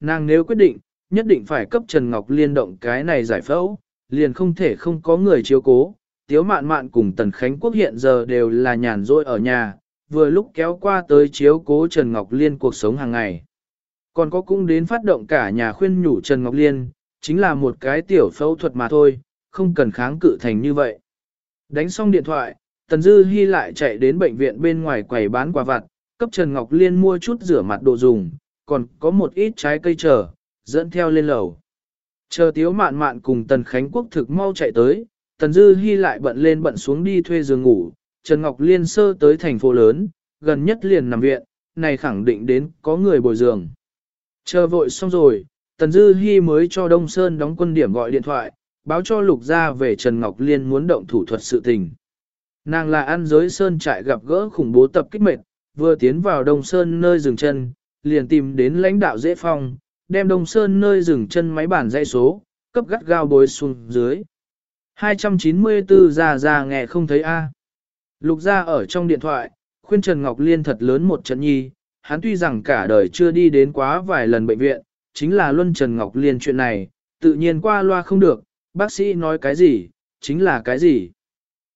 Nàng nếu quyết định, nhất định phải cấp Trần Ngọc Liên động cái này giải phẫu, liền không thể không có người chiếu cố. Tiếu mạn mạn cùng Tần Khánh Quốc hiện giờ đều là nhàn rỗi ở nhà, vừa lúc kéo qua tới chiếu cố Trần Ngọc Liên cuộc sống hàng ngày. Còn có cũng đến phát động cả nhà khuyên nhủ Trần Ngọc Liên, chính là một cái tiểu phẫu thuật mà thôi, không cần kháng cự thành như vậy. Đánh xong điện thoại, Tần Dư Hi lại chạy đến bệnh viện bên ngoài quầy bán quà vặt, cấp Trần Ngọc Liên mua chút rửa mặt đồ dùng, còn có một ít trái cây chờ, dẫn theo lên lầu. Chờ Tiếu Mạn Mạn cùng Tần Khánh Quốc thực mau chạy tới, Tần Dư Hi lại bận lên bận xuống đi thuê giường ngủ, Trần Ngọc Liên sơ tới thành phố lớn, gần nhất liền nằm viện, này khẳng định đến có người bồi giường. Chờ vội xong rồi, Tần Dư Hi mới cho Đông Sơn đóng quân điểm gọi điện thoại, báo cho Lục Gia về Trần Ngọc Liên muốn động thủ thuật sự tình. Nàng là ăn giới Sơn trại gặp gỡ khủng bố tập kích mệt, vừa tiến vào Đông Sơn nơi dừng chân, liền tìm đến lãnh đạo dễ phong, đem Đông Sơn nơi dừng chân máy bản dây số, cấp gắt gao bối xuống dưới. 294 ra ra nghe không thấy A. Lục Gia ở trong điện thoại, khuyên Trần Ngọc Liên thật lớn một trận nhi, hắn tuy rằng cả đời chưa đi đến quá vài lần bệnh viện, chính là luân Trần Ngọc Liên chuyện này, tự nhiên qua loa không được, bác sĩ nói cái gì, chính là cái gì.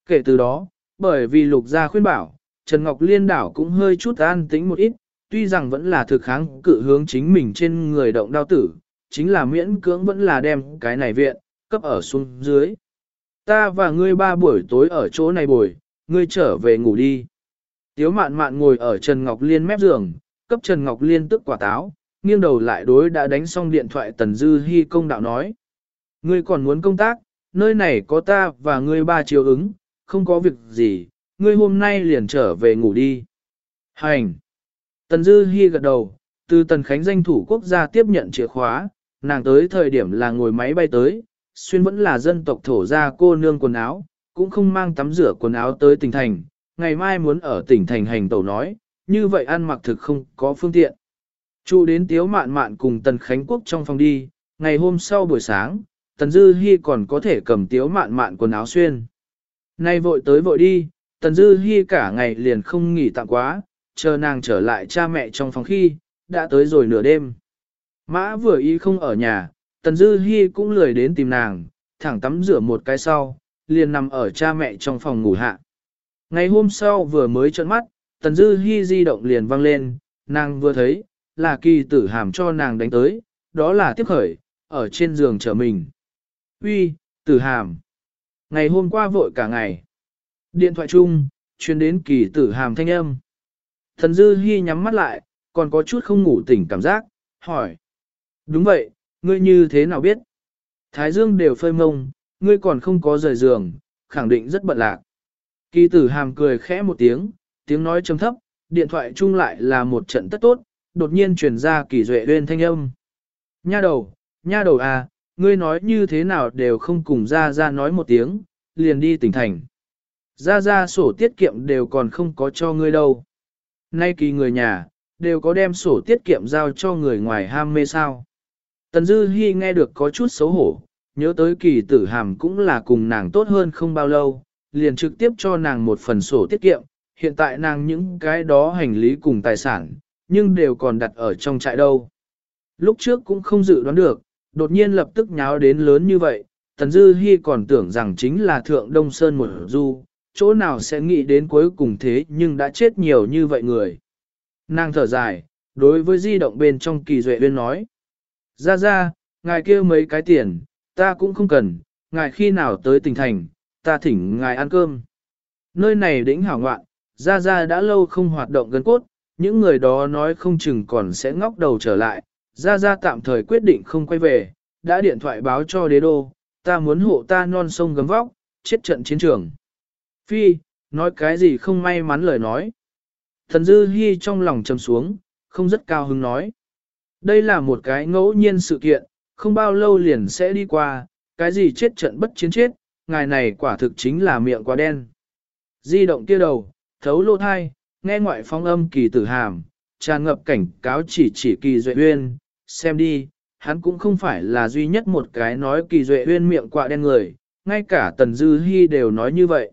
Kể từ đó, bởi vì lục gia khuyên bảo, Trần Ngọc Liên đảo cũng hơi chút an tĩnh một ít, tuy rằng vẫn là thực kháng cự hướng chính mình trên người động đao tử, chính là miễn cưỡng vẫn là đem cái này viện, cấp ở xuống dưới. Ta và ngươi ba buổi tối ở chỗ này buổi, ngươi trở về ngủ đi. Tiếu mạn mạn ngồi ở Trần Ngọc Liên mép giường, cấp Trần Ngọc Liên tức quả táo, nghiêng đầu lại đối đã đánh xong điện thoại Tần Dư Hi công đạo nói. Ngươi còn muốn công tác, nơi này có ta và ngươi ba chiều ứng, không có việc gì, ngươi hôm nay liền trở về ngủ đi. Hành! Tần Dư Hi gật đầu, từ Tần Khánh danh thủ quốc gia tiếp nhận chìa khóa, nàng tới thời điểm là ngồi máy bay tới, xuyên vẫn là dân tộc thổ gia cô nương quần áo, cũng không mang tắm rửa quần áo tới tỉnh thành, ngày mai muốn ở tỉnh thành hành tẩu nói, như vậy ăn mặc thực không có phương tiện. Chu đến tiếu mạn mạn cùng Tần Khánh Quốc trong phòng đi, ngày hôm sau buổi sáng, Tần Dư Hi còn có thể cầm tiếu mạn mạn quần áo xuyên. Nay vội tới vội đi, Tần Dư Hi cả ngày liền không nghỉ tạm quá, chờ nàng trở lại cha mẹ trong phòng khi, đã tới rồi nửa đêm. Mã vừa ý không ở nhà, Tần Dư Hi cũng lười đến tìm nàng, thẳng tắm rửa một cái sau, liền nằm ở cha mẹ trong phòng ngủ hạ. Ngày hôm sau vừa mới trợn mắt, Tần Dư Hi di động liền vang lên, nàng vừa thấy, là kỳ tử hàm cho nàng đánh tới, đó là tiếp khởi, ở trên giường chờ mình. Uy, tử hàm. Ngày hôm qua vội cả ngày. Điện thoại chung, truyền đến kỳ tử hàm thanh âm. Thần Dư Hi nhắm mắt lại, còn có chút không ngủ tỉnh cảm giác, hỏi. Đúng vậy, ngươi như thế nào biết? Thái dương đều phơi mông, ngươi còn không có rời giường, khẳng định rất bận lạc. Kỳ tử hàm cười khẽ một tiếng, tiếng nói trầm thấp, điện thoại chung lại là một trận tất tốt, đột nhiên truyền ra kỳ duệ lên thanh âm. Nha đầu, nha đầu à, ngươi nói như thế nào đều không cùng ra ra nói một tiếng, liền đi tỉnh thành. Ra ra sổ tiết kiệm đều còn không có cho ngươi đâu. Nay kỳ người nhà, đều có đem sổ tiết kiệm giao cho người ngoài ham mê sao. Tần Dư Hi nghe được có chút xấu hổ, nhớ tới kỳ tử hàm cũng là cùng nàng tốt hơn không bao lâu, liền trực tiếp cho nàng một phần sổ tiết kiệm, hiện tại nàng những cái đó hành lý cùng tài sản, nhưng đều còn đặt ở trong trại đâu. Lúc trước cũng không dự đoán được, đột nhiên lập tức nháo đến lớn như vậy, Tần Dư Hi còn tưởng rằng chính là Thượng Đông Sơn một du, chỗ nào sẽ nghĩ đến cuối cùng thế nhưng đã chết nhiều như vậy người. Nàng thở dài, đối với di động bên trong kỳ duệ viên nói. Ra ra, ngài kêu mấy cái tiền, ta cũng không cần, ngài khi nào tới tỉnh thành, ta thỉnh ngài ăn cơm. Nơi này đỉnh hảo ngoạn, ra ra đã lâu không hoạt động gần cốt, những người đó nói không chừng còn sẽ ngóc đầu trở lại, ra ra tạm thời quyết định không quay về, đã điện thoại báo cho đế đô, ta muốn hộ ta non sông gấm vóc, chết trận chiến trường. Phi, nói cái gì không may mắn lời nói. Thần Dư Hi trong lòng trầm xuống, không rất cao hứng nói. Đây là một cái ngẫu nhiên sự kiện, không bao lâu liền sẽ đi qua, cái gì chết trận bất chiến chết, ngài này quả thực chính là miệng quá đen. Di động kia đầu, thấu lô thai, nghe ngoại phong âm kỳ tử hàm, tràn ngập cảnh cáo chỉ chỉ kỳ duệ uyên, xem đi, hắn cũng không phải là duy nhất một cái nói kỳ duệ uyên miệng quạ đen người, ngay cả tần dư hy đều nói như vậy.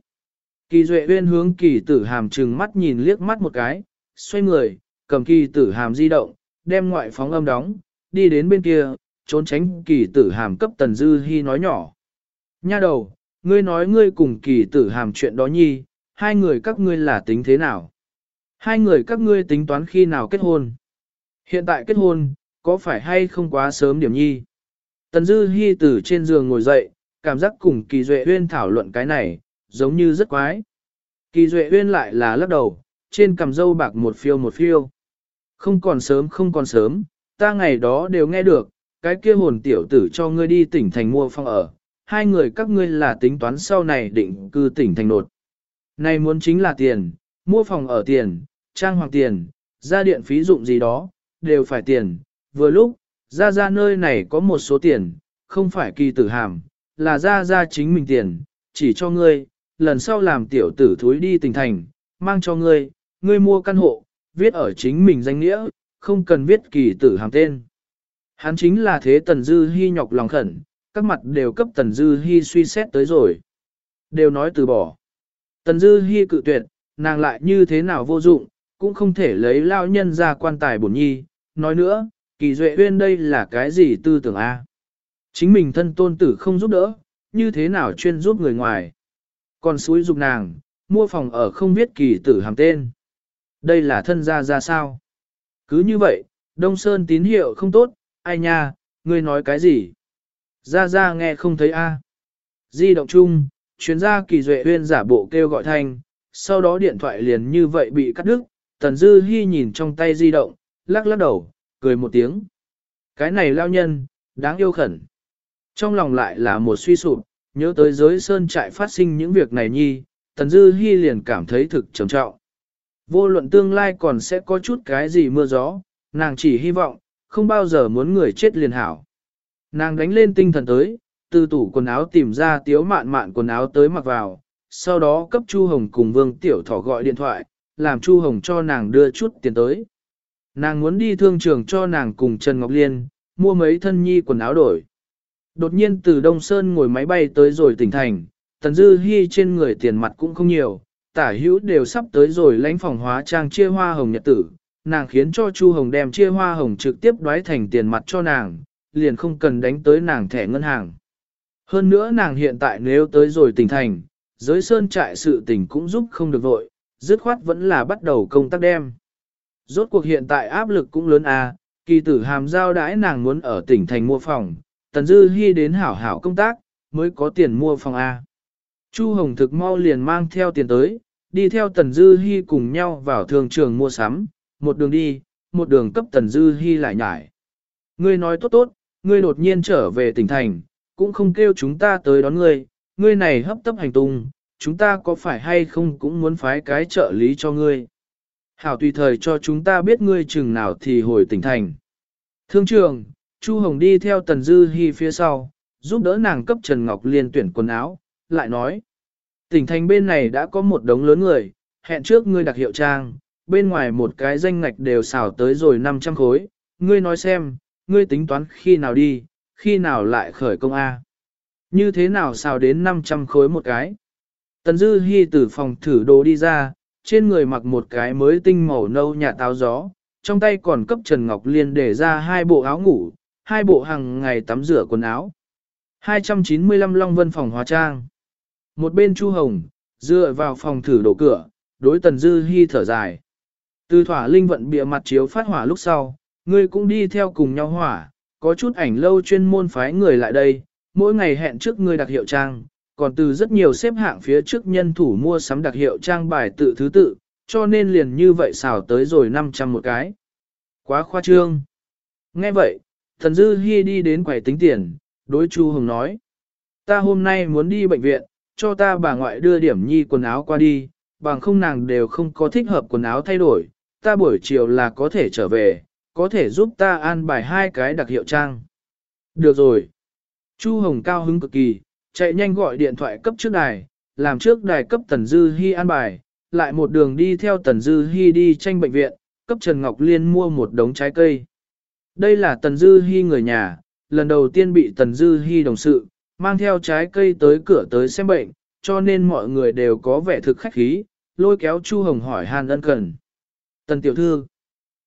Kỳ duệ uyên hướng kỳ tử hàm trừng mắt nhìn liếc mắt một cái, xoay người, cầm kỳ tử hàm di động, đem ngoại phóng âm đóng, đi đến bên kia, trốn tránh kỳ tử hàm cấp Tần Dư Hi nói nhỏ. Nha đầu, ngươi nói ngươi cùng kỳ tử hàm chuyện đó nhi, hai người các ngươi là tính thế nào? Hai người các ngươi tính toán khi nào kết hôn? Hiện tại kết hôn, có phải hay không quá sớm điểm nhi? Tần Dư Hi từ trên giường ngồi dậy, cảm giác cùng Kỳ Duệ Uyên thảo luận cái này, giống như rất quái. Kỳ Duệ Uyên lại là lắc đầu, trên cằm râu bạc một phiêu một phiêu. Không còn sớm không còn sớm, ta ngày đó đều nghe được, cái kia hồn tiểu tử cho ngươi đi tỉnh thành mua phòng ở, hai người các ngươi là tính toán sau này định cư tỉnh thành nột. Này muốn chính là tiền, mua phòng ở tiền, trang hoàng tiền, ra điện phí dụng gì đó, đều phải tiền. Vừa lúc, ra ra nơi này có một số tiền, không phải kỳ tử hàm, là ra ra chính mình tiền, chỉ cho ngươi, lần sau làm tiểu tử thúi đi tỉnh thành, mang cho ngươi, ngươi mua căn hộ, viết ở chính mình danh nghĩa, không cần viết kỳ tử hàng tên. Hắn chính là thế Tần Dư Hi nhọc lòng khẩn, các mặt đều cấp Tần Dư Hi suy xét tới rồi. Đều nói từ bỏ. Tần Dư Hi cự tuyệt, nàng lại như thế nào vô dụng, cũng không thể lấy lao nhân ra quan tài bổn nhi. Nói nữa, kỳ duệ huyên đây là cái gì tư tưởng a? Chính mình thân tôn tử không giúp đỡ, như thế nào chuyên giúp người ngoài. Còn suối dục nàng, mua phòng ở không biết kỳ tử hàm tên. Đây là thân gia ra sao? Cứ như vậy, Đông Sơn tín hiệu không tốt, ai nha, ngươi nói cái gì? Ra ra nghe không thấy a. Di động chung, chuyến gia kỳ duệ huyên giả bộ kêu gọi thanh, sau đó điện thoại liền như vậy bị cắt đứt, tần dư hy nhìn trong tay di động, lắc lắc đầu, cười một tiếng. Cái này lao nhân, đáng yêu khẩn. Trong lòng lại là một suy sụp, nhớ tới giới sơn trại phát sinh những việc này nhi, tần dư hi liền cảm thấy thực trầm trọng. Vô luận tương lai còn sẽ có chút cái gì mưa gió, nàng chỉ hy vọng, không bao giờ muốn người chết liền hảo. Nàng đánh lên tinh thần tới, từ tủ quần áo tìm ra tiếu mạn mạn quần áo tới mặc vào, sau đó cấp Chu Hồng cùng Vương Tiểu Thỏ gọi điện thoại, làm Chu Hồng cho nàng đưa chút tiền tới. Nàng muốn đi thương trường cho nàng cùng Trần Ngọc Liên, mua mấy thân nhi quần áo đổi. Đột nhiên từ Đông Sơn ngồi máy bay tới rồi tỉnh thành, Tần Dư Hi trên người tiền mặt cũng không nhiều, tả hữu đều sắp tới rồi lãnh phòng hóa trang chia hoa hồng nhật tử, nàng khiến cho Chu Hồng đem chia hoa hồng trực tiếp đoái thành tiền mặt cho nàng, liền không cần đánh tới nàng thẻ ngân hàng. Hơn nữa nàng hiện tại nếu tới rồi tỉnh thành, giới sơn trại sự tình cũng giúp không được vội, dứt khoát vẫn là bắt đầu công tác đem. Rốt cuộc hiện tại áp lực cũng lớn à, kỳ tử hàm giao đãi nàng muốn ở tỉnh thành mua phòng, tần dư Hi đến hảo hảo công tác, mới có tiền mua phòng A. Chu Hồng thực mau liền mang theo tiền tới, đi theo tần dư Hi cùng nhau vào thường trường mua sắm, một đường đi, một đường cấp tần dư Hi lại nhải. Ngươi nói tốt tốt, ngươi đột nhiên trở về tỉnh thành, cũng không kêu chúng ta tới đón ngươi, ngươi này hấp tấp hành tung, chúng ta có phải hay không cũng muốn phái cái trợ lý cho ngươi. Hảo tùy thời cho chúng ta biết ngươi chừng nào thì hồi tỉnh thành. Thương trường, Chu Hồng đi theo Tần Dư Hi phía sau, giúp đỡ nàng cấp Trần Ngọc Liên tuyển quần áo, lại nói. Tỉnh thành bên này đã có một đống lớn người, hẹn trước ngươi đặc hiệu trang, bên ngoài một cái danh ngạch đều xảo tới rồi 500 khối, ngươi nói xem, ngươi tính toán khi nào đi, khi nào lại khởi công A. Như thế nào xào đến 500 khối một cái. Tần Dư Hi từ phòng thử đồ đi ra, trên người mặc một cái mới tinh màu nâu nhà táo gió, trong tay còn cấp Trần Ngọc Liên để ra hai bộ áo ngủ, hai bộ hàng ngày tắm rửa quần áo. 295 Long Vân phòng hóa trang. Một bên Chu Hồng, dựa vào phòng thử đổ cửa, đối Tần Dư Hi thở dài. Từ thỏa linh vận bịa mặt chiếu phát hỏa lúc sau, ngươi cũng đi theo cùng nhau hỏa, có chút ảnh lâu chuyên môn phái người lại đây, mỗi ngày hẹn trước ngươi đặc hiệu trang, còn từ rất nhiều xếp hạng phía trước nhân thủ mua sắm đặc hiệu trang bài tự thứ tự, cho nên liền như vậy xào tới rồi 500 một cái. Quá khoa trương. Nghe vậy, thần dư Hi đi đến quầy tính tiền, đối Chu Hồng nói. Ta hôm nay muốn đi bệnh viện, cho ta bà ngoại đưa điểm nhi quần áo qua đi, bằng không nàng đều không có thích hợp quần áo thay đổi, ta buổi chiều là có thể trở về, có thể giúp ta an bài hai cái đặc hiệu trang. Được rồi. Chu Hồng cao hứng cực kỳ, chạy nhanh gọi điện thoại cấp trước đài, làm trước đài cấp Tần Dư Hi an bài, lại một đường đi theo Tần Dư Hi đi tranh bệnh viện, cấp Trần Ngọc Liên mua một đống trái cây. Đây là Tần Dư Hi người nhà, lần đầu tiên bị Tần Dư Hi đồng sự, mang theo trái cây tới cửa tới xem bệnh, cho nên mọi người đều có vẻ thực khách khí, lôi kéo Chu Hồng hỏi Hàn ân cần. Tần tiểu thư,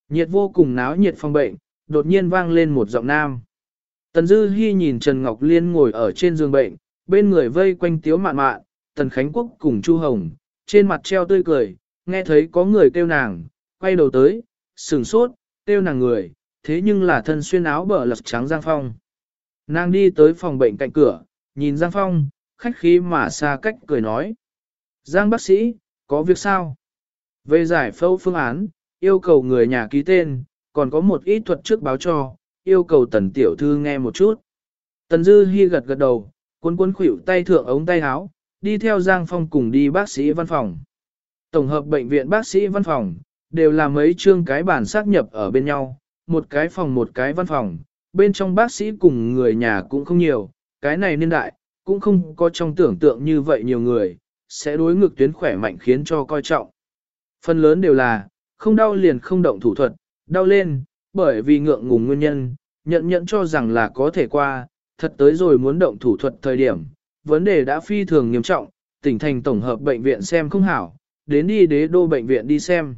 nhiệt vô cùng náo nhiệt phòng bệnh, đột nhiên vang lên một giọng nam. Tần Dư Hi nhìn Trần Ngọc Liên ngồi ở trên giường bệnh, bên người vây quanh tiếu mạn mạn, Tần Khánh Quốc cùng Chu Hồng, trên mặt treo tươi cười, nghe thấy có người kêu nàng, quay đầu tới, sừng sốt, kêu nàng người, thế nhưng là thân xuyên áo bờ lật trắng Giang Phong. Nàng đi tới phòng bệnh cạnh cửa, nhìn Giang Phong, khách khí mà xa cách cười nói. Giang bác sĩ, có việc sao? Về giải phẫu phương án, yêu cầu người nhà ký tên, còn có một ít thuật trước báo cho, yêu cầu tần tiểu thư nghe một chút. Tần Dư Hi gật gật đầu, cuốn cuốn khuỷu tay thượng ống tay áo, đi theo Giang Phong cùng đi bác sĩ văn phòng. Tổng hợp bệnh viện bác sĩ văn phòng, đều là mấy chương cái bản xác nhập ở bên nhau, một cái phòng một cái văn phòng, bên trong bác sĩ cùng người nhà cũng không nhiều, cái này niên đại, cũng không có trong tưởng tượng như vậy nhiều người, sẽ đối ngược tuyến khỏe mạnh khiến cho coi trọng. Phần lớn đều là, không đau liền không động thủ thuật, đau lên, bởi vì ngượng ngùng nguyên nhân, nhận nhận cho rằng là có thể qua, thật tới rồi muốn động thủ thuật thời điểm, vấn đề đã phi thường nghiêm trọng, tỉnh thành tổng hợp bệnh viện xem không hảo, đến đi đế đô bệnh viện đi xem.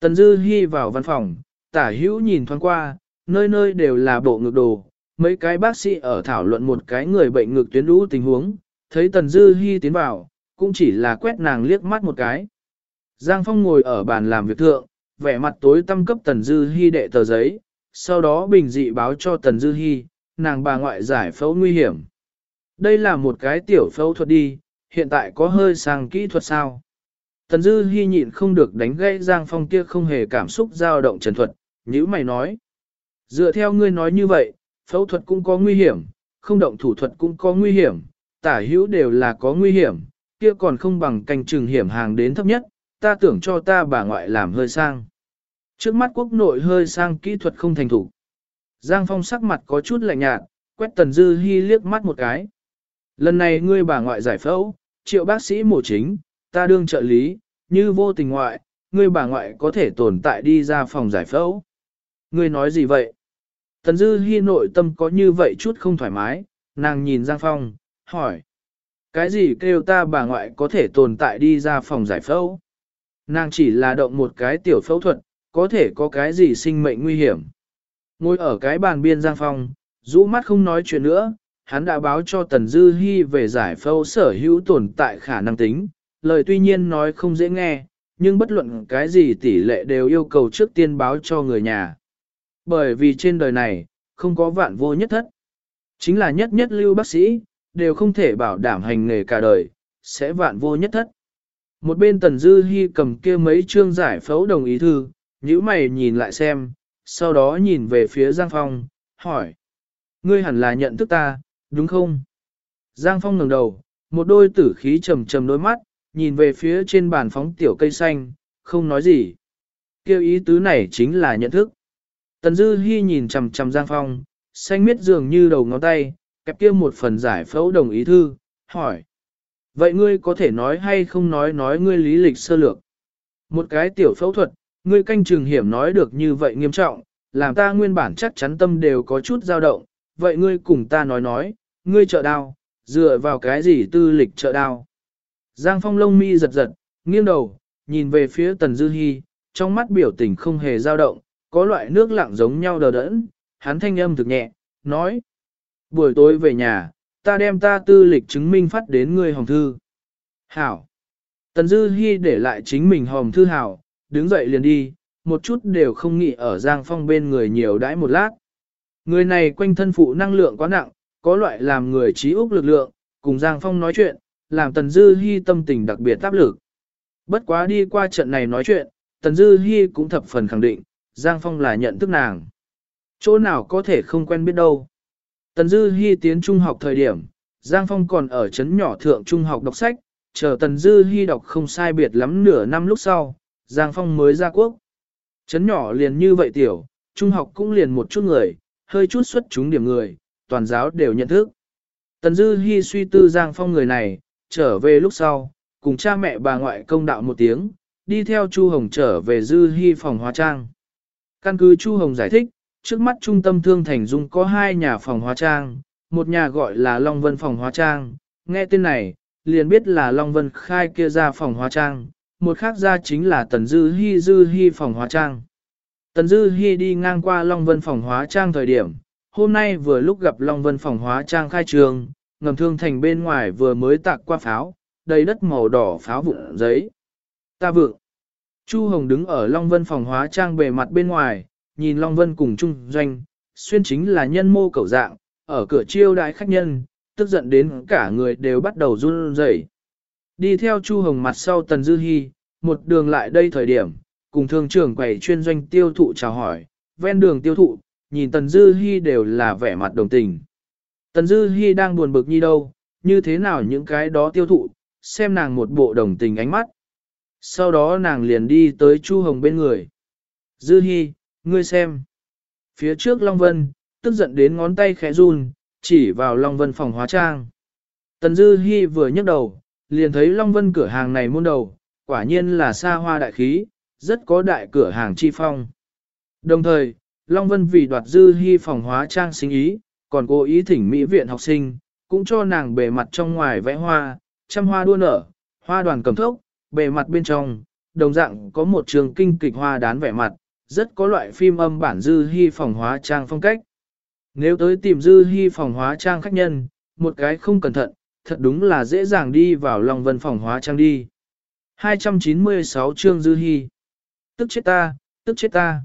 Tần Dư Hi vào văn phòng, tả hữu nhìn thoáng qua, nơi nơi đều là bộ ngực đồ, mấy cái bác sĩ ở thảo luận một cái người bệnh ngực tuyến lũ tình huống, thấy Tần Dư Hi tiến vào, cũng chỉ là quét nàng liếc mắt một cái. Giang Phong ngồi ở bàn làm việc thượng, vẻ mặt tối tâm cấp Tần Dư Hi đệ tờ giấy, sau đó bình dị báo cho Tần Dư Hi, nàng bà ngoại giải phẫu nguy hiểm. Đây là một cái tiểu phẫu thuật đi, hiện tại có hơi sang kỹ thuật sao. Tần Dư Hi nhịn không được đánh gãy Giang Phong kia không hề cảm xúc dao động trần thuật, nhữ mày nói. Dựa theo ngươi nói như vậy, phẫu thuật cũng có nguy hiểm, không động thủ thuật cũng có nguy hiểm, tả hữu đều là có nguy hiểm, kia còn không bằng canh chừng hiểm hàng đến thấp nhất, ta tưởng cho ta bà ngoại làm hơi sang. Trước mắt quốc nội hơi sang kỹ thuật không thành thủ. Giang Phong sắc mặt có chút lạnh nhạt, quét Tần Dư Hi liếc mắt một cái. Lần này ngươi bà ngoại giải phẫu, triệu bác sĩ mổ chính, ta đương trợ lý, như vô tình ngoại, ngươi bà ngoại có thể tồn tại đi ra phòng giải phẫu. Ngươi nói gì vậy? Tần Dư Hi nội tâm có như vậy chút không thoải mái, nàng nhìn Giang Phong, hỏi. Cái gì kêu ta bà ngoại có thể tồn tại đi ra phòng giải phẫu? Nàng chỉ là động một cái tiểu phẫu thuật, có thể có cái gì sinh mệnh nguy hiểm. Ngồi ở cái bàn biên Giang Phong, rũ mắt không nói chuyện nữa, hắn đã báo cho Tần Dư Hi về giải phẫu sở hữu tồn tại khả năng tính, lời tuy nhiên nói không dễ nghe, nhưng bất luận cái gì tỷ lệ đều yêu cầu trước tiên báo cho người nhà. Bởi vì trên đời này, không có vạn vô nhất thất. Chính là nhất nhất lưu bác sĩ, đều không thể bảo đảm hành nghề cả đời, sẽ vạn vô nhất thất. Một bên Tần Dư Hi cầm kia mấy chương giải phẫu đồng ý thư, nhíu mày nhìn lại xem, sau đó nhìn về phía Giang Phong, hỏi. Ngươi hẳn là nhận thức ta, đúng không? Giang Phong ngẩng đầu, một đôi tử khí trầm trầm đôi mắt, nhìn về phía trên bàn phóng tiểu cây xanh, không nói gì. Kêu ý tứ này chính là nhận thức. Tần Dư Hi nhìn chằm chằm Giang Phong, xanh miết dường như đầu ngón tay, kẹp kia một phần giải phẫu đồng ý thư, hỏi. Vậy ngươi có thể nói hay không nói nói ngươi lý lịch sơ lược? Một cái tiểu phẫu thuật, ngươi canh trường hiểm nói được như vậy nghiêm trọng, làm ta nguyên bản chắc chắn tâm đều có chút dao động, vậy ngươi cùng ta nói nói, ngươi trợ đao, dựa vào cái gì tư lịch trợ đao? Giang Phong lông mi giật giật, nghiêng đầu, nhìn về phía Tần Dư Hi, trong mắt biểu tình không hề dao động, có loại nước lặng giống nhau đờ đẫn, hắn thanh âm thực nhẹ, nói. Buổi tối về nhà, ta đem ta tư lịch chứng minh phát đến ngươi hồng thư. Hảo. Tần Dư Hi để lại chính mình hồng thư hảo, đứng dậy liền đi, một chút đều không nghĩ ở Giang Phong bên người nhiều đãi một lát. Người này quanh thân phụ năng lượng quá nặng, có loại làm người trí úc lực lượng, cùng Giang Phong nói chuyện, làm Tần Dư Hi tâm tình đặc biệt áp lực. Bất quá đi qua trận này nói chuyện, Tần Dư Hi cũng thập phần khẳng định, Giang Phong là nhận thức nàng. Chỗ nào có thể không quen biết đâu. Tần Dư Hi tiến trung học thời điểm, Giang Phong còn ở trấn nhỏ thượng trung học đọc sách, chờ Tần Dư Hi đọc không sai biệt lắm nửa năm lúc sau, Giang Phong mới ra quốc. Trấn nhỏ liền như vậy tiểu, trung học cũng liền một chút người, hơi chút xuất chúng điểm người, toàn giáo đều nhận thức. Tần Dư Hi suy tư Giang Phong người này, trở về lúc sau, cùng cha mẹ bà ngoại công đạo một tiếng, đi theo Chu Hồng trở về Dư Hi phòng hóa trang. Căn cứ Chu Hồng giải thích, trước mắt trung tâm thương thành dung có hai nhà phòng hóa trang, một nhà gọi là Long Vân phòng hóa trang, nghe tên này, liền biết là Long Vân khai kia ra phòng hóa trang, một khác ra chính là Tần Dư Hi Dư Hi phòng hóa trang. Tần Dư Hi đi ngang qua Long Vân phòng hóa trang thời điểm, hôm nay vừa lúc gặp Long Vân phòng hóa trang khai trường, ngầm thương thành bên ngoài vừa mới tạc qua pháo, đầy đất màu đỏ pháo vụn giấy. Ta vượng. Chu Hồng đứng ở Long Vân phòng hóa trang bề mặt bên ngoài, nhìn Long Vân cùng chung doanh, xuyên chính là nhân mô cầu dạng, ở cửa chiêu đại khách nhân, tức giận đến cả người đều bắt đầu run rẩy. Đi theo Chu Hồng mặt sau Tần Dư Hi, một đường lại đây thời điểm, cùng thương trưởng quầy chuyên doanh tiêu thụ chào hỏi, ven đường tiêu thụ, nhìn Tần Dư Hi đều là vẻ mặt đồng tình. Tần Dư Hi đang buồn bực như đâu, như thế nào những cái đó tiêu thụ, xem nàng một bộ đồng tình ánh mắt. Sau đó nàng liền đi tới Chu Hồng bên người. Dư Hi, ngươi xem. Phía trước Long Vân, tức giận đến ngón tay khẽ run, chỉ vào Long Vân phòng hóa trang. Tần Dư Hi vừa nhấc đầu, liền thấy Long Vân cửa hàng này muôn đầu, quả nhiên là xa hoa đại khí, rất có đại cửa hàng chi phong. Đồng thời, Long Vân vì đoạt Dư Hi phòng hóa trang sinh ý, còn cố ý thỉnh Mỹ viện học sinh, cũng cho nàng bề mặt trong ngoài vẽ hoa, trăm hoa đua nở, hoa đoàn cầm thốc, bề mặt bên trong, đồng dạng có một trường kinh kịch hoa đán vẻ mặt, rất có loại phim âm bản Dư hy phòng hóa trang phong cách. Nếu tới tìm Dư hy phòng hóa trang khách nhân, một cái không cẩn thận, thật đúng là dễ dàng đi vào Long Vân phòng hóa trang đi. 296 chương Dư hy, Tức chết ta, tức chết ta.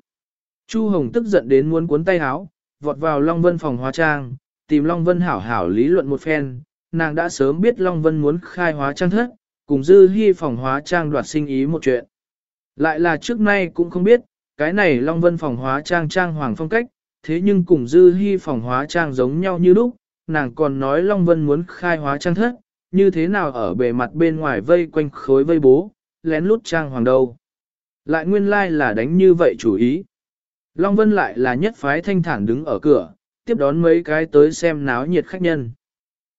Chu Hồng tức giận đến muốn cuốn tay háo, vọt vào Long Vân phòng hóa trang, tìm Long Vân hảo hảo lý luận một phen, nàng đã sớm biết Long Vân muốn khai hóa trang thất, cùng Dư hy phòng hóa trang đoạt sinh ý một chuyện. Lại là trước nay cũng không biết, cái này Long Vân phòng hóa trang trang hoàng phong cách, thế nhưng cùng Dư hy phòng hóa trang giống nhau như lúc, nàng còn nói Long Vân muốn khai hóa trang thất, như thế nào ở bề mặt bên ngoài vây quanh khối vây bố, lén lút trang hoàng đâu. Lại nguyên lai like là đánh như vậy chủ ý. Long Vân lại là nhất phái thanh thản đứng ở cửa, tiếp đón mấy cái tới xem náo nhiệt khách nhân.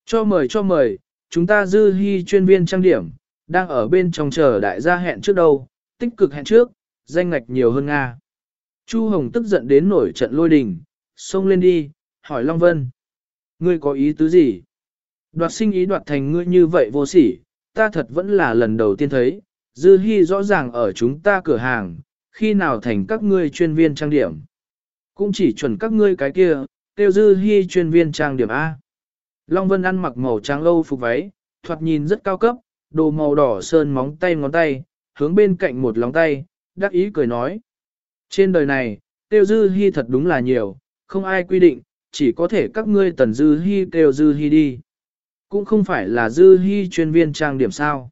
Cho mời cho mời, chúng ta dư hy chuyên viên trang điểm, đang ở bên trong chờ đại gia hẹn trước đâu, tích cực hẹn trước, danh ngạch nhiều hơn Nga. Chu Hồng tức giận đến nổi trận lôi đình, xông lên đi, hỏi Long Vân. Ngươi có ý tứ gì? Đoạt sinh ý đoạt thành ngươi như vậy vô sỉ, ta thật vẫn là lần đầu tiên thấy, Dư hy rõ ràng ở chúng ta cửa hàng, khi nào thành các ngươi chuyên viên trang điểm. Cũng chỉ chuẩn các ngươi cái kia, tiêu Dư hy chuyên viên trang điểm A. Long Vân ăn mặc màu trắng lâu phục váy, thoạt nhìn rất cao cấp, đồ màu đỏ sơn móng tay ngón tay, hướng bên cạnh một lóng tay, đắc ý cười nói. Trên đời này, tiêu Dư hy thật đúng là nhiều, không ai quy định, chỉ có thể các ngươi tần Dư hy tiêu Dư hy đi. Cũng không phải là Dư hy chuyên viên trang điểm sao.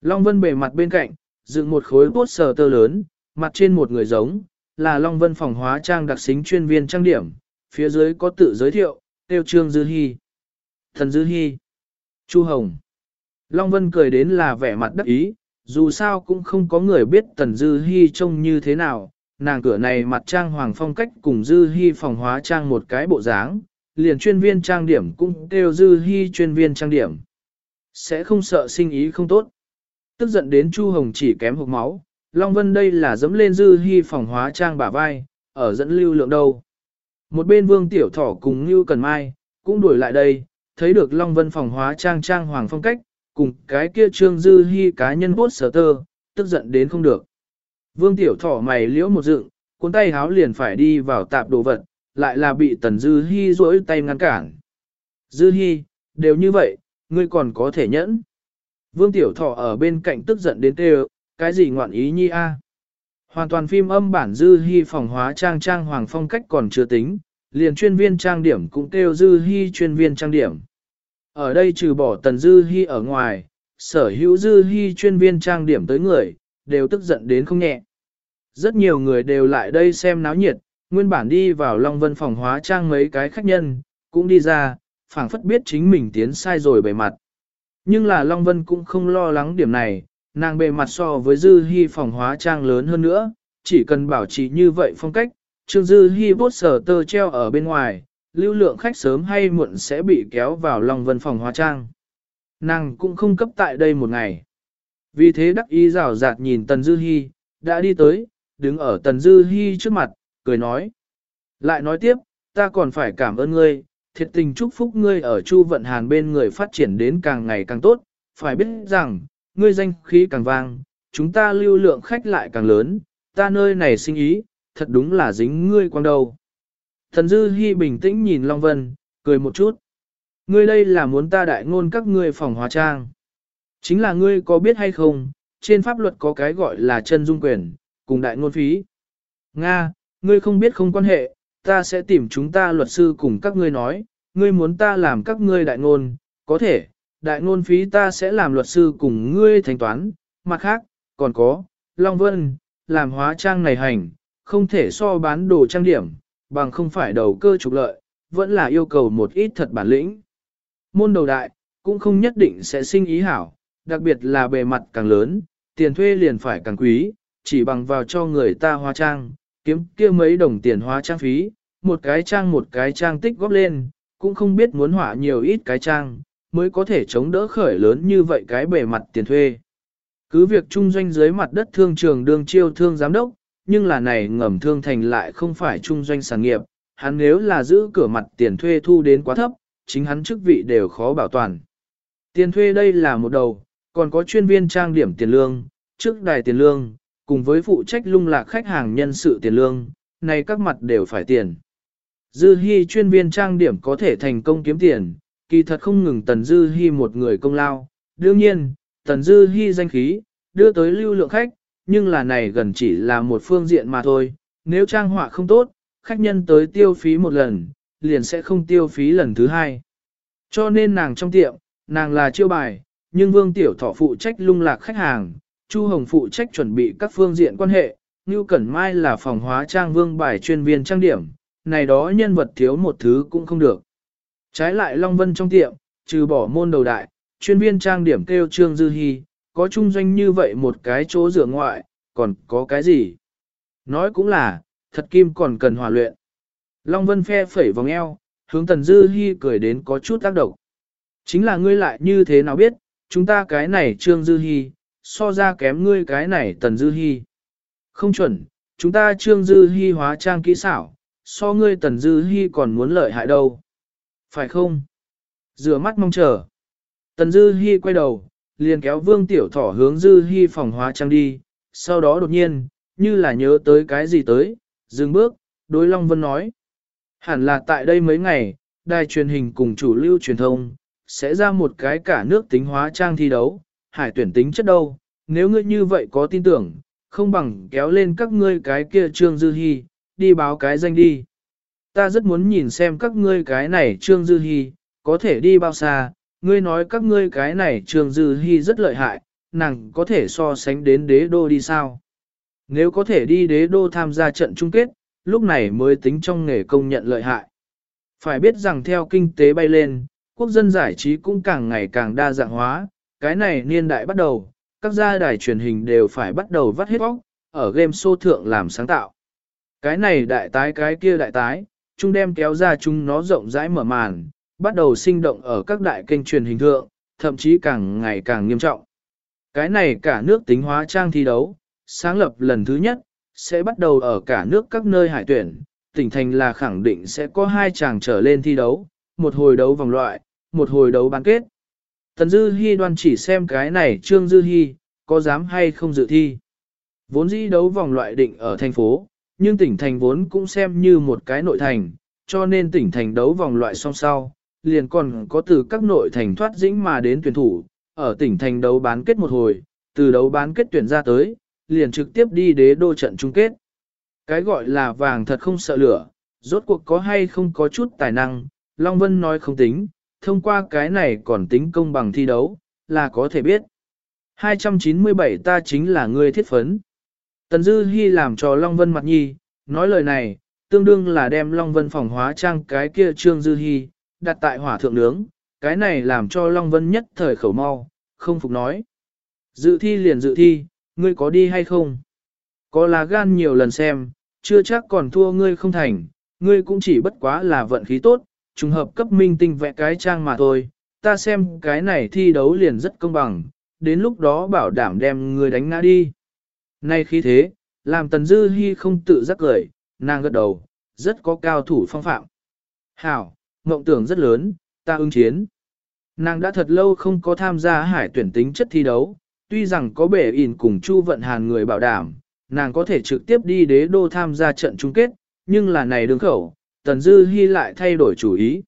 Long Vân bề mặt bên cạnh, dựng một khối bốt sờ tơ lớn, mặt trên một người giống, là Long Vân phòng hóa trang đặc xính chuyên viên trang điểm, phía dưới có tự giới thiệu, tiêu trương Dư hy. Thần Dư Hi. Chu Hồng. Long Vân cười đến là vẻ mặt đắc ý, dù sao cũng không có người biết Tần Dư Hi trông như thế nào, nàng cửa này mặt trang hoàng phong cách cùng Dư Hi phòng hóa trang một cái bộ dáng, liền chuyên viên trang điểm cũng kêu Dư Hi chuyên viên trang điểm. Sẽ không sợ sinh ý không tốt. Tức giận đến Chu Hồng chỉ kém hộp máu, Long Vân đây là dẫm lên dư hy phòng hóa trang bả vai, ở dẫn lưu lượng đâu. Một bên vương tiểu thỏ cùng Lưu Cần Mai, cũng đuổi lại đây, thấy được Long Vân phòng hóa trang trang hoàng phong cách, cùng cái kia trương dư Hi cá nhân bốt sở tơ, tức giận đến không được. Vương tiểu thỏ mày liễu một dựng, cuốn tay háo liền phải đi vào tạp đồ vật, lại là bị tần dư Hi rỗi tay ngăn cản. Dư Hi đều như vậy, ngươi còn có thể nhẫn. Vương Tiểu Thọ ở bên cạnh tức giận đến tê cái gì ngoạn ý nhi a? Hoàn toàn phim âm bản dư Hi phòng hóa trang trang hoàng phong cách còn chưa tính, liền chuyên viên trang điểm cũng kêu dư hy chuyên viên trang điểm. Ở đây trừ bỏ tần dư hy ở ngoài, sở hữu dư hy chuyên viên trang điểm tới người, đều tức giận đến không nhẹ. Rất nhiều người đều lại đây xem náo nhiệt, nguyên bản đi vào Long Vân phòng hóa trang mấy cái khách nhân, cũng đi ra, phảng phất biết chính mình tiến sai rồi bề mặt. Nhưng là Long Vân cũng không lo lắng điểm này, nàng bề mặt so với Dư Hi phòng hóa trang lớn hơn nữa, chỉ cần bảo trì như vậy phong cách, Trương Dư Hi bốt sở tơ treo ở bên ngoài, lưu lượng khách sớm hay muộn sẽ bị kéo vào lòng Vân phòng hóa trang. Nàng cũng không cấp tại đây một ngày. Vì thế đắc ý rào rạt nhìn Tần Dư Hi, đã đi tới, đứng ở Tần Dư Hi trước mặt, cười nói. Lại nói tiếp, ta còn phải cảm ơn ngươi, thiệt tình chúc phúc ngươi ở Chu Vận Hàn bên người phát triển đến càng ngày càng tốt, phải biết rằng, ngươi danh khí càng vang, chúng ta lưu lượng khách lại càng lớn, ta nơi này sinh ý, thật đúng là dính ngươi quang đầu. Thần Dư Hi bình tĩnh nhìn Long Vân, cười một chút. Ngươi đây là muốn ta đại ngôn các ngươi phòng hóa trang. Chính là ngươi có biết hay không, trên pháp luật có cái gọi là chân dung quyền, cùng đại ngôn phí. Nga, ngươi không biết không quan hệ, ta sẽ tìm chúng ta luật sư cùng các ngươi nói, ngươi muốn ta làm các ngươi đại ngôn, có thể, đại ngôn phí ta sẽ làm luật sư cùng ngươi thanh toán, mặt khác, còn có, Long Vân, làm hóa trang này hành, không thể so bán đồ trang điểm, bằng không phải đầu cơ trục lợi, vẫn là yêu cầu một ít thật bản lĩnh. Môn đầu đại, cũng không nhất định sẽ sinh ý hảo, đặc biệt là bề mặt càng lớn, tiền thuê liền phải càng quý, chỉ bằng vào cho người ta hóa trang, kiếm kia mấy đồng tiền hóa trang phí, một cái trang một cái trang tích góp lên, cũng không biết muốn hỏa nhiều ít cái trang, mới có thể chống đỡ khởi lớn như vậy cái bề mặt tiền thuê. Cứ việc trung doanh dưới mặt đất thương trường đường chiêu thương giám đốc, nhưng là này ngầm thương thành lại không phải trung doanh sản nghiệp, hắn nếu là giữ cửa mặt tiền thuê thu đến quá thấp, chính hắn chức vị đều khó bảo toàn. Tiền thuê đây là một đầu, còn có chuyên viên trang điểm tiền lương, trước đài tiền lương, cùng với phụ trách lung lạc khách hàng nhân sự tiền lương, này các mặt đều phải tiền. Dư Hi chuyên viên trang điểm có thể thành công kiếm tiền, kỳ thật không ngừng Tần Dư Hi một người công lao. Đương nhiên, Tần Dư Hi danh khí, đưa tới lưu lượng khách, nhưng là này gần chỉ là một phương diện mà thôi. Nếu trang họa không tốt, khách nhân tới tiêu phí một lần, liền sẽ không tiêu phí lần thứ hai. Cho nên nàng trong tiệm, nàng là chiêu bài, nhưng Vương Tiểu Thọ phụ trách lung lạc khách hàng, Chu Hồng phụ trách chuẩn bị các phương diện quan hệ, Ngưu Cẩn Mai là phòng hóa trang vương bài chuyên viên trang điểm, này đó nhân vật thiếu một thứ cũng không được. Trái lại Long Vân trong tiệm, trừ bỏ môn đầu đại, chuyên viên trang điểm kêu Trương Dư Hi, có trung doanh như vậy một cái chỗ rửa ngoại, còn có cái gì? Nói cũng là, thật kim còn cần hòa luyện. Long Vân phe phẩy vòng eo, hướng Tần Dư Hi cười đến có chút tác động. Chính là ngươi lại như thế nào biết, chúng ta cái này Trương Dư Hi, so ra kém ngươi cái này Tần Dư Hi. Không chuẩn, chúng ta Trương Dư Hi hóa trang kỹ xảo, so ngươi Tần Dư Hi còn muốn lợi hại đâu. Phải không? Rửa mắt mong chờ. Tần Dư Hi quay đầu, liền kéo Vương Tiểu Thỏ hướng Dư hy phòng hóa trang đi, sau đó đột nhiên, như là nhớ tới cái gì tới, dừng bước, đối Long Vân nói. Hẳn là tại đây mấy ngày, đài truyền hình cùng chủ lưu truyền thông, sẽ ra một cái cả nước tính hóa trang thi đấu, hải tuyển tính chất đâu, nếu ngươi như vậy có tin tưởng, không bằng kéo lên các ngươi cái kia Trương Dư Hi, đi báo cái danh đi. Ta rất muốn nhìn xem các ngươi cái này Trương Dư Hi, có thể đi bao xa, ngươi nói các ngươi cái này Trương Dư Hi rất lợi hại, nàng có thể so sánh đến đế đô đi sao. Nếu có thể đi đế đô tham gia trận chung kết, lúc này mới tính trong nghề công nhận lợi hại. Phải biết rằng theo kinh tế bay lên, quốc dân giải trí cũng càng ngày càng đa dạng hóa, cái này niên đại bắt đầu, các gia đài truyền hình đều phải bắt đầu vắt hết bóc, ở game show thượng làm sáng tạo. Cái này đại tái cái kia đại tái, chúng đem kéo ra chúng nó rộng rãi mở màn, bắt đầu sinh động ở các đại kênh truyền hình thượng, thậm chí càng ngày càng nghiêm trọng. Cái này cả nước tính hóa trang thi đấu, sáng lập lần thứ nhất, sẽ bắt đầu ở cả nước các nơi hải tuyển, tỉnh thành là khẳng định sẽ có hai chàng trở lên thi đấu, một hồi đấu vòng loại, một hồi đấu bán kết. Tần Dư Hi đoan chỉ xem cái này Trương Dư Hi, có dám hay không dự thi. Vốn dĩ đấu vòng loại định ở thành phố, nhưng tỉnh thành vốn cũng xem như một cái nội thành, cho nên tỉnh thành đấu vòng loại song sau, liền còn có từ các nội thành thoát dĩnh mà đến tuyển thủ, ở tỉnh thành đấu bán kết một hồi, từ đấu bán kết tuyển ra tới, liền trực tiếp đi đế đô trận chung kết. Cái gọi là vàng thật không sợ lửa, rốt cuộc có hay không có chút tài năng, Long Vân nói không tính, thông qua cái này còn tính công bằng thi đấu, là có thể biết. 297 ta chính là người thiết phấn. Tần Dư Hi làm cho Long Vân mặt nhi, nói lời này, tương đương là đem Long Vân phòng hóa trang cái kia Trương Dư Hi, đặt tại hỏa thượng nướng, cái này làm cho Long Vân nhất thời khẩu mau, không phục nói. Dự thi liền dự thi, ngươi có đi hay không? Có là gan nhiều lần xem, chưa chắc còn thua ngươi không thành, ngươi cũng chỉ bất quá là vận khí tốt, trùng hợp cấp minh tinh vẽ cái trang mà thôi, ta xem cái này thi đấu liền rất công bằng, đến lúc đó bảo đảm đem ngươi đánh ngã đi. Nay khi thế, làm Tần Dư Hi không tự giác cười, nàng gật đầu, rất có cao thủ phong phạm. Hảo, mộng tưởng rất lớn, ta ứng chiến. Nàng đã thật lâu không có tham gia hải tuyển tính chất thi đấu, tuy rằng có bể ỉn cùng Chu Vận Hàn người bảo đảm, nàng có thể trực tiếp đi đế đô tham gia trận chung kết, nhưng là này đường khẩu, Tần Dư Hi lại thay đổi chủ ý.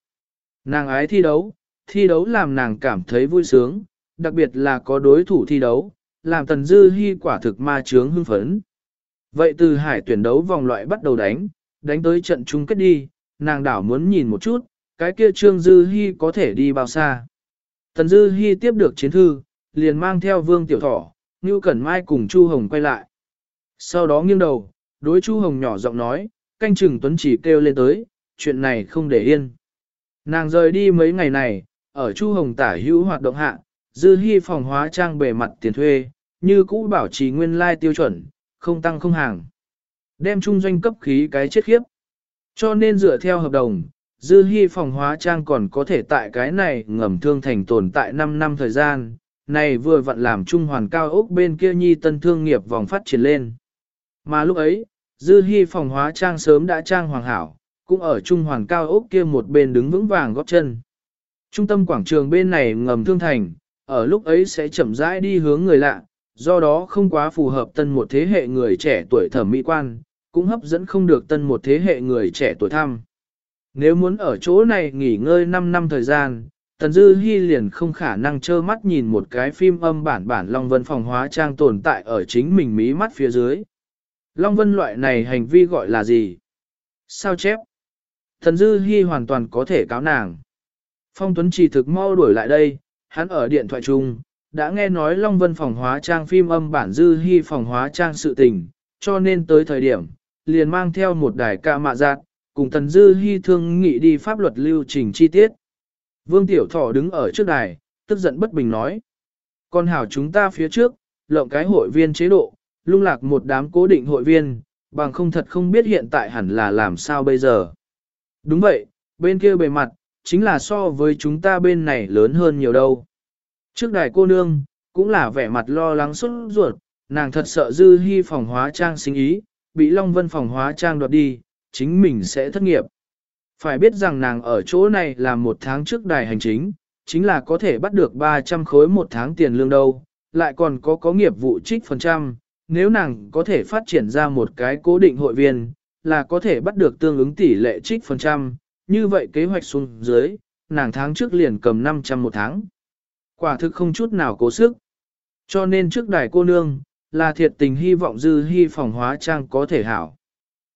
Nàng ái thi đấu, thi đấu làm nàng cảm thấy vui sướng, đặc biệt là có đối thủ thi đấu, làm Tần Dư Hi quả thực ma chướng hưng phấn. Vậy từ hải tuyển đấu vòng loại bắt đầu đánh, đánh tới trận chung kết đi, nàng đảo muốn nhìn một chút, cái kia Trương Dư Hi có thể đi bao xa. Tần Dư Hi tiếp được chiến thư, liền mang theo Vương Tiểu Thỏ, Ngưu Cẩn Mai cùng Chu Hồng quay lại. Sau đó nghiêng đầu, đối Chu Hồng nhỏ giọng nói, canh chừng Tuấn chỉ kêu lên tới, chuyện này không để yên. Nàng rời đi mấy ngày này, ở Chu Hồng tả hữu hoạt động hạ, Dư Hi phòng hóa trang bề mặt tiền thuê, như cũ bảo trì nguyên lai tiêu chuẩn, không tăng không hàng. Đem trung doanh cấp khí cái chết khiếp. Cho nên dựa theo hợp đồng, Dư Hi phòng hóa trang còn có thể tại cái này ngầm thương thành tồn tại 5 năm thời gian, này vừa vặn làm trung hoàn cao ốc bên kia nhi tân thương nghiệp vòng phát triển lên. Mà lúc ấy, Dư Hi phòng hóa trang sớm đã trang hoàng hảo, cũng ở trung hoàn cao ốc kia một bên đứng vững vàng góp chân. Trung tâm quảng trường bên này ngầm thương thành, ở lúc ấy sẽ chậm rãi đi hướng người lạ, do đó không quá phù hợp tân một thế hệ người trẻ tuổi thẩm mỹ quan, cũng hấp dẫn không được tân một thế hệ người trẻ tuổi thăm. Nếu muốn ở chỗ này nghỉ ngơi 5 năm thời gian, Tần Dư Hi liền không khả năng trơ mắt nhìn một cái phim âm bản bản Long Vân phòng hóa trang tồn tại ở chính mình mí mắt phía dưới. Long Vân loại này hành vi gọi là gì? Sao chép? Tần Dư Hi hoàn toàn có thể cáo nàng. Phong Tuấn chỉ thực mau đuổi lại đây, hắn ở điện thoại chung, đã nghe nói Long Vân phòng hóa trang phim âm bản Dư Hi phòng hóa trang sự tình, cho nên tới thời điểm, liền mang theo một đài ca mạ giạt, cùng Tần Dư Hi thương nghị đi pháp luật lưu trình chi tiết. Vương Tiểu Thọ đứng ở trước đài, tức giận bất bình nói. Con hảo chúng ta phía trước, lộng cái hội viên chế độ, lung lạc một đám cố định hội viên, bằng không thật không biết hiện tại hẳn là làm sao bây giờ. Đúng vậy, bên kia bề mặt, chính là so với chúng ta bên này lớn hơn nhiều đâu. Trước đài cô nương, cũng là vẻ mặt lo lắng xuất ruột, nàng thật sợ dư hy phòng hóa trang sinh ý, bị Long Vân phòng hóa trang đoạt đi, chính mình sẽ thất nghiệp. Phải biết rằng nàng ở chỗ này là một tháng trước đài hành chính, chính là có thể bắt được 300 khối một tháng tiền lương đâu, lại còn có có nghiệp vụ trích phần trăm, nếu nàng có thể phát triển ra một cái cố định hội viên, là có thể bắt được tương ứng tỷ lệ trích phần trăm, như vậy kế hoạch xuống dưới, nàng tháng trước liền cầm 500 một tháng. Quả thực không chút nào cố sức. Cho nên trước đài cô nương, là thiệt tình hy vọng dư hy phòng hóa trang có thể hảo.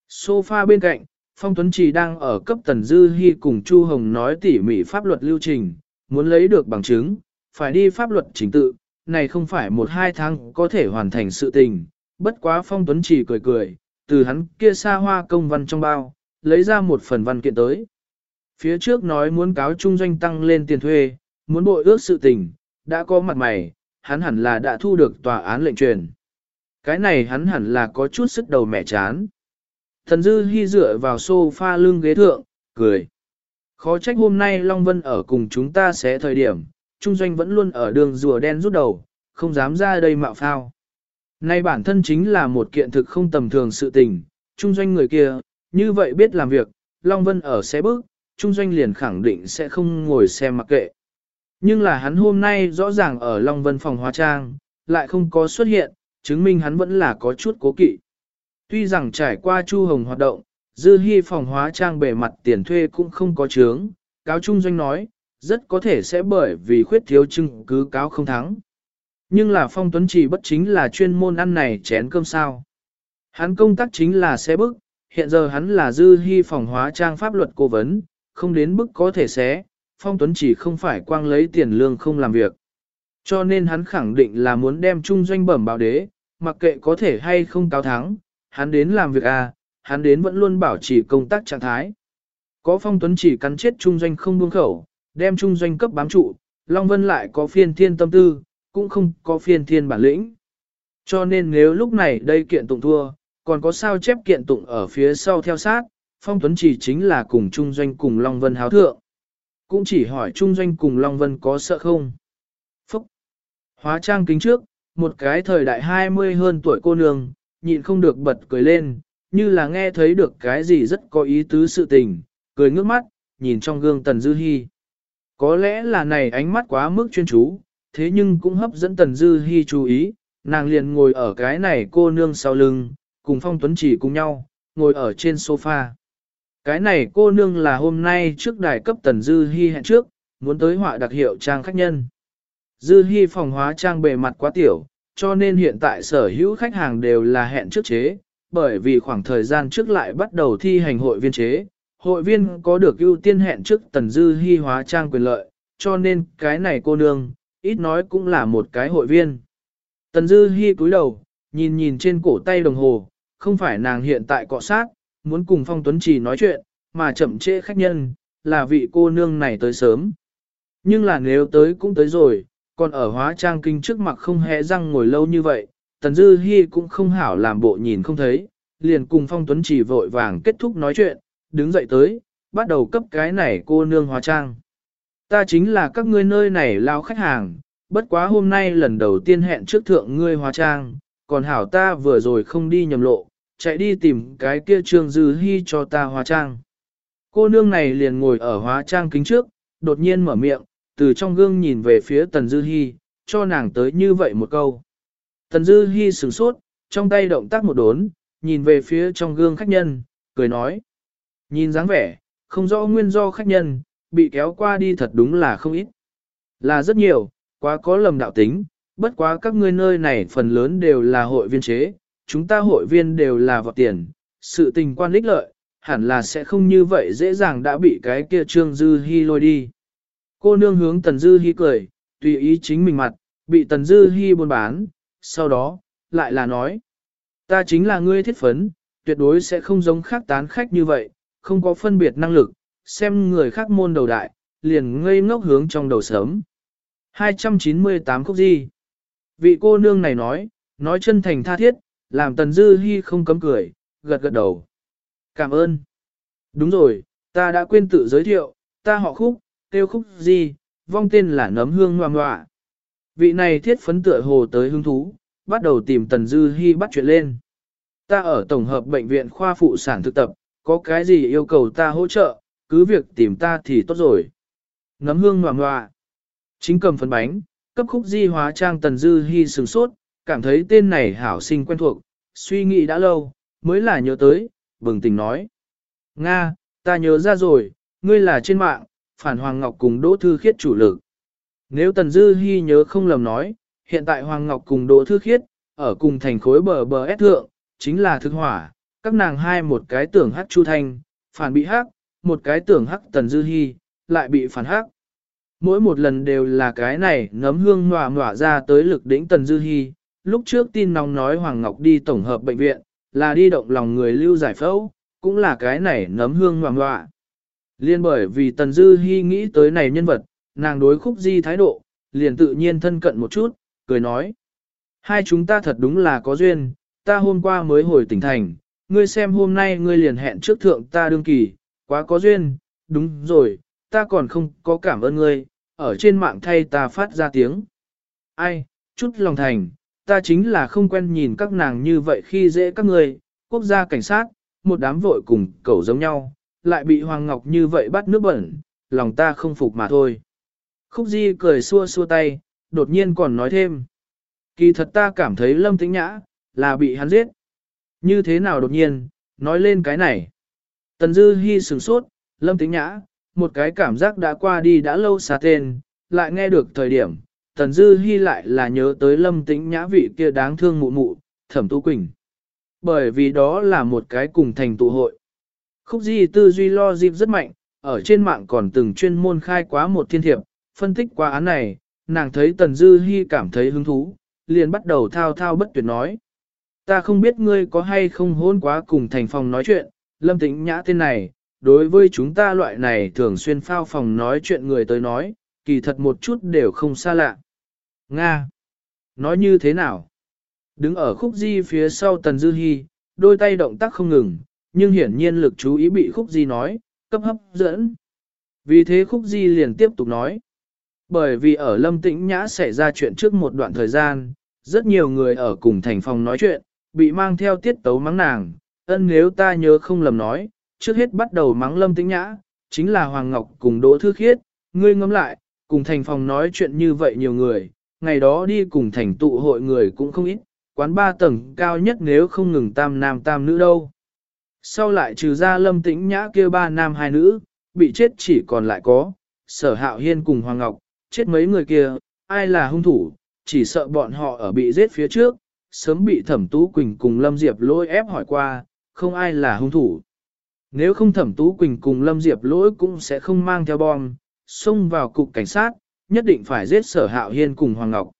Sofa bên cạnh, Phong Tuấn Trì đang ở cấp tần dư hy cùng Chu Hồng nói tỉ mỉ pháp luật lưu trình, muốn lấy được bằng chứng, phải đi pháp luật chính tự, này không phải một hai tháng có thể hoàn thành sự tình. Bất quá Phong Tuấn Trì cười cười, từ hắn kia xa hoa công văn trong bao, lấy ra một phần văn kiện tới. Phía trước nói muốn cáo trung doanh tăng lên tiền thuê, muốn bội ước sự tình, đã có mặt mày, hắn hẳn là đã thu được tòa án lệnh truyền. Cái này hắn hẳn là có chút sức đầu mẹ chán. Thần Dư Hi dựa vào sofa lưng ghế thượng, cười. Khó trách hôm nay Long Vân ở cùng chúng ta sẽ thời điểm, Trung Doanh vẫn luôn ở đường rùa đen rút đầu, không dám ra đây mạo phao. Nay bản thân chính là một kiện thực không tầm thường sự tình, Trung Doanh người kia, như vậy biết làm việc, Long Vân ở xe bước, Trung Doanh liền khẳng định sẽ không ngồi xem mặc kệ. Nhưng là hắn hôm nay rõ ràng ở Long Vân phòng hóa trang, lại không có xuất hiện, chứng minh hắn vẫn là có chút cố kỵ. Tuy rằng trải qua Chu Hồng hoạt động, dư hy phòng hóa trang bề mặt tiền thuê cũng không có chướng, cáo trung doanh nói, rất có thể sẽ bởi vì khuyết thiếu chứng cứ cáo không thắng. Nhưng là phong tuấn chỉ bất chính là chuyên môn ăn này chén cơm sao. Hắn công tác chính là xe bức, hiện giờ hắn là dư hy phòng hóa trang pháp luật cố vấn, không đến bức có thể xé, phong tuấn chỉ không phải quang lấy tiền lương không làm việc. Cho nên hắn khẳng định là muốn đem trung doanh bẩm báo đế, mặc kệ có thể hay không cáo thắng, hắn đến làm việc à, hắn đến vẫn luôn bảo trì công tác trạng thái. Có phong tuấn chỉ cắn chết trung doanh không buông khẩu, đem trung doanh cấp bám trụ, Long Vân lại có phiên thiên tâm tư, cũng không có phiên thiên bản lĩnh. Cho nên nếu lúc này đây kiện tụng thua, còn có sao chép kiện tụng ở phía sau theo sát, phong tuấn chỉ chính là cùng trung doanh cùng Long Vân háo thượng. Cũng chỉ hỏi trung doanh cùng Long Vân có sợ không? Phúc! Hóa trang kính trước, một cái thời đại 20 hơn tuổi cô nương, nhịn không được bật cười lên, như là nghe thấy được cái gì rất có ý tứ sự tình, cười ngước mắt, nhìn trong gương Tần Dư Hi. Có lẽ là này ánh mắt quá mức chuyên chú, thế nhưng cũng hấp dẫn Tần Dư Hi chú ý, nàng liền ngồi ở cái này cô nương sau lưng, cùng Phong Tuấn chỉ cùng nhau, ngồi ở trên sofa. Cái này cô nương là hôm nay trước đài cấp Tần Dư Hi hẹn trước, muốn tới họa đặc hiệu trang khách nhân. Dư Hi phòng hóa trang bề mặt quá tiểu, cho nên hiện tại sở hữu khách hàng đều là hẹn trước chế, bởi vì khoảng thời gian trước lại bắt đầu thi hành hội viên chế. Hội viên có được ưu tiên hẹn trước Tần Dư hy hóa trang quyền lợi, cho nên cái này cô nương, ít nói cũng là một cái hội viên. Tần Dư hy cúi đầu, nhìn nhìn trên cổ tay đồng hồ, không phải nàng hiện tại cọ sát, muốn cùng Phong Tuấn Trì nói chuyện, mà chậm trễ khách nhân, là vị cô nương này tới sớm. Nhưng là nếu tới cũng tới rồi, còn ở hóa trang kinh trước mặt không hề răng ngồi lâu như vậy, Tần Dư Hi cũng không hảo làm bộ nhìn không thấy, liền cùng Phong Tuấn Trì vội vàng kết thúc nói chuyện, đứng dậy tới, bắt đầu cấp cái này cô nương hóa trang. Ta chính là các ngươi nơi này lao khách hàng, bất quá hôm nay lần đầu tiên hẹn trước thượng ngươi hóa trang, còn hảo ta vừa rồi không đi nhầm lộ, chạy đi tìm cái kia trương dư hy cho ta hóa trang. Cô nương này liền ngồi ở hóa trang kính trước, đột nhiên mở miệng, từ trong gương nhìn về phía tần dư hy, cho nàng tới như vậy một câu. Tần dư hy sửng sốt, trong tay động tác một đốn, nhìn về phía trong gương khách nhân, cười nói. Nhìn dáng vẻ, không rõ nguyên do khách nhân, bị kéo qua đi thật đúng là không ít. Là rất nhiều, quá có lầm đạo tính, bất quá các ngươi nơi này phần lớn đều là hội viên chế, chúng ta hội viên đều là vọt tiền, sự tình quan ích lợi, hẳn là sẽ không như vậy dễ dàng đã bị cái kia Trương Dư Hi lôi đi. Cô nương hướng Tần Dư Hi cười, tùy ý chính mình mặt, bị Tần Dư Hi buôn bán, sau đó, lại là nói, ta chính là ngươi thiết phấn, tuyệt đối sẽ không giống khác tán khách như vậy, không có phân biệt năng lực, xem người khác môn đầu đại, liền ngây ngốc hướng trong đầu sớm. 298 khúc gì? Vị cô nương này nói, nói chân thành tha thiết, làm Tần Dư Hi không cấm cười, gật gật đầu. Cảm ơn. Đúng rồi, ta đã quên tự giới thiệu, ta họ khúc, tiêu khúc gì, vong tên là nấm hương ngoa ngoạ. Vị này thiết phấn tựa hồ tới hứng thú, bắt đầu tìm Tần Dư Hi bắt chuyện lên. Ta ở tổng hợp bệnh viện khoa phụ sản thực tập, có cái gì yêu cầu ta hỗ trợ, cứ việc tìm ta thì tốt rồi. Nấm hương ngoà ngoạ. Chính cầm phấn bánh, cấp khúc di hóa trang Tần Dư Hi sừng sốt, cảm thấy tên này hảo sinh quen thuộc, suy nghĩ đã lâu, mới là nhớ tới, bừng tỉnh nói. Nga, ta nhớ ra rồi, ngươi là trên mạng, phản Hoàng Ngọc cùng Đỗ Thư Khiết chủ lực. Nếu Tần Dư Hi nhớ không lầm nói, hiện tại Hoàng Ngọc cùng Đỗ Thư Khiết, ở cùng thành khối bờ bờ ép thượng, chính là thực hỏa, các nàng hai một cái tưởng hắc Chu Thanh, phản bị hắc, một cái tưởng hắc Tần Dư Hi, lại bị phản hắc. Mỗi một lần đều là cái này nấm hương ngọa ngọa ra tới lực đỉnh Tần Dư Hi, lúc trước tin nóng nói Hoàng Ngọc đi tổng hợp bệnh viện, là đi động lòng người lưu giải phẫu, cũng là cái này nấm hương ngọa ngọa. Liên bởi vì Tần Dư Hi nghĩ tới này nhân vật, nàng đối khúc di thái độ, liền tự nhiên thân cận một chút, cười nói. Hai chúng ta thật đúng là có duyên, ta hôm qua mới hồi tỉnh thành, ngươi xem hôm nay ngươi liền hẹn trước thượng ta đương kỳ, quá có duyên, đúng rồi, ta còn không có cảm ơn ngươi, ở trên mạng thay ta phát ra tiếng. Ai, chút lòng thành, ta chính là không quen nhìn các nàng như vậy khi dễ các ngươi, quốc gia cảnh sát, một đám vội cùng cẩu giống nhau, lại bị Hoàng Ngọc như vậy bắt nước bẩn, lòng ta không phục mà thôi. Khúc Di cười xua xua tay, đột nhiên còn nói thêm. Kỳ thật ta cảm thấy Lâm Tĩnh Nhã, là bị hắn giết. Như thế nào đột nhiên, nói lên cái này. Tần Dư Hi sửng sốt, Lâm Tĩnh Nhã, một cái cảm giác đã qua đi đã lâu xa tên, lại nghe được thời điểm, Tần Dư Hi lại là nhớ tới Lâm Tĩnh Nhã vị kia đáng thương mụ mụ, Thẩm Tu Quỳnh. Bởi vì đó là một cái cùng thành tụ hội. Khúc Di tư duy lo dịp rất mạnh, ở trên mạng còn từng chuyên môn khai quá một thiên thiệp, phân tích qua án này, nàng thấy Tần Dư Hi cảm thấy hứng thú, liền bắt đầu thao thao bất tuyệt nói. Ta không biết ngươi có hay không hôn quá cùng thành phòng nói chuyện, Lâm Tĩnh Nhã tên này, đối với chúng ta loại này thường xuyên phao phòng nói chuyện người tới nói, kỳ thật một chút đều không xa lạ. Nga! Nói như thế nào? Đứng ở khúc di phía sau Tần Dư Hi, đôi tay động tác không ngừng, nhưng hiển nhiên lực chú ý bị khúc di nói, cấp hấp dẫn. Vì thế khúc di liền tiếp tục nói. Bởi vì ở Lâm Tĩnh Nhã xảy ra chuyện trước một đoạn thời gian, rất nhiều người ở cùng thành phòng nói chuyện, bị mang theo tiết tấu mắng nàng, ân nếu ta nhớ không lầm nói, trước hết bắt đầu mắng Lâm Tĩnh Nhã, chính là Hoàng Ngọc cùng Đỗ Thư Khiết, ngươi ngẫm lại, cùng thành phòng nói chuyện như vậy nhiều người, ngày đó đi cùng thành tụ hội người cũng không ít, quán ba tầng cao nhất nếu không ngừng tam nam tam nữ đâu. Sau lại trừ ra lâm tĩnh nhã kia ba nam hai nữ, bị chết chỉ còn lại có, sở hạo hiên cùng Hoàng Ngọc, chết mấy người kia, ai là hung thủ, chỉ sợ bọn họ ở bị giết phía trước, sớm bị thẩm tú quỳnh cùng lâm diệp lôi ép hỏi qua, không ai là hung thủ. Nếu không thẩm tú quỳnh cùng lâm diệp lỗi cũng sẽ không mang theo bom, xông vào cục cảnh sát, nhất định phải giết sở hạo hiên cùng Hoàng Ngọc.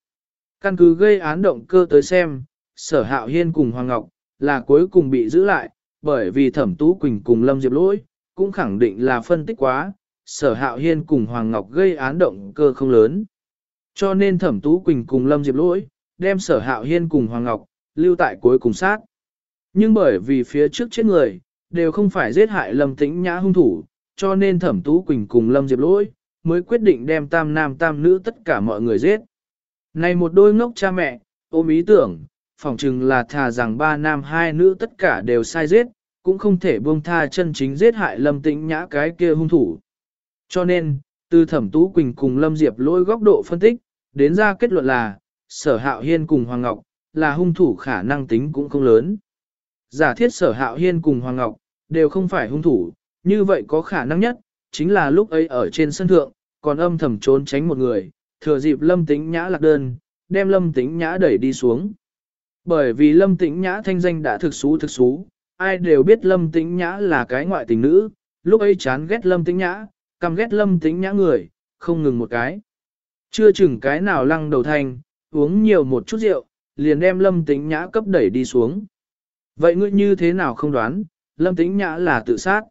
Căn cứ gây án động cơ tới xem, sở hạo hiên cùng Hoàng Ngọc, là cuối cùng bị giữ lại, bởi vì thẩm tú quỳnh cùng lâm diệp lỗi, cũng khẳng định là phân tích quá, sở hạo hiên cùng Hoàng Ngọc gây án động cơ không lớn. Cho nên thẩm tú quỳnh cùng lâm diệp lỗi, đem sở hạo hiên cùng Hoàng Ngọc, lưu tại cuối cùng sát. Nhưng bởi vì phía trước chết người, đều không phải giết hại lâm tĩnh nhã hung thủ, cho nên thẩm tú quỳnh cùng lâm diệp lỗi, mới quyết định đem tam nam tam nữ tất cả mọi người giết. Này một đôi ngốc cha mẹ, ôm ý tưởng, phỏng chừng là thà rằng ba nam hai nữ tất cả đều sai giết, cũng không thể buông tha chân chính giết hại lâm tĩnh nhã cái kia hung thủ. Cho nên, từ thẩm tú quỳnh cùng lâm diệp lỗi góc độ phân tích, đến ra kết luận là, sở hạo hiên cùng Hoàng Ngọc, là hung thủ khả năng tính cũng không lớn. Giả thiết sở hạo hiên cùng Hoàng Ngọc, đều không phải hung thủ, như vậy có khả năng nhất, chính là lúc ấy ở trên sân thượng, còn âm thầm trốn tránh một người, thừa dịp lâm tĩnh nhã lạc đơn, đem lâm tĩnh nhã đẩy đi xuống. Bởi vì lâm tĩnh nhã thanh danh đã thực xú thực xú, ai đều biết lâm tĩnh nhã là cái ngoại tình nữ, lúc ấy chán ghét lâm tĩnh nhã, căm ghét lâm tĩnh nhã người, không ngừng một cái. Chưa chừng cái nào lăng đầu thành, uống nhiều một chút rượu, liền đem lâm tĩnh nhã cấp đẩy đi xuống. Vậy ngươi như thế nào không đoán, lâm tĩnh nhã là tự sát.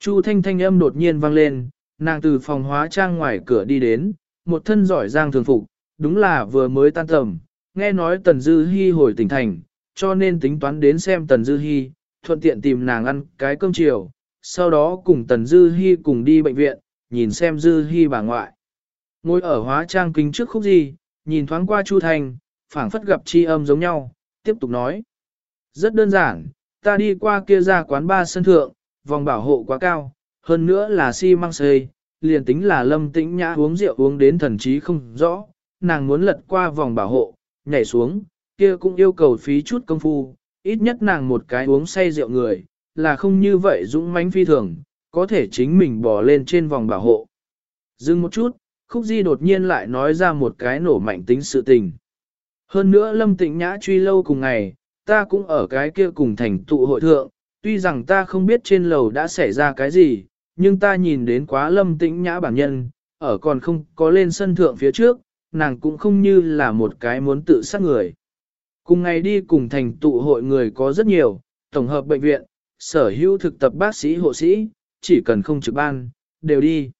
Chu thanh thanh âm đột nhiên vang lên, nàng từ phòng hóa trang ngoài cửa đi đến, một thân giỏi giang thường phục, đúng là vừa mới tan tầm, nghe nói Tần Dư Hi hồi tỉnh thành, cho nên tính toán đến xem Tần Dư Hi, thuận tiện tìm nàng ăn cái cơm chiều, sau đó cùng Tần Dư Hi cùng đi bệnh viện, nhìn xem Dư Hi bà ngoại. Ngồi ở hóa trang kính trước khúc gì, nhìn thoáng qua Chu Thành, phảng phất gặp chi âm giống nhau, tiếp tục nói. Rất đơn giản, ta đi qua kia ra quán ba sân thượng, vòng bảo hộ quá cao, hơn nữa là xi si măng xây, liền tính là lâm tĩnh nhã uống rượu uống đến thần trí không rõ, nàng muốn lật qua vòng bảo hộ, nhảy xuống, kia cũng yêu cầu phí chút công phu, ít nhất nàng một cái uống say rượu người, là không như vậy dũng mãnh phi thường, có thể chính mình bỏ lên trên vòng bảo hộ. Dừng một chút, Khúc Di đột nhiên lại nói ra một cái nổ mạnh tính sự tình. Hơn nữa Lâm tịnh Nhã truy lâu cùng ngày, ta cũng ở cái kia cùng thành tụ hội thượng, tuy rằng ta không biết trên lầu đã xảy ra cái gì, nhưng ta nhìn đến quá Lâm tịnh Nhã bản nhân, ở còn không có lên sân thượng phía trước, nàng cũng không như là một cái muốn tự sát người. Cùng ngày đi cùng thành tụ hội người có rất nhiều, tổng hợp bệnh viện, sở hữu thực tập bác sĩ hộ sĩ, chỉ cần không trực ban, đều đi.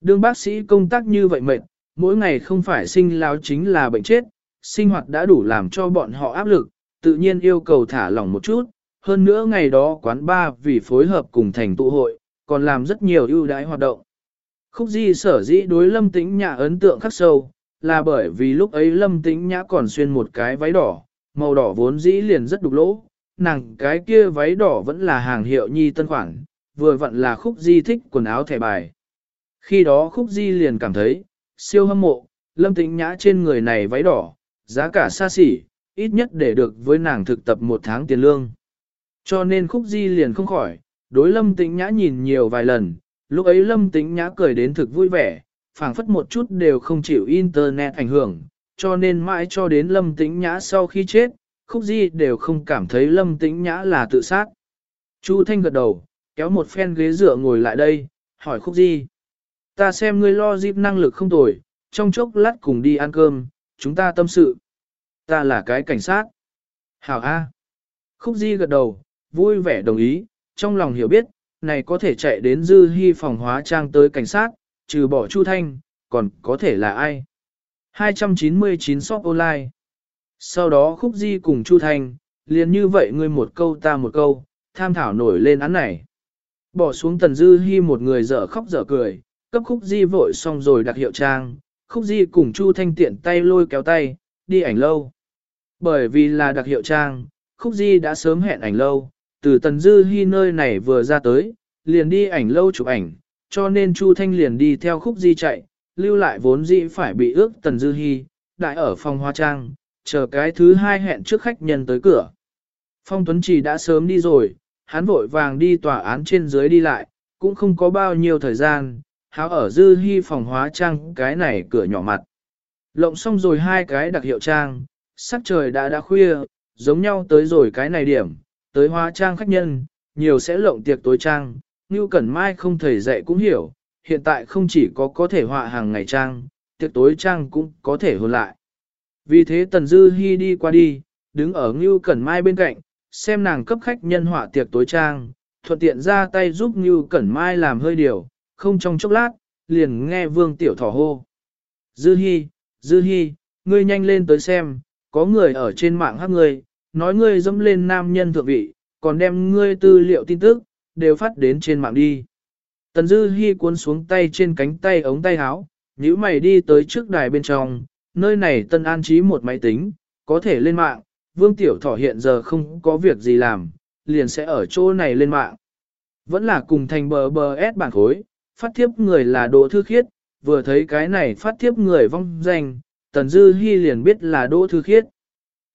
Đương bác sĩ công tác như vậy mệt, mỗi ngày không phải sinh lao chính là bệnh chết, sinh hoạt đã đủ làm cho bọn họ áp lực, tự nhiên yêu cầu thả lỏng một chút. Hơn nữa ngày đó quán ba vì phối hợp cùng thành tụ hội, còn làm rất nhiều ưu đãi hoạt động. Khúc di sở dĩ đối lâm tĩnh nhã ấn tượng khắc sâu, là bởi vì lúc ấy lâm tĩnh nhã còn xuyên một cái váy đỏ, màu đỏ vốn dĩ liền rất đục lỗ, nàng cái kia váy đỏ vẫn là hàng hiệu nhi tân khoản, vừa vặn là khúc di thích quần áo thẻ bài. Khi đó khúc di liền cảm thấy, siêu hâm mộ, lâm tĩnh nhã trên người này váy đỏ, giá cả xa xỉ, ít nhất để được với nàng thực tập một tháng tiền lương. Cho nên khúc di liền không khỏi, đối lâm tĩnh nhã nhìn nhiều vài lần, lúc ấy lâm tĩnh nhã cười đến thực vui vẻ, phảng phất một chút đều không chịu internet ảnh hưởng, cho nên mãi cho đến lâm tĩnh nhã sau khi chết, khúc di đều không cảm thấy lâm tĩnh nhã là tự sát. Chu Thanh gật đầu, kéo một phen ghế dựa ngồi lại đây, hỏi khúc di. Ta xem ngươi lo dịp năng lực không tồi, trong chốc lát cùng đi ăn cơm, chúng ta tâm sự. Ta là cái cảnh sát. Hảo A. Khúc Di gật đầu, vui vẻ đồng ý, trong lòng hiểu biết, này có thể chạy đến dư hy phòng hóa trang tới cảnh sát, trừ bỏ Chu Thanh, còn có thể là ai? 299 shop online. Sau đó Khúc Di cùng Chu Thanh, liền như vậy ngươi một câu ta một câu, tham thảo nổi lên án này. Bỏ xuống tần dư Hi một người dở khóc dở cười, cấp khúc di vội xong rồi đặt hiệu trang, khúc di cùng Chu Thanh tiện tay lôi kéo tay, đi ảnh lâu. Bởi vì là đặc hiệu trang, khúc di đã sớm hẹn ảnh lâu, từ tần dư Hi nơi này vừa ra tới, liền đi ảnh lâu chụp ảnh, cho nên Chu Thanh liền đi theo khúc di chạy, lưu lại vốn dĩ phải bị ước tần dư Hi đại ở phòng hoa trang, chờ cái thứ hai hẹn trước khách nhân tới cửa. Phong Tuấn Trì đã sớm đi rồi, hắn vội vàng đi tòa án trên dưới đi lại, cũng không có bao nhiêu thời gian, háo ở dư Hi phòng hóa trang cái này cửa nhỏ mặt. Lộng xong rồi hai cái đặc hiệu trang, sắc trời đã đã khuya, giống nhau tới rồi cái này điểm, tới hóa trang khách nhân, nhiều sẽ lộng tiệc tối trang, Ngưu Cẩn Mai không thầy dạy cũng hiểu, hiện tại không chỉ có có thể họa hàng ngày trang, tiệc tối trang cũng có thể hồn lại. Vì thế Tần Dư Hi đi qua đi, đứng ở Ngưu Cẩn Mai bên cạnh, xem nàng cấp khách nhân họa tiệc tối trang, thuận tiện ra tay giúp Ngưu Cẩn Mai làm hơi điều, không trong chốc lát, liền nghe Vương Tiểu Thỏ hô. Dư Hi, Dư Hi, ngươi nhanh lên tới xem, có người ở trên mạng hát ngươi, nói ngươi dẫm lên nam nhân thượng vị, còn đem ngươi tư liệu tin tức, đều phát đến trên mạng đi. Tần Dư Hi cuốn xuống tay trên cánh tay ống tay áo, nhíu mày đi tới trước đài bên trong, nơi này tân an trí một máy tính, có thể lên mạng, Vương Tiểu Thỏ hiện giờ không có việc gì làm, liền sẽ ở chỗ này lên mạng. Vẫn là cùng thành bờ bờ S bản khối, phát thiếp người là Đỗ Thư Khiết, vừa thấy cái này phát thiếp người vong danh, Tần Dư Hi liền biết là Đỗ Thư Khiết.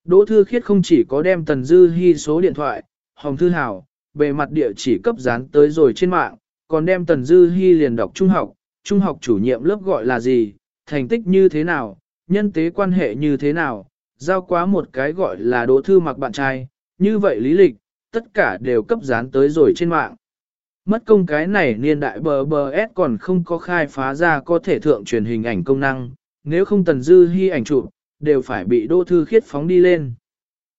Đỗ Thư Khiết không chỉ có đem Tần Dư Hi số điện thoại, Hồng Thư Hảo, bề mặt địa chỉ cấp dán tới rồi trên mạng, còn đem Tần Dư Hi liền đọc trung học, trung học chủ nhiệm lớp gọi là gì, thành tích như thế nào, nhân tế quan hệ như thế nào, giao quá một cái gọi là Đỗ Thư mặc bạn trai, như vậy lý lịch, tất cả đều cấp dán tới rồi trên mạng. Mất công cái này niên đại bờ bờ S còn không có khai phá ra có thể thượng truyền hình ảnh công năng, nếu không Tần Dư Hi ảnh chụp, đều phải bị Đỗ Thư Khiết phóng đi lên.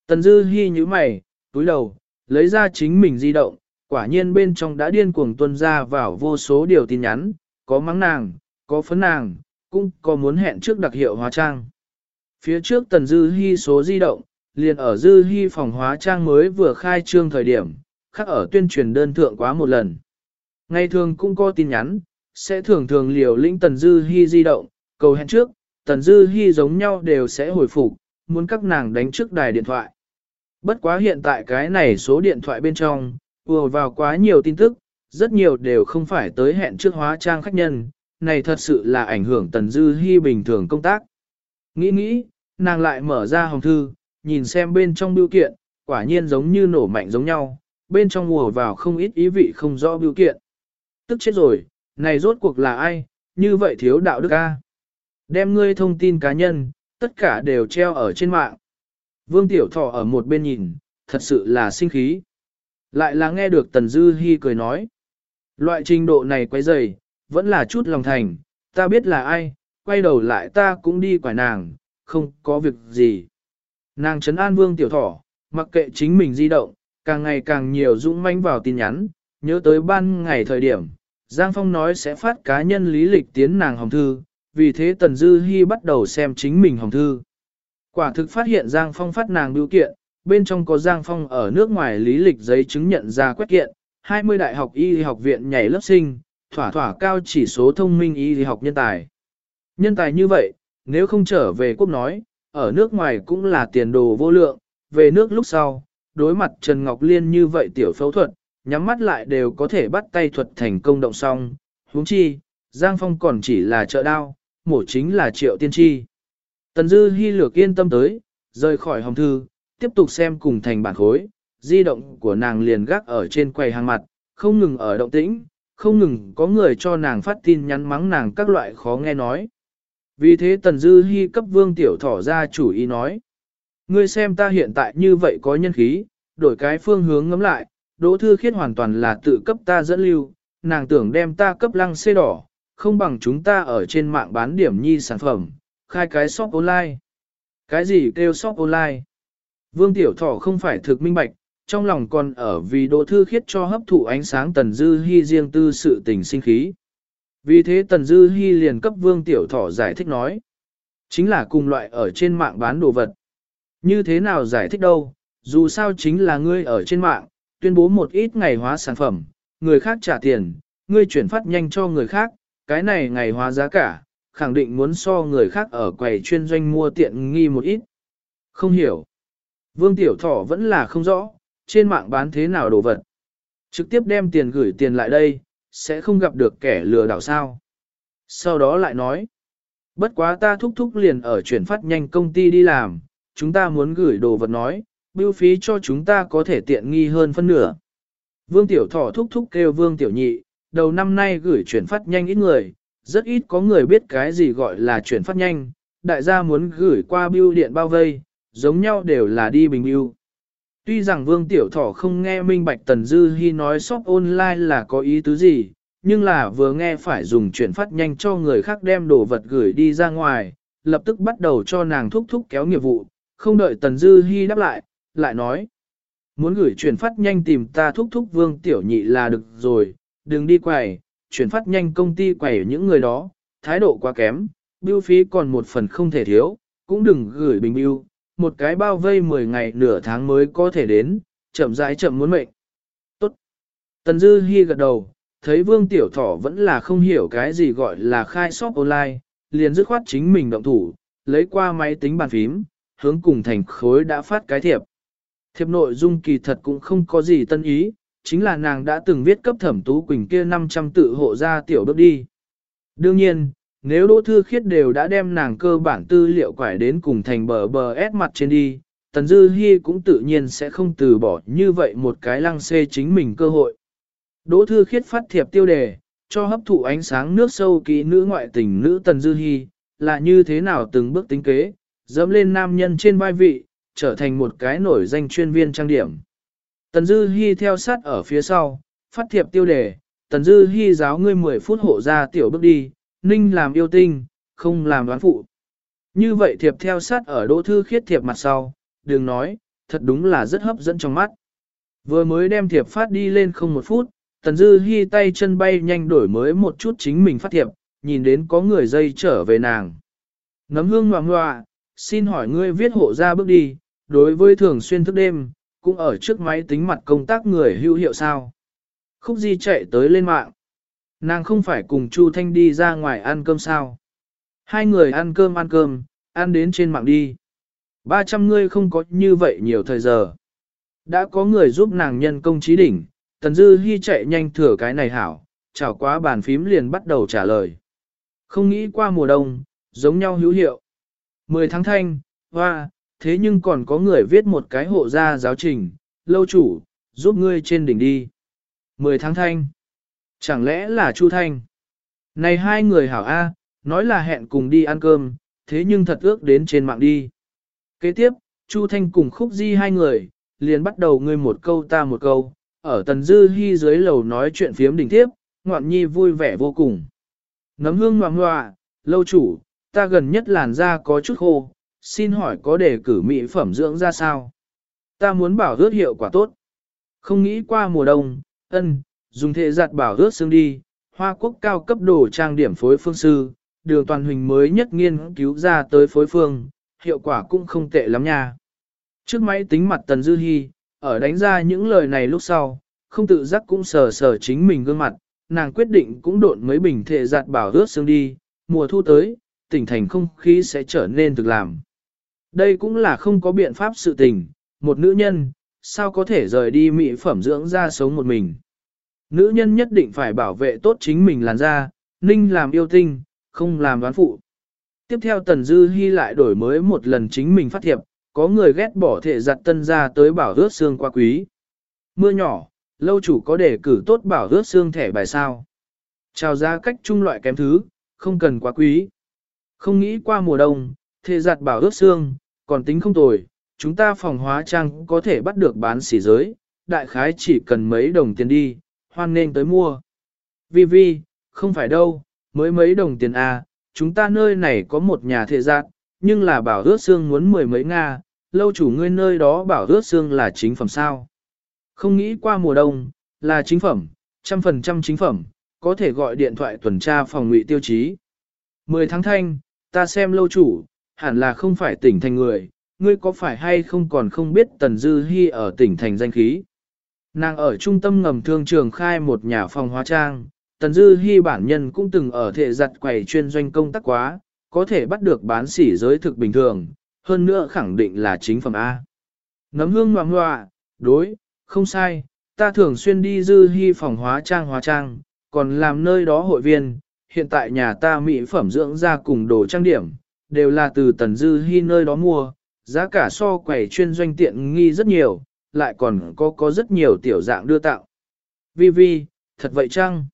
Tần Dư Hi như mày, túi đầu, lấy ra chính mình di động, quả nhiên bên trong đã điên cuồng tuân ra vào vô số điều tin nhắn, có mắng nàng, có phấn nàng, cũng có muốn hẹn trước đặc hiệu hóa trang. Phía trước Tần Dư hy số di động, liền ở Dư hy phòng hóa trang mới vừa khai trương thời điểm, khắc ở tuyên truyền đơn thượng quá một lần. Ngày thường cũng có tin nhắn, sẽ thường thường liều lĩnh Tần Dư hy di động, cầu hẹn trước, Tần Dư hy giống nhau đều sẽ hồi phục, muốn các nàng đánh trước đài điện thoại. Bất quá hiện tại cái này số điện thoại bên trong, vừa vào quá nhiều tin tức, rất nhiều đều không phải tới hẹn trước hóa trang khách nhân, này thật sự là ảnh hưởng Tần Dư Hi bình thường công tác. Nghĩ nghĩ, nàng lại mở ra hồng thư, nhìn xem bên trong biểu kiện, quả nhiên giống như nổ mạnh giống nhau, bên trong vừa vào không ít ý vị không rõ biểu kiện. Tức chết rồi, này rốt cuộc là ai, như vậy thiếu đạo đức a. Đem ngươi thông tin cá nhân, tất cả đều treo ở trên mạng. Vương Tiểu Thọ ở một bên nhìn, thật sự là sinh khí. Lại là nghe được Tần Dư Hi cười nói. Loại trình độ này quay dày, vẫn là chút lòng thành, ta biết là ai, quay đầu lại ta cũng đi quải nàng, không có việc gì. Nàng trấn an Vương Tiểu Thọ, mặc kệ chính mình di động, càng ngày càng nhiều dũng manh vào tin nhắn, nhớ tới ban ngày thời điểm, Giang Phong nói sẽ phát cá nhân lý lịch tiến nàng hồng thư, vì thế Tần Dư Hi bắt đầu xem chính mình hồng thư. Quả thực phát hiện Giang Phong phát nàng biểu kiện, bên trong có Giang Phong ở nước ngoài lý lịch giấy chứng nhận ra quét kiện, 20 đại học y học viện nhảy lớp sinh, thỏa thỏa cao chỉ số thông minh y học nhân tài. Nhân tài như vậy, nếu không trở về quốc nói, ở nước ngoài cũng là tiền đồ vô lượng, về nước lúc sau, đối mặt Trần Ngọc Liên như vậy tiểu phẫu thuật, nhắm mắt lại đều có thể bắt tay thuật thành công động song. huống chi, Giang Phong còn chỉ là trợ đao, mổ chính là triệu tiên tri. Tần Dư Hi lược yên tâm tới, rời khỏi hồng thư, tiếp tục xem cùng thành bản khối, di động của nàng liền gác ở trên quầy hàng mặt, không ngừng ở động tĩnh, không ngừng có người cho nàng phát tin nhắn mắng nàng các loại khó nghe nói. Vì thế Tần Dư Hi cấp vương tiểu thỏ ra chủ ý nói. Ngươi xem ta hiện tại như vậy có nhân khí, đổi cái phương hướng ngắm lại, Đỗ Thư Khiết hoàn toàn là tự cấp ta dẫn lưu, nàng tưởng đem ta cấp lăng xê đỏ, không bằng chúng ta ở trên mạng bán điểm nhi sản phẩm, khai cái shop online. Cái gì kêu shop online? Vương Tiểu Thỏ không phải thực minh bạch, trong lòng còn ở vì Đỗ Thư Khiết cho hấp thụ ánh sáng Tần Dư Hi riêng tư sự tình sinh khí. Vì thế Tần Dư Hi liền cấp Vương Tiểu Thỏ giải thích nói. Chính là cùng loại ở trên mạng bán đồ vật. Như thế nào giải thích đâu, dù sao chính là ngươi ở trên mạng, tuyên bố một ít ngày hóa sản phẩm, người khác trả tiền, ngươi chuyển phát nhanh cho người khác, cái này ngày hóa giá cả, khẳng định muốn so người khác ở quầy chuyên doanh mua tiện nghi một ít. Không hiểu. Vương Tiểu Thỏ vẫn là không rõ, trên mạng bán thế nào đồ vật. Trực tiếp đem tiền gửi tiền lại đây, sẽ không gặp được kẻ lừa đảo sao. Sau đó lại nói. Bất quá ta thúc thúc liền ở chuyển phát nhanh công ty đi làm, chúng ta muốn gửi đồ vật nói, bưu phí cho chúng ta có thể tiện nghi hơn phân nửa. Vương Tiểu Thỏ thúc thúc kêu Vương Tiểu Nhị, đầu năm nay gửi chuyển phát nhanh ít người, rất ít có người biết cái gì gọi là chuyển phát nhanh, đại gia muốn gửi qua bưu điện bao vây, giống nhau đều là đi bình bưu. Tuy rằng Vương Tiểu Thỏ không nghe minh bạch Tần Dư Hi nói shop online là có ý tứ gì, nhưng là vừa nghe phải dùng chuyển phát nhanh cho người khác đem đồ vật gửi đi ra ngoài, lập tức bắt đầu cho nàng thúc thúc kéo nghiệp vụ, không đợi Tần Dư Hi đáp lại, lại nói. Muốn gửi chuyển phát nhanh tìm ta thúc thúc Vương Tiểu Nhị là được rồi, đừng đi quầy, chuyển phát nhanh công ty quầy những người đó, thái độ quá kém, bưu phí còn một phần không thể thiếu, cũng đừng gửi bình bưu, một cái bao vây 10 ngày nửa tháng mới có thể đến, chậm rãi chậm muốn mệnh. Tốt. Tần Dư Hi gật đầu, thấy Vương Tiểu Thỏ vẫn là không hiểu cái gì gọi là khai shop online, liền dứt khoát chính mình động thủ, lấy qua máy tính bàn phím, hướng cùng thành khối đã phát cái thiệp. Thiệp nội dung kỳ thật cũng không có gì tân ý, chính là nàng đã từng viết cấp thẩm tú quỳnh kia 500 tự hộ ra tiểu bước đi. Đương nhiên, nếu Đỗ Thư Khiết đều đã đem nàng cơ bản tư liệu quải đến cùng thành bờ bờ ép mặt trên đi, Tần Dư Hi cũng tự nhiên sẽ không từ bỏ như vậy một cái lăng xê chính mình cơ hội. Đỗ Thư Khiết phát thiệp tiêu đề, cho hấp thụ ánh sáng nước sâu kỹ nữ ngoại tình nữ Tần Dư Hi, là như thế nào từng bước tính kế, dẫm lên nam nhân trên vai vị, trở thành một cái nổi danh chuyên viên trang điểm. Tần Dư Hi theo sát ở phía sau, phát thiệp tiêu đề, Tần Dư Hi giáo ngươi 10 phút hộ ra tiểu bước đi, ninh làm yêu tinh, không làm đoán phụ. Như vậy thiệp theo sát ở đỗ thư khiết thiệp mặt sau, đừng nói, thật đúng là rất hấp dẫn trong mắt. Vừa mới đem thiệp phát đi lên không một phút, Tần Dư Hi tay chân bay nhanh đổi mới một chút chính mình phát thiệp, nhìn đến có người dây trở về nàng. Nấm hương ngoạng ngoạ, xin hỏi ngươi viết hộ ra bước đi, đối với thường xuyên thức đêm, cũng ở trước máy tính mặt công tác người hữu hiệu sao. Khúc Di chạy tới lên mạng. Nàng không phải cùng Chu Thanh đi ra ngoài ăn cơm sao. Hai người ăn cơm ăn cơm, ăn đến trên mạng đi. Ba trăm ngươi không có như vậy nhiều thời giờ. Đã có người giúp nàng nhân công trí đỉnh, Tần Dư Hi chạy nhanh thừa cái này hảo, chào quá bàn phím liền bắt đầu trả lời. Không nghĩ qua mùa đông, giống nhau hữu hiệu. Mười tháng thanh, hoa, thế nhưng còn có người viết một cái hộ gia giáo trình, lâu chủ, giúp ngươi trên đỉnh đi. Mười tháng thanh. Chẳng lẽ là Chu Thanh? Này hai người hảo A, nói là hẹn cùng đi ăn cơm, thế nhưng thật ước đến trên mạng đi. Kế tiếp, Chu Thanh cùng khúc di hai người, liền bắt đầu ngươi một câu ta một câu, ở tần dư hy dưới lầu nói chuyện phiếm đỉnh tiếp, ngoạn nhi vui vẻ vô cùng. Nấm hương ngoạng ngoạ, lâu chủ, ta gần nhất làn da có chút khô, xin hỏi có đề cử mỹ phẩm dưỡng ra sao? Ta muốn bảo ướt hiệu quả tốt. Không nghĩ qua mùa đông, ân, dùng thể giặt bảo ướt xương đi, hoa quốc cao cấp đồ trang điểm phối phương sư, đường toàn huỳnh mới nhất nghiên cứu ra tới phối phương, hiệu quả cũng không tệ lắm nha. Trước máy tính mặt Tần Dư Hi, ở đánh ra những lời này lúc sau, không tự giác cũng sờ sờ chính mình gương mặt, nàng quyết định cũng độn mấy bình thể giặt bảo ướt xương đi, mùa thu tới, tỉnh thành không khí sẽ trở nên thực làm. Đây cũng là không có biện pháp sự tình, một nữ nhân, sao có thể rời đi mỹ phẩm dưỡng ra sống một mình. Nữ nhân nhất định phải bảo vệ tốt chính mình làn da, ninh làm yêu tinh, không làm đoán phụ. Tiếp theo Tần Dư Hi lại đổi mới một lần chính mình phát thiệp, có người ghét bỏ thể giặt tân ra tới bảo ướt xương qua quý. Mưa nhỏ, lâu chủ có để cử tốt bảo ướt xương thẻ bài sao. Chào ra cách trung loại kém thứ, không cần quá quý. Không nghĩ qua mùa đông, thề giặt bảo ướt xương, còn tính không tồi, chúng ta phòng hóa trang có thể bắt được bán xỉ giới, đại khái chỉ cần mấy đồng tiền đi, hoan nên tới mua. Vi Vi, không phải đâu, mới mấy đồng tiền à, chúng ta nơi này có một nhà thệ giặt, nhưng là bảo ướt xương muốn mười mấy Nga, lâu chủ ngươi nơi đó bảo ướt xương là chính phẩm sao. Không nghĩ qua mùa đông, là chính phẩm, trăm phần trăm chính phẩm, có thể gọi điện thoại tuần tra phòng ngụy tiêu chí. Mười tháng thanh, ta xem lâu chủ, hẳn là không phải tỉnh thành người, ngươi có phải hay không còn không biết Tần Dư Hi ở tỉnh thành danh khí. Nàng ở trung tâm ngầm thương trường khai một nhà phòng hóa trang, Tần Dư Hi bản nhân cũng từng ở thể giặt quầy chuyên doanh công tác quá, có thể bắt được bán sỉ giới thực bình thường, hơn nữa khẳng định là chính phẩm A. Nấm hương ngoạm ngoạ, đối, không sai, ta thường xuyên đi Dư Hi phòng hóa trang hóa trang, còn làm nơi đó hội viên, hiện tại nhà ta mỹ phẩm dưỡng da cùng đồ trang điểm, đều là từ Tần Dư Hi nơi đó mua, giá cả so quầy chuyên doanh tiện nghi rất nhiều, lại còn có có rất nhiều tiểu dạng đưa tặng. Vi Vi, thật vậy chăng?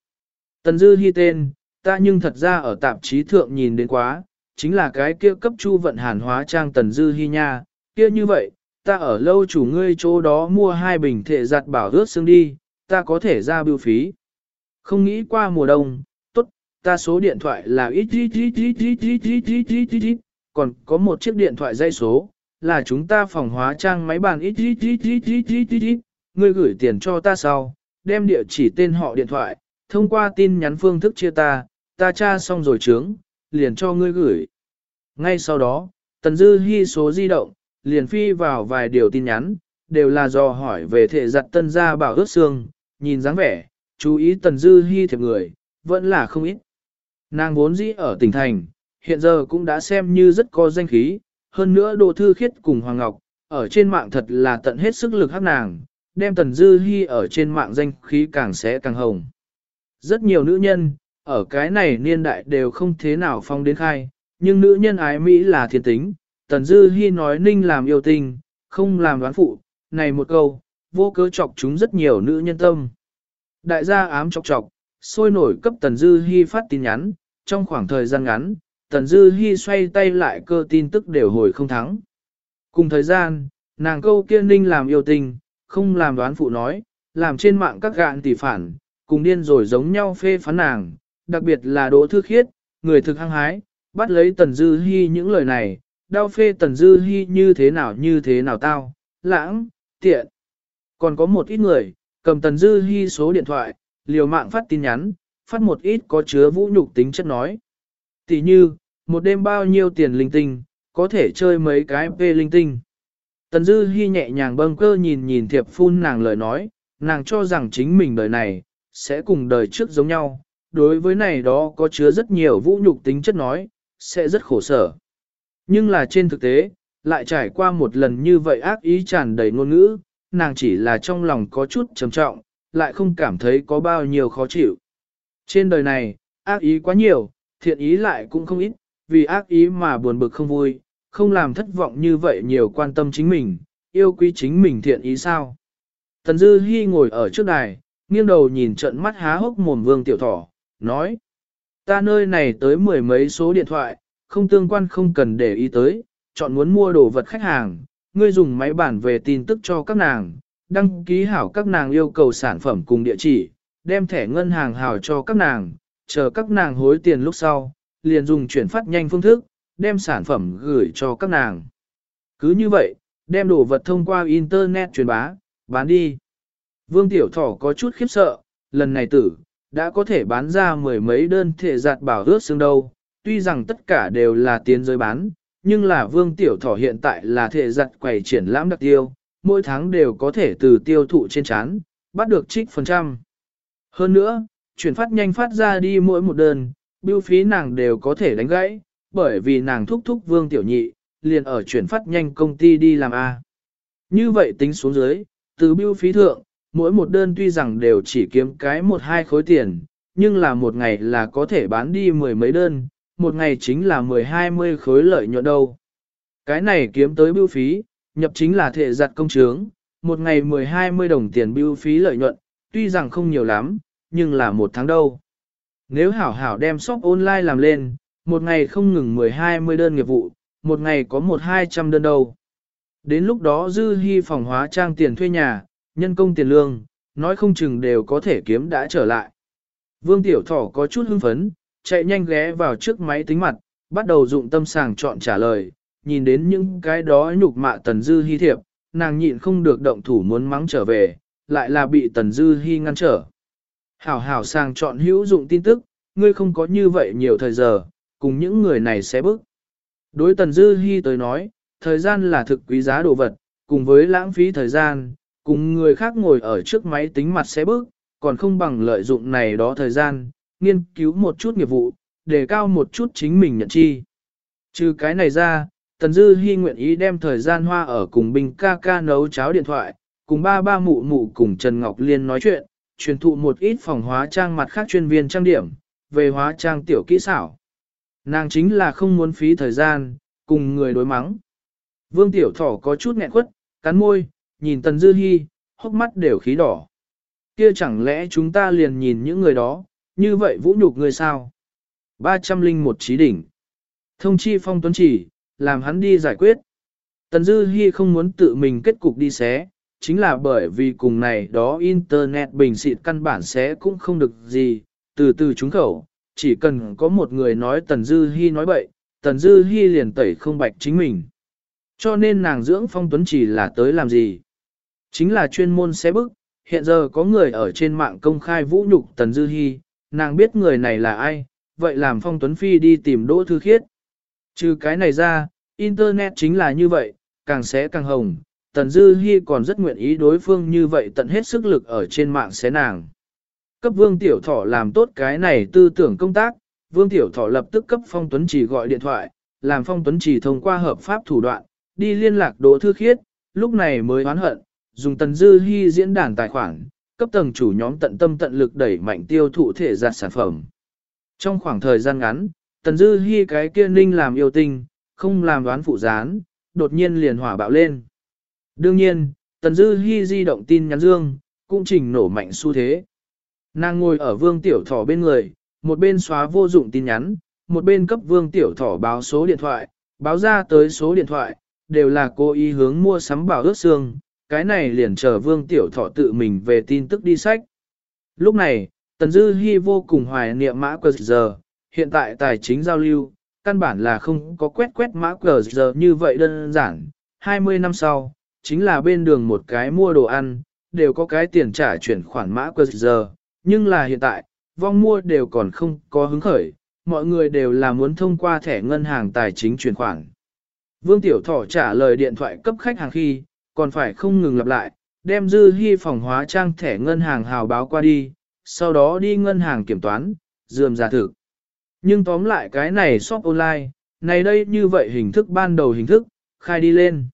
Tần Dư Hi tên, ta nhưng thật ra ở tạp chí thượng nhìn đến quá, chính là cái kia cấp chu vận hàn hóa trang Tần Dư Hi nha, kia như vậy, ta ở lâu chủ ngươi chỗ đó mua hai bình thể giặt bảo ướt xương đi, ta có thể ra bưu phí. Không nghĩ qua mùa đông, ta số điện thoại là ít ít ít ít ít ít ít ít ít ít ít còn có một chiếc điện thoại dây số, là chúng ta phòng hóa trang máy bàn ít ít ít ít ít ít ít ít, ngươi gửi tiền cho ta sau, đem địa chỉ tên họ điện thoại, thông qua tin nhắn phương thức chia ta, ta tra xong rồi trướng, liền cho ngươi gửi. Ngay sau đó, Tần Dư Hi số di động, liền phi vào vài điều tin nhắn, đều là do hỏi về thể giặt tân gia bảo ước xương, nhìn dáng vẻ, chú ý Tần Dư Hi thiệp người, vẫn là không ít. Nàng vốn dĩ ở tỉnh thành, hiện giờ cũng đã xem như rất có danh khí, hơn nữa đồ thư khiết cùng Hoàng Ngọc, ở trên mạng thật là tận hết sức lực hắc nàng, đem Tần Dư Hi ở trên mạng danh khí càng sẽ càng hồng. Rất nhiều nữ nhân, ở cái này niên đại đều không thế nào phong đến khai, nhưng nữ nhân ái Mỹ là thiên tính, Tần Dư Hi nói ninh làm yêu tình, không làm đoán phụ, này một câu, vô cớ chọc chúng rất nhiều nữ nhân tâm. Đại gia ám chọc chọc, sôi nổi cấp Tần Dư Hi phát tin nhắn, trong khoảng thời gian ngắn, Tần Dư Hi xoay tay lại cơ tin tức đều hồi không thắng. Cùng thời gian, nàng câu kia ninh làm yêu tình, không làm đoán phụ nói, làm trên mạng các gạn tỷ phản, cùng điên rồi giống nhau phê phán nàng, đặc biệt là Đỗ Thư Khiết, người thực hăng hái, bắt lấy Tần Dư Hi những lời này, đau phê Tần Dư Hi như thế nào như thế nào tao, lãng, tiện. Còn có một ít người, cầm Tần Dư Hi số điện thoại, liều mạng phát tin nhắn, phát một ít có chứa vũ nhục tính chất nói. Tỷ như, một đêm bao nhiêu tiền linh tinh, có thể chơi mấy cái về linh tinh. Tần Dư Hi nhẹ nhàng bâng cơ nhìn nhìn thiệp phun nàng lời nói, nàng cho rằng chính mình đời này, sẽ cùng đời trước giống nhau, đối với này đó có chứa rất nhiều vũ nhục tính chất nói, sẽ rất khổ sở. Nhưng là trên thực tế, lại trải qua một lần như vậy ác ý tràn đầy ngôn ngữ, nàng chỉ là trong lòng có chút trầm trọng, lại không cảm thấy có bao nhiêu khó chịu. Trên đời này, ác ý quá nhiều, thiện ý lại cũng không ít, vì ác ý mà buồn bực không vui, không làm thất vọng như vậy nhiều quan tâm chính mình, yêu quý chính mình thiện ý sao. Tần Dư Hi ngồi ở trước đài, nghiêng đầu nhìn trận mắt há hốc mồm vương tiểu thỏ, nói. Ta nơi này tới mười mấy số điện thoại, không tương quan không cần để ý tới, chọn muốn mua đồ vật khách hàng, ngươi dùng máy bản về tin tức cho các nàng, đăng ký hảo các nàng yêu cầu sản phẩm cùng địa chỉ, đem thẻ ngân hàng hào cho các nàng, chờ các nàng hối tiền lúc sau, liền dùng chuyển phát nhanh phương thức, đem sản phẩm gửi cho các nàng. Cứ như vậy, đem đồ vật thông qua Internet truyền bá, bán đi. Vương Tiểu Thỏ có chút khiếp sợ, lần này tử, đã có thể bán ra mười mấy đơn thể giặt bảo ước xương đâu, tuy rằng tất cả đều là tiến giới bán, nhưng là Vương Tiểu Thỏ hiện tại là thể giặt quầy triển lãm đặc tiêu, mỗi tháng đều có thể từ tiêu thụ trên chán, bắt được trích phần trăm. Hơn nữa, chuyển phát nhanh phát ra đi mỗi một đơn, bưu phí nàng đều có thể đánh gãy, bởi vì nàng thúc thúc Vương Tiểu Nhị, liền ở chuyển phát nhanh công ty đi làm A. Như vậy tính xuống dưới, từ bưu phí thượng, mỗi một đơn tuy rằng đều chỉ kiếm cái một hai khối tiền, nhưng là một ngày là có thể bán đi mười mấy đơn, một ngày chính là mười hai mươi khối lợi nhuận đâu. Cái này kiếm tới bưu phí, nhập chính là thệ giặt công chướng, một ngày mười hai mươi đồng tiền bưu phí lợi nhuận, tuy rằng không nhiều lắm, nhưng là một tháng đâu. Nếu hảo hảo đem shop online làm lên, một ngày không ngừng mười hai mươi đơn nghiệp vụ, một ngày có một hai trăm đơn đâu. Đến lúc đó dư hy phòng hóa trang tiền thuê nhà, nhân công tiền lương, nói không chừng đều có thể kiếm đã trở lại. Vương Tiểu Thỏ có chút hưng phấn, chạy nhanh ghé vào trước máy tính mặt, bắt đầu dụng tâm sàng chọn trả lời, nhìn đến những cái đó nhục mạ Tần Dư hy thiệp, nàng nhịn không được động thủ muốn mắng trở về, lại là bị Tần Dư Hi ngăn trở. Hảo hảo sang chọn hữu dụng tin tức, ngươi không có như vậy nhiều thời giờ, cùng những người này sẽ bức. Đối Tần Dư Hi tới nói, thời gian là thực quý giá đồ vật, cùng với lãng phí thời gian, cùng người khác ngồi ở trước máy tính mặt sẽ bước, còn không bằng lợi dụng này đó thời gian, nghiên cứu một chút nghiệp vụ, đề cao một chút chính mình nhận chi. Trừ cái này ra, Tần Dư Hi nguyện ý đem thời gian hoa ở cùng Bình ca ca nấu cháo điện thoại, cùng ba ba mụ mụ cùng Trần Ngọc Liên nói chuyện, truyền thụ một ít phòng hóa trang mặt khác chuyên viên trang điểm, về hóa trang tiểu kỹ xảo. Nàng chính là không muốn phí thời gian, cùng người đối mắng. Vương tiểu thỏ có chút nghẹn quất, cắn môi, nhìn Tần Dư Hi, hốc mắt đều khí đỏ. Kia chẳng lẽ chúng ta liền nhìn những người đó, như vậy vũ nhục người sao? 301 trí đỉnh. Thông chi phong tuấn chỉ, làm hắn đi giải quyết. Tần Dư Hi không muốn tự mình kết cục đi xé, chính là bởi vì cùng này đó Internet bình xịt căn bản sẽ cũng không được gì, từ từ trúng khẩu, chỉ cần có một người nói Tần Dư Hi nói bậy, Tần Dư Hi liền tẩy không bạch chính mình. Cho nên nàng dưỡng phong tuấn chỉ là tới làm gì? Chính là chuyên môn xé bức, hiện giờ có người ở trên mạng công khai vũ nhục Tần Dư Hi, nàng biết người này là ai, vậy làm phong tuấn phi đi tìm Đỗ Thư Khiết. Trừ cái này ra, Internet chính là như vậy, càng xé càng hồng, Tần Dư Hi còn rất nguyện ý đối phương như vậy tận hết sức lực ở trên mạng xé nàng. Cấp Vương Tiểu Thọ làm tốt cái này tư tưởng công tác, Vương Tiểu Thọ lập tức cấp Phong Tuấn Chỉ gọi điện thoại, làm Phong Tuấn Chỉ thông qua hợp pháp thủ đoạn, đi liên lạc Đỗ Thư Khiết, lúc này mới oán hận, dùng Tần Dư Hi diễn đàn tài khoản, cấp tầng chủ nhóm tận tâm tận lực đẩy mạnh tiêu thụ thể giặt sản phẩm. Trong khoảng thời gian ngắn, Tần Dư Hi cái kia ninh làm yêu tinh, không làm đoán phụ gián, đột nhiên liền hỏa bạo lên. Đương nhiên, Tần Dư Hi di động tin nhắn dương, cũng trình nổ mạnh xu thế. Nàng ngồi ở vương tiểu thỏ bên người, một bên xóa vô dụng tin nhắn, một bên cấp vương tiểu thỏ báo số điện thoại, báo ra tới số điện thoại, đều là cô ý hướng mua sắm bảo ước xương, cái này liền chờ vương tiểu thỏ tự mình về tin tức đi sách. Lúc này, Tần Dư Hi vô cùng hoài niệm mã qr. giờ, hiện tại tài chính giao lưu, căn bản là không có quét quét mã qr giờ như vậy đơn giản, 20 năm sau, chính là bên đường một cái mua đồ ăn, đều có cái tiền trả chuyển khoản mã cờ giờ, nhưng là hiện tại, vong mua đều còn không có hứng khởi, mọi người đều là muốn thông qua thẻ ngân hàng tài chính chuyển khoản. Vương Tiểu Thỏ trả lời điện thoại cấp khách hàng khi, còn phải không ngừng lặp lại, đem dư hy phòng hóa trang thẻ ngân hàng hào báo qua đi, sau đó đi ngân hàng kiểm toán, dườm giả thực. Nhưng tóm lại cái này shop online, này đây như vậy hình thức ban đầu hình thức, khai đi lên.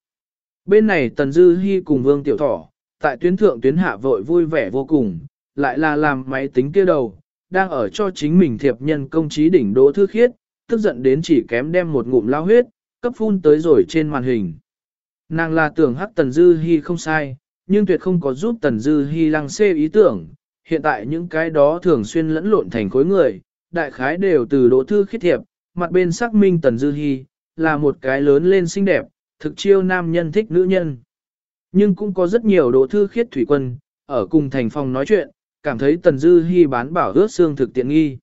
Bên này Tần Dư Hi cùng Vương Tiểu Thỏ, tại tuyến thượng tuyến hạ vội vui vẻ vô cùng, lại là làm máy tính kia đầu, đang ở cho chính mình thiệp nhân công trí đỉnh đỗ thư khiết, tức giận đến chỉ kém đem một ngụm lao huyết, cấp phun tới rồi trên màn hình. Nàng là tưởng hắc Tần Dư Hi không sai, nhưng tuyệt không có giúp Tần Dư Hi lăng xê ý tưởng, hiện tại những cái đó thường xuyên lẫn lộn thành khối người, đại khái đều từ đỗ thư khiết thiệp, mặt bên xác minh Tần Dư Hi, là một cái lớn lên xinh đẹp, thực chiêu nam nhân thích nữ nhân. Nhưng cũng có rất nhiều đỗ thư khiết thủy quân, ở cùng thành phòng nói chuyện, cảm thấy Tần Dư Hi bán bảo ướt xương thực tiện nghi.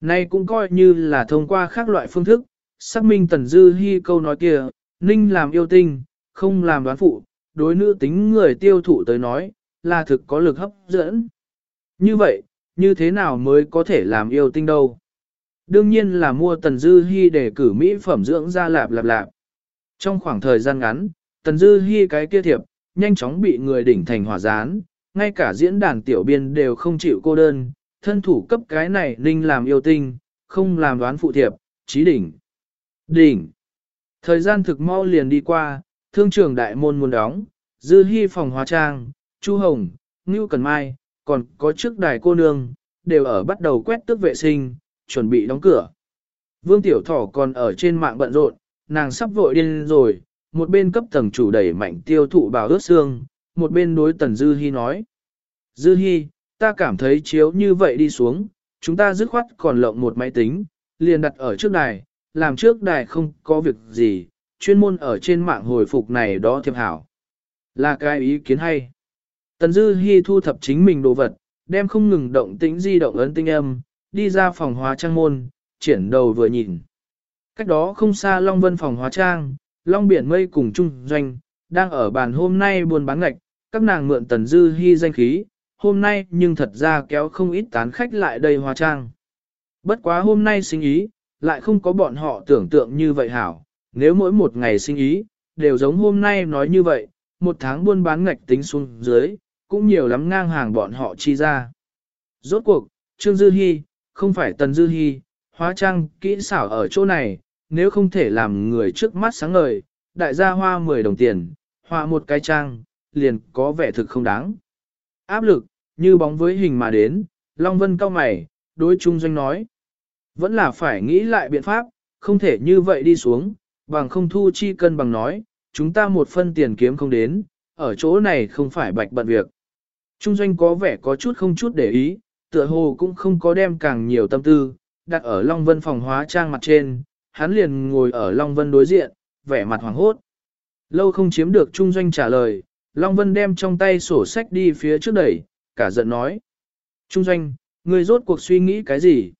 Nay cũng coi như là thông qua khác loại phương thức, xác minh Tần Dư Hi câu nói kia, ninh làm yêu tinh, không làm đoán phụ, đối nữ tính người tiêu thụ tới nói, là thực có lực hấp dẫn. Như vậy, như thế nào mới có thể làm yêu tinh đâu? Đương nhiên là mua Tần Dư Hi để cử mỹ phẩm dưỡng da lạp lạp lạp. Trong khoảng thời gian ngắn, Tần Dư Hi cái kia thiệp, nhanh chóng bị người đỉnh thành hỏa gián, ngay cả diễn đàn tiểu biên đều không chịu cô đơn, thân thủ cấp cái này linh làm yêu tinh, không làm đoán phụ thiệp, trí đỉnh. Đỉnh. Thời gian thực mau liền đi qua, thương trường đại môn muốn đóng, dư hy phòng hóa trang, chu hồng, ngưu cần mai, còn có trước đài cô nương, đều ở bắt đầu quét tước vệ sinh, chuẩn bị đóng cửa. Vương Tiểu Thỏ còn ở trên mạng bận rộn, nàng sắp vội điên rồi, một bên cấp tầng chủ đẩy mạnh tiêu thụ bào ướt xương, một bên đối Tần Dư Hi nói. Dư Hi, ta cảm thấy chiếu như vậy đi xuống, chúng ta dứt khoát còn lộng một máy tính, liền đặt ở trước đài, làm trước đài không có việc gì, chuyên môn ở trên mạng hồi phục này đó thiệp hảo. Là cái ý kiến hay. Tần Dư Hi thu thập chính mình đồ vật, đem không ngừng động tĩnh di động ấn tinh âm, đi ra phòng hóa trang môn, triển đầu vừa nhìn. Cách đó không xa Long Vân phòng hóa trang, Long Biển Mây cùng Trung Doanh, đang ở bàn hôm nay buôn bán ngạch, các nàng mượn Tần Dư Hi danh khí, hôm nay nhưng thật ra kéo không ít tán khách lại đây hóa trang. Bất quá hôm nay sinh ý, lại không có bọn họ tưởng tượng như vậy hảo, nếu mỗi một ngày sinh ý, đều giống hôm nay nói như vậy, một tháng buôn bán ngạch tính xuống dưới, cũng nhiều lắm ngang hàng bọn họ chi ra. Rốt cuộc, Trương Dư Hi, không phải Tần Dư Hi, hóa trang kỹ xảo ở chỗ này, nếu không thể làm người trước mắt sáng ngời, đại gia hoa 10 đồng tiền, hoa một cái trang, liền có vẻ thực không đáng. Áp lực, như bóng với hình mà đến, Long Vân cao mày, đối Trung Doanh nói, Vẫn là phải nghĩ lại biện pháp, không thể như vậy đi xuống, bằng không thu chi cân bằng nói, chúng ta một phân tiền kiếm không đến, ở chỗ này không phải bạch bận việc. Trung doanh có vẻ có chút không chút để ý, tựa hồ cũng không có đem càng nhiều tâm tư, đặt ở Long Vân phòng hóa trang mặt trên, hắn liền ngồi ở Long Vân đối diện, vẻ mặt hoàng hốt. Lâu không chiếm được Trung doanh trả lời, Long Vân đem trong tay sổ sách đi phía trước đẩy, cả giận nói. Trung doanh, ngươi rốt cuộc suy nghĩ cái gì?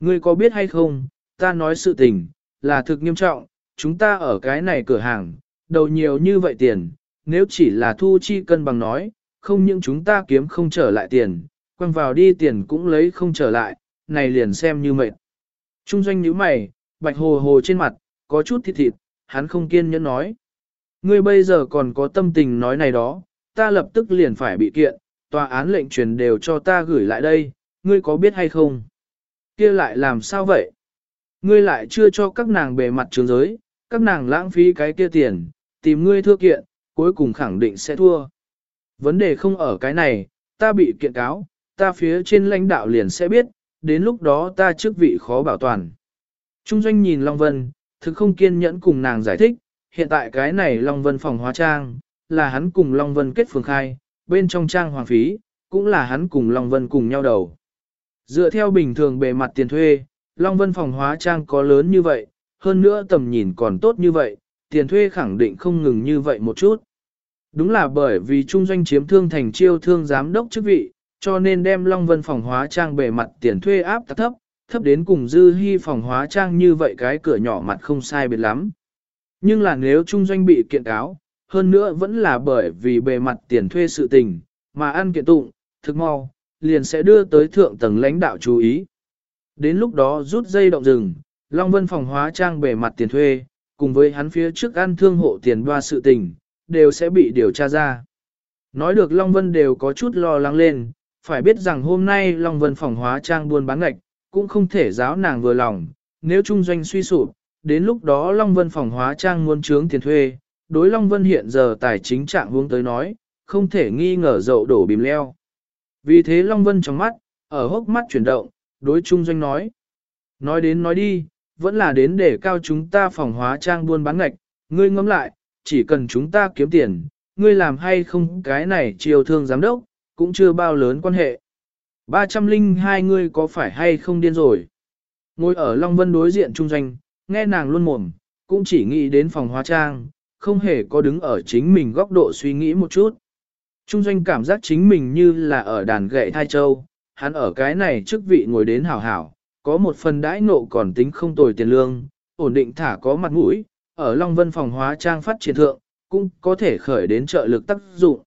Ngươi có biết hay không, ta nói sự tình, là thực nghiêm trọng, chúng ta ở cái này cửa hàng, đầu nhiều như vậy tiền, nếu chỉ là thu chi cân bằng nói, không những chúng ta kiếm không trở lại tiền, quăng vào đi tiền cũng lấy không trở lại, này liền xem như mệt. Trung doanh nhíu mày, bạch hồ hồ trên mặt, có chút thịt thịt, hắn không kiên nhẫn nói. Ngươi bây giờ còn có tâm tình nói này đó, ta lập tức liền phải bị kiện, tòa án lệnh truyền đều cho ta gửi lại đây, ngươi có biết hay không? kia lại làm sao vậy? Ngươi lại chưa cho các nàng bề mặt trường giới, các nàng lãng phí cái kia tiền, tìm ngươi thua kiện, cuối cùng khẳng định sẽ thua. Vấn đề không ở cái này, ta bị kiện cáo, ta phía trên lãnh đạo liền sẽ biết, đến lúc đó ta chức vị khó bảo toàn. Trung doanh nhìn Long Vân, thực không kiên nhẫn cùng nàng giải thích, hiện tại cái này Long Vân phòng hóa trang, là hắn cùng Long Vân kết phường khai, bên trong trang hoàng phí, cũng là hắn cùng Long Vân cùng nhau đầu. Dựa theo bình thường bề mặt tiền thuê, Long Vân phòng hóa trang có lớn như vậy, hơn nữa tầm nhìn còn tốt như vậy, tiền thuê khẳng định không ngừng như vậy một chút. Đúng là bởi vì trung doanh chiếm thương thành chiêu thương giám đốc chức vị, cho nên đem Long Vân phòng hóa trang bề mặt tiền thuê áp thấp, thấp đến cùng dư hy phòng hóa trang như vậy cái cửa nhỏ mặt không sai biệt lắm. Nhưng là nếu trung doanh bị kiện cáo, hơn nữa vẫn là bởi vì bề mặt tiền thuê sự tình, mà ăn kiện tụng, thực mau, liền sẽ đưa tới thượng tầng lãnh đạo chú ý. Đến lúc đó rút dây động rừng, Long Vân phòng hóa trang bề mặt tiền thuê, cùng với hắn phía trước ăn thương hộ tiền đoa sự tình, đều sẽ bị điều tra ra. Nói được Long Vân đều có chút lo lắng lên, phải biết rằng hôm nay Long Vân phòng hóa trang buôn bán ngạch, cũng không thể giáo nàng vừa lòng, nếu trung doanh suy sụp, đến lúc đó Long Vân phòng hóa trang muốn trướng tiền thuê, đối Long Vân hiện giờ tài chính trạng hướng tới nói, không thể nghi ngờ dậu đổ bìm leo. Vì thế Long Vân trong mắt, ở hốc mắt chuyển động, đối trung doanh nói. Nói đến nói đi, vẫn là đến để cao chúng ta phòng hóa trang buôn bán ngạch, ngươi ngẫm lại, chỉ cần chúng ta kiếm tiền, ngươi làm hay không cái này chiều thương giám đốc, cũng chưa bao lớn quan hệ. 302 ngươi có phải hay không điên rồi? Ngồi ở Long Vân đối diện trung doanh, nghe nàng luôn mồm, cũng chỉ nghĩ đến phòng hóa trang, không hề có đứng ở chính mình góc độ suy nghĩ một chút. Trung doanh cảm giác chính mình như là ở đàn gậy thai châu, hắn ở cái này chức vị ngồi đến hảo hảo, có một phần đãi nộ còn tính không tồi tiền lương, ổn định thả có mặt mũi, ở Long Vân phòng hóa trang phát triển thượng, cũng có thể khởi đến trợ lực tác dụng.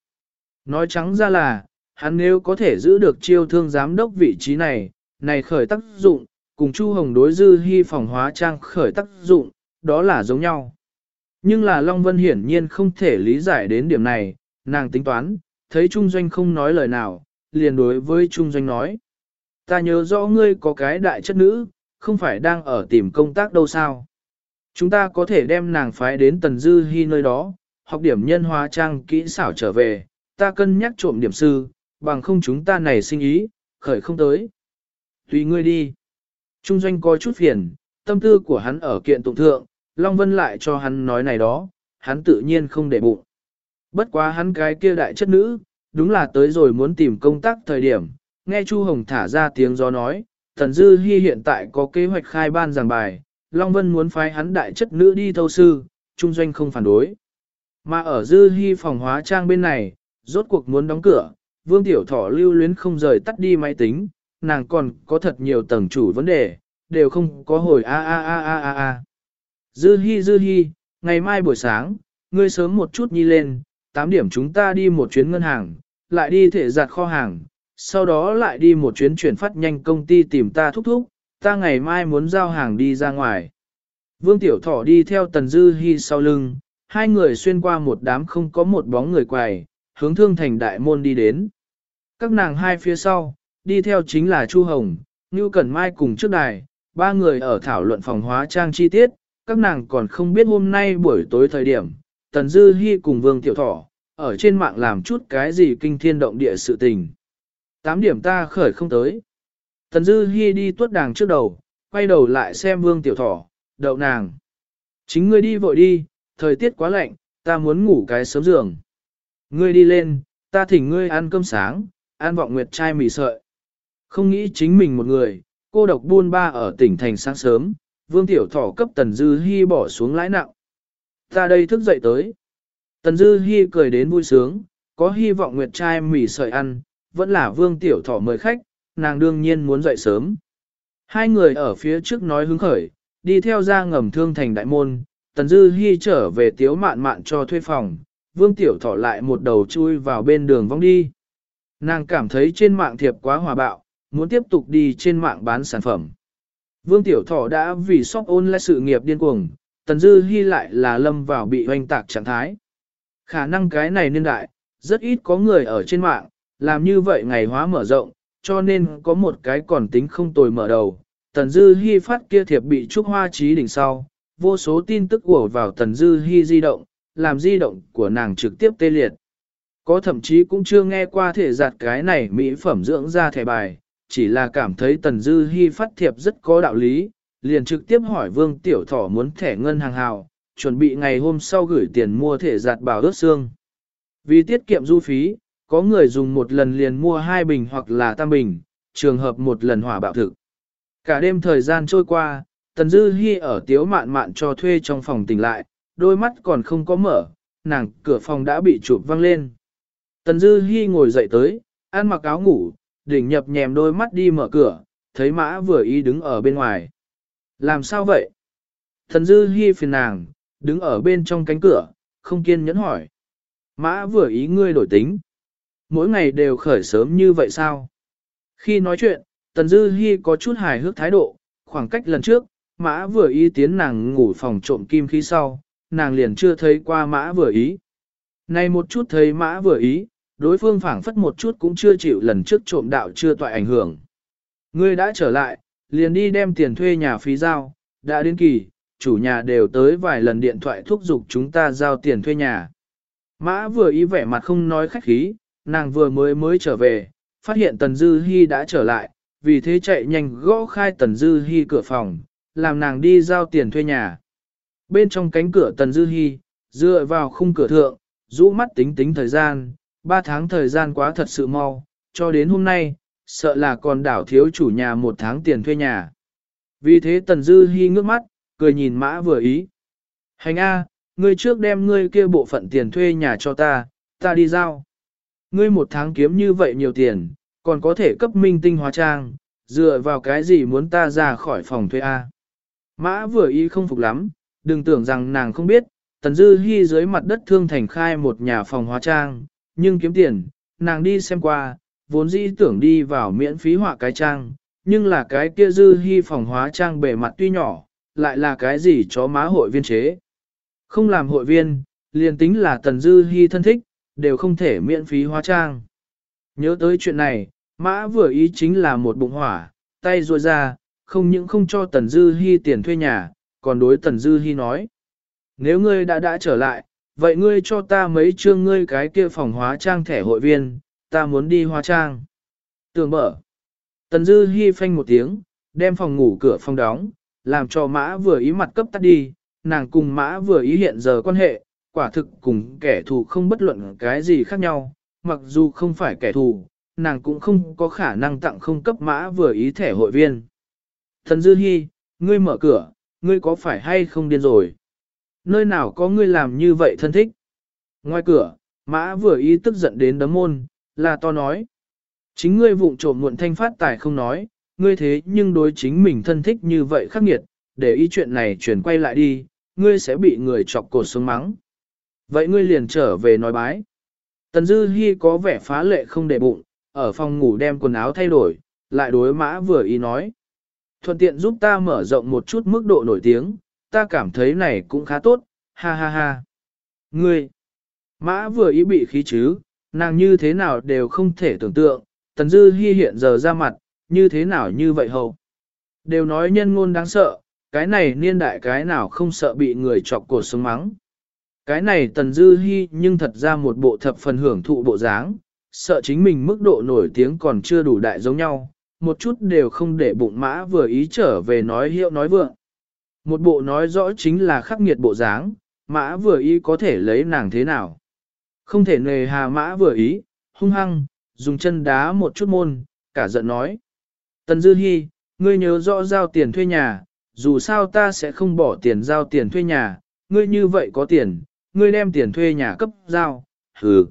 Nói trắng ra là, hắn nếu có thể giữ được chiêu thương giám đốc vị trí này, này khởi tác dụng, cùng Chu Hồng đối dư hy phòng hóa trang khởi tác dụng, đó là giống nhau. Nhưng là Long Vân hiển nhiên không thể lý giải đến điểm này, nàng tính toán, thấy Trung Doanh không nói lời nào, liền đối với Trung Doanh nói. Ta nhớ rõ ngươi có cái đại chất nữ, không phải đang ở tìm công tác đâu sao. Chúng ta có thể đem nàng phái đến Tần Dư Hi nơi đó, học điểm nhân hóa trang kỹ xảo trở về, ta cân nhắc trộm điểm sư, bằng không chúng ta này sinh ý, khởi không tới. Tùy ngươi đi. Trung Doanh có chút phiền, tâm tư của hắn ở kiện tụng thượng, Long Vân lại cho hắn nói này đó, hắn tự nhiên không để bụng. Bất quá hắn cái kia đại chất nữ, đúng là tới rồi muốn tìm công tác thời điểm, nghe Chu Hồng thả ra tiếng gió nói, Thần Dư Hi hiện tại có kế hoạch khai ban giảng bài, Long Vân muốn phái hắn đại chất nữ đi thâu sư, Trung Doanh không phản đối. Mà ở Dư Hi phòng hóa trang bên này, rốt cuộc muốn đóng cửa, Vương Tiểu Thỏ lưu luyến không rời tắt đi máy tính, nàng còn có thật nhiều tầng chủ vấn đề, đều không có hồi a a a a a a. Dư Hi Dư Hi, ngày mai buổi sáng, ngươi sớm một chút nhi lên, 8 điểm chúng ta đi một chuyến ngân hàng, lại đi thể giặt kho hàng, sau đó lại đi một chuyến chuyển phát nhanh công ty tìm ta thúc thúc, ta ngày mai muốn giao hàng đi ra ngoài. Vương Tiểu Thỏ đi theo Tần Dư Hi sau lưng, hai người xuyên qua một đám không có một bóng người quài, hướng thương thành đại môn đi đến. Các nàng hai phía sau, đi theo chính là Chu Hồng, Ngưu Cẩn Mai cùng trước đài, ba người ở thảo luận phòng hóa trang chi tiết, các nàng còn không biết hôm nay buổi tối thời điểm, Tần Dư Hi cùng Vương Tiểu Thỏ, ở trên mạng làm chút cái gì kinh thiên động địa sự tình. Tám điểm ta khởi không tới. Tần Dư Hi đi tuốt đàng trước đầu, quay đầu lại xem vương tiểu thỏ, đậu nàng. Chính ngươi đi vội đi, thời tiết quá lạnh, ta muốn ngủ cái sớm giường. Ngươi đi lên, ta thỉnh ngươi ăn cơm sáng, ăn vọng nguyệt trai mì sợi. Không nghĩ chính mình một người, cô độc buôn ba ở tỉnh thành sáng sớm, vương tiểu thỏ cấp tần dư Hi bỏ xuống lãi nặng. Ta đây thức dậy tới. Tần dư Hi cười đến vui sướng, có hy vọng nguyệt trai mì sợi ăn, vẫn là vương tiểu thỏ mời khách, nàng đương nhiên muốn dậy sớm. Hai người ở phía trước nói hứng khởi, đi theo ra ngầm thương thành đại môn, tần dư Hi trở về tiếu mạn mạn cho thuê phòng, vương tiểu thỏ lại một đầu chui vào bên đường vong đi. Nàng cảm thấy trên mạng thiệp quá hòa bạo, muốn tiếp tục đi trên mạng bán sản phẩm. Vương tiểu thỏ đã vì sóc ôn lại sự nghiệp điên cuồng, tần dư hy lại là lâm vào bị hoành tạc trạng thái. Khả năng cái này niên đại, rất ít có người ở trên mạng, làm như vậy ngày hóa mở rộng, cho nên có một cái còn tính không tồi mở đầu. Tần Dư Hi phát kia thiệp bị trúc hoa trí đỉnh sau, vô số tin tức của vào Tần Dư Hi di động, làm di động của nàng trực tiếp tê liệt. Có thậm chí cũng chưa nghe qua thể giặt cái này mỹ phẩm dưỡng ra thẻ bài, chỉ là cảm thấy Tần Dư Hi phát thiệp rất có đạo lý, liền trực tiếp hỏi Vương Tiểu Thỏ muốn thẻ ngân hàng hào, chuẩn bị ngày hôm sau gửi tiền mua thể giặt bảo ướt xương. Vì tiết kiệm du phí, có người dùng một lần liền mua hai bình hoặc là tam bình, trường hợp một lần hỏa bạo thực. Cả đêm thời gian trôi qua, Tần Dư Hi ở tiếu mạn mạn cho thuê trong phòng tỉnh lại, đôi mắt còn không có mở, nàng cửa phòng đã bị chụp văng lên. Tần Dư Hi ngồi dậy tới, ăn mặc áo ngủ, đỉnh nhập nhèm đôi mắt đi mở cửa, thấy mã vừa ý đứng ở bên ngoài. Làm sao vậy? Tần Dư Hi phiền nàng, đứng ở bên trong cánh cửa, không kiên nhẫn hỏi. Mã vừa ý ngươi đổi tính. Mỗi ngày đều khởi sớm như vậy sao? Khi nói chuyện, Tần Dư Hi có chút hài hước thái độ, khoảng cách lần trước, mã vừa ý tiến nàng ngủ phòng trộm kim khí sau, nàng liền chưa thấy qua mã vừa ý. Này một chút thấy mã vừa ý, đối phương phảng phất một chút cũng chưa chịu lần trước trộm đạo chưa toại ảnh hưởng. Ngươi đã trở lại, liền đi đem tiền thuê nhà phí giao, đã đến kỳ, chủ nhà đều tới vài lần điện thoại thúc giục chúng ta giao tiền thuê nhà. Mã vừa ý vẻ mặt không nói khách khí, nàng vừa mới mới trở về, phát hiện Tần Dư Hi đã trở lại, vì thế chạy nhanh gõ khai Tần Dư Hi cửa phòng, làm nàng đi giao tiền thuê nhà. Bên trong cánh cửa Tần Dư Hi, dựa vào khung cửa thượng, rũ mắt tính tính thời gian, ba tháng thời gian quá thật sự mau, cho đến hôm nay, sợ là còn đảo thiếu chủ nhà một tháng tiền thuê nhà. Vì thế Tần Dư Hi ngước mắt, cười nhìn mã vừa ý. Hành A, ngươi trước đem ngươi kia bộ phận tiền thuê nhà cho ta, ta đi giao. Ngươi một tháng kiếm như vậy nhiều tiền, còn có thể cấp minh tinh hóa trang, dựa vào cái gì muốn ta ra khỏi phòng thuê A. Mã vừa ý không phục lắm, đừng tưởng rằng nàng không biết, Tần Dư Hi dưới mặt đất thương thành khai một nhà phòng hóa trang, nhưng kiếm tiền, nàng đi xem qua, vốn dĩ tưởng đi vào miễn phí họa cái trang, nhưng là cái kia Dư Hi phòng hóa trang bề mặt tuy nhỏ, lại là cái gì chó má hội viên chế. Không làm hội viên, liền tính là Tần Dư Hi thân thích, đều không thể miễn phí hóa trang. Nhớ tới chuyện này, mã vừa ý chính là một bụng hỏa, tay ruồi ra, không những không cho Tần Dư Hi tiền thuê nhà, còn đối Tần Dư Hi nói. Nếu ngươi đã đã trở lại, vậy ngươi cho ta mấy chương ngươi cái kia phòng hóa trang thẻ hội viên, ta muốn đi hóa trang. Tường mở. Tần Dư Hi phanh một tiếng, đem phòng ngủ cửa phòng đóng, làm cho mã vừa ý mặt cấp tắt đi, nàng cùng mã vừa ý hiện giờ quan hệ, quả thực cùng kẻ thù không bất luận cái gì khác nhau, mặc dù không phải kẻ thù, nàng cũng không có khả năng tặng không cấp mã vừa ý thẻ hội viên. Thần Dư Hi, ngươi mở cửa, ngươi có phải hay không điên rồi? Nơi nào có ngươi làm như vậy thân thích? Ngoài cửa, mã vừa ý tức giận đến đấm môn, là to nói. Chính ngươi vụng trộm muộn thanh phát tài không nói, ngươi thế nhưng đối chính mình thân thích như vậy khắc nghiệt, để ý chuyện này chuyển quay lại đi, ngươi sẽ bị người chọc cột xuống mắng. Vậy ngươi liền trở về nói bái. Tần Dư Hi có vẻ phá lệ không để bụng, ở phòng ngủ đem quần áo thay đổi, lại đối mã vừa ý nói. Thuận tiện giúp ta mở rộng một chút mức độ nổi tiếng, ta cảm thấy này cũng khá tốt, ha ha ha. Ngươi, mã vừa ý bị khí chứ, nàng như thế nào đều không thể tưởng tượng, Tần Dư Hi hiện giờ ra mặt, như thế nào như vậy hầu. Đều nói nhân ngôn đáng sợ, cái này niên đại cái nào không sợ bị người chọc cổ sống mắng. Cái này Tần Dư Hi nhưng thật ra một bộ thập phần hưởng thụ bộ dáng, sợ chính mình mức độ nổi tiếng còn chưa đủ đại giống nhau, một chút đều không để bụng mã vừa ý trở về nói hiệu nói vượng. Một bộ nói rõ chính là khắc nghiệt bộ dáng, mã vừa ý có thể lấy nàng thế nào. Không thể nề hà mã vừa ý, hung hăng, dùng chân đá một chút môn, cả giận nói. Tần Dư Hi, ngươi nhớ rõ giao tiền thuê nhà, dù sao ta sẽ không bỏ tiền giao tiền thuê nhà, ngươi như vậy có tiền, ngươi đem tiền thuê nhà cấp giao, hừ.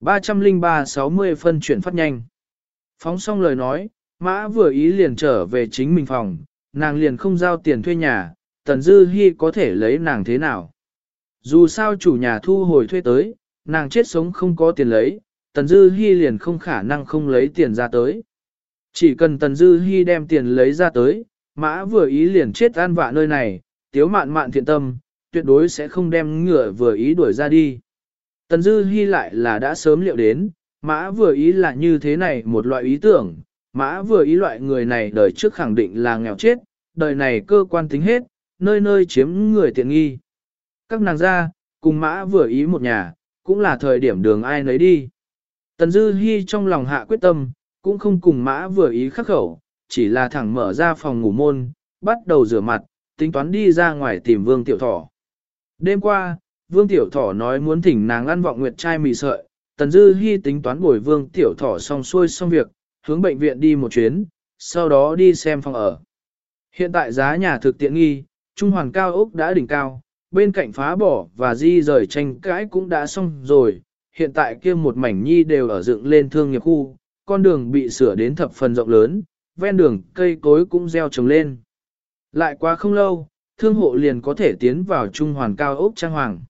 303-60 phân chuyển phát nhanh. Phóng xong lời nói, mã vừa ý liền trở về chính mình phòng, nàng liền không giao tiền thuê nhà, Tần Dư Hi có thể lấy nàng thế nào. Dù sao chủ nhà thu hồi thuê tới, nàng chết sống không có tiền lấy, Tần Dư Hi liền không khả năng không lấy tiền ra tới. Chỉ cần Tần Dư Hi đem tiền lấy ra tới, mã vừa ý liền chết an vạ nơi này, tiếu mạn mạn thiện tâm, tuyệt đối sẽ không đem ngựa vừa ý đuổi ra đi. Tần Dư Hi lại là đã sớm liệu đến, mã vừa ý là như thế này một loại ý tưởng, mã vừa ý loại người này đời trước khẳng định là nghèo chết, đời này cơ quan tính hết, nơi nơi chiếm người tiện nghi. Các nàng ra, cùng mã vừa ý một nhà, cũng là thời điểm đường ai nấy đi. Tần Dư Hi trong lòng hạ quyết tâm, cũng không cùng mã vừa ý khắc khẩu, chỉ là thẳng mở ra phòng ngủ môn, bắt đầu rửa mặt, tính toán đi ra ngoài tìm Vương Tiểu Thỏ. Đêm qua, Vương Tiểu Thỏ nói muốn thỉnh nàng ăn vọng nguyệt trai mì sợi, Tần Dư Hi tính toán bồi Vương Tiểu Thỏ xong xuôi xong việc, hướng bệnh viện đi một chuyến, sau đó đi xem phòng ở. Hiện tại giá nhà thực tiện nghi, trung hoàn cao ốc đã đỉnh cao, bên cạnh phá bỏ và di rời tranh cãi cũng đã xong rồi, hiện tại kia một mảnh nhi đều ở dựng lên thương nghiệp khu, con đường bị sửa đến thập phần rộng lớn, ven đường cây cối cũng gieo trồng lên. Lại qua không lâu, thương hộ liền có thể tiến vào trung hoàn cao ốc trang hoàng.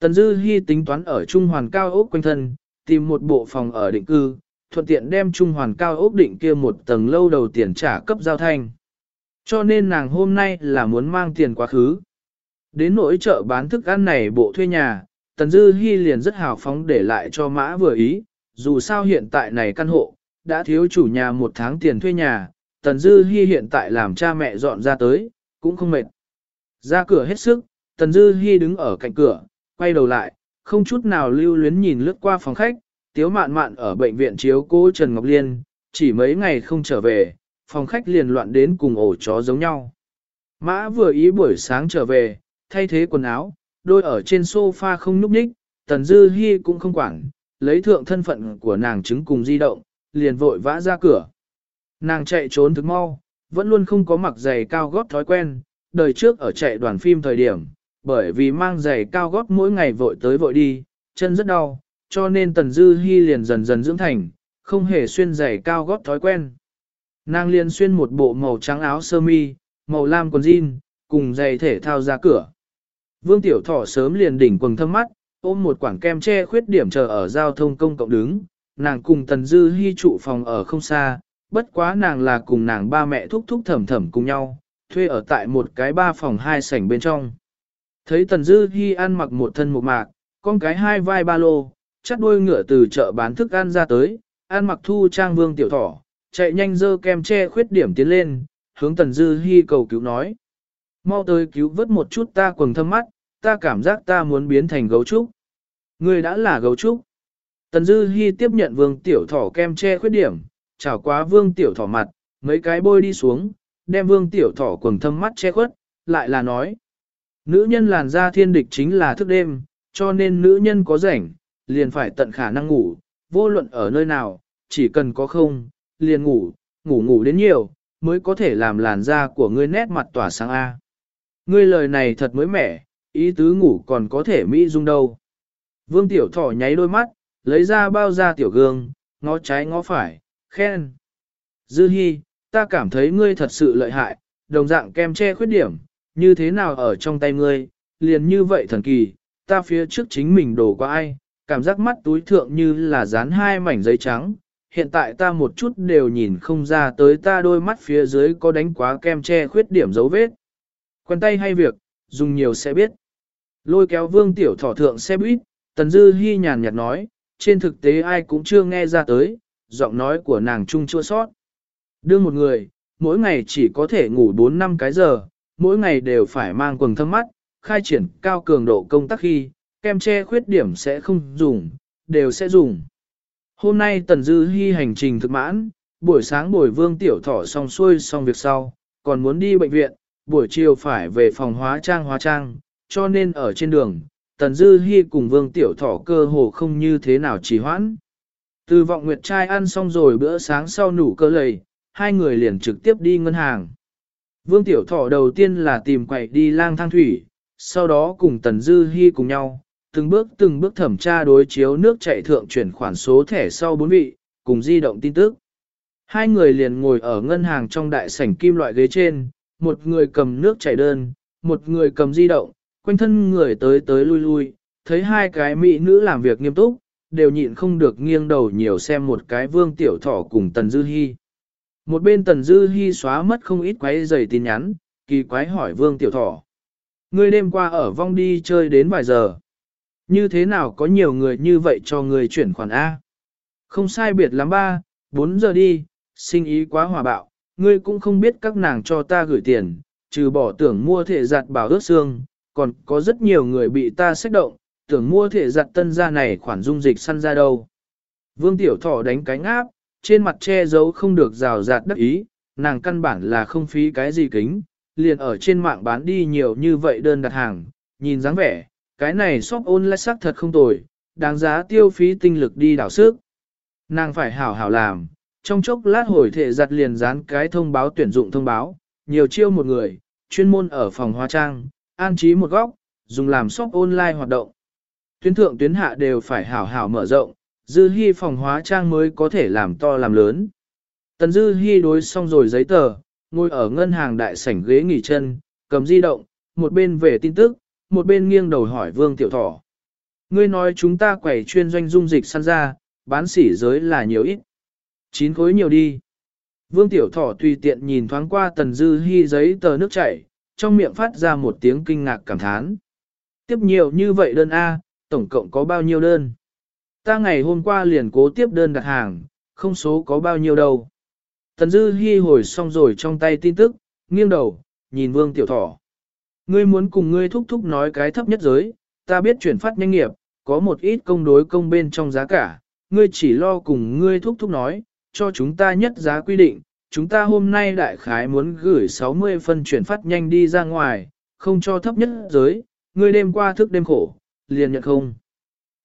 Tần Dư Hi tính toán ở trung hoàn cao ốc quanh thân, tìm một bộ phòng ở định cư, thuận tiện đem trung hoàn cao ốc định kia một tầng lâu đầu tiền trả cấp giao thanh. Cho nên nàng hôm nay là muốn mang tiền quá khứ. Đến nỗi chợ bán thức ăn này bộ thuê nhà, Tần Dư Hi liền rất hào phóng để lại cho mã vừa ý, dù sao hiện tại này căn hộ, đã thiếu chủ nhà một tháng tiền thuê nhà, Tần Dư Hi hiện tại làm cha mẹ dọn ra tới, cũng không mệt. Ra cửa hết sức, Tần Dư Hi đứng ở cạnh cửa, quay đầu lại, không chút nào lưu luyến nhìn lướt qua phòng khách, tiếu mạn mạn ở bệnh viện chiếu cố Trần Ngọc Liên, chỉ mấy ngày không trở về, phòng khách liền loạn đến cùng ổ chó giống nhau. Mã vừa ý buổi sáng trở về, thay thế quần áo, đôi ở trên sofa không nhúc nhích, Tần Dư Hi cũng không quản, lấy thượng thân phận của nàng chứng cùng di động, liền vội vã ra cửa. Nàng chạy trốn thức mau, vẫn luôn không có mặc giày cao gót thói quen, đời trước ở chạy đoàn phim thời điểm, bởi vì mang giày cao gót mỗi ngày vội tới vội đi, chân rất đau, cho nên Tần Dư Hi liền dần dần dưỡng thành, không hề xuyên giày cao gót thói quen. Nàng liền xuyên một bộ màu trắng áo sơ mi, màu lam quần jean, cùng giày thể thao ra cửa. Vương Tiểu Thỏ sớm liền đỉnh quần thâm mắt, ôm một quảng kem che khuyết điểm chờ ở giao thông công cộng đứng, nàng cùng Tần Dư Hi trụ phòng ở không xa, bất quá nàng là cùng nàng ba mẹ thúc thúc thầm thầm cùng nhau, thuê ở tại một cái ba phòng hai sảnh bên trong. Thấy Tần Dư Hi ăn mặc một thân một mạc, con cái hai vai ba lô, chắt đuôi ngựa từ chợ bán thức ăn ra tới, ăn mặc thu trang vương tiểu thỏ, chạy nhanh dơ kem che khuyết điểm tiến lên, hướng Tần Dư hy cầu cứu nói. Mau tới cứu vớt một chút ta quầng thâm mắt, ta cảm giác ta muốn biến thành gấu trúc. Người đã là gấu trúc. Tần Dư hy tiếp nhận vương tiểu thỏ kem che khuyết điểm, chào quá vương tiểu thỏ mặt, mấy cái bôi đi xuống, đem vương tiểu thỏ quầng thâm mắt che khuất, lại là nói. Nữ nhân làn da thiên địch chính là thức đêm, cho nên nữ nhân có rảnh, liền phải tận khả năng ngủ, vô luận ở nơi nào, chỉ cần có không, liền ngủ, ngủ ngủ đến nhiều, mới có thể làm làn da của ngươi nét mặt tỏa sáng A. Ngươi lời này thật mới mẻ, ý tứ ngủ còn có thể mỹ dung đâu. Vương tiểu thỏ nháy đôi mắt, lấy ra bao da tiểu gương, ngó trái ngó phải, khen. Dư Hi, ta cảm thấy ngươi thật sự lợi hại, đồng dạng kem che khuyết điểm, như thế nào ở trong tay ngươi, liền như vậy thần kỳ, ta phía trước chính mình đổ qua ai, cảm giác mắt túi thượng như là dán hai mảnh giấy trắng, hiện tại ta một chút đều nhìn không ra tới ta đôi mắt phía dưới có đánh quá kem che khuyết điểm dấu vết. Quen tay hay việc, dùng nhiều sẽ biết. Lôi kéo vương tiểu thỏ thượng xe buýt, tần dư hy nhàn nhạt nói, trên thực tế ai cũng chưa nghe ra tới, giọng nói của nàng trung chua sót. đưa một người, mỗi ngày chỉ có thể ngủ 4 năm cái giờ, mỗi ngày đều phải mang quần thâm mắt, khai triển cao cường độ công tác khi, kem che khuyết điểm sẽ không dùng, đều sẽ dùng. Hôm nay Tần Dư Hi hành trình thực mãn, buổi sáng buổi vương tiểu thọ xong xuôi xong việc sau, còn muốn đi bệnh viện, buổi chiều phải về phòng hóa trang hóa trang, cho nên ở trên đường, Tần Dư Hi cùng vương tiểu thọ cơ hồ không như thế nào trì hoãn. Từ vọng nguyệt trai ăn xong rồi bữa sáng sau nủ cơ lầy, hai người liền trực tiếp đi ngân hàng. Vương tiểu thọ đầu tiên là tìm quậy đi lang thang thủy, sau đó cùng Tần Dư Hi cùng nhau, từng bước từng bước thẩm tra đối chiếu nước chạy thượng chuyển khoản số thẻ sau bốn vị, cùng di động tin tức. Hai người liền ngồi ở ngân hàng trong đại sảnh kim loại ghế trên, một người cầm nước chảy đơn, một người cầm di động, quanh thân người tới tới lui lui, thấy hai cái mỹ nữ làm việc nghiêm túc, đều nhịn không được nghiêng đầu nhiều xem một cái vương tiểu thỏ cùng Tần Dư Hi. Một bên Tần Dư Hi xóa mất không ít quấy giày tin nhắn, kỳ quái hỏi vương tiểu thỏ. Ngươi đêm qua ở vong đi chơi đến vài giờ. Như thế nào có nhiều người như vậy cho người chuyển khoản A? Không sai biệt lắm ba, 4 giờ đi, sinh ý quá hòa bạo, ngươi cũng không biết các nàng cho ta gửi tiền, trừ bỏ tưởng mua thể giặt bảo ước xương, còn có rất nhiều người bị ta sách động, tưởng mua thể giặt tân gia này khoản dung dịch săn ra đâu. Vương Tiểu Thỏ đánh cánh áp, trên mặt che giấu không được rào rạt đắc ý, nàng căn bản là không phí cái gì kính, liền ở trên mạng bán đi nhiều như vậy đơn đặt hàng, nhìn dáng vẻ, cái này shop online sắc thật không tồi, đáng giá tiêu phí tinh lực đi đảo sức. Nàng phải hảo hảo làm, trong chốc lát hồi thể giặt liền dán cái thông báo tuyển dụng thông báo, nhiều chiêu một người, chuyên môn ở phòng hóa trang, an trí một góc, dùng làm shop online hoạt động. Tuyến thượng tuyến hạ đều phải hảo hảo mở rộng, dư hy phòng hóa trang mới có thể làm to làm lớn. Tần dư hy đối xong rồi giấy tờ, ngồi ở ngân hàng đại sảnh ghế nghỉ chân, cầm di động, một bên về tin tức, một bên nghiêng đầu hỏi vương tiểu thỏ. Ngươi nói chúng ta quẩy chuyên doanh dung dịch săn ra, bán sỉ giới là nhiều ít. Chín khối nhiều đi. Vương Tiểu Thỏ tùy tiện nhìn thoáng qua tần dư hy giấy tờ nước chảy, trong miệng phát ra một tiếng kinh ngạc cảm thán. Tiếp nhiều như vậy đơn A, tổng cộng có bao nhiêu đơn? Ta ngày hôm qua liền cố tiếp đơn đặt hàng, không số có bao nhiêu đâu. Tần dư hy hồi xong rồi trong tay tin tức, nghiêng đầu, nhìn Vương Tiểu Thỏ. Ngươi muốn cùng ngươi thúc thúc nói cái thấp nhất giới, ta biết chuyển phát nhanh nghiệp, có một ít công đối công bên trong giá cả, ngươi chỉ lo cùng ngươi thúc thúc nói, cho chúng ta nhất giá quy định, chúng ta hôm nay đại khái muốn gửi 60 phân chuyển phát nhanh đi ra ngoài, không cho thấp nhất giới, ngươi đêm qua thức đêm khổ, liền nhận không.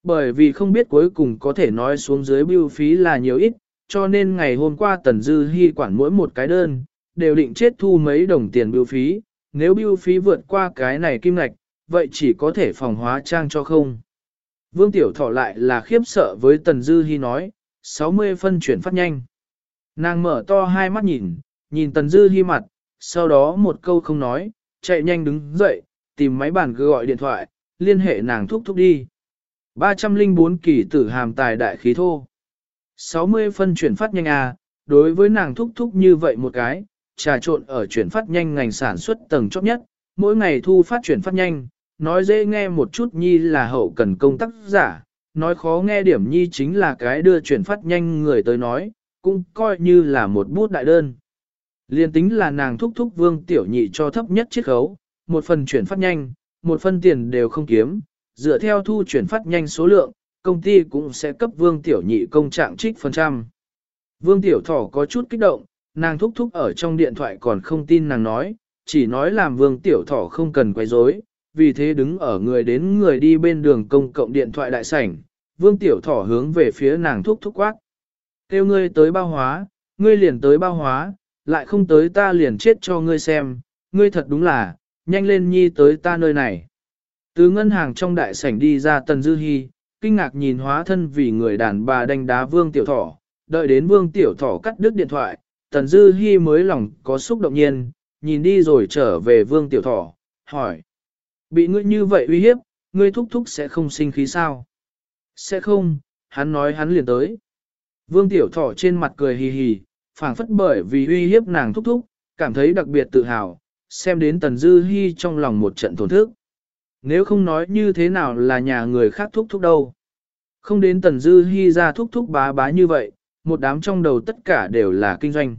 Bởi vì không biết cuối cùng có thể nói xuống dưới bưu phí là nhiều ít, cho nên ngày hôm qua Tần Dư Hi quản mỗi một cái đơn, đều định chết thu mấy đồng tiền bưu phí, nếu bưu phí vượt qua cái này kim ngạch, vậy chỉ có thể phòng hóa trang cho không. Vương Tiểu Thọ lại là khiếp sợ với Tần Dư Hi nói, 60 phân chuyển phát nhanh. Nàng mở to hai mắt nhìn, nhìn Tần Dư Hi mặt, sau đó một câu không nói, chạy nhanh đứng dậy, tìm máy bàn gọi điện thoại, liên hệ nàng thúc thúc đi. 304 kỳ tử hàm tài đại khí thô. 60 phân chuyển phát nhanh à, đối với nàng thúc thúc như vậy một cái, trà trộn ở chuyển phát nhanh ngành sản xuất tầng chót nhất, mỗi ngày thu phát chuyển phát nhanh, nói dễ nghe một chút nhi là hậu cần công tác giả, nói khó nghe điểm nhi chính là cái đưa chuyển phát nhanh người tới nói, cũng coi như là một bút đại đơn. Liên tính là nàng thúc thúc vương tiểu nhị cho thấp nhất chiết khấu, một phần chuyển phát nhanh, một phần tiền đều không kiếm, dựa theo thu chuyển phát nhanh số lượng, công ty cũng sẽ cấp vương tiểu nhị công trạng trích phần trăm. Vương tiểu thỏ có chút kích động, nàng thúc thúc ở trong điện thoại còn không tin nàng nói, chỉ nói làm vương tiểu thỏ không cần quay rối, vì thế đứng ở người đến người đi bên đường công cộng điện thoại đại sảnh, vương tiểu thỏ hướng về phía nàng thúc thúc quát. Kêu ngươi tới bao hóa, ngươi liền tới bao hóa, lại không tới ta liền chết cho ngươi xem, ngươi thật đúng là, nhanh lên nhi tới ta nơi này. Từ ngân hàng trong đại sảnh đi ra Tần Dư Hi, kinh ngạc nhìn hóa thân vì người đàn bà đánh đá vương tiểu thỏ, đợi đến vương tiểu thỏ cắt đứt điện thoại, Tần Dư Hi mới lòng có xúc động nhiên, nhìn đi rồi trở về vương tiểu thỏ, hỏi. Bị ngươi như vậy uy hiếp, ngươi thúc thúc sẽ không sinh khí sao? Sẽ không, hắn nói hắn liền tới. Vương tiểu thỏ trên mặt cười hì hì, phảng phất bởi vì uy hiếp nàng thúc thúc, cảm thấy đặc biệt tự hào, xem đến Tần Dư Hi trong lòng một trận thổn thức. Nếu không nói như thế nào là nhà người khác thúc thúc đâu. Không đến Tần Dư Hi ra thúc thúc bá bá như vậy, một đám trong đầu tất cả đều là kinh doanh.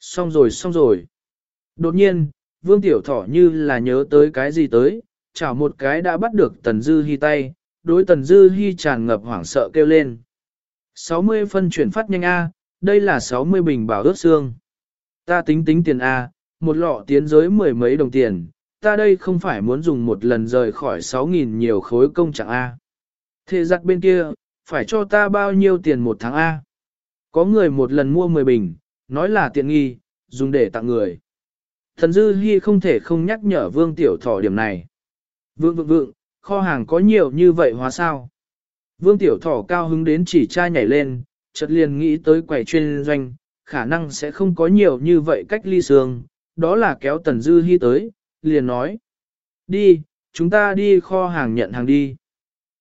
Xong rồi xong rồi. Đột nhiên, Vương Tiểu Thỏ như là nhớ tới cái gì tới, chảo một cái đã bắt được Tần Dư Hi tay, đối Tần Dư Hi tràn ngập hoảng sợ kêu lên. 60 phân chuyển phát nhanh A, đây là 60 bình bảo ướt xương. Ta tính tính tiền A, một lọ tiến giới mười mấy đồng tiền, ta đây không phải muốn dùng một lần rời khỏi 6.000 nhiều khối công chẳng A. Thế giặt bên kia, phải cho ta bao nhiêu tiền một tháng A. Có người một lần mua 10 bình, nói là tiện nghi, dùng để tặng người. Thần Dư Hi không thể không nhắc nhở Vương Tiểu Thỏ điểm này. Vương vượng vượng, kho hàng có nhiều như vậy hóa sao? Vương Tiểu Thỏ cao hứng đến chỉ cha nhảy lên, chợt liền nghĩ tới quầy chuyên doanh, khả năng sẽ không có nhiều như vậy cách ly xương, đó là kéo Tần Dư Hi tới, liền nói. Đi, chúng ta đi kho hàng nhận hàng đi.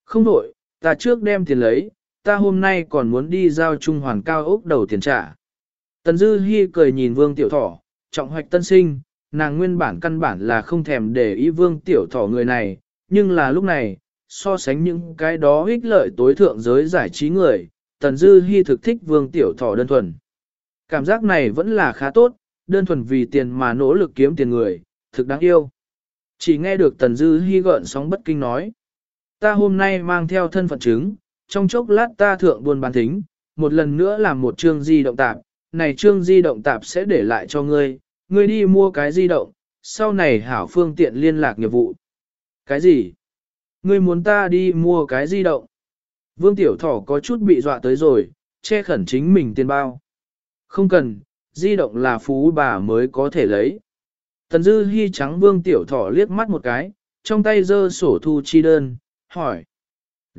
Không đổi, ta trước đem tiền lấy, ta hôm nay còn muốn đi giao trung hoàn cao ốc đầu tiền trả. Tần Dư Hi cười nhìn Vương Tiểu Thỏ, trọng hoạch tân sinh, nàng nguyên bản căn bản là không thèm để ý Vương Tiểu Thỏ người này, nhưng là lúc này, so sánh những cái đó ích lợi tối thượng giới giải trí người, Tần Dư Hi thực thích Vương Tiểu Thỏ đơn thuần. Cảm giác này vẫn là khá tốt, đơn thuần vì tiền mà nỗ lực kiếm tiền người, thực đáng yêu. Chỉ nghe được Tần Dư Hi gợn sóng bất kinh nói. Ta hôm nay mang theo thân phận chứng, trong chốc lát ta thượng buôn bán thính, một lần nữa làm một chương di động tạp, này chương di động tạp sẽ để lại cho ngươi, ngươi đi mua cái di động, sau này hảo phương tiện liên lạc nghiệp vụ. Cái gì? Ngươi muốn ta đi mua cái di động? Vương Tiểu Thỏ có chút bị dọa tới rồi, che khẩn chính mình tiền bao. Không cần, di động là phú bà mới có thể lấy. Tần Dư Hi trắng Vương Tiểu Thỏ liếc mắt một cái, trong tay giơ sổ thu chi đơn, hỏi.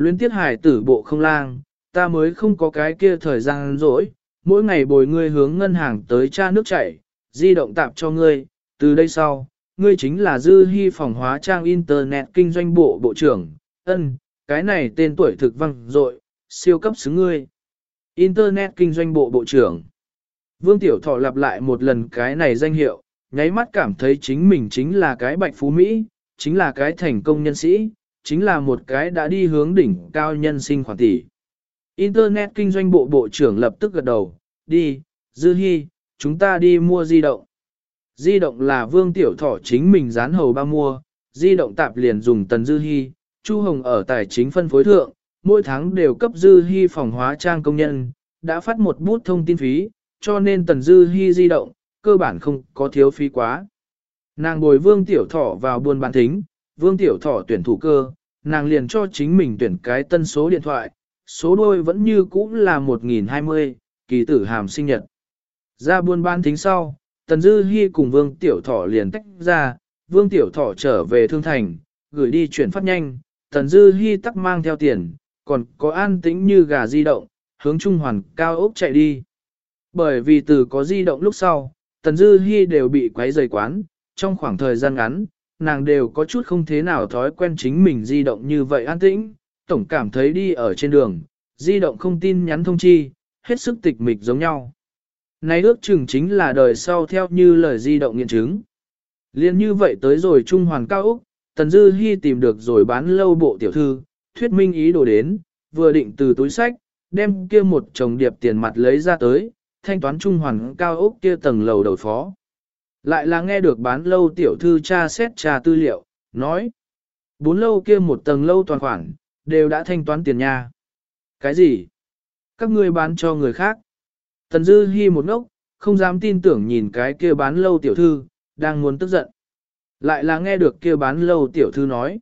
Luyến tiết hải tử bộ không lang, ta mới không có cái kia thời gian rỗi, mỗi ngày bồi ngươi hướng ngân hàng tới cha nước chảy, di động tạp cho ngươi, từ đây sau, ngươi chính là Dư hy phòng hóa trang Internet kinh doanh bộ bộ trưởng, ân, cái này tên tuổi thực văng dội, siêu cấp xứng ngươi. Internet kinh doanh bộ bộ trưởng. Vương Tiểu Thọ lặp lại một lần cái này danh hiệu, nháy mắt cảm thấy chính mình chính là cái bạch phú Mỹ, chính là cái thành công nhân sĩ, chính là một cái đã đi hướng đỉnh cao nhân sinh khoản tỷ. Internet kinh doanh bộ bộ trưởng lập tức gật đầu, đi, Dư Hi, chúng ta đi mua di động. Di động là Vương Tiểu Thọ chính mình dán hầu ba mua, di động tạp liền dùng tần Dư Hi, Chu Hồng ở tài chính phân phối thượng, mỗi tháng đều cấp Dư Hi phòng hóa trang công nhân, đã phát một bút thông tin phí, cho nên tần Dư Hi di động, cơ bản không có thiếu phí quá. Nàng bồi Vương Tiểu Thọ vào buôn bán thính, Vương Tiểu Thọ tuyển thủ cơ, nàng liền cho chính mình tuyển cái tân số điện thoại, số đôi vẫn như cũ là 1020, kỳ tử hàm sinh nhật. Ra buôn bán thính sau, Tần Dư Hi cùng Vương Tiểu Thọ liền tách ra, Vương Tiểu Thọ trở về Thương Thành, gửi đi chuyển phát nhanh, Tần Dư Hi tắc mang theo tiền, còn có an tĩnh như gà di động, hướng Trung Hoàn cao ốc chạy đi. Bởi vì từ có di động lúc sau, Tần Dư Hi đều bị quấy rầy quán, trong khoảng thời gian ngắn, nàng đều có chút không thế nào thói quen chính mình di động như vậy an tĩnh, tổng cảm thấy đi ở trên đường, di động không tin nhắn thông chi, hết sức tịch mịch giống nhau. nay ước chừng chính là đời sau theo như lời di động nghiện chứng. Liên như vậy tới rồi Trung Hoàn Cao Úc, Tần Dư Hi tìm được rồi bán lâu bộ tiểu thư, thuyết minh ý đồ đến, vừa định từ túi sách, đem kia một chồng điệp tiền mặt lấy ra tới, thanh toán Trung Hoàn Cao Úc kia tầng lầu đầu phó. Lại là nghe được bán lâu tiểu thư tra xét tra tư liệu, nói. Bốn lâu kia một tầng lâu toàn khoản, đều đã thanh toán tiền nha. Cái gì? Các ngươi bán cho người khác. Tần Dư Hi một ngốc, không dám tin tưởng nhìn cái kia bán lâu tiểu thư, đang muốn tức giận. Lại là nghe được kia bán lâu tiểu thư nói.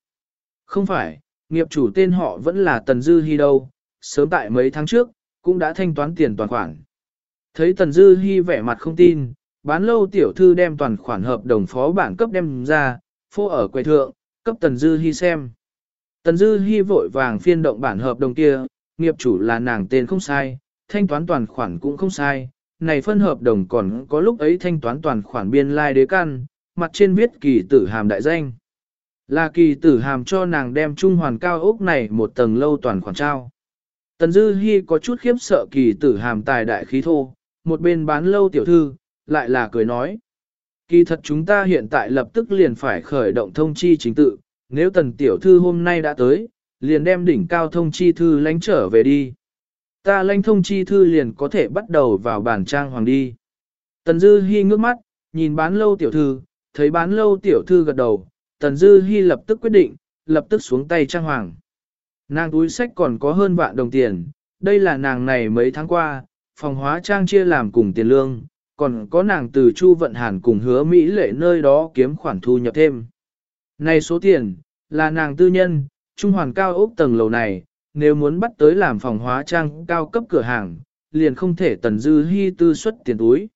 Không phải, nghiệp chủ tên họ vẫn là Tần Dư Hi đâu, sớm tại mấy tháng trước, cũng đã thanh toán tiền toàn khoản. Thấy Tần Dư Hi vẻ mặt không tin, bán lâu tiểu thư đem toàn khoản hợp đồng phó bản cấp đem ra, phô ở quầy thượng, cấp Tần Dư Hi xem. Tần Dư Hi vội vàng phiên động bản hợp đồng kia, nghiệp chủ là nàng tên không sai, thanh toán toàn khoản cũng không sai, này phân hợp đồng còn có lúc ấy thanh toán toàn khoản biên lai like đế căn, mặt trên viết kỳ tử hàm đại danh. Là kỳ tử hàm cho nàng đem trung hoàn cao ốc này một tầng lâu toàn khoản trao. Tần Dư Hi có chút khiếp sợ kỳ tử hàm tài đại khí thô, một bên bán lâu tiểu thư, lại là cười nói. Kỳ thật chúng ta hiện tại lập tức liền phải khởi động thông chi chính tự, nếu tần tiểu thư hôm nay đã tới, liền đem đỉnh cao thông chi thư lánh trở về đi. Ta lãnh thông chi thư liền có thể bắt đầu vào bản trang hoàng đi. Tần Dư Hi ngước mắt, nhìn bán lâu tiểu thư, thấy bán lâu tiểu thư gật đầu, Tần Dư Hi lập tức quyết định, lập tức xuống tay trang hoàng. Nàng túi sách còn có hơn vạn đồng tiền, đây là nàng này mấy tháng qua, phòng hóa trang chia làm cùng tiền lương, còn có nàng từ Chu Vận Hàn cùng hứa Mỹ lệ nơi đó kiếm khoản thu nhập thêm. Này số tiền, là nàng tư nhân, trung hoàn cao ốc tầng lầu này, nếu muốn bắt tới làm phòng hóa trang cao cấp cửa hàng, liền không thể tần dư hy tư xuất tiền túi.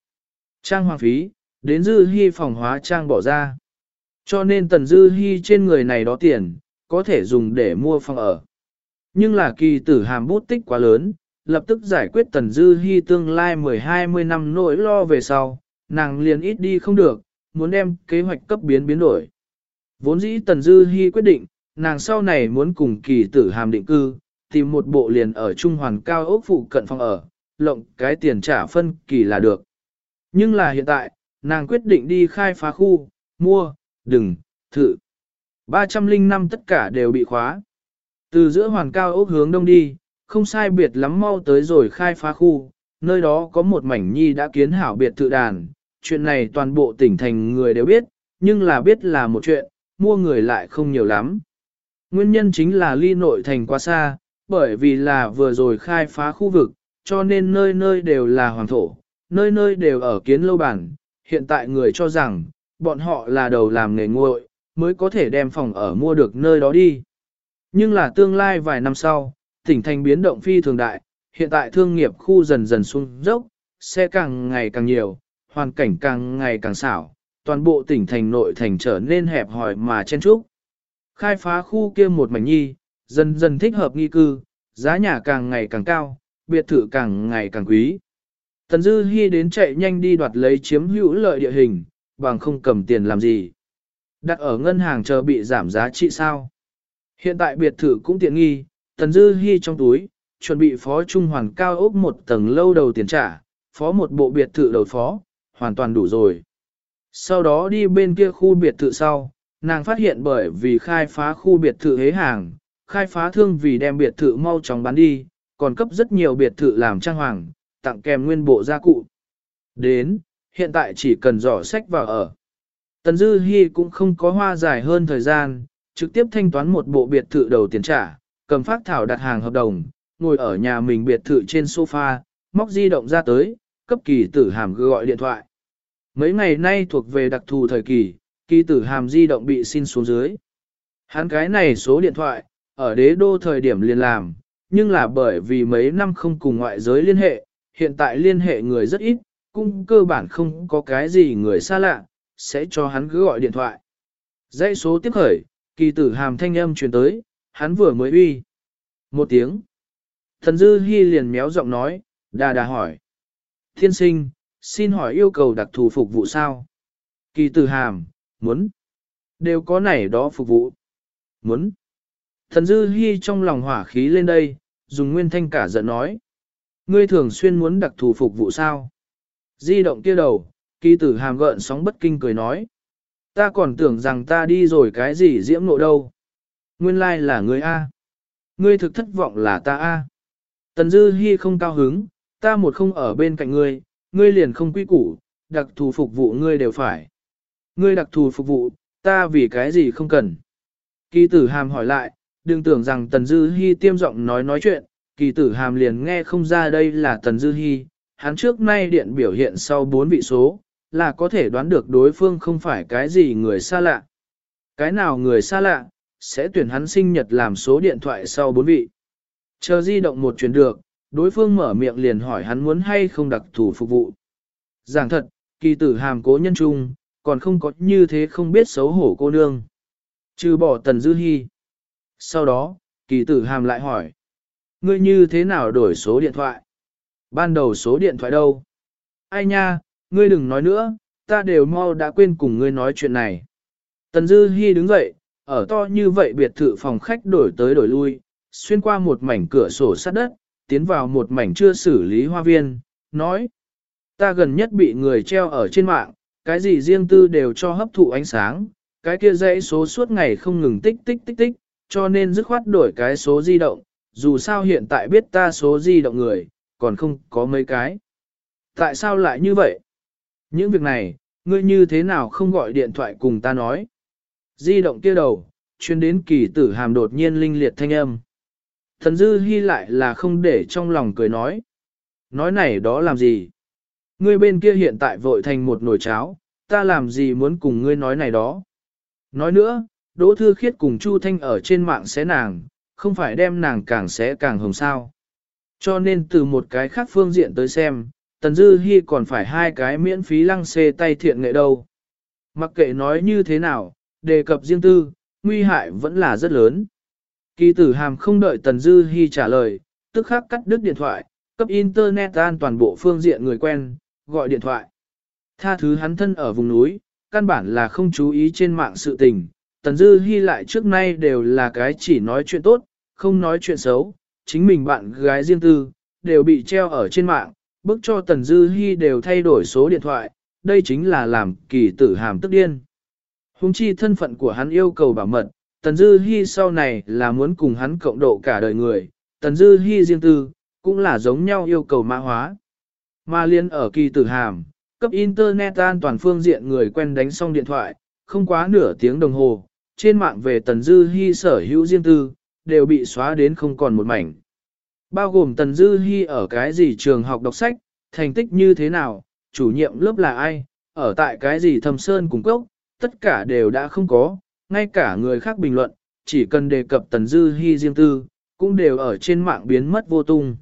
Trang hoàng phí, đến dư hy phòng hóa trang bỏ ra. Cho nên tần dư hy trên người này đó tiền, có thể dùng để mua phòng ở. Nhưng là kỳ tử hàm bút tích quá lớn, lập tức giải quyết tần dư hy tương lai 10-20 năm nỗi lo về sau, nàng liền ít đi không được, muốn đem kế hoạch cấp biến biến đổi. Vốn dĩ tần dư hy quyết định, nàng sau này muốn cùng kỳ tử hàm định cư, tìm một bộ liền ở trung hoàn cao ốc phụ cận phòng ở, lộng cái tiền trả phân kỳ là được. Nhưng là hiện tại, nàng quyết định đi khai phá khu, mua, đừng, thử. 305 tất cả đều bị khóa. Từ giữa hoàn cao ốc hướng đông đi, không sai biệt lắm mau tới rồi khai phá khu, nơi đó có một mảnh nhi đã kiến hảo biệt thự đàn. Chuyện này toàn bộ tỉnh thành người đều biết, nhưng là biết là một chuyện, mua người lại không nhiều lắm. Nguyên nhân chính là ly nội thành quá xa, bởi vì là vừa rồi khai phá khu vực, cho nên nơi nơi đều là hoàng thổ, nơi nơi đều ở kiến lâu bản. Hiện tại người cho rằng, bọn họ là đầu làm nghề nguội, mới có thể đem phòng ở mua được nơi đó đi. Nhưng là tương lai vài năm sau, tỉnh thành biến động phi thường đại, hiện tại thương nghiệp khu dần dần xuống dốc, xe càng ngày càng nhiều, hoàn cảnh càng ngày càng xảo, toàn bộ tỉnh thành nội thành trở nên hẹp hòi mà chen trúc. Khai phá khu kia một mảnh nhi, dần dần thích hợp nghi cư, giá nhà càng ngày càng cao, biệt thự càng ngày càng quý. Tần Dư Hi đến chạy nhanh đi đoạt lấy chiếm hữu lợi địa hình, bằng không cầm tiền làm gì. Đặt ở ngân hàng chờ bị giảm giá trị sao. Hiện tại biệt thự cũng tiện nghi, Tần Dư Hi trong túi, chuẩn bị phó trung hoàn cao ốc một tầng lâu đầu tiền trả, phó một bộ biệt thự đầu phó, hoàn toàn đủ rồi. Sau đó đi bên kia khu biệt thự sau, nàng phát hiện bởi vì khai phá khu biệt thự hế hàng, khai phá thương vì đem biệt thự mau chóng bán đi, còn cấp rất nhiều biệt thự làm trang hoàng, tặng kèm nguyên bộ gia cụ. Đến, hiện tại chỉ cần dò sách vào ở. Tần Dư Hi cũng không có hoa dài hơn thời gian, trực tiếp thanh toán một bộ biệt thự đầu tiền trả, cầm phát thảo đặt hàng hợp đồng, ngồi ở nhà mình biệt thự trên sofa, móc di động ra tới, cấp kỳ tử hàm gọi điện thoại. Mấy ngày nay thuộc về đặc thù thời kỳ, kỳ tử hàm di động bị xin xuống dưới. Hắn cái này số điện thoại, ở đế đô thời điểm liền làm, nhưng là bởi vì mấy năm không cùng ngoại giới liên hệ, hiện tại liên hệ người rất ít, cũng cơ bản không có cái gì người xa lạ, sẽ cho hắn cứ gọi điện thoại. Dãy số tiếp khởi, kỳ tử hàm thanh âm truyền tới, hắn vừa mới uy. Một tiếng. Thần dư hy liền méo giọng nói, đà đà hỏi. Thiên sinh, xin hỏi yêu cầu đặc thù phục vụ sao? Kỳ tử hàm, muốn. Đều có này đó phục vụ. Muốn. Thần dư hy trong lòng hỏa khí lên đây, dùng nguyên thanh cả giận nói. Ngươi thường xuyên muốn đặc thù phục vụ sao? Di động kia đầu, kỳ tử hàm gợn sóng bất kinh cười nói. Ta còn tưởng rằng ta đi rồi cái gì diễm nộ đâu. Nguyên lai là ngươi A. Ngươi thực thất vọng là ta A. Tần Dư Hi không cao hứng, ta một không ở bên cạnh ngươi, ngươi liền không quy củ, đặc thù phục vụ ngươi đều phải. Ngươi đặc thù phục vụ, ta vì cái gì không cần. Kỳ tử hàm hỏi lại, đừng tưởng rằng Tần Dư Hi tiêm giọng nói nói chuyện, kỳ tử hàm liền nghe không ra đây là Tần Dư Hi, hắn trước nay điện biểu hiện sau bốn vị số, là có thể đoán được đối phương không phải cái gì người xa lạ. Cái nào người xa lạ, sẽ tuyển hắn sinh nhật làm số điện thoại sau bốn vị. Chờ di động một chuyển được, đối phương mở miệng liền hỏi hắn muốn hay không đặc thủ phục vụ. Giảng thật, kỳ tử hàm cố nhân trung, còn không có như thế không biết xấu hổ cô nương. Trừ bỏ tần dư hy. Sau đó, kỳ tử hàm lại hỏi. Ngươi như thế nào đổi số điện thoại? Ban đầu số điện thoại đâu? Ai nha, ngươi đừng nói nữa, ta đều mau đã quên cùng ngươi nói chuyện này. Tần Dư Hi đứng dậy, ở to như vậy biệt thự phòng khách đổi tới đổi lui, xuyên qua một mảnh cửa sổ sắt đất, tiến vào một mảnh chưa xử lý hoa viên, nói. Ta gần nhất bị người treo ở trên mạng, cái gì riêng tư đều cho hấp thụ ánh sáng, cái kia dãy số suốt ngày không ngừng tích tích tích tích, cho nên dứt khoát đổi cái số di động, dù sao hiện tại biết ta số di động người, còn không có mấy cái. Tại sao lại như vậy? Những việc này, ngươi như thế nào không gọi điện thoại cùng ta nói? Di động kia đầu, chuyên đến kỳ tử hàm đột nhiên linh liệt thanh âm. Thần dư hy lại là không để trong lòng cười nói. nói này đó làm gì? Ngươi bên kia hiện tại vội thành một nồi cháo, ta làm gì muốn cùng ngươi nói này đó? Nói nữa, Đỗ Thư Khiết cùng Chu Thanh ở trên mạng xé nàng, không phải đem nàng càng xé càng hồng sao. Cho nên từ một cái khác phương diện tới xem, Tần Dư Hi còn phải hai cái miễn phí lăng xê tay thiện nghệ đâu. Mặc kệ nói như thế nào, đề cập riêng tư, nguy hại vẫn là rất lớn. Kỳ tử hàm không đợi Tần Dư Hi trả lời, tức khắc cắt đứt điện thoại, cấp internet an toàn bộ phương diện người quen, gọi điện thoại. Tha thứ hắn thân ở vùng núi, căn bản là không chú ý trên mạng sự tình. Tần Dư Hi lại trước nay đều là cái chỉ nói chuyện tốt, không nói chuyện xấu, chính mình bạn gái riêng tư, đều bị treo ở trên mạng, bức cho Tần Dư Hi đều thay đổi số điện thoại, đây chính là làm kỳ tử hàm tức điên. Hùng chi thân phận của hắn yêu cầu bảo mật, Tần Dư Hi sau này là muốn cùng hắn cộng độ cả đời người, Tần Dư Hi riêng tư, cũng là giống nhau yêu cầu mã hóa. Mà liên ở kỳ tử hàm, cấp Internet an toàn phương diện người quen đánh xong điện thoại, không quá nửa tiếng đồng hồ, trên mạng về Tần Dư Hi sở hữu riêng tư, đều bị xóa đến không còn một mảnh. Bao gồm Tần Dư Hi ở cái gì trường học đọc sách, thành tích như thế nào, chủ nhiệm lớp là ai, ở tại cái gì thầm sơn cùng cốc, tất cả đều đã không có, ngay cả người khác bình luận, chỉ cần đề cập Tần Dư Hi riêng tư, cũng đều ở trên mạng biến mất vô tung.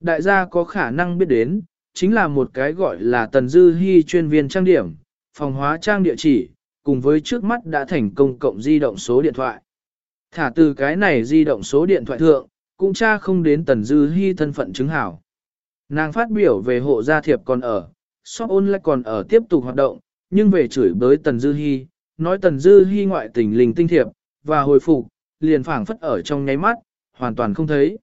Đại gia có khả năng biết đến, chính là một cái gọi là Tần Dư Hi chuyên viên trang điểm, phòng hóa trang địa chỉ, cùng với trước mắt đã thành công cộng di động số điện thoại. Thả từ cái này di động số điện thoại thượng, cũng tra không đến Tần Dư Hi thân phận chứng hảo. Nàng phát biểu về hộ gia thiệp còn ở, shop online còn ở tiếp tục hoạt động, nhưng về chửi bới Tần Dư Hi, nói Tần Dư Hi ngoại tình linh tinh thiệp, và hồi phục, liền phảng phất ở trong nháy mắt, hoàn toàn không thấy.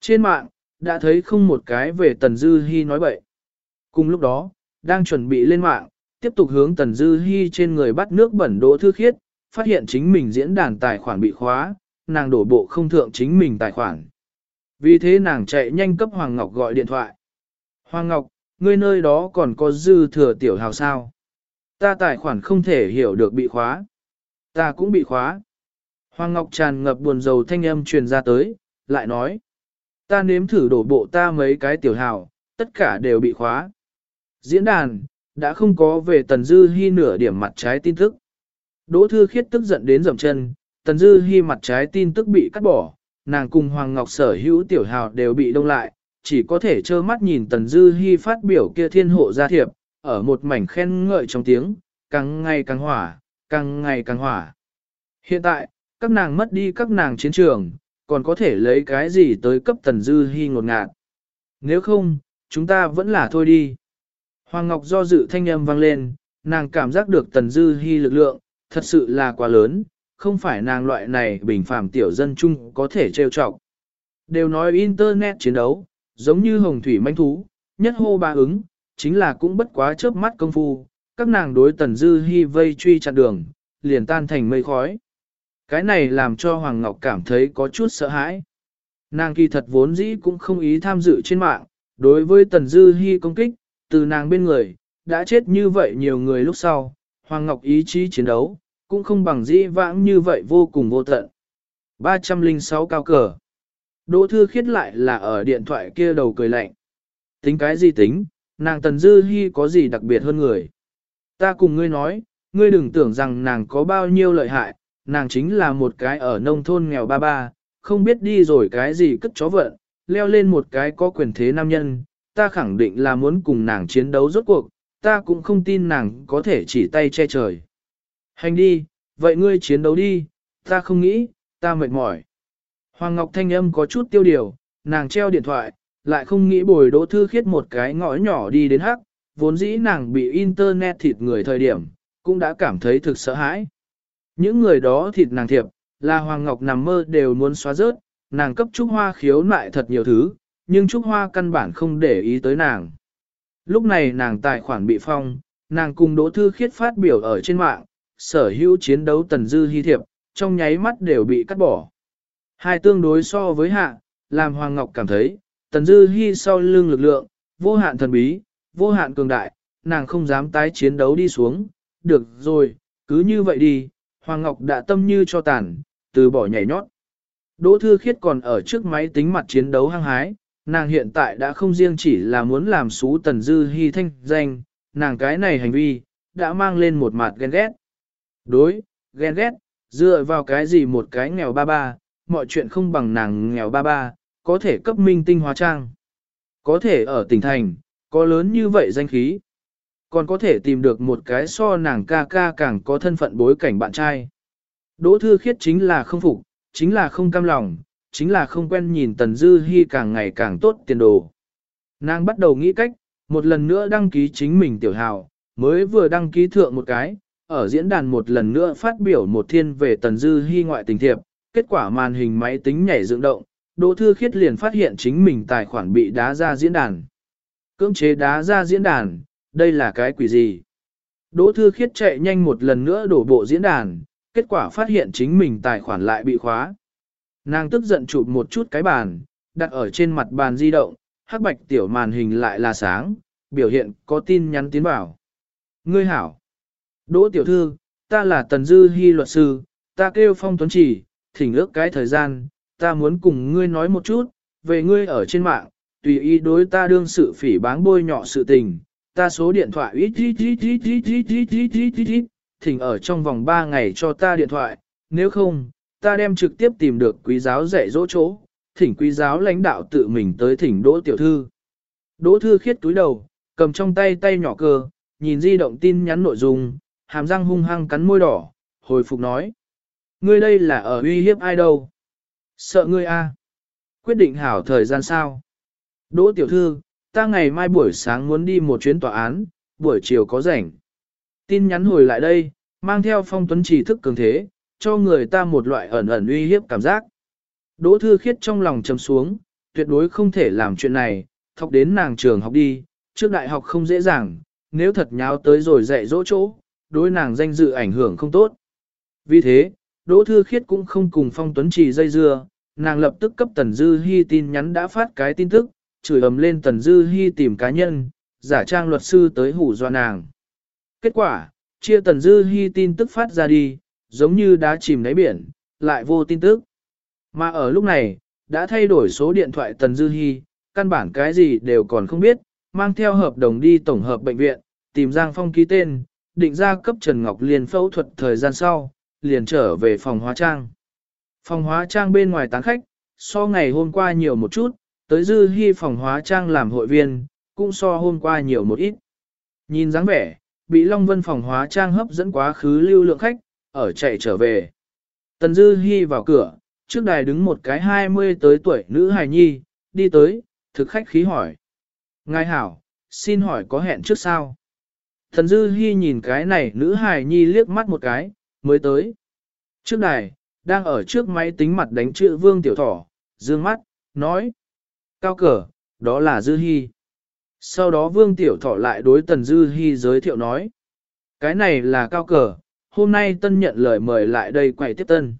Trên mạng, đã thấy không một cái về Tần Dư Hi nói bậy. Cùng lúc đó, đang chuẩn bị lên mạng, tiếp tục hướng Tần Dư Hi trên người bắt nước bẩn đỗ thư khiết, phát hiện chính mình diễn đàn tài khoản bị khóa, nàng đổ bộ không thượng chính mình tài khoản. Vì thế nàng chạy nhanh cấp Hoàng Ngọc gọi điện thoại. Hoàng Ngọc, ngươi nơi đó còn có dư thừa tiểu hào sao? Ta tài khoản không thể hiểu được bị khóa. Ta cũng bị khóa. Hoàng Ngọc tràn ngập buồn rầu thanh âm truyền ra tới, lại nói. Ta nếm thử đổ bộ ta mấy cái tiểu hào, tất cả đều bị khóa. Diễn đàn, đã không có về Tần Dư Hi nửa điểm mặt trái tin tức. Đỗ Thư Khiết tức giận đến dậm chân, Tần Dư Hi mặt trái tin tức bị cắt bỏ, nàng cùng Hoàng Ngọc sở hữu tiểu hào đều bị đông lại, chỉ có thể trơ mắt nhìn Tần Dư Hi phát biểu kia thiên hộ gia thiệp, ở một mảnh khen ngợi trong tiếng, càng ngày càng hỏa, càng ngày càng hỏa. Hiện tại, các nàng mất đi các nàng chiến trường, còn có thể lấy cái gì tới cấp Tần Dư Hi ngột ngạt. Nếu không, chúng ta vẫn là thôi đi. Hoàng Ngọc do dự thanh âm vang lên, nàng cảm giác được Tần Dư Hi lực lượng, thật sự là quá lớn, không phải nàng loại này bình phàm tiểu dân chung có thể trêu chọc. Đều nói Internet chiến đấu, giống như hồng thủy manh thú, nhất hô ba ứng, chính là cũng bất quá chớp mắt công phu, các nàng đối tần dư hy vây truy chặn đường, liền tan thành mây khói. Cái này làm cho Hoàng Ngọc cảm thấy có chút sợ hãi. Nàng kỳ thật vốn dĩ cũng không ý tham dự trên mạng, đối với tần dư hy công kích, từ nàng bên người, đã chết như vậy nhiều người lúc sau, Hoàng Ngọc ý chí chiến đấu, cũng không bằng dĩ vãng như vậy vô cùng vô tận. 306 cao cờ. Đỗ Thư Khiết lại là ở điện thoại kia đầu cười lạnh. Tính cái gì tính, nàng Tần Dư Hi có gì đặc biệt hơn người. Ta cùng ngươi nói, ngươi đừng tưởng rằng nàng có bao nhiêu lợi hại, nàng chính là một cái ở nông thôn nghèo ba ba, không biết đi rồi cái gì cất chó vận, leo lên một cái có quyền thế nam nhân, ta khẳng định là muốn cùng nàng chiến đấu rốt cuộc, ta cũng không tin nàng có thể chỉ tay che trời. Hành đi, vậy ngươi chiến đấu đi, ta không nghĩ, ta mệt mỏi. Hoàng Ngọc Thanh âm có chút tiêu điều, nàng treo điện thoại, lại không nghĩ bồi đỗ thư khiết một cái ngõ nhỏ đi đến hắc, vốn dĩ nàng bị internet thịt người thời điểm, cũng đã cảm thấy thực sợ hãi. Những người đó thịt nàng thiệp, là Hoàng Ngọc nằm mơ đều muốn xóa rớt, nàng cấp Trúc Hoa khiếu nại thật nhiều thứ, nhưng Trúc Hoa căn bản không để ý tới nàng. Lúc này nàng tài khoản bị phong, nàng cùng Đỗ Thư Khiết phát biểu ở trên mạng, sở hữu chiến đấu tần dư hy thiệp, trong nháy mắt đều bị cắt bỏ. Hai tương đối so với hạ, làm Hoàng Ngọc cảm thấy, tần dư Hi sau lưng lực lượng, vô hạn thần bí, vô hạn cường đại, nàng không dám tái chiến đấu đi xuống, được rồi, cứ như vậy đi, Hoàng Ngọc đã tâm như cho tàn, từ bỏ nhảy nhót. Đỗ Thư Khiết còn ở trước máy tính mặt chiến đấu hăng hái, nàng hiện tại đã không riêng chỉ là muốn làm xú tần dư Hi thanh danh, nàng cái này hành vi, đã mang lên một mặt ghen ghét. Đối, ghen ghét, dựa vào cái gì một cái nghèo ba ba, mọi chuyện không bằng nàng nghèo ba ba, có thể cấp minh tinh hóa trang. Có thể ở tỉnh thành, có lớn như vậy danh khí. Còn có thể tìm được một cái so nàng ca ca càng có thân phận bối cảnh bạn trai. Đỗ thư khiết chính là không phục, chính là không cam lòng, chính là không quen nhìn Tần Dư Hi càng ngày càng tốt tiền đồ. Nàng bắt đầu nghĩ cách, một lần nữa đăng ký chính mình tiểu hào, mới vừa đăng ký thượng một cái, ở diễn đàn một lần nữa phát biểu một thiên về Tần Dư Hi ngoại tình thiệp, kết quả màn hình máy tính nhảy dựng động, Đỗ Thư Khiết liền phát hiện chính mình tài khoản bị đá ra diễn đàn. Cưỡng chế đá ra diễn đàn, đây là cái quỷ gì? Đỗ Thư Khiết chạy nhanh một lần nữa đổ bộ diễn đàn, kết quả phát hiện chính mình tài khoản lại bị khóa. Nàng tức giận chụp một chút cái bàn, đặt ở trên mặt bàn di động, hắc bạch tiểu màn hình lại là sáng, biểu hiện có tin nhắn tiến vào. Ngươi hảo. Đỗ tiểu thư, ta là Tần Dư Hi luật sư, ta kêu phong tuấn chỉ, thỉnh ước cái thời gian, ta muốn cùng ngươi nói một chút, về ngươi ở trên mạng, tùy ý đối ta đương sự phỉ báng bôi nhọ sự tình, ta số điện thoại ít ít ít ít ít ít ít ít ít ít ít thỉnh ở trong vòng 3 ngày cho ta điện thoại, nếu không, ta đem trực tiếp tìm được quý giáo dạy dỗ chỗ, thỉnh quý giáo lãnh đạo tự mình tới thỉnh đỗ tiểu thư. Đỗ thư khiết túi đầu, cầm trong tay tay nhỏ cơ, nhìn di động tin nhắn nội dung, hàm răng hung hăng cắn môi đỏ, hồi phục nói. Ngươi đây là ở uy hiếp ai đâu? Sợ ngươi a? Quyết định hảo thời gian sao? Đỗ tiểu thư, ta ngày mai buổi sáng muốn đi một chuyến tòa án, buổi chiều có rảnh. Tin nhắn hồi lại đây, mang theo phong tuấn chỉ thức cường thế, cho người ta một loại ẩn ẩn uy hiếp cảm giác. Đỗ thư khiết trong lòng trầm xuống, tuyệt đối không thể làm chuyện này, thọc đến nàng trường học đi, trước đại học không dễ dàng, nếu thật nháo tới rồi dạy dỗ chỗ, đối nàng danh dự ảnh hưởng không tốt. Vì thế, Đỗ Thư Khiết cũng không cùng Phong Tuấn Trì dây dưa, nàng lập tức cấp Tần Dư Hi tin nhắn đã phát cái tin tức, chửi ầm lên Tần Dư Hi tìm cá nhân, giả trang luật sư tới hủ dọa nàng. Kết quả, chia Tần Dư Hi tin tức phát ra đi, giống như đá chìm đáy biển, lại vô tin tức. Mà ở lúc này, đã thay đổi số điện thoại Tần Dư Hi, căn bản cái gì đều còn không biết, mang theo hợp đồng đi tổng hợp bệnh viện, tìm Giang Phong ký tên, định ra cấp Trần Ngọc Liên phẫu thuật thời gian sau, liền trở về phòng hóa trang. Phòng hóa trang bên ngoài tán khách, so ngày hôm qua nhiều một chút, tới Dư hy phòng hóa trang làm hội viên, cũng so hôm qua nhiều một ít. Nhìn dáng vẻ, bị Long Vân phòng hóa trang hấp dẫn quá khứ lưu lượng khách, ở chạy trở về. Tần Dư hy vào cửa, trước đài đứng một cái 20 tới tuổi nữ hài nhi, đi tới, thực khách khí hỏi. Ngài hảo, xin hỏi có hẹn trước sao? Tần Dư hy nhìn cái này nữ hài nhi liếc mắt một cái, mới tới. Trước đài, đang ở trước máy tính mặt đánh chữ vương tiểu thỏ, dương mắt, nói. Cao cờ, đó là Dư Hi. Sau đó vương tiểu thỏ lại đối tần Dư Hi giới thiệu nói. Cái này là cao cờ, hôm nay tân nhận lời mời lại đây quậy tiếp tân.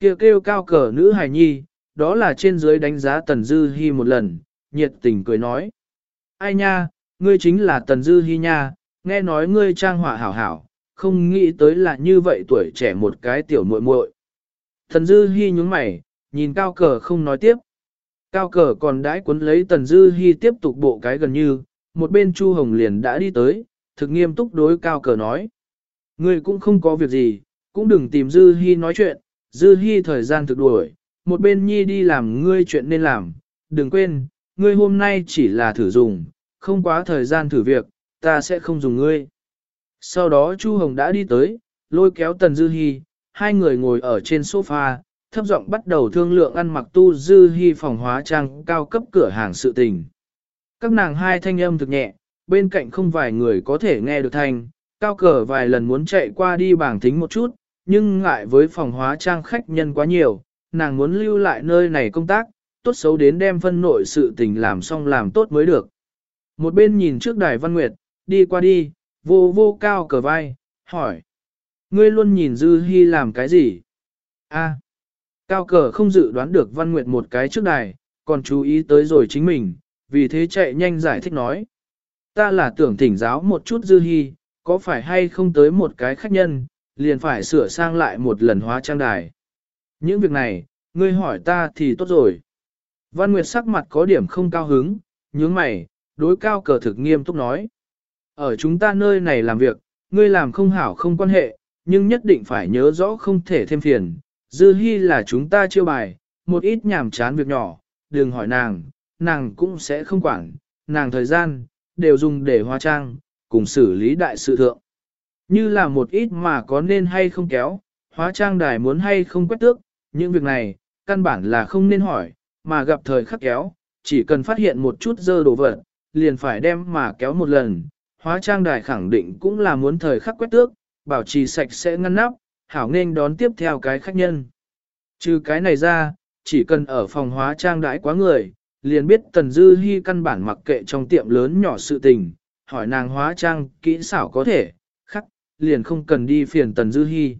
Kêu kêu cao cờ nữ hài nhi, đó là trên dưới đánh giá Tần Dư Hi một lần, nhiệt tình cười nói. Ai nha, ngươi chính là Tần Dư Hi nha, nghe nói ngươi trang họa hảo hảo, không nghĩ tới là như vậy tuổi trẻ một cái tiểu muội muội. thần Dư Hi nhướng mày, nhìn cao cờ không nói tiếp. Cao cờ còn đãi cuốn lấy Tần Dư Hi tiếp tục bộ cái gần như, một bên Chu Hồng liền đã đi tới, thực nghiêm túc đối cao cờ nói. Ngươi cũng không có việc gì, cũng đừng tìm Dư Hi nói chuyện, Dư Hi thời gian thực đuổi, một bên nhi đi làm ngươi chuyện nên làm, đừng quên, ngươi hôm nay chỉ là thử dùng, không quá thời gian thử việc, ta sẽ không dùng ngươi. Sau đó Chu Hồng đã đi tới, lôi kéo Tần Dư Hi, hai người ngồi ở trên sofa, thấp giọng bắt đầu thương lượng ăn mặc tu Dư Hi phòng hóa trang cao cấp cửa hàng sự tình. Các nàng hai thanh âm thực nhẹ, bên cạnh không vài người có thể nghe được thanh, cao cờ vài lần muốn chạy qua đi bảng thính một chút, nhưng ngại với phòng hóa trang khách nhân quá nhiều, nàng muốn lưu lại nơi này công tác, tốt xấu đến đem phân nội sự tình làm xong làm tốt mới được. Một bên nhìn trước đài văn nguyệt, đi qua đi, vô vô cao cờ vai, hỏi. Ngươi luôn nhìn Dư Hi làm cái gì? A. cao cờ không dự đoán được văn nguyệt một cái trước đài, còn chú ý tới rồi chính mình, vì thế chạy nhanh giải thích nói. Ta là tưởng thỉnh giáo một chút Dư Hi, có phải hay không tới một cái khách nhân, liền phải sửa sang lại một lần hóa trang đài. Những việc này, ngươi hỏi ta thì tốt rồi. Văn Nguyệt sắc mặt có điểm không cao hứng, nhướng mày, đối cao cờ thực nghiêm túc nói. Ở chúng ta nơi này làm việc, ngươi làm không hảo không quan hệ, nhưng nhất định phải nhớ rõ không thể thêm phiền. Dư Hi là chúng ta chiêu bài, một ít nhảm chán việc nhỏ, đừng hỏi nàng, nàng cũng sẽ không quản, nàng thời gian, đều dùng để hóa trang, cùng xử lý đại sự thượng. Như là một ít mà có nên hay không kéo, hóa trang đài muốn hay không quét tước, những việc này, căn bản là không nên hỏi, mà gặp thời khắc kéo, chỉ cần phát hiện một chút dơ đồ vật, liền phải đem mà kéo một lần. Hóa trang đài khẳng định cũng là muốn thời khắc quét tước, bảo trì sạch sẽ ngăn nắp, hảo nên đón tiếp theo cái khách nhân. Trừ cái này ra, chỉ cần ở phòng hóa trang đãi quá người, liền biết Tần Dư Hi căn bản mặc kệ trong tiệm lớn nhỏ sự tình, hỏi nàng hóa trang kỹ xảo có thể, khắc, liền không cần đi phiền Tần Dư Hi.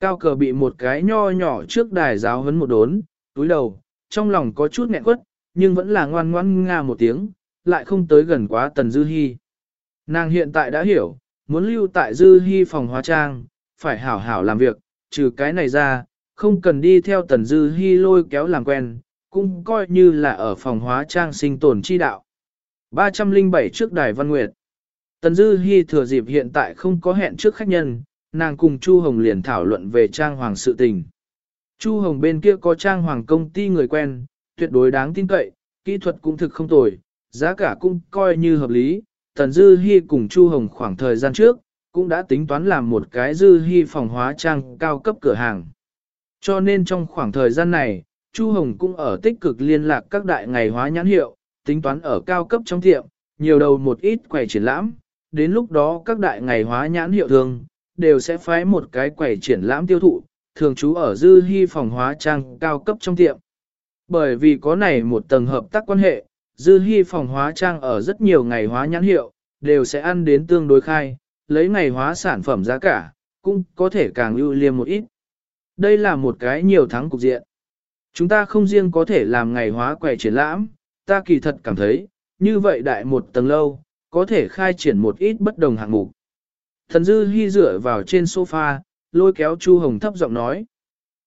Cao cờ bị một cái nho nhỏ trước đài giáo huấn một đốn, túi đầu, trong lòng có chút nghẹn quất, nhưng vẫn là ngoan ngoãn nga một tiếng, lại không tới gần quá Tần Dư Hi. Nàng hiện tại đã hiểu, muốn lưu tại Dư Hi phòng hóa trang, phải hảo hảo làm việc, trừ cái này ra, không cần đi theo Tần Dư Hi lôi kéo làm quen, cũng coi như là ở phòng hóa trang sinh tồn chi đạo. 307 trước Đài Văn Nguyệt Tần Dư Hi thừa dịp hiện tại không có hẹn trước khách nhân, nàng cùng Chu Hồng liền thảo luận về trang hoàng sự tình. Chu Hồng bên kia có trang hoàng công ty người quen, tuyệt đối đáng tin cậy, kỹ thuật cũng thực không tồi, giá cả cũng coi như hợp lý. Tần Dư Hi cùng Chu Hồng khoảng thời gian trước, cũng đã tính toán làm một cái Dư Hi phòng hóa trang cao cấp cửa hàng. Cho nên trong khoảng thời gian này, Chu Hồng cũng ở tích cực liên lạc các đại ngày hóa nhãn hiệu, tính toán ở cao cấp trong tiệm, nhiều đầu một ít quầy triển lãm, đến lúc đó các đại ngày hóa nhãn hiệu thường, đều sẽ phái một cái quầy triển lãm tiêu thụ, thường trú ở dư hy phòng hóa trang cao cấp trong tiệm. Bởi vì có này một tầng hợp tác quan hệ, dư hy phòng hóa trang ở rất nhiều ngày hóa nhãn hiệu, đều sẽ ăn đến tương đối khai, lấy ngày hóa sản phẩm giá cả, cũng có thể càng ưu liêm một ít. Đây là một cái nhiều thắng cục diện. Chúng ta không riêng có thể làm ngày hóa quầy triển lãm, ta kỳ thật cảm thấy, như vậy đại một tầng lâu, có thể khai triển một ít bất đồng hạng mục. Thần Dư Hi dựa vào trên sofa, lôi kéo Chu Hồng thấp giọng nói.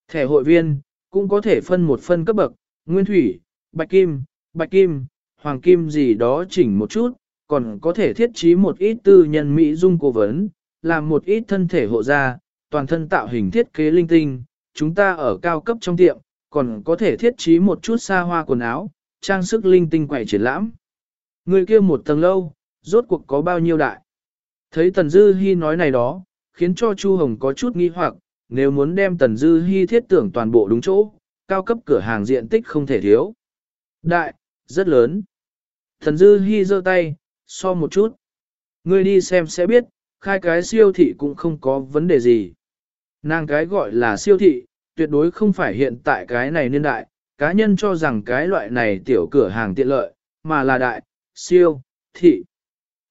Thẻ hội viên, cũng có thể phân một phân cấp bậc, nguyên thủy, bạch kim, bạch kim, hoàng kim gì đó chỉnh một chút, còn có thể thiết trí một ít tư nhân mỹ dung cố vấn, làm một ít thân thể hộ gia, toàn thân tạo hình thiết kế linh tinh, chúng ta ở cao cấp trong tiệm, còn có thể thiết trí một chút xa hoa quần áo, trang sức linh tinh quẩy triển lãm. Người kia một tầng lâu, rốt cuộc có bao nhiêu đại. Thấy Tần Dư Hi nói này đó, khiến cho Chu Hồng có chút nghi hoặc, nếu muốn đem Tần Dư Hi thiết tưởng toàn bộ đúng chỗ, cao cấp cửa hàng diện tích không thể thiếu. Đại, rất lớn. Thần Dư Hi giơ tay, so một chút. Ngươi đi xem sẽ biết, khai cái siêu thị cũng không có vấn đề gì. Nàng cái gọi là siêu thị, tuyệt đối không phải hiện tại cái này niên đại, cá nhân cho rằng cái loại này tiểu cửa hàng tiện lợi, mà là đại, siêu, thị.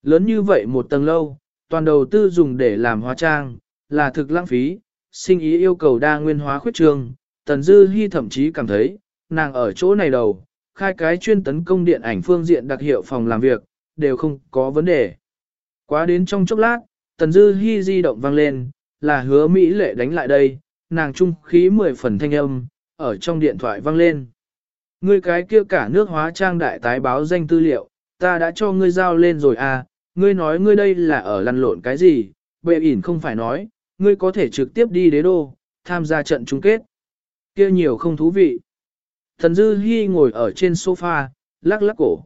Lớn như vậy một tầng lâu, toàn đầu tư dùng để làm hóa trang, là thực lãng phí, sinh ý yêu cầu đa nguyên hóa khuyết trương, Tần Dư Hi thậm chí cảm thấy, nàng ở chỗ này đầu, khai cái chuyên tấn công điện ảnh phương diện đặc hiệu phòng làm việc, đều không có vấn đề. Quá đến trong chốc lát, Tần Dư Hi di động vang lên, là hứa Mỹ lệ đánh lại đây, nàng trung khí mười phần thanh âm, ở trong điện thoại vang lên. Ngươi cái kia cả nước hóa trang đại tái báo danh tư liệu, ta đã cho ngươi giao lên rồi à, ngươi nói ngươi đây là ở lăn lộn cái gì, bệ ỉn không phải nói, ngươi có thể trực tiếp đi đế đô, tham gia trận chung kết. kia nhiều không thú vị. Thần Dư Hi ngồi ở trên sofa, lắc lắc cổ.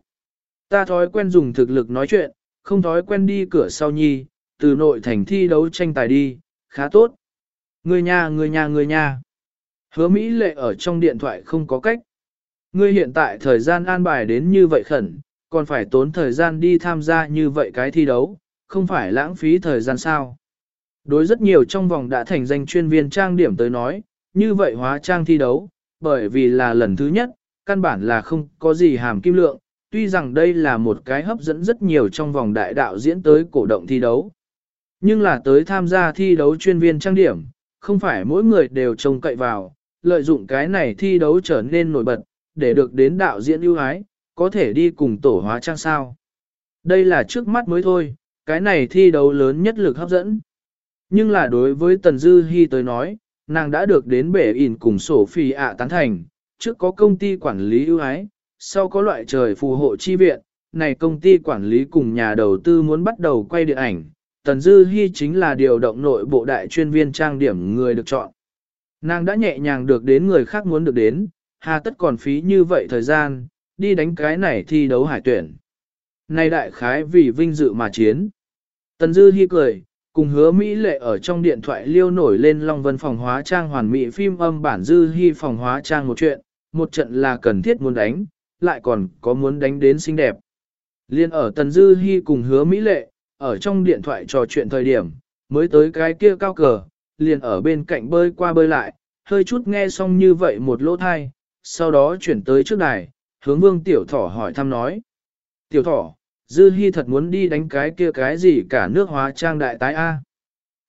Ta thói quen dùng thực lực nói chuyện, không thói quen đi cửa sau nhi, từ nội thành thi đấu tranh tài đi, khá tốt. Người nhà, người nhà, người nhà. Hứa Mỹ lệ ở trong điện thoại không có cách. Ngươi hiện tại thời gian an bài đến như vậy khẩn, còn phải tốn thời gian đi tham gia như vậy cái thi đấu, không phải lãng phí thời gian sao. Đối rất nhiều trong vòng đã thành danh chuyên viên trang điểm tới nói, như vậy hóa trang thi đấu, bởi vì là lần thứ nhất, căn bản là không có gì hàm kim lượng, tuy rằng đây là một cái hấp dẫn rất nhiều trong vòng đại đạo diễn tới cổ động thi đấu. Nhưng là tới tham gia thi đấu chuyên viên trang điểm, không phải mỗi người đều trông cậy vào, lợi dụng cái này thi đấu trở nên nổi bật, để được đến đạo diễn ưu ái, có thể đi cùng tổ hóa trang sao. Đây là trước mắt mới thôi, cái này thi đấu lớn nhất lực hấp dẫn. Nhưng là đối với Tần Dư Hi tới nói, nàng đã được đến bể ỉn cùng sổ phi ạ tán thành, trước có công ty quản lý ưu ái, sau có loại trời phù hộ chi viện, này công ty quản lý cùng nhà đầu tư muốn bắt đầu quay điện ảnh, Tần Dư Hi chính là điều động nội bộ đại chuyên viên trang điểm người được chọn. Nàng đã nhẹ nhàng được đến người khác muốn được đến, hà tất còn phí như vậy thời gian, đi đánh cái này thi đấu hải tuyển. Này đại khái vì vinh dự mà chiến. Tần Dư Hi cười, cùng hứa Mỹ lệ ở trong điện thoại liêu nổi lên Long Vân phòng hóa trang hoàn mỹ phim âm bản Dư hy phòng hóa trang một chuyện, một trận là cần thiết muốn đánh, lại còn có muốn đánh đến xinh đẹp. Liên ở Tần Dư Hi cùng hứa Mỹ lệ, ở trong điện thoại trò chuyện thời điểm, mới tới cái kia cao cờ, liền ở bên cạnh bơi qua bơi lại, hơi chút nghe xong như vậy một lỗ thai, sau đó chuyển tới trước đài, hướng vương tiểu thỏ hỏi thăm nói. Tiểu thỏ, dư hy thật muốn đi đánh cái kia cái gì cả nước hóa trang đại tái A.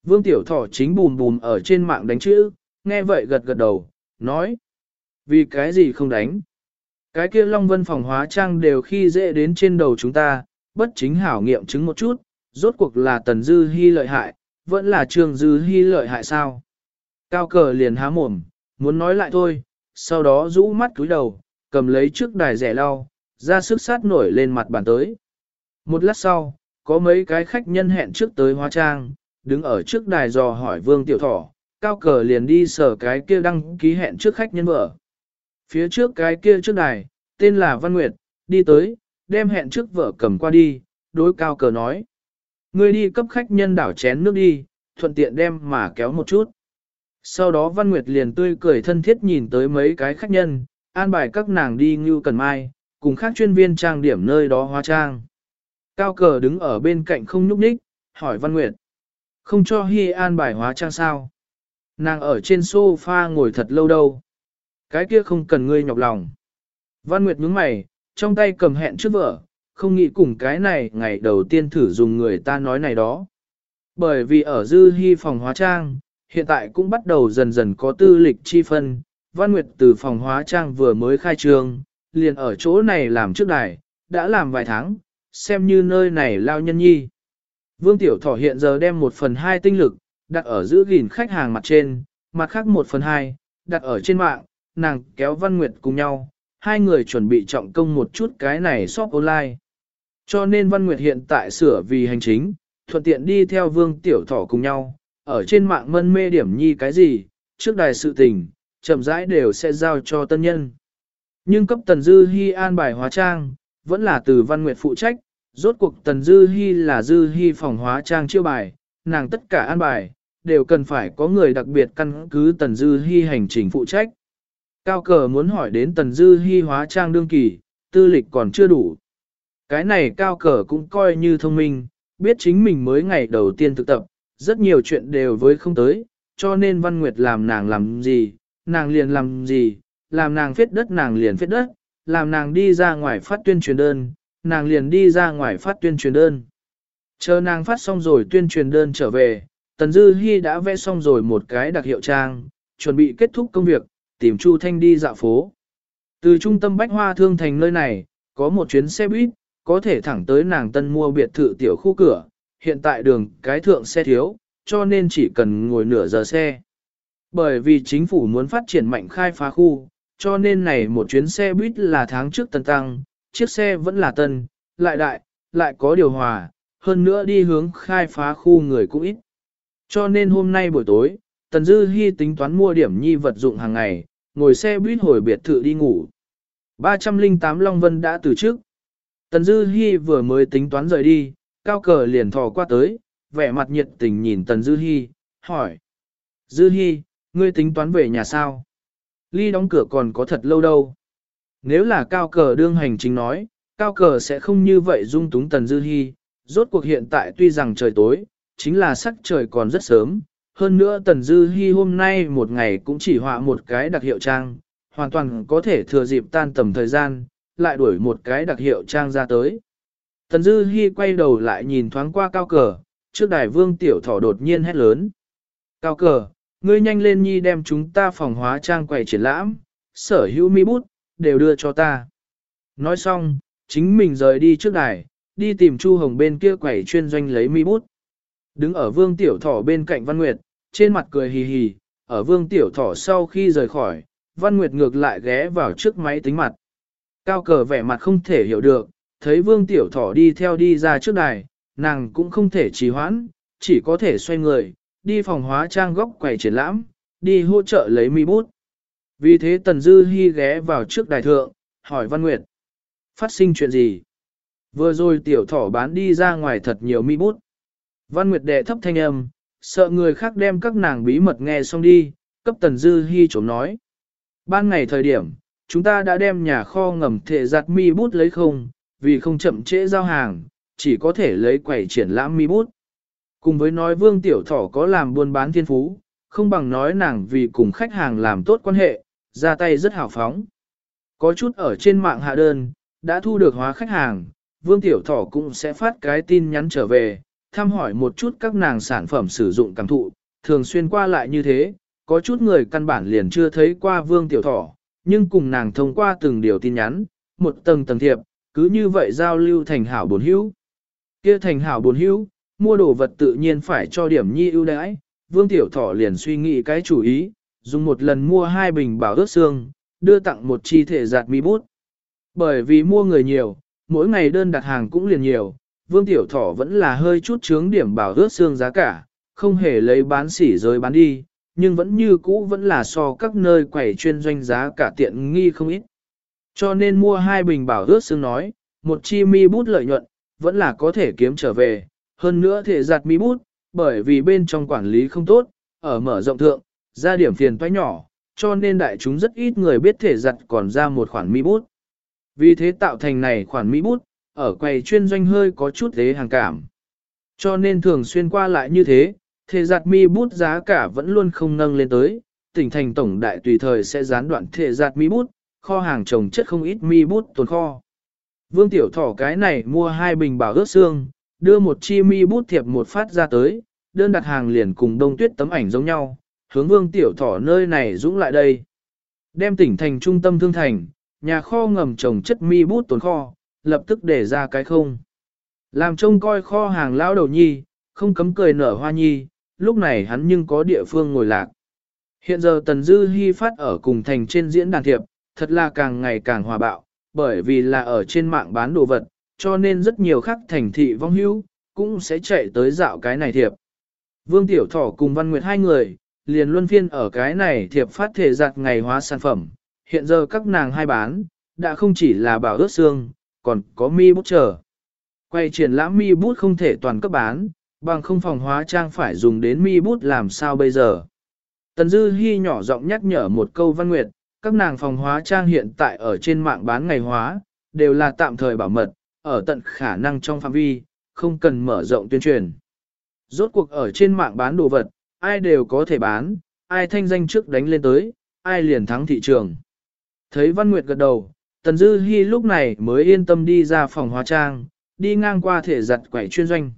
Vương tiểu thỏ chính bùm bùm ở trên mạng đánh chữ, nghe vậy gật gật đầu, nói. Vì cái gì không đánh? Cái kia Long Vân phòng hóa trang đều khi dễ đến trên đầu chúng ta, bất chính hảo nghiệm chứng một chút, rốt cuộc là Tần Dư Hi lợi hại, vẫn là Trương Dư Hi lợi hại sao? Cao cờ liền há mồm, muốn nói lại thôi, sau đó rũ mắt cúi đầu, cầm lấy trước đài rẻ lau, ra sức sát nổi lên mặt bàn tới. Một lát sau, có mấy cái khách nhân hẹn trước tới hóa trang, đứng ở trước đài dò hỏi vương tiểu thỏ, cao cờ liền đi sở cái kia đăng ký hẹn trước khách nhân vợ. Phía trước cái kia trước đài, tên là Văn Nguyệt, đi tới, đem hẹn trước vợ cầm qua đi, đối cao cờ nói. Ngươi đi cấp khách nhân đảo chén nước đi, thuận tiện đem mà kéo một chút. Sau đó Văn Nguyệt liền tươi cười thân thiết nhìn tới mấy cái khách nhân, an bài các nàng đi như cần mai, cùng khác chuyên viên trang điểm nơi đó hóa trang. Cao cờ đứng ở bên cạnh không nhúc nhích, hỏi Văn Nguyệt. Không cho Hi an bài hóa trang sao? Nàng ở trên sofa ngồi thật lâu đâu. Cái kia không cần ngươi nhọc lòng. Văn Nguyệt nhướng mày, trong tay cầm hẹn trước vợ, không nghĩ cùng cái này ngày đầu tiên thử dùng người ta nói này đó. Bởi vì ở dư hy phòng hóa trang, hiện tại cũng bắt đầu dần dần có tư lịch chi phân, Văn Nguyệt từ phòng hóa trang vừa mới khai trương, liền ở chỗ này làm trước đài, đã làm vài tháng, xem như nơi này lao nhân nhi. Vương Tiểu Thỏ hiện giờ đem một phần hai tinh lực, đặt ở giữ gìn khách hàng mặt trên, mặt khác một phần hai, đặt ở trên mạng, nàng kéo Văn Nguyệt cùng nhau, hai người chuẩn bị trọng công một chút cái này shop online. Cho nên Văn Nguyệt hiện tại sửa vì hành chính, thuận tiện đi theo Vương Tiểu Thỏ cùng nhau, ở trên mạng mân mê điểm nhi cái gì, trước đài sự tình, chậm rãi đều sẽ giao cho tân nhân. Nhưng cấp Tần Dư Hi an bài hóa trang, vẫn là từ Văn Nguyệt phụ trách, rốt cuộc Tần Dư Hi là Dư Hi phòng hóa trang chiêu bài, nàng tất cả an bài, đều cần phải có người đặc biệt căn cứ Tần Dư Hi hành trình phụ trách. Cao cờ muốn hỏi đến Tần Dư Hi hóa trang đương kỳ, tư lịch còn chưa đủ. Cái này cao cờ cũng coi như thông minh, biết chính mình mới ngày đầu tiên thực tập, rất nhiều chuyện đều với không tới, cho nên Văn Nguyệt làm nàng làm gì, nàng liền làm gì, làm nàng phết đất nàng liền phết đất, làm nàng đi ra ngoài phát tuyên truyền đơn, nàng liền đi ra ngoài phát tuyên truyền đơn. Chờ nàng phát xong rồi tuyên truyền đơn trở về, Tần Dư Hi đã vẽ xong rồi một cái đặc hiệu trang, chuẩn bị kết thúc công việc, tìm Chu Thanh đi dạo phố. Từ trung tâm Bách Hoa Thương Thành nơi này, có một chuyến xe buýt, có thể thẳng tới nàng tân mua biệt thự tiểu khu cửa, hiện tại đường cái thượng xe thiếu, cho nên chỉ cần ngồi nửa giờ xe. Bởi vì chính phủ muốn phát triển mạnh khai phá khu, cho nên này một chuyến xe buýt là tháng trước tân tăng, chiếc xe vẫn là tân, lại đại, lại có điều hòa, hơn nữa đi hướng khai phá khu người cũng ít. Cho nên hôm nay buổi tối, Tần Dư Hi tính toán mua điểm nhi vật dụng hàng ngày, ngồi xe buýt hồi biệt thự đi ngủ. 308 Long Vân đã từ trước. Tần Dư Hi vừa mới tính toán rời đi, cao cờ liền thò qua tới, vẻ mặt nhiệt tình nhìn Tần Dư Hi, hỏi. Dư Hi, ngươi tính toán về nhà sao? Ly đóng cửa còn có thật lâu đâu. Nếu là cao cờ đương hành chính nói, cao cờ sẽ không như vậy dung túng Tần Dư Hi, rốt cuộc hiện tại tuy rằng trời tối, chính là sắc trời còn rất sớm. Hơn nữa Tần Dư Hi hôm nay một ngày cũng chỉ họa một cái đặc hiệu trang, hoàn toàn có thể thừa dịp tan tầm thời gian, lại đuổi một cái đặc hiệu trang ra tới. Tần Dư Hi quay đầu lại nhìn thoáng qua cao cờ, trước đài vương tiểu thỏ đột nhiên hét lớn. Cao cờ, ngươi nhanh lên nhi đem chúng ta phòng hóa trang quầy triển lãm, sở hữu mi bút, đều đưa cho ta. Nói xong, chính mình rời đi trước đài, đi tìm Chu Hồng bên kia quầy chuyên doanh lấy mi bút. Đứng ở vương tiểu thỏ bên cạnh Văn Nguyệt, trên mặt cười hì hì, ở vương tiểu thỏ sau khi rời khỏi, Văn Nguyệt ngược lại ghé vào trước máy tính mặt. Cao cờ vẻ mặt không thể hiểu được, thấy vương tiểu thỏ đi theo đi ra trước đài, nàng cũng không thể trì hoãn, chỉ có thể xoay người, đi phòng hóa trang góc quầy triển lãm, đi hỗ trợ lấy mi bút. Vì thế Tần Dư Hi ghé vào trước đài thượng, hỏi Văn Nguyệt. Phát sinh chuyện gì? Vừa rồi tiểu thỏ bán đi ra ngoài thật nhiều mi bút. Văn Nguyệt đệ thấp thanh âm, sợ người khác đem các nàng bí mật nghe xong đi, cấp Tần Dư Hi trốn nói. Ban ngày thời điểm, chúng ta đã đem nhà kho ngầm thể giặt mi bút lấy không, vì không chậm trễ giao hàng, chỉ có thể lấy quẩy triển lãm mi bút. Cùng với nói vương tiểu thỏ có làm buôn bán thiên phú, không bằng nói nàng vì cùng khách hàng làm tốt quan hệ, ra tay rất hào phóng. Có chút ở trên mạng hạ đơn, đã thu được hóa khách hàng, vương tiểu thỏ cũng sẽ phát cái tin nhắn trở về, thăm hỏi một chút các nàng sản phẩm sử dụng cảm thụ, thường xuyên qua lại như thế, có chút người căn bản liền chưa thấy qua vương tiểu thỏ, nhưng cùng nàng thông qua từng điều tin nhắn, một tầng tầng thiệp, cứ như vậy giao lưu thành hảo bốn hữu. Kia thành hảo bốn hữu, mua đồ vật tự nhiên phải cho điểm nhi ưu đãi, vương tiểu thỏ liền suy nghĩ cái chủ ý, dùng một lần mua hai bình bảo ướt xương, đưa tặng một chi thể giạt mi bút. Bởi vì mua người nhiều, mỗi ngày đơn đặt hàng cũng liền nhiều, vương tiểu thỏ vẫn là hơi chút chướng điểm bảo ướt xương giá cả, không hề lấy bán sỉ rồi bán đi, nhưng vẫn như cũ vẫn là so các nơi quẩy chuyên doanh giá cả tiện nghi không ít. Cho nên mua hai bình bảo ướt xương nói, một chi mi bút lợi nhuận, vẫn là có thể kiếm trở về, hơn nữa thể giặt mi bút, bởi vì bên trong quản lý không tốt, ở mở rộng thượng, ra điểm phiền toái nhỏ, cho nên đại chúng rất ít người biết thể giặt còn ra một khoản mi bút. Vì thế tạo thành này khoản mi bút, ở quầy chuyên doanh hơi có chút thế hàng cảm. Cho nên thường xuyên qua lại như thế, thể giặt mi bút giá cả vẫn luôn không nâng lên tới, tỉnh thành tổng đại tùy thời sẽ gián đoạn thể giặt mi bút, kho hàng trồng chất không ít mi bút tồn kho. Vương Tiểu Thỏ cái này mua hai bình bảo ướt xương, đưa một chi mi bút thiệp một phát ra tới, đơn đặt hàng liền cùng đông tuyết tấm ảnh giống nhau, hướng Vương Tiểu Thỏ nơi này dũng lại đây. Đem tỉnh thành trung tâm thương thành, nhà kho ngầm trồng chất mi bút tồn kho, lập tức để ra cái không. Làm trông coi kho hàng lão đầu nhi, không cấm cười nở hoa nhi, lúc này hắn nhưng có địa phương ngồi lạc. Hiện giờ Tần Dư Hi phát ở cùng thành trên diễn đàn thiệp, thật là càng ngày càng hòa bạo, bởi vì là ở trên mạng bán đồ vật, cho nên rất nhiều khắc thành thị vong hữu, cũng sẽ chạy tới dạo cái này thiệp. Vương Tiểu Thỏ cùng Văn Nguyệt hai người, liền luân phiên ở cái này thiệp phát thể giặt ngày hóa sản phẩm. Hiện giờ các nàng hai bán, đã không chỉ là bảo ướt xương, còn có mi bút trở. Quay triển lãm mi bút không thể toàn cấp bán, bằng không phòng hóa trang phải dùng đến mi bút làm sao bây giờ. Tần Dư Hi nhỏ giọng nhắc nhở một câu Văn Nguyệt, các nàng phòng hóa trang hiện tại ở trên mạng bán ngày hóa, đều là tạm thời bảo mật, ở tận khả năng trong phạm vi, không cần mở rộng tuyên truyền. Rốt cuộc ở trên mạng bán đồ vật, ai đều có thể bán, ai thanh danh trước đánh lên tới, ai liền thắng thị trường. Thấy Văn Nguyệt gật đầu, Tần Dư Hi lúc này mới yên tâm đi ra phòng hóa trang, đi ngang qua thể giặt quầy chuyên doanh.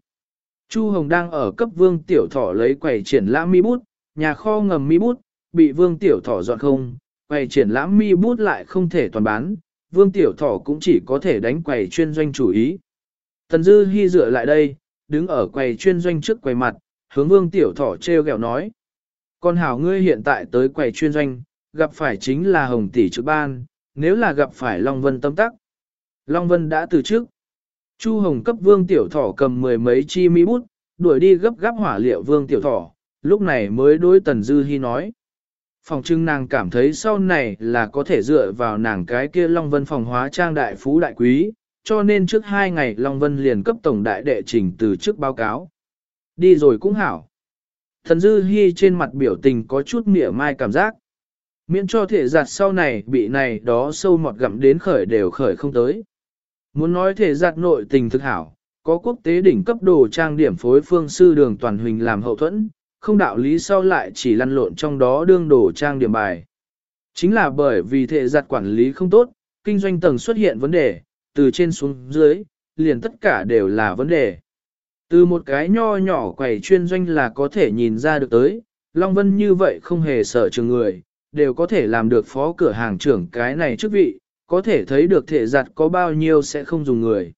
Chu Hồng đang ở cấp vương tiểu thỏ lấy quầy triển lãm mi bút, nhà kho ngầm mi bút, bị vương tiểu thỏ dọn không, quầy triển lãm mi bút lại không thể toàn bán, vương tiểu thỏ cũng chỉ có thể đánh quầy chuyên doanh chủ ý. Tần Dư Hi dựa lại đây, đứng ở quầy chuyên doanh trước quầy mặt, hướng vương tiểu thỏ treo gẹo nói. Con hảo ngươi hiện tại tới quầy chuyên doanh, gặp phải chính là hồng tỷ trực ban, nếu là gặp phải Long Vân tâm tắc. Long Vân đã từ trước. Chu Hồng cấp vương tiểu thỏ cầm mười mấy chi mi bút, đuổi đi gấp gáp hỏa liệu vương tiểu thỏ, lúc này mới đối Tần Dư Hi nói. Phòng trưng nàng cảm thấy sau này là có thể dựa vào nàng cái kia Long Vân phòng hóa trang đại phú đại quý, cho nên trước hai ngày Long Vân liền cấp tổng đại đệ trình từ trước báo cáo. Đi rồi cũng hảo. Thần Dư Hi trên mặt biểu tình có chút mỉa mai cảm giác. Miễn cho thể giặt sau này bị này đó sâu mọt gặm đến khởi đều khởi không tới. Muốn nói thể giặt nội tình thực hảo, có quốc tế đỉnh cấp đồ trang điểm phối phương sư đường toàn huỳnh làm hậu thuẫn, không đạo lý sau lại chỉ lăn lộn trong đó đương đồ trang điểm bài. Chính là bởi vì thể giặt quản lý không tốt, kinh doanh tầng xuất hiện vấn đề, từ trên xuống dưới, liền tất cả đều là vấn đề. Từ một cái nho nhỏ quầy chuyên doanh là có thể nhìn ra được tới, Long Vân như vậy không hề sợ trường người, đều có thể làm được phó cửa hàng trưởng cái này chức vị, có thể thấy được thể giặt có bao nhiêu sẽ không dùng người.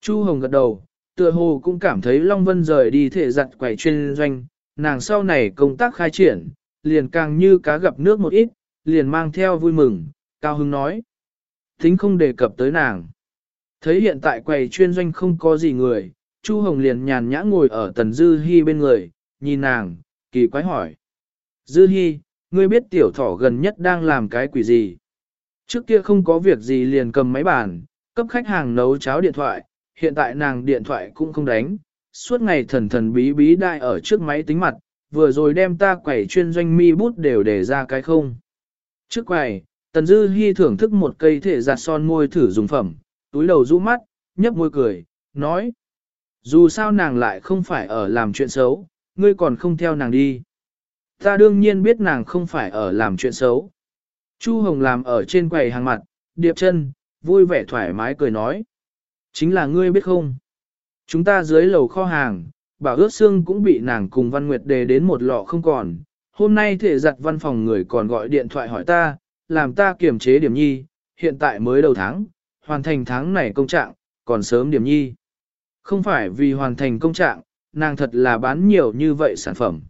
Chu Hồng gật đầu, tựa hồ cũng cảm thấy Long Vân rời đi thể giặt quầy chuyên doanh, nàng sau này công tác khai triển, liền càng như cá gặp nước một ít, liền mang theo vui mừng, cao hưng nói. Thính không đề cập tới nàng. Thấy hiện tại quầy chuyên doanh không có gì người, Chu Hồng liền nhàn nhã ngồi ở Tần Dư Hi bên người, nhìn nàng, kỳ quái hỏi. Dư Hi, ngươi biết tiểu thỏ gần nhất đang làm cái quỷ gì? Trước kia không có việc gì liền cầm máy bàn, cấp khách hàng nấu cháo điện thoại, hiện tại nàng điện thoại cũng không đánh, suốt ngày thần thần bí bí đại ở trước máy tính mặt, vừa rồi đem ta quẩy chuyên doanh mi bút đều để ra cái không. Trước quầy, Tần Dư Hi thưởng thức một cây thể giặt son môi thử dùng phẩm, túi đầu rũ mắt, nhấp môi cười, nói. Dù sao nàng lại không phải ở làm chuyện xấu, ngươi còn không theo nàng đi. Ta đương nhiên biết nàng không phải ở làm chuyện xấu. Chu Hồng làm ở trên quầy hàng mặt, điệp chân, vui vẻ thoải mái cười nói. Chính là ngươi biết không? Chúng ta dưới lầu kho hàng, bảo ước xương cũng bị nàng cùng Văn Nguyệt đề đến một lọ không còn. Hôm nay thể giặt văn phòng người còn gọi điện thoại hỏi ta, làm ta kiềm chế điểm nhi, hiện tại mới đầu tháng, hoàn thành tháng này công trạng, còn sớm điểm nhi. Không phải vì hoàn thành công trạng, nàng thật là bán nhiều như vậy sản phẩm.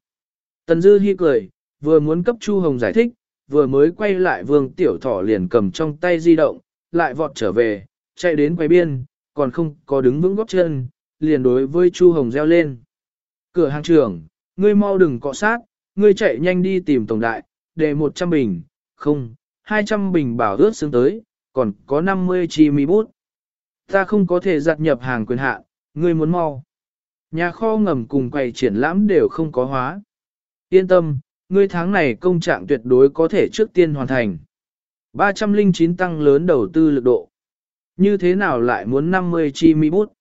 Tần Dư Hi cười, vừa muốn cấp Chu Hồng giải thích, vừa mới quay lại vương tiểu thỏ liền cầm trong tay di động, lại vọt trở về, chạy đến quay biên, còn không có đứng vững góp chân, liền đối với Chu Hồng reo lên. Cửa hàng trưởng, ngươi mau đừng cọ sát, ngươi chạy nhanh đi tìm tổng đại, để 100 bình, không, 200 bình bảo ướt xương tới, còn có 50 chi mi bút. Ta không có thể giặt nhập hàng quyền hạn, ngươi muốn mau. Nhà kho ngầm cùng quầy triển lãm đều không có hóa. Yên tâm, ngươi tháng này công trạng tuyệt đối có thể trước tiên hoàn thành. 309 tăng lớn đầu tư lực độ. Như thế nào lại muốn 50 chi mi bút?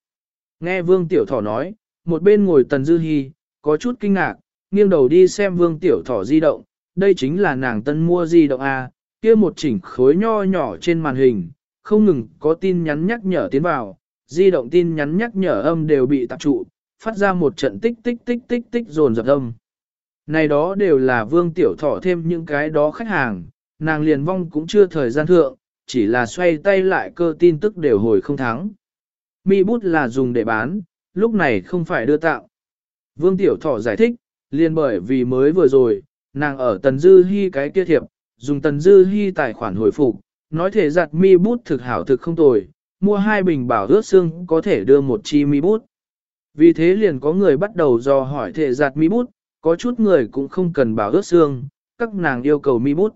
Nghe Vương Tiểu Thỏ nói, một bên ngồi Tần Dư Hi, có chút kinh ngạc, nghiêng đầu đi xem Vương Tiểu Thỏ di động, đây chính là nàng tân mua di động A, kia một chỉnh khối nho nhỏ trên màn hình, không ngừng có tin nhắn nhắc nhở tiến vào, di động tin nhắn nhắc nhở âm đều bị tạp trụ, phát ra một trận tích tích tích tích tích dồn dập âm. Này đó đều là Vương Tiểu Thỏ thêm những cái đó khách hàng, nàng liền vong cũng chưa thời gian thượng, chỉ là xoay tay lại cơ tin tức đều hồi không thắng. Mi bút là dùng để bán, lúc này không phải đưa tạo. Vương Tiểu Thọ giải thích, liền bởi vì mới vừa rồi, nàng ở Tần Dư hy cái kia thiệp, dùng Tần Dư hy tài khoản hồi phục, nói thể giặt mi bút thực hảo thực không tồi, mua hai bình bảo ướt xương có thể đưa một chi mi bút. Vì thế liền có người bắt đầu do hỏi thể giặt mi bút, có chút người cũng không cần bảo ướt xương, các nàng yêu cầu mi bút.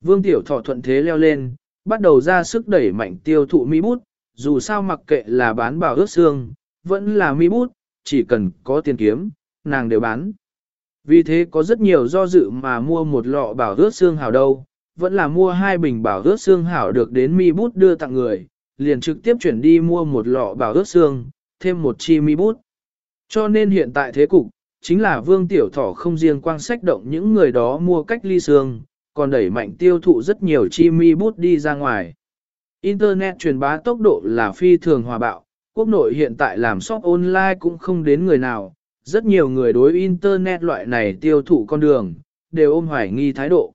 Vương Tiểu Thọ thuận thế leo lên, bắt đầu ra sức đẩy mạnh tiêu thụ mi bút, dù sao mặc kệ là bán bảo ướt xương, vẫn là mi bút, chỉ cần có tiền kiếm, nàng đều bán. Vì thế có rất nhiều do dự mà mua một lọ bảo ướt xương hảo đâu, vẫn là mua hai bình bảo ướt xương hảo được đến mi bút đưa tặng người, liền trực tiếp chuyển đi mua một lọ bảo ướt xương, thêm một chi mi bút. Cho nên hiện tại thế cục, chính là vương tiểu thỏ không riêng quang sách động những người đó mua cách ly xương, còn đẩy mạnh tiêu thụ rất nhiều chi mi bút đi ra ngoài. Internet truyền bá tốc độ là phi thường hòa bạo, quốc nội hiện tại làm shop online cũng không đến người nào, rất nhiều người đối Internet loại này tiêu thụ con đường, đều ôm hoài nghi thái độ.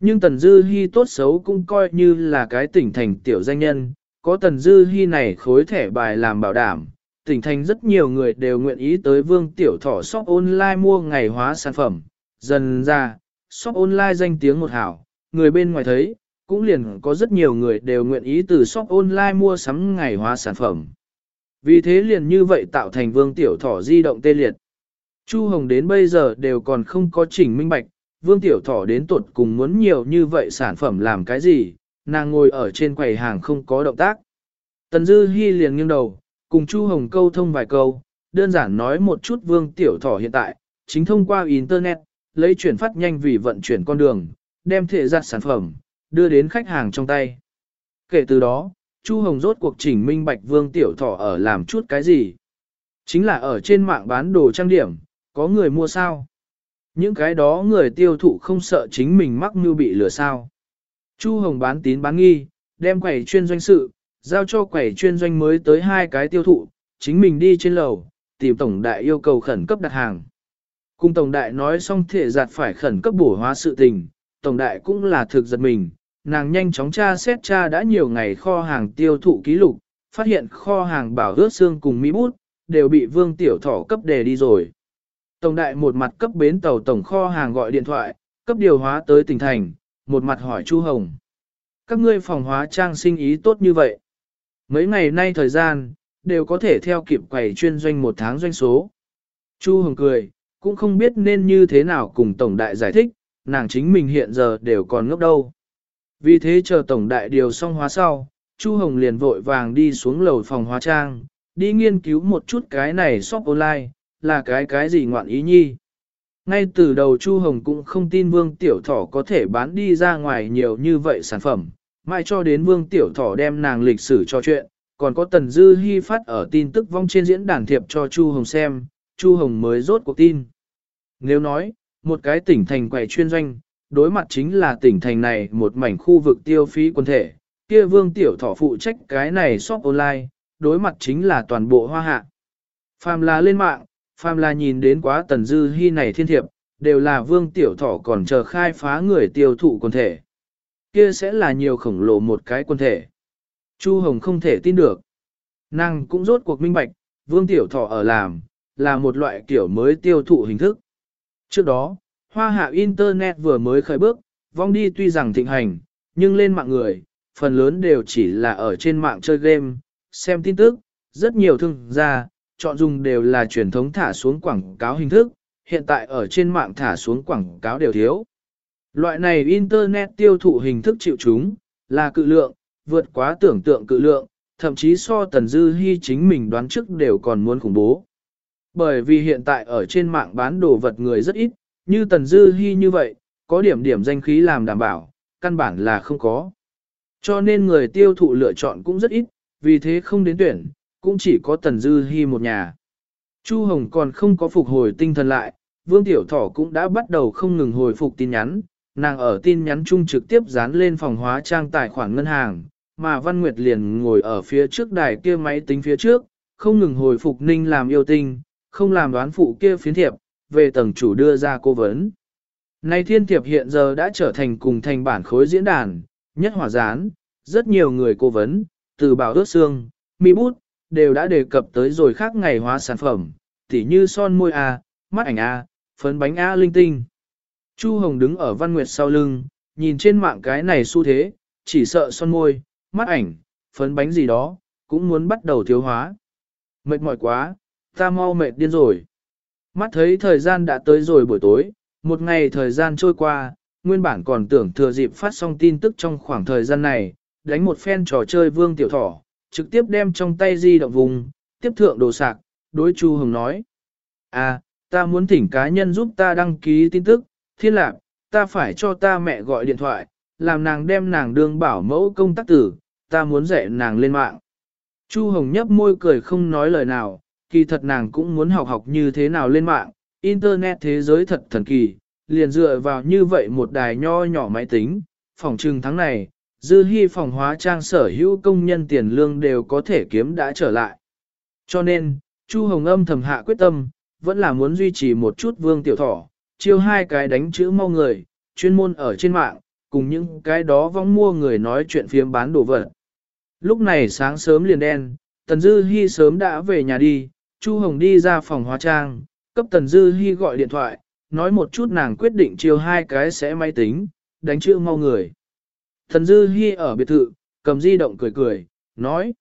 Nhưng Tần Dư Hi tốt xấu cũng coi như là cái tỉnh thành tiểu danh nhân, có Tần Dư Hi này khối thẻ bài làm bảo đảm, tỉnh thành rất nhiều người đều nguyện ý tới vương tiểu thỏ shop online mua ngày hóa sản phẩm. Dần ra, shop online danh tiếng một hảo, người bên ngoài thấy, cũng liền có rất nhiều người đều nguyện ý từ shop online mua sắm ngày hóa sản phẩm. Vì thế liền như vậy tạo thành vương tiểu thỏ di động tê liệt. Chu Hồng đến bây giờ đều còn không có chỉnh minh bạch, vương tiểu thỏ đến tuột cùng muốn nhiều như vậy sản phẩm làm cái gì, nàng ngồi ở trên quầy hàng không có động tác. Tần Dư Hi liền nghiêng đầu, cùng Chu Hồng câu thông vài câu, đơn giản nói một chút vương tiểu thỏ hiện tại, chính thông qua Internet, lấy chuyển phát nhanh vì vận chuyển con đường, đem thể giặt sản phẩm, đưa đến khách hàng trong tay. Kể từ đó, Chu Hồng rốt cuộc chỉnh minh bạch vương tiểu thỏ ở làm chút cái gì. Chính là ở trên mạng bán đồ trang điểm, có người mua sao. Những cái đó người tiêu thụ không sợ chính mình mắc mưu bị lừa sao. Chu Hồng bán tín bán nghi, đem quẩy chuyên doanh sự, giao cho quẩy chuyên doanh mới tới hai cái tiêu thụ, chính mình đi trên lầu, tìm tổng đại yêu cầu khẩn cấp đặt hàng. Cùng tổng đại nói xong thể giặt phải khẩn cấp bổ hóa sự tình, tổng đại cũng là thực giật mình, nàng nhanh chóng tra xét tra đã nhiều ngày kho hàng tiêu thụ ký lục, phát hiện kho hàng bảo ướt xương cùng mỹ bút, đều bị vương tiểu thỏ cấp đề đi rồi. Tổng đại một mặt cấp bến tàu tổng kho hàng gọi điện thoại, cấp điều hóa tới tỉnh thành, một mặt hỏi Chu Hồng. các ngươi phòng hóa trang sinh ý tốt như vậy. Mấy ngày nay thời gian, đều có thể theo kịp quầy chuyên doanh một tháng doanh số. Chu Hồng cười, cũng không biết nên như thế nào cùng Tổng Đại giải thích, nàng chính mình hiện giờ đều còn ngốc đâu. Vì thế chờ Tổng Đại điều xong hóa sau, Chu Hồng liền vội vàng đi xuống lầu phòng hóa trang, đi nghiên cứu một chút cái này shop online, là cái cái gì ngoạn ý nhi. Ngay từ đầu Chu Hồng cũng không tin Vương Tiểu Thỏ có thể bán đi ra ngoài nhiều như vậy sản phẩm, mãi cho đến Vương Tiểu Thỏ đem nàng lịch sử cho chuyện, còn có Tần Dư Hi phát ở tin tức vong trên diễn đàn thiệp cho Chu Hồng xem, Chu Hồng mới rốt cuộc tin. Nếu nói, một cái tỉnh thành quầy chuyên doanh, đối mặt chính là tỉnh thành này một mảnh khu vực tiêu phí quân thể, kia Vương Tiểu Thỏ phụ trách cái này shop online, đối mặt chính là toàn bộ hoa hạ. Phàm là lên mạng, phàm là nhìn đến quá Tần Dư Hi này thiên thiệp, đều là Vương Tiểu Thỏ còn chờ khai phá người tiêu thụ quân thể. Kia sẽ là nhiều khổng lồ một cái quân thể. Chu Hồng không thể tin được. Nàng cũng rốt cuộc minh bạch, Vương Tiểu Thọ ở làm, là một loại kiểu mới tiêu thụ hình thức. Trước đó, hoa hạ Internet vừa mới khởi bước, vong đi tuy rằng thịnh hành, nhưng lên mạng người, phần lớn đều chỉ là ở trên mạng chơi game, xem tin tức, rất nhiều thương gia, chọn dùng đều là truyền thống thả xuống quảng cáo hình thức, hiện tại ở trên mạng thả xuống quảng cáo đều thiếu. Loại này Internet tiêu thụ hình thức chịu chúng, là cự lượng, vượt quá tưởng tượng cự lượng, thậm chí so Tần Dư Hi chính mình đoán trước đều còn muốn khủng bố. Bởi vì hiện tại ở trên mạng bán đồ vật người rất ít, như Tần Dư Hi như vậy, có điểm điểm danh khí làm đảm bảo, căn bản là không có. Cho nên người tiêu thụ lựa chọn cũng rất ít, vì thế không đến tuyển, cũng chỉ có Tần Dư Hi một nhà. Chu Hồng còn không có phục hồi tinh thần lại, Vương Tiểu Thỏ cũng đã bắt đầu không ngừng hồi phục tin nhắn, nàng ở tin nhắn chung trực tiếp dán lên phòng hóa trang tài khoản ngân hàng, mà Văn Nguyệt liền ngồi ở phía trước đài kia máy tính phía trước, không ngừng hồi phục ninh làm yêu tinh, không làm đoán phụ kia phiến thiệp, về tầng chủ đưa ra cố vấn. nay thiên thiệp hiện giờ đã trở thành cùng thành bản khối diễn đàn, nhất hỏa gián, rất nhiều người cố vấn, từ bảo ước xương, mi bút, đều đã đề cập tới rồi khác ngày hóa sản phẩm, tỉ như son môi A, mắt ảnh A, phấn bánh A linh tinh. Chu Hồng đứng ở Văn Nguyệt sau lưng, nhìn trên mạng cái này xu thế, chỉ sợ son môi, mắt ảnh, phấn bánh gì đó, cũng muốn bắt đầu thiếu hóa. Mệt mỏi quá, ta mau mệt điên rồi. Mắt thấy thời gian đã tới rồi buổi tối, một ngày thời gian trôi qua, nguyên bản còn tưởng thừa dịp phát xong tin tức trong khoảng thời gian này, đánh một phen trò chơi vương tiểu thỏ, trực tiếp đem trong tay di động vùng, tiếp thượng đồ sạc, đối Chu Hồng nói. À, ta muốn thỉnh cá nhân giúp ta đăng ký tin tức, thiên lạc, ta phải cho ta mẹ gọi điện thoại, làm nàng đem nàng đương bảo mẫu công tác tử, ta muốn dạy nàng lên mạng. Chu Hồng nhấp môi cười không nói lời nào, kỳ thật nàng cũng muốn học học như thế nào lên mạng, Internet thế giới thật thần kỳ, liền dựa vào như vậy một đài nho nhỏ máy tính, phòng trừng tháng này, dư hy phòng hóa trang sở hữu công nhân tiền lương đều có thể kiếm đã trở lại. Cho nên, Chu Hồng âm thầm hạ quyết tâm, vẫn là muốn duy trì một chút vương tiểu thỏ, chiêu hai cái đánh chữ mau người, chuyên môn ở trên mạng, cùng những cái đó vong mua người nói chuyện phiếm bán đồ vật. Lúc này sáng sớm liền đen, Tần Dư Hi sớm đã về nhà đi, Chu Hồng đi ra phòng hóa trang, cấp Tần Dư Hi gọi điện thoại, nói một chút nàng quyết định chiêu hai cái sẽ máy tính, đánh chữ mau người. Thần Dư Hi ở biệt thự, cầm di động cười cười, nói.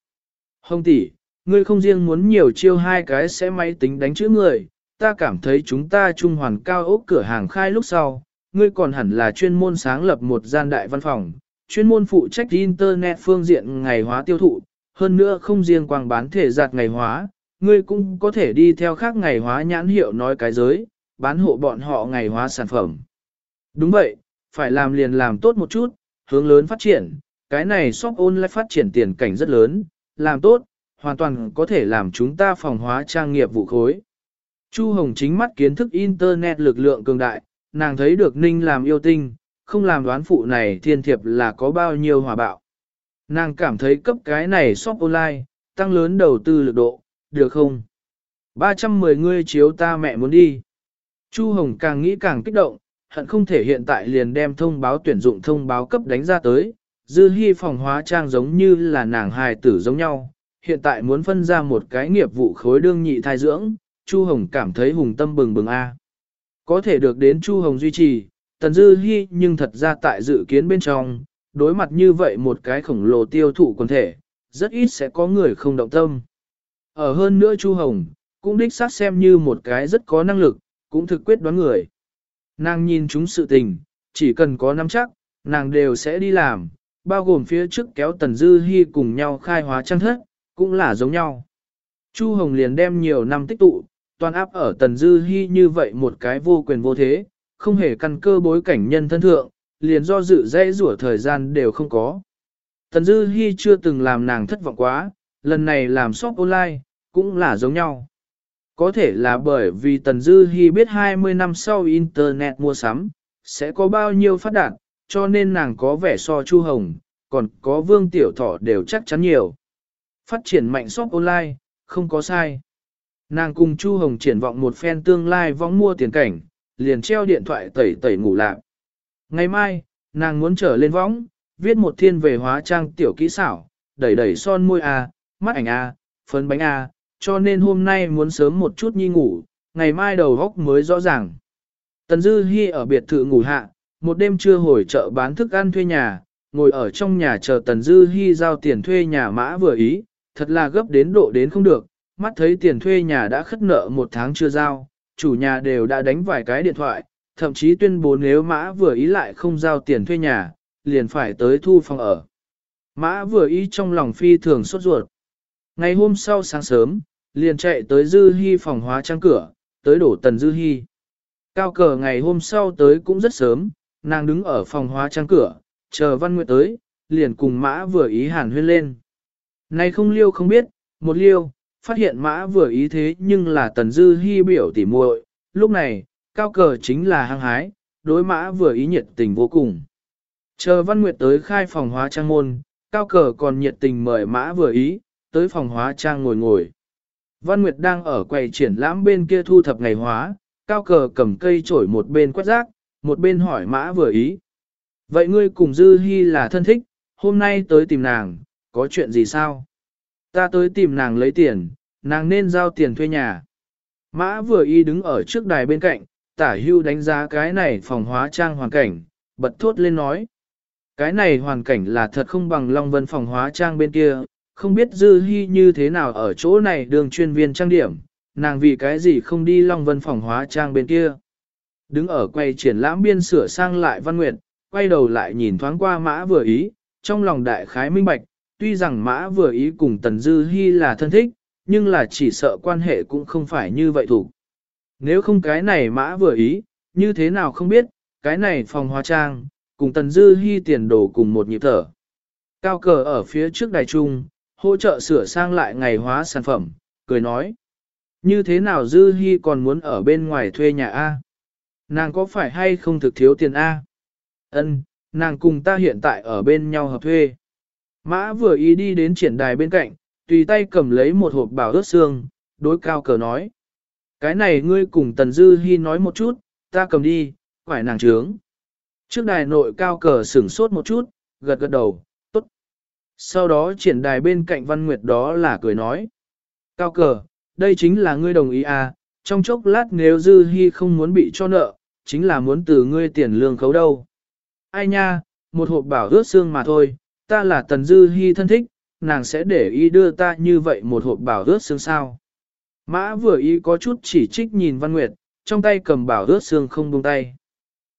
Hồng tỷ, ngươi không riêng muốn nhiều chiêu hai cái sẽ máy tính đánh chữ người, ta cảm thấy chúng ta trung hoàn cao ốc cửa hàng khai lúc sau, ngươi còn hẳn là chuyên môn sáng lập một gian đại văn phòng, chuyên môn phụ trách Internet phương diện ngày hóa tiêu thụ, hơn nữa không riêng quảng bán thể giặt ngày hóa, ngươi cũng có thể đi theo khác ngày hóa nhãn hiệu nói cái giới, bán hộ bọn họ ngày hóa sản phẩm. Đúng vậy, phải làm liền làm tốt một chút, hướng lớn phát triển, cái này shop online phát triển tiền cảnh rất lớn, làm tốt, hoàn toàn có thể làm chúng ta phòng hóa trang nghiệp vụ khối. Chu Hồng chính mắt kiến thức Internet lực lượng cường đại, nàng thấy được Ninh làm yêu tinh, không làm đoán phụ này thiên thiệp là có bao nhiêu hòa bạo. Nàng cảm thấy cấp cái này shop online, tăng lớn đầu tư lực độ, được không? 310 người chiếu ta mẹ muốn đi. Chu Hồng càng nghĩ càng kích động, hận không thể hiện tại liền đem thông báo tuyển dụng thông báo cấp đánh ra tới. Dư hy phòng hóa trang giống như là nàng hài tử giống nhau, hiện tại muốn phân ra một cái nghiệp vụ khối đương nhị thai dưỡng, Chu Hồng cảm thấy hùng tâm bừng bừng A. Có thể được đến Chu Hồng duy trì, Tần Dư Hi nhưng thật ra tại dự kiến bên trong, đối mặt như vậy một cái khổng lồ tiêu thụ quần thể, rất ít sẽ có người không động tâm. Ở hơn nữa Chu Hồng, cũng đích xác xem như một cái rất có năng lực, cũng thực quyết đoán người. Nàng nhìn chúng sự tình, chỉ cần có nắm chắc, nàng đều sẽ đi làm, bao gồm phía trước kéo Tần Dư Hi cùng nhau khai hóa trang thất, cũng là giống nhau. Chu Hồng liền đem nhiều năm tích tụ, toàn áp ở Tần Dư Hi như vậy một cái vô quyền vô thế, không hề căn cơ bối cảnh nhân thân thượng, liền do dự dây rủa thời gian đều không có. Tần Dư Hi chưa từng làm nàng thất vọng quá, lần này làm shop online, cũng là giống nhau. Có thể là bởi vì Tần Dư Hi biết 20 năm sau Internet mua sắm, sẽ có bao nhiêu phát đạt, cho nên nàng có vẻ so Chu Hồng, còn có Vương Tiểu Thọ đều chắc chắn nhiều. Phát triển mạnh shop online, không có sai. Nàng cùng Chu Hồng triển vọng một phen tương lai võng mua tiền cảnh, liền treo điện thoại tẩy tẩy ngủ lạc. Ngày mai, nàng muốn trở lên võng, viết một thiên về hóa trang tiểu kỹ xảo, đẩy đẩy son môi A, mắt ảnh A, phấn bánh A, cho nên hôm nay muốn sớm một chút nhi ngủ, ngày mai đầu góc mới rõ ràng. Tần Dư Hi ở biệt thự ngủ hạ, một đêm chưa hồi chợ bán thức ăn thuê nhà, ngồi ở trong nhà chờ Tần Dư Hi giao tiền thuê nhà mã vừa ý, thật là gấp đến độ đến không được, mắt thấy tiền thuê nhà đã khất nợ một tháng chưa giao, chủ nhà đều đã đánh vài cái điện thoại, thậm chí tuyên bố nếu mã vừa ý lại không giao tiền thuê nhà, liền phải tới thu phòng ở. Mã vừa ý trong lòng phi thường sốt ruột. Ngày hôm sau sáng sớm, liền chạy tới Dư Hi phòng hóa trang cửa, tới đổ tần Dư Hi. Cao cờ ngày hôm sau tới cũng rất sớm, nàng đứng ở phòng hóa trang cửa, chờ Văn Nguyệt tới, liền cùng mã vừa ý hàn huyên lên. Này không liêu không biết, một liêu, phát hiện mã vừa ý thế nhưng là tần dư hy biểu tỉ muội. lúc này, cao cờ chính là hăng hái, đối mã vừa ý nhiệt tình vô cùng. Chờ Văn Nguyệt tới khai phòng hóa trang môn, cao cờ còn nhiệt tình mời mã vừa ý, tới phòng hóa trang ngồi ngồi. Văn Nguyệt đang ở quầy triển lãm bên kia thu thập ngày hóa, cao cờ cầm cây chổi một bên quét rác, một bên hỏi mã vừa ý. Vậy ngươi cùng Dư Hi là thân thích, hôm nay tới tìm nàng, có chuyện gì sao? Ta tới tìm nàng lấy tiền, nàng nên giao tiền thuê nhà. Mã vừa y đứng ở trước đài bên cạnh, tả hưu đánh giá cái này phòng hóa trang hoàn cảnh, bật thốt lên nói. Cái này hoàn cảnh là thật không bằng Long Vân phòng hóa trang bên kia, không biết Dư Hi như thế nào ở chỗ này đường chuyên viên trang điểm, nàng vì cái gì không đi Long Vân phòng hóa trang bên kia. Đứng ở quay triển lãm biên sửa sang lại văn nguyệt, quay đầu lại nhìn thoáng qua mã vừa ý, trong lòng đại khái minh bạch, tuy rằng mã vừa ý cùng Tần Dư Hi là thân thích, nhưng là chỉ sợ quan hệ cũng không phải như vậy thủ. Nếu không cái này mã vừa ý, như thế nào không biết, cái này phòng hóa trang, cùng Tần Dư Hi tiền đồ cùng một nhịp thở. Cao cờ ở phía trước đài trung, hỗ trợ sửa sang lại ngày hóa sản phẩm, cười nói. Như thế nào Dư Hi còn muốn ở bên ngoài thuê nhà A? Nàng có phải hay không thực thiếu tiền A? Ân, nàng cùng ta hiện tại ở bên nhau hợp thuê. Mã vừa ý đi đến triển đài bên cạnh, tùy tay cầm lấy một hộp bảo ướt xương, đối cao cờ nói. Cái này ngươi cùng Tần Dư Hi nói một chút, ta cầm đi, phải nàng trướng. Trước đài nội cao cờ sửng sốt một chút, gật gật đầu. Sau đó triển đài bên cạnh Văn Nguyệt đó là cười nói. Cao cờ, đây chính là ngươi đồng ý à, trong chốc lát nếu Dư Hi không muốn bị cho nợ, chính là muốn từ ngươi tiền lương khấu đâu. Ai nha, một hộp bảo ướt xương mà thôi, ta là Tần Dư Hi thân thích, nàng sẽ để ý đưa ta như vậy một hộp bảo ướt xương sao. Mã vừa ý có chút chỉ trích nhìn Văn Nguyệt, trong tay cầm bảo ướt xương không buông tay.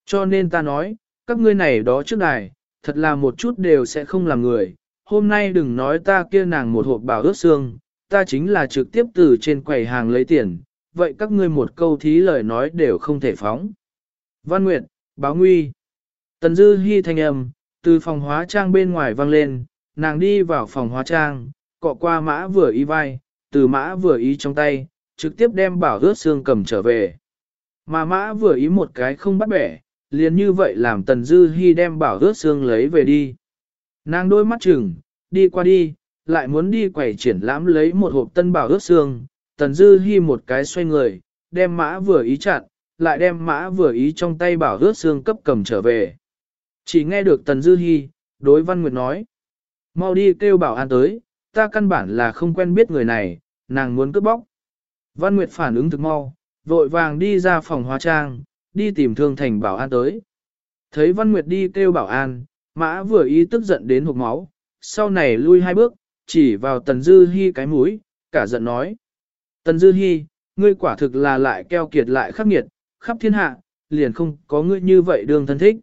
Cho nên ta nói, các ngươi này đó trước đài, thật là một chút đều sẽ không làm người. Hôm nay đừng nói ta kia nàng một hộp bảo ướt xương, ta chính là trực tiếp từ trên quầy hàng lấy tiền, vậy các ngươi một câu thí lời nói đều không thể phóng. Văn Nguyệt, báo nguy. Tần Dư Hi thanh âm, từ phòng hóa trang bên ngoài vang lên, nàng đi vào phòng hóa trang, cọ qua mã vừa ý vai, từ mã vừa ý trong tay, trực tiếp đem bảo ướt xương cầm trở về. Mà mã vừa ý một cái không bắt bẻ, liền như vậy làm Tần Dư Hi đem bảo ướt xương lấy về đi. Nàng đôi mắt chừng, đi qua đi, lại muốn đi quẩy triển lãm lấy một hộp tân bảo ướt xương, Tần Dư Hi một cái xoay người, đem mã vừa ý chặn, lại đem mã vừa ý trong tay bảo ướt xương cấp cầm trở về. Chỉ nghe được Tần Dư Hi, đối Văn Nguyệt nói. Mau đi kêu bảo an tới, ta căn bản là không quen biết người này, nàng muốn cướp bóc. Văn Nguyệt phản ứng thực mau, vội vàng đi ra phòng hóa trang, đi tìm thương thành bảo an tới. Thấy Văn Nguyệt đi kêu bảo an, Mã vừa ý tức giận đến hộp máu, sau này lui hai bước, chỉ vào Tần Dư Hi cái mũi, cả giận nói. Tần Dư Hi, ngươi quả thực là lại keo kiệt lại khắc nghiệt, khắp thiên hạ, liền không có ngươi như vậy đương thân thích.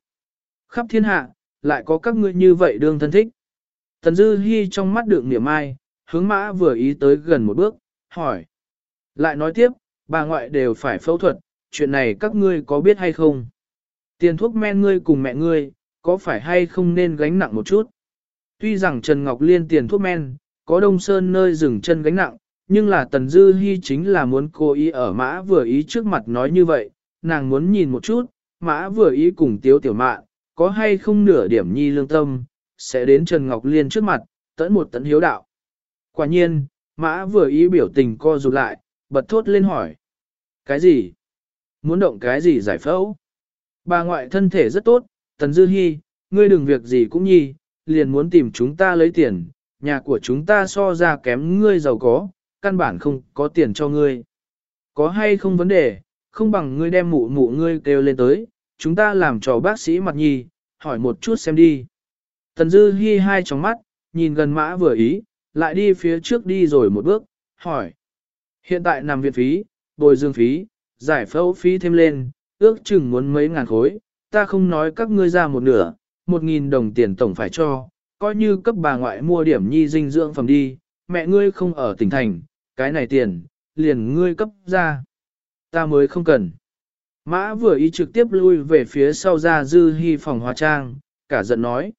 Khắp thiên hạ, lại có các ngươi như vậy đương thân thích. Tần Dư Hi trong mắt đựng niềm ai, hướng mã vừa ý tới gần một bước, hỏi. Lại nói tiếp, bà ngoại đều phải phẫu thuật, chuyện này các ngươi có biết hay không? Tiền thuốc men ngươi cùng mẹ ngươi, có phải hay không nên gánh nặng một chút? Tuy rằng Trần Ngọc Liên tiền thuốc men, có Đông Sơn nơi dừng chân gánh nặng, nhưng là Tần Dư Hi chính là muốn cô ý ở mã vừa ý trước mặt nói như vậy, nàng muốn nhìn một chút, mã vừa ý cùng tiếu tiểu mạn, có hay không nửa điểm nhi lương tâm, sẽ đến Trần Ngọc Liên trước mặt, tẫn một tấn hiếu đạo. Quả nhiên, mã vừa ý biểu tình co rụt lại, bật thốt lên hỏi. Cái gì? Muốn động cái gì giải phẫu? Bà ngoại thân thể rất tốt, Tần Dư Hi, ngươi đừng việc gì cũng nhi, liền muốn tìm chúng ta lấy tiền, nhà của chúng ta so ra kém ngươi giàu có, căn bản không có tiền cho ngươi. Có hay không vấn đề, không bằng ngươi đem mụ mụ ngươi kêu lên tới, chúng ta làm cho bác sĩ mặt nhi, hỏi một chút xem đi. Tần Dư Hi hai tròng mắt, nhìn gần mã vừa ý, lại đi phía trước đi rồi một bước, hỏi. Hiện tại nằm viện phí, bồi dương phí, giải phẫu phí thêm lên, ước chừng muốn mấy ngàn khối, ta không nói các ngươi ra một nửa, một nghìn đồng tiền tổng phải cho, coi như cấp bà ngoại mua điểm nhi dinh dưỡng phẩm đi, mẹ ngươi không ở tỉnh thành, cái này tiền, liền ngươi cấp ra. Ta mới không cần. Mã vừa ý trực tiếp lui về phía sau ra dư hy phòng hóa trang, cả giận nói.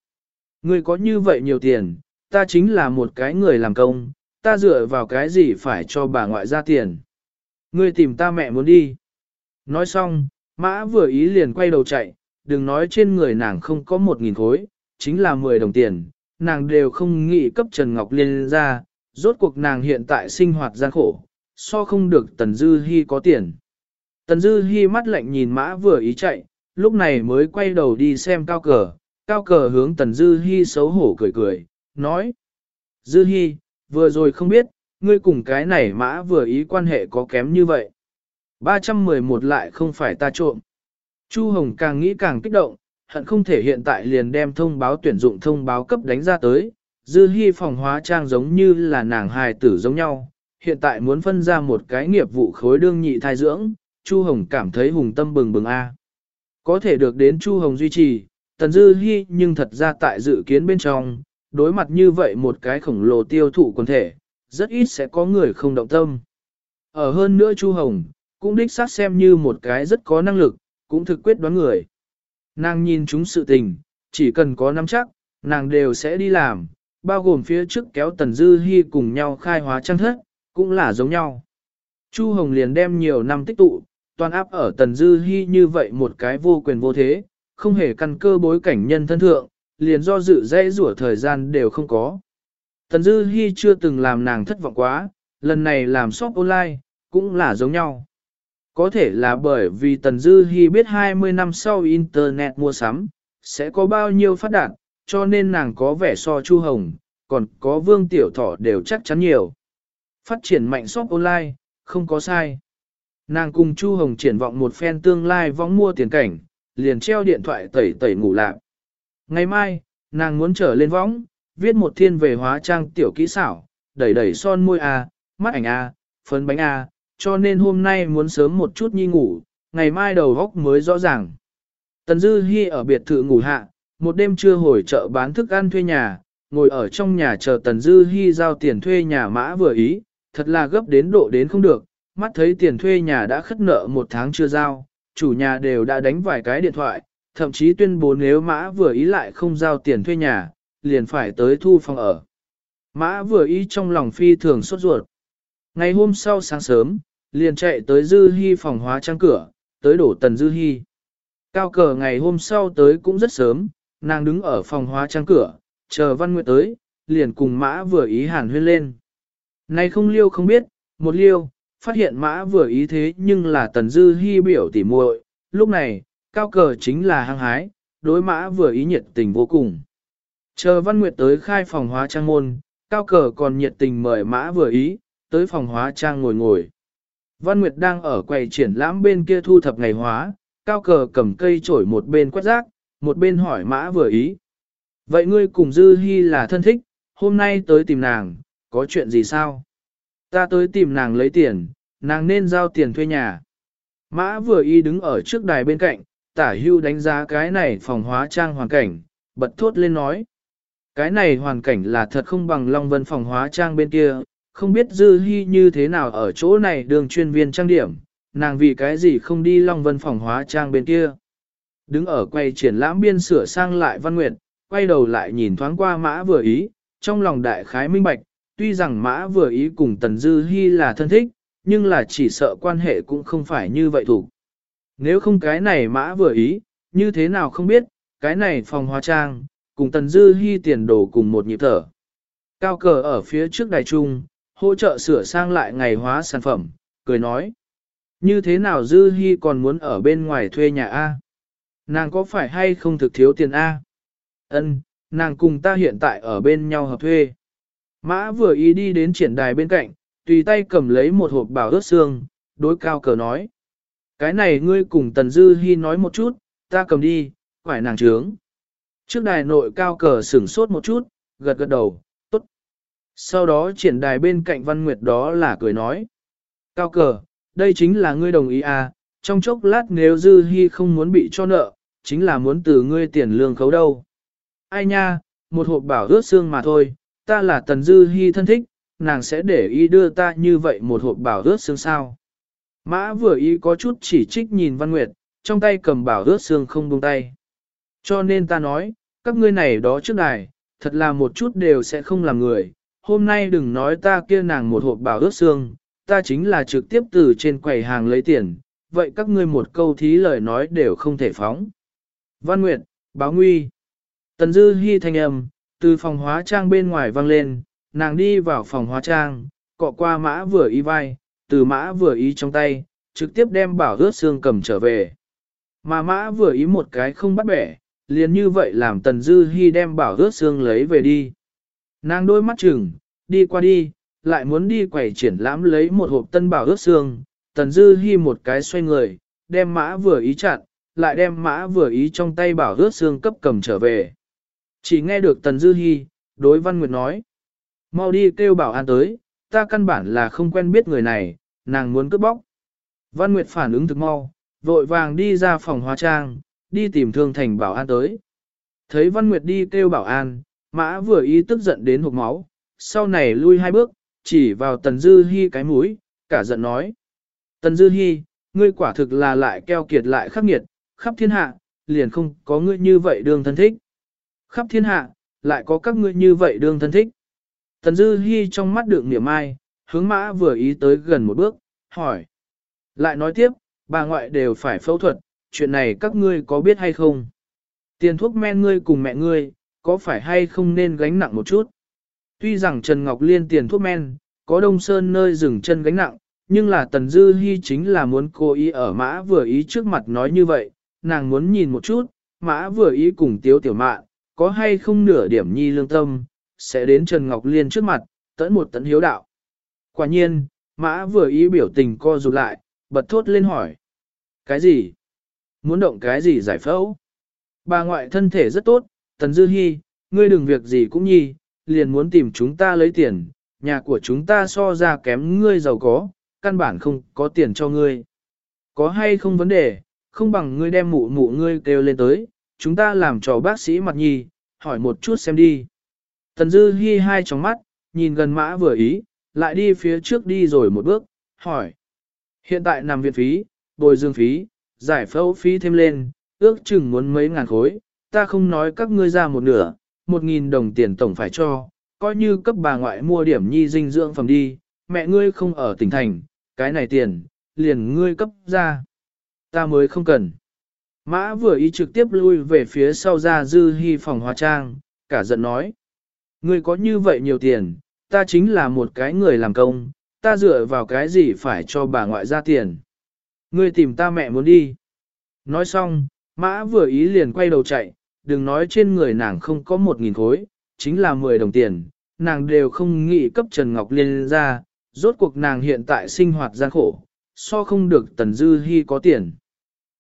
Ngươi có như vậy nhiều tiền, ta chính là một cái người làm công, ta dựa vào cái gì phải cho bà ngoại ra tiền. Ngươi tìm ta mẹ muốn đi. Nói xong, mã vừa ý liền quay đầu chạy, đừng nói trên người nàng không có một nghìn khối, chính là 10 đồng tiền, nàng đều không nghĩ cấp Trần Ngọc Liên ra, rốt cuộc nàng hiện tại sinh hoạt gian khổ, so không được Tần Dư Hi có tiền. Tần Dư Hi mắt lạnh nhìn mã vừa ý chạy, lúc này mới quay đầu đi xem cao cờ, cao cờ hướng Tần Dư Hi xấu hổ cười cười, nói. Dư Hi, vừa rồi không biết, ngươi cùng cái này mã vừa ý quan hệ có kém như vậy. 311 lại không phải ta trộm. Chu Hồng càng nghĩ càng kích động, hận không thể hiện tại liền đem thông báo tuyển dụng thông báo cấp đánh ra tới. Dư Hi phòng hóa trang giống như là nàng hài tử giống nhau, hiện tại muốn phân ra một cái nghiệp vụ khối đương nhị thai dưỡng, Chu Hồng cảm thấy hùng tâm bừng bừng a. À. Có thể được đến Chu Hồng duy trì, Tần Dư Hi nhưng thật ra tại dự kiến bên trong, đối mặt như vậy một cái khổng lồ tiêu thụ quần thể, rất ít sẽ có người không động tâm. Ở hơn nữa Chu Hồng, cũng đích xác xem như một cái rất có năng lực, cũng thực quyết đoán người. Nàng nhìn chúng sự tình, chỉ cần có nắm chắc, nàng đều sẽ đi làm, bao gồm phía trước kéo Tần Dư Hi cùng nhau khai hóa trang thất, cũng là giống nhau. Chu Hồng liền đem nhiều năm tích tụ, toàn áp ở Tần Dư Hi như vậy một cái vô quyền vô thế, không hề căn cơ bối cảnh nhân thân thượng, liền do dự dễ rủa thời gian đều không có. Tần Dư Hi chưa từng làm nàng thất vọng quá, lần này làm shop online, cũng là giống nhau. Có thể là bởi vì Tần Dư Hi biết 20 năm sau Internet mua sắm, sẽ có bao nhiêu phát đạt, cho nên nàng có vẻ so Chu Hồng, còn có Vương Tiểu Thỏ đều chắc chắn nhiều. Phát triển mạnh shop online, không có sai. Nàng cùng Chu Hồng triển vọng một phen tương lai võng mua tiền cảnh, liền treo điện thoại tẩy tẩy ngủ lạc. Ngày mai, nàng muốn trở lên võng, viết một thiên về hóa trang tiểu kỹ xảo, đẩy đẩy son môi A, mắt ảnh A, phấn bánh A, cho nên hôm nay muốn sớm một chút nhi ngủ, ngày mai đầu góc mới rõ ràng. Tần Dư Hi ở biệt thự ngủ hạ, một đêm trưa hồi chợ bán thức ăn thuê nhà, ngồi ở trong nhà chờ Tần Dư Hi giao tiền thuê nhà mã vừa ý, thật là gấp đến độ đến không được, mắt thấy tiền thuê nhà đã khất nợ một tháng chưa giao, chủ nhà đều đã đánh vài cái điện thoại, thậm chí tuyên bố nếu mã vừa ý lại không giao tiền thuê nhà, liền phải tới thu phòng ở. Mã vừa ý trong lòng phi thường sốt ruột. Ngày hôm sau sáng sớm, liền chạy tới Dư Hi phòng hóa trang cửa, tới đổ tần Dư Hi. Cao cờ ngày hôm sau tới cũng rất sớm, nàng đứng ở phòng hóa trang cửa, chờ Văn Nguyệt tới, liền cùng mã vừa ý hàn huyên lên. Này không liêu không biết, một liêu, phát hiện mã vừa ý thế nhưng là tần Dư Hi biểu tỉ muội. lúc này, cao cờ chính là hăng hái, đối mã vừa ý nhiệt tình vô cùng. Chờ Văn Nguyệt tới khai phòng hóa trang môn, cao cờ còn nhiệt tình mời mã vừa ý, tới phòng hóa trang ngồi ngồi. Văn Nguyệt đang ở quầy triển lãm bên kia thu thập ngày hóa, cao cờ cầm cây chổi một bên quét rác, một bên hỏi mã vừa ý. Vậy ngươi cùng Dư Hi là thân thích, hôm nay tới tìm nàng, có chuyện gì sao? Ta tới tìm nàng lấy tiền, nàng nên giao tiền thuê nhà. Mã vừa y đứng ở trước đài bên cạnh, tả hưu đánh giá cái này phòng hóa trang hoàn cảnh, bật thốt lên nói. Cái này hoàn cảnh là thật không bằng Long Vân phòng hóa trang bên kia, không biết Dư Hi như thế nào ở chỗ này đường chuyên viên trang điểm, nàng vì cái gì không đi Long Vân phòng hóa trang bên kia. Đứng ở quay triển lãm biên sửa sang lại văn nguyệt, quay đầu lại nhìn thoáng qua mã vừa ý, trong lòng đại khái minh bạch, tuy rằng mã vừa ý cùng Tần Dư Hi là thân thích, nhưng là chỉ sợ quan hệ cũng không phải như vậy thủ. Nếu không cái này mã vừa ý, như thế nào không biết, cái này phòng hóa trang, cùng Tần Dư Hi tiền đồ cùng một nhịp thở. Cao cờ ở phía trước đài trung, hỗ trợ sửa sang lại ngày hóa sản phẩm, cười nói. Như thế nào Dư Hi còn muốn ở bên ngoài thuê nhà A? Nàng có phải hay không thực thiếu tiền A? Ân, nàng cùng ta hiện tại ở bên nhau hợp thuê. Mã vừa ý đi đến triển đài bên cạnh, tùy tay cầm lấy một hộp bảo ướt xương, đối cao cờ nói. Cái này ngươi cùng Tần Dư Hi nói một chút, ta cầm đi, phải nàng trướng. Trước đài nội cao cờ sửng sốt một chút, gật gật đầu. Sau đó triển đài bên cạnh Văn Nguyệt đó là cười nói. Cao cờ, đây chính là ngươi đồng ý à, trong chốc lát nếu Dư Hi không muốn bị cho nợ, chính là muốn từ ngươi tiền lương khấu đâu. Ai nha, một hộp bảo ướt xương mà thôi, ta là Tần Dư Hi thân thích, nàng sẽ để ý đưa ta như vậy một hộp bảo ướt xương sao. Mã vừa ý có chút chỉ trích nhìn Văn Nguyệt, trong tay cầm bảo ướt xương không buông tay. Cho nên ta nói, các ngươi này đó trước đài, thật là một chút đều sẽ không làm người. Hôm nay đừng nói ta kia nàng một hộp bảo ướt xương, ta chính là trực tiếp từ trên quầy hàng lấy tiền, vậy các ngươi một câu thí lời nói đều không thể phóng. Văn Nguyệt, báo nguy. Tần Dư Hi thanh âm, từ phòng hóa trang bên ngoài vang lên, nàng đi vào phòng hóa trang, cọ qua mã vừa y vai, từ mã vừa ý trong tay, trực tiếp đem bảo ướt xương cầm trở về. Mà mã vừa ý một cái không bắt bẻ, liền như vậy làm tần dư Hi đem bảo ướt xương lấy về đi. Nàng đôi mắt chừng, đi qua đi, lại muốn đi quẩy triển lãm lấy một hộp tân bảo ướt xương, tần dư hy một cái xoay người, đem mã vừa ý chặn, lại đem mã vừa ý trong tay bảo ướt xương cấp cầm trở về. Chỉ nghe được tần dư hy, đối văn nguyệt nói, mau đi kêu bảo an tới, ta căn bản là không quen biết người này, nàng muốn cướp bóc. Văn Nguyệt phản ứng thực mau, vội vàng đi ra phòng hóa trang, đi tìm thương thành bảo an tới. Thấy Văn Nguyệt đi kêu bảo an, mã vừa ý tức giận đến hộp máu, sau này lui hai bước, chỉ vào Tần Dư Hi cái mũi, cả giận nói. Tần Dư Hi, ngươi quả thực là lại keo kiệt lại khắc nghiệt, khắp thiên hạ, liền không có ngươi như vậy đương thân thích. Khắp thiên hạ, lại có các ngươi như vậy đương thân thích. Tần Dư Hi trong mắt đựng niềm ai, hướng mã vừa ý tới gần một bước, hỏi. Lại nói tiếp, bà ngoại đều phải phẫu thuật, chuyện này các ngươi có biết hay không? Tiền thuốc men ngươi cùng mẹ ngươi, có phải hay không nên gánh nặng một chút? Tuy rằng Trần Ngọc Liên tiền thuốc men, có Đông Sơn nơi dừng chân gánh nặng, nhưng là Tần Dư Hi chính là muốn cô ý ở mã vừa ý trước mặt nói như vậy, nàng muốn nhìn một chút, mã vừa ý cùng tiếu tiểu mạn, có hay không nửa điểm nhi lương tâm, sẽ đến Trần Ngọc Liên trước mặt, tẫn một tấn hiếu đạo. Quả nhiên, mã vừa ý biểu tình co rụt lại, bật thốt lên hỏi. Cái gì? Muốn động cái gì giải phẫu? Bà ngoại thân thể rất tốt, Tần Dư Hi, ngươi đừng việc gì cũng nhi, liền muốn tìm chúng ta lấy tiền, nhà của chúng ta so ra kém ngươi giàu có, căn bản không có tiền cho ngươi. Có hay không vấn đề, không bằng ngươi đem mụ mụ ngươi kêu lên tới, chúng ta làm cho bác sĩ mặt nhi, hỏi một chút xem đi. Tần Dư Hi hai tròng mắt, nhìn gần mã vừa ý, lại đi phía trước đi rồi một bước, hỏi. Hiện tại nằm viện phí, bồi dương phí, giải phẫu phí thêm lên, ước chừng muốn mấy ngàn khối, ta không nói các ngươi ra một nửa, một nghìn đồng tiền tổng phải cho, coi như cấp bà ngoại mua điểm nhi dinh dưỡng phẩm đi, mẹ ngươi không ở tỉnh thành, cái này tiền, liền ngươi cấp ra. Ta mới không cần. Mã vừa ý trực tiếp lui về phía sau ra dư hy phòng hóa trang, cả giận nói. Ngươi có như vậy nhiều tiền, ta chính là một cái người làm công, ta dựa vào cái gì phải cho bà ngoại ra tiền. Ngươi tìm ta mẹ muốn đi. Nói xong, mã vừa ý liền quay đầu chạy, đừng nói trên người nàng không có một nghìn khối, chính là mười đồng tiền, nàng đều không nghĩ cấp Trần Ngọc Liên ra, rốt cuộc nàng hiện tại sinh hoạt gian khổ, so không được Tần Dư Hi có tiền.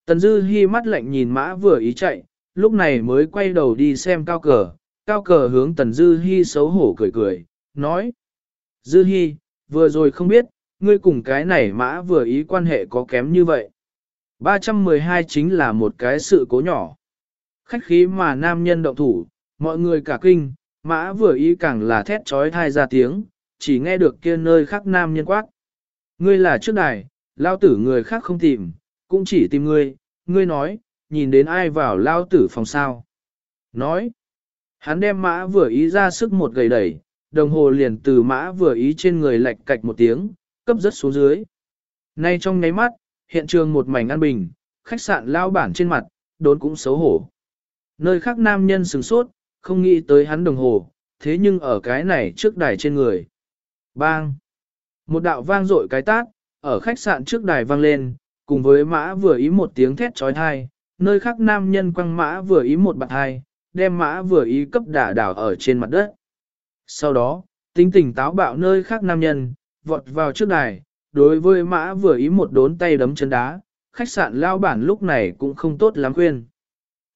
Tần Dư Hi mắt lạnh nhìn mã vừa ý chạy, lúc này mới quay đầu đi xem cao cờ, cao cờ hướng tần dư Hi xấu hổ cười cười, nói. Dư Hi, vừa rồi không biết, ngươi cùng cái này mã vừa ý quan hệ có kém như vậy. 312 chính là một cái sự cố nhỏ. Khách khí mà nam nhân động thủ, mọi người cả kinh, mã vừa ý càng là thét trói thai ra tiếng, chỉ nghe được kia nơi khác nam nhân quát. Ngươi là trước đài, lao tử người khác không tìm, cũng chỉ tìm ngươi, ngươi nói, nhìn đến ai vào lao tử phòng sao. Nói, hắn đem mã vừa ý ra sức một gầy đẩy, đồng hồ liền từ mã vừa ý trên người lạch cạch một tiếng, cấp rất xuống dưới. Nay trong nháy mắt, hiện trường một mảnh an bình, khách sạn lao bản trên mặt, đốn cũng xấu hổ. Nơi khác nam nhân sừng sốt, không nghĩ tới hắn đồng hồ, thế nhưng ở cái này trước đài trên người. Bang! Một đạo vang dội cái tát, ở khách sạn trước đài vang lên, cùng với mã vừa ý một tiếng thét trói thai, nơi khác nam nhân quăng mã vừa ý một bạt hai, đem mã vừa ý cấp đả đảo ở trên mặt đất. Sau đó, tính tình táo bạo nơi khác nam nhân, vọt vào trước đài, đối với mã vừa ý một đốn tay đấm chân đá, khách sạn lao bản lúc này cũng không tốt lắm khuyên.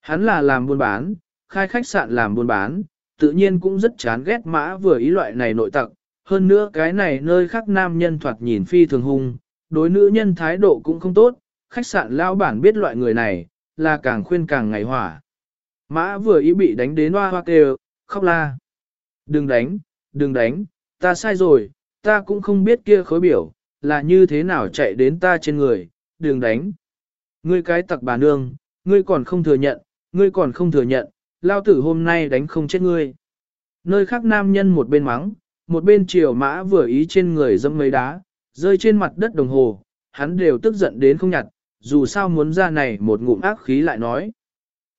Hắn là làm buôn bán, khai khách sạn làm buôn bán, tự nhiên cũng rất chán ghét mã vừa ý loại này nội tặc. Hơn nữa cái này nơi khác nam nhân thoạt nhìn phi thường hung, đối nữ nhân thái độ cũng không tốt, khách sạn lao bản biết loại người này, là càng khuyên càng ngày hỏa. Mã vừa ý bị đánh đến hoa hoa kêu, khóc la. Đừng đánh, đừng đánh, ta sai rồi, ta cũng không biết kia khối biểu, là như thế nào chạy đến ta trên người, đừng đánh. Ngươi cái tặc bà nương, ngươi còn không thừa nhận, ngươi còn không thừa nhận, lao tử hôm nay đánh không chết ngươi. Nơi khác nam nhân một bên mắng, một bên chiều mã vừa ý trên người dâm mấy đá, rơi trên mặt đất đồng hồ, hắn đều tức giận đến không nhặt, dù sao muốn ra này một ngụm ác khí lại nói.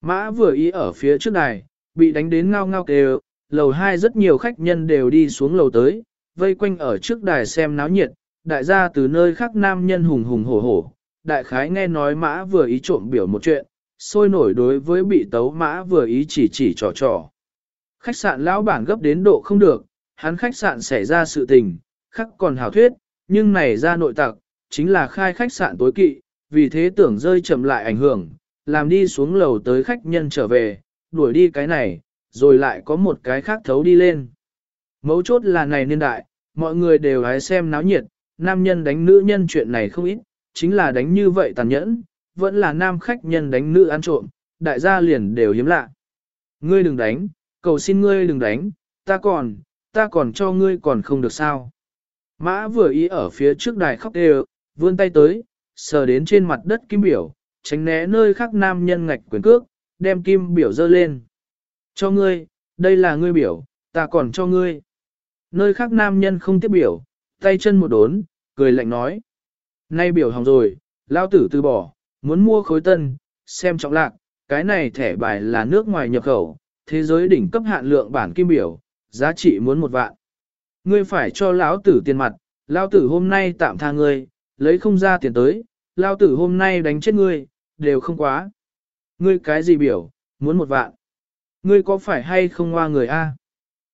Mã vừa ý ở phía trước đài, bị đánh đến ngao ngao kêu, lầu hai rất nhiều khách nhân đều đi xuống lầu tới, vây quanh ở trước đài xem náo nhiệt, đại gia từ nơi khác nam nhân hùng hùng hổ hổ, đại khái nghe nói mã vừa ý trộm biểu một chuyện, sôi nổi đối với bị tấu mã vừa ý chỉ chỉ trò trò. Khách sạn lão bản gấp đến độ không được, hắn khách sạn xảy ra sự tình, khắc còn hảo thuyết, nhưng này ra nội tặc, chính là khai khách sạn tối kỵ, vì thế tưởng rơi chậm lại ảnh hưởng, làm đi xuống lầu tới khách nhân trở về, đuổi đi cái này, rồi lại có một cái khác thấu đi lên. Mấu chốt là này niên đại, mọi người đều hái xem náo nhiệt, nam nhân đánh nữ nhân chuyện này không ít, chính là đánh như vậy tàn nhẫn, vẫn là nam khách nhân đánh nữ ăn trộm, đại gia liền đều hiếm lạ. Ngươi đừng đánh, cầu xin ngươi đừng đánh, ta còn, ta còn cho ngươi còn không được sao. Mã vừa ý ở phía trước đài khóc đều, vươn tay tới, sờ đến trên mặt đất kim biểu, tránh né nơi khác nam nhân ngạch quyền cước, đem kim biểu dơ lên. Cho ngươi, đây là ngươi biểu, ta còn cho ngươi. Nơi khác nam nhân không tiếp biểu, tay chân một đốn, cười lạnh nói. Nay biểu hỏng rồi, lao tử từ bỏ, muốn mua khối tân, xem trọng lạc, cái này thẻ bài là nước ngoài nhập khẩu, thế giới đỉnh cấp hạn lượng bản kim biểu, giá trị muốn một vạn. Ngươi phải cho lão tử tiền mặt, lão tử hôm nay tạm tha ngươi, lấy không ra tiền tới, lão tử hôm nay đánh chết ngươi, đều không quá. Ngươi cái gì biểu, muốn một vạn. Ngươi có phải hay không hoa người a?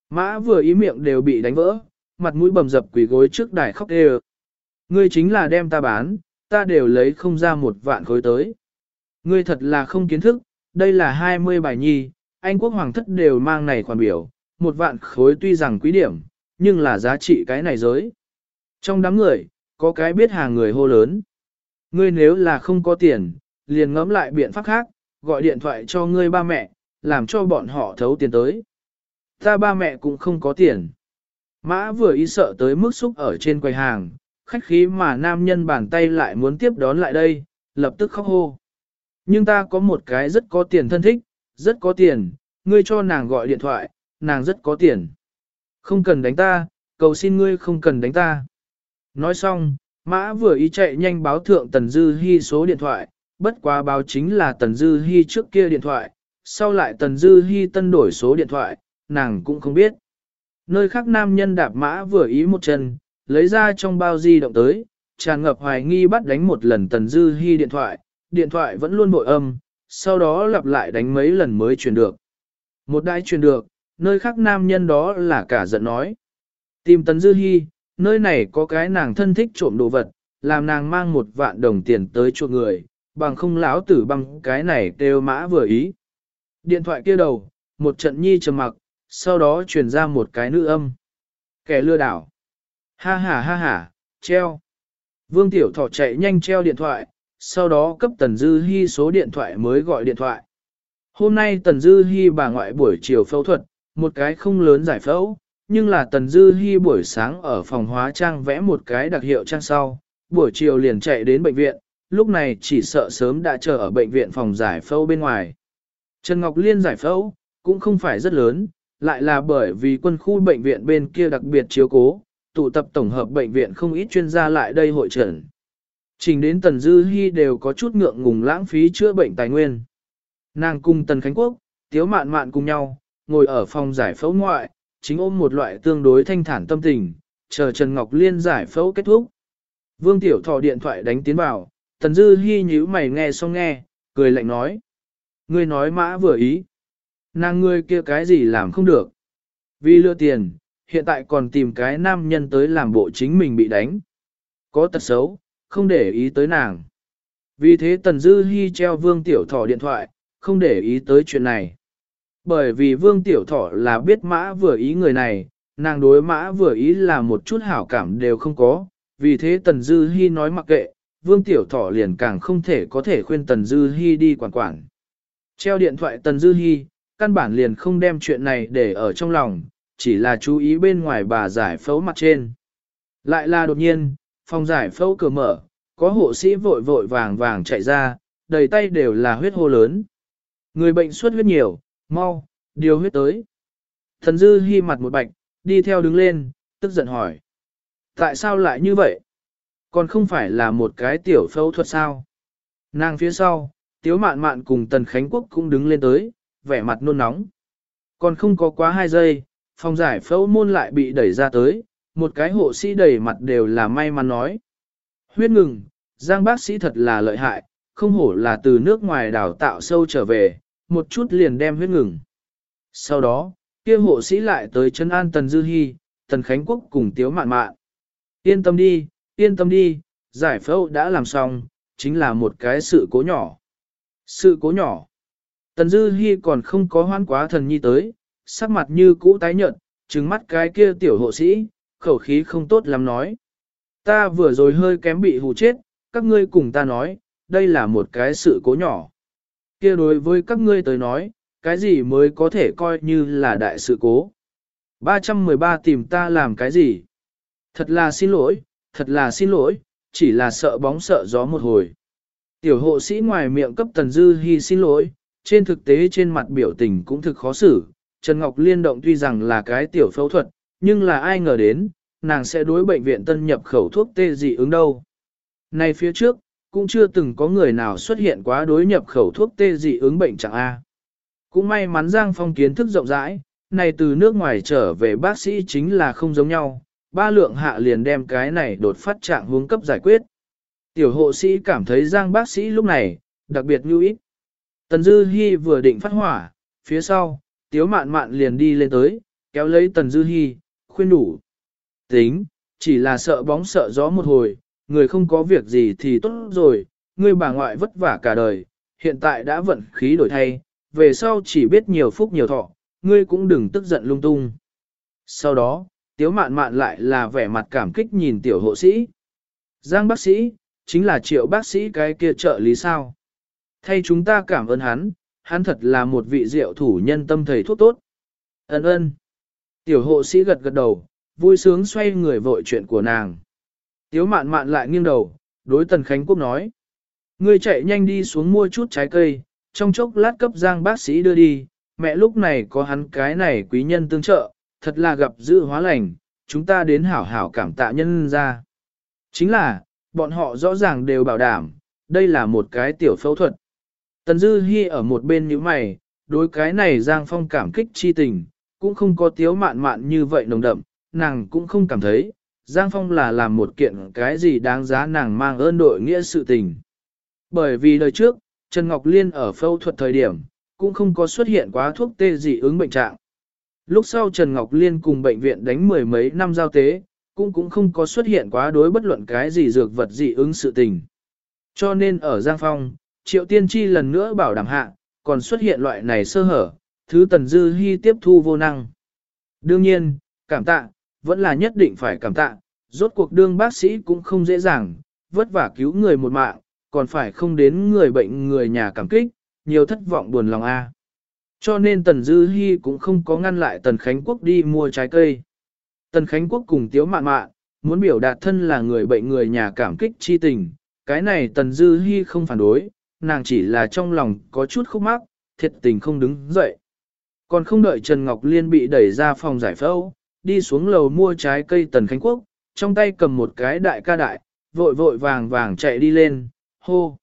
Mã vừa ý miệng đều bị đánh vỡ, mặt mũi bầm dập quỷ gối trước đài khóc đê Ngươi chính là đem ta bán, ta đều lấy không ra một vạn khối tới. Ngươi thật là không kiến thức, đây là 20 bài nhi, Anh quốc hoàng thất đều mang này khoản biểu, một vạn khối tuy rằng quý điểm, nhưng là giá trị cái này giới. Trong đám người, có cái biết hàng người hô lớn. Ngươi nếu là không có tiền, liền ngẫm lại biện pháp khác, gọi điện thoại cho ngươi ba mẹ, làm cho bọn họ thấu tiền tới. Ta ba mẹ cũng không có tiền. Mã vừa ý sợ tới mức xúc ở trên quầy hàng, khách khí mà nam nhân bàn tay lại muốn tiếp đón lại đây, lập tức khóc hô. Nhưng ta có một cái rất có tiền thân thích, rất có tiền, ngươi cho nàng gọi điện thoại, nàng rất có tiền. Không cần đánh ta, cầu xin ngươi không cần đánh ta. Nói xong, mã vừa ý chạy nhanh báo thượng Tần Dư Hi số điện thoại, bất quá báo chính là Tần Dư Hi trước kia điện thoại, sau lại Tần Dư Hi tân đổi số điện thoại, nàng cũng không biết. Nơi khác nam nhân đạp mã vừa ý một chân, lấy ra trong bao di động tới, tràn ngập hoài nghi bắt đánh một lần Tần Dư Hi điện thoại, điện thoại vẫn luôn bội âm, sau đó lặp lại đánh mấy lần mới truyền được. Một đại truyền được, nơi khác nam nhân đó là cả giận nói. Tìm Tần Dư Hi, nơi này có cái nàng thân thích trộm đồ vật, làm nàng mang một vạn đồng tiền tới chuộc người, bằng không lão tử bằng cái này đều mã vừa ý. Điện thoại kia đầu, một trận nhi trầm mặc, sau đó truyền ra một cái nữ âm. Kẻ lừa đảo. Ha ha ha ha, treo. Vương Tiểu Thọ chạy nhanh treo điện thoại, sau đó cấp Tần Dư Hi số điện thoại mới gọi điện thoại. Hôm nay Tần Dư Hi bà ngoại buổi chiều phẫu thuật, một cái không lớn giải phẫu, nhưng là Tần Dư Hi buổi sáng ở phòng hóa trang vẽ một cái đặc hiệu trang sau, buổi chiều liền chạy đến bệnh viện, lúc này chỉ sợ sớm đã chờ ở bệnh viện phòng giải phẫu bên ngoài. Trần Ngọc Liên giải phẫu, cũng không phải rất lớn, lại là bởi vì quân khu bệnh viện bên kia đặc biệt chiếu cố, tụ tập tổng hợp bệnh viện không ít chuyên gia lại đây hội trần. Trình đến Tần Dư Hi đều có chút ngượng ngùng lãng phí chữa bệnh tài nguyên. Nàng cùng Tần Khánh Quốc, Tiếu Mạn Mạn cùng nhau, ngồi ở phòng giải phẫu ngoại, chính ôm một loại tương đối thanh thản tâm tình, chờ Trần Ngọc Liên giải phẫu kết thúc. Vương Tiểu Thọ điện thoại đánh tiến vào, Tần Dư Hi nhíu mày nghe xong nghe, cười lạnh nói. Ngươi nói mã vừa ý. Nàng ngươi kia cái gì làm không được. Vì lừa tiền, hiện tại còn tìm cái nam nhân tới làm bộ chính mình bị đánh. Có tật xấu, không để ý tới nàng. Vì thế Tần Dư Hi treo Vương Tiểu Thọ điện thoại, không để ý tới chuyện này. Bởi vì Vương Tiểu Thọ là biết mã vừa ý người này, nàng đối mã vừa ý là một chút hảo cảm đều không có, vì thế Tần Dư Hi nói mặc kệ, Vương Tiểu Thọ liền càng không thể có thể khuyên Tần Dư Hi đi quản quản. Treo điện thoại Tần Dư Hi, căn bản liền không đem chuyện này để ở trong lòng, chỉ là chú ý bên ngoài bà giải phẫu mặt trên. Lại là đột nhiên, phòng giải phẫu cửa mở, có hộ sĩ vội vội vàng vàng chạy ra, đầy tay đều là huyết hô lớn. Người bệnh xuất huyết nhiều, mau, điều huyết tới. Thần Dư Hi mặt một bạch, đi theo đứng lên, tức giận hỏi. Tại sao lại như vậy? Còn không phải là một cái tiểu phẫu thuật sao? Nàng phía sau, Tiếu Mạn Mạn cùng Tần Khánh Quốc cũng đứng lên tới, vẻ mặt nôn nóng. Còn không có quá hai giây, phòng giải phẫu môn lại bị đẩy ra tới, một cái hộ sĩ đầy mặt đều là may mắn nói. Huyết ngừng, Giang bác sĩ thật là lợi hại, không hổ là từ nước ngoài đào tạo sâu trở về, một chút liền đem huyết ngừng. Sau đó, kia hộ sĩ lại tới chân an Tần Dư Hi, Tần Khánh Quốc cùng Tiếu Mạn Mạn. Yên tâm đi, yên tâm đi, giải phẫu đã làm xong, chính là một cái sự cố nhỏ. Sự cố nhỏ. Tần Dư Hi còn không có hoan quá thần nhi tới, sắc mặt như cũ tái nhợt, trừng mắt cái kia tiểu hộ sĩ, khẩu khí không tốt lắm nói. Ta vừa rồi hơi kém bị hù chết, các ngươi cùng ta nói, đây là một cái sự cố nhỏ. Kia đối với các ngươi tới nói, cái gì mới có thể coi như là đại sự cố. 313 tìm ta làm cái gì? Thật là xin lỗi, thật là xin lỗi, chỉ là sợ bóng sợ gió một hồi. Tiểu hộ sĩ ngoài miệng cấp Tần Dư Hi xin lỗi, trên thực tế trên mặt biểu tình cũng thực khó xử. Trần Ngọc Liên động tuy rằng là cái tiểu phẫu thuật, nhưng là ai ngờ đến, nàng sẽ đối bệnh viện tân nhập khẩu thuốc tê dị ứng đâu. Này phía trước, cũng chưa từng có người nào xuất hiện quá đối nhập khẩu thuốc tê dị ứng bệnh chẳng A. Cũng may mắn Giang Phong kiến thức rộng rãi, này từ nước ngoài trở về bác sĩ chính là không giống nhau, ba lượng hạ liền đem cái này đột phát trạng hướng cấp giải quyết. Tiểu hộ sĩ cảm thấy Giang bác sĩ lúc này, đặc biệt như ít. Tần Dư Hi vừa định phát hỏa, phía sau, Tiếu Mạn Mạn liền đi lên tới, kéo lấy Tần Dư Hi, khuyên đủ. Tính, chỉ là sợ bóng sợ gió một hồi, người không có việc gì thì tốt rồi, người bà ngoại vất vả cả đời, hiện tại đã vận khí đổi thay, về sau chỉ biết nhiều phúc nhiều thọ, ngươi cũng đừng tức giận lung tung. Sau đó, tiếu mạn mạn lại là vẻ mặt cảm kích nhìn tiểu hộ sĩ. Giang bác sĩ, chính là triệu bác sĩ cái kia trợ lý sao. Thay chúng ta cảm ơn hắn, hắn thật là một vị diệu thủ nhân tâm thầy thuốc tốt. Ấn ơn. Tiểu hộ sĩ gật gật đầu, vui sướng xoay người vội chuyện của nàng. Tiếu mạn mạn lại nghiêng đầu, đối Tần Khánh Quốc nói. Ngươi chạy nhanh đi xuống mua chút trái cây, trong chốc lát cấp giang bác sĩ đưa đi, mẹ lúc này có hắn cái này quý nhân tương trợ, thật là gặp dự hóa lành, chúng ta đến hảo hảo cảm tạ nhân ra. Chính là, bọn họ rõ ràng đều bảo đảm, đây là một cái tiểu phẫu thuật. Tần Dư Hi ở một bên như mày, đối cái này Giang Phong cảm kích chi tình, cũng không có tiếu mạn mạn như vậy nồng đậm, nàng cũng không cảm thấy, Giang Phong là làm một kiện cái gì đáng giá nàng mang ơn đội nghĩa sự tình. Bởi vì đời trước, Trần Ngọc Liên ở phẫu thuật thời điểm, cũng không có xuất hiện quá thuốc tê dị ứng bệnh trạng. Lúc sau Trần Ngọc Liên cùng bệnh viện đánh mười mấy năm giao tế, cũng cũng không có xuất hiện quá đối bất luận cái gì dược vật dị ứng sự tình. Cho nên ở Giang Phong, Triệu Tiên Tri lần nữa bảo đảm hạ, còn xuất hiện loại này sơ hở, thứ Tần Dư Hi tiếp thu vô năng. Đương nhiên, cảm tạ, vẫn là nhất định phải cảm tạ, rốt cuộc đương bác sĩ cũng không dễ dàng, vất vả cứu người một mạng, còn phải không đến người bệnh người nhà cảm kích, nhiều thất vọng buồn lòng a. Cho nên Tần Dư Hi cũng không có ngăn lại Tần Khánh Quốc đi mua trái cây. Tần Khánh Quốc cùng Tiếu Mạn Mạn, muốn biểu đạt thân là người bệnh người nhà cảm kích chi tình, cái này Tần Dư Hi không phản đối, nàng chỉ là trong lòng có chút khúc mắc, thiệt tình không đứng dậy. Còn không đợi Trần Ngọc Liên bị đẩy ra phòng giải phẫu, đi xuống lầu mua trái cây Tần Khánh Quốc, trong tay cầm một cái đại ca đại, vội vội vàng vàng chạy đi lên, hô.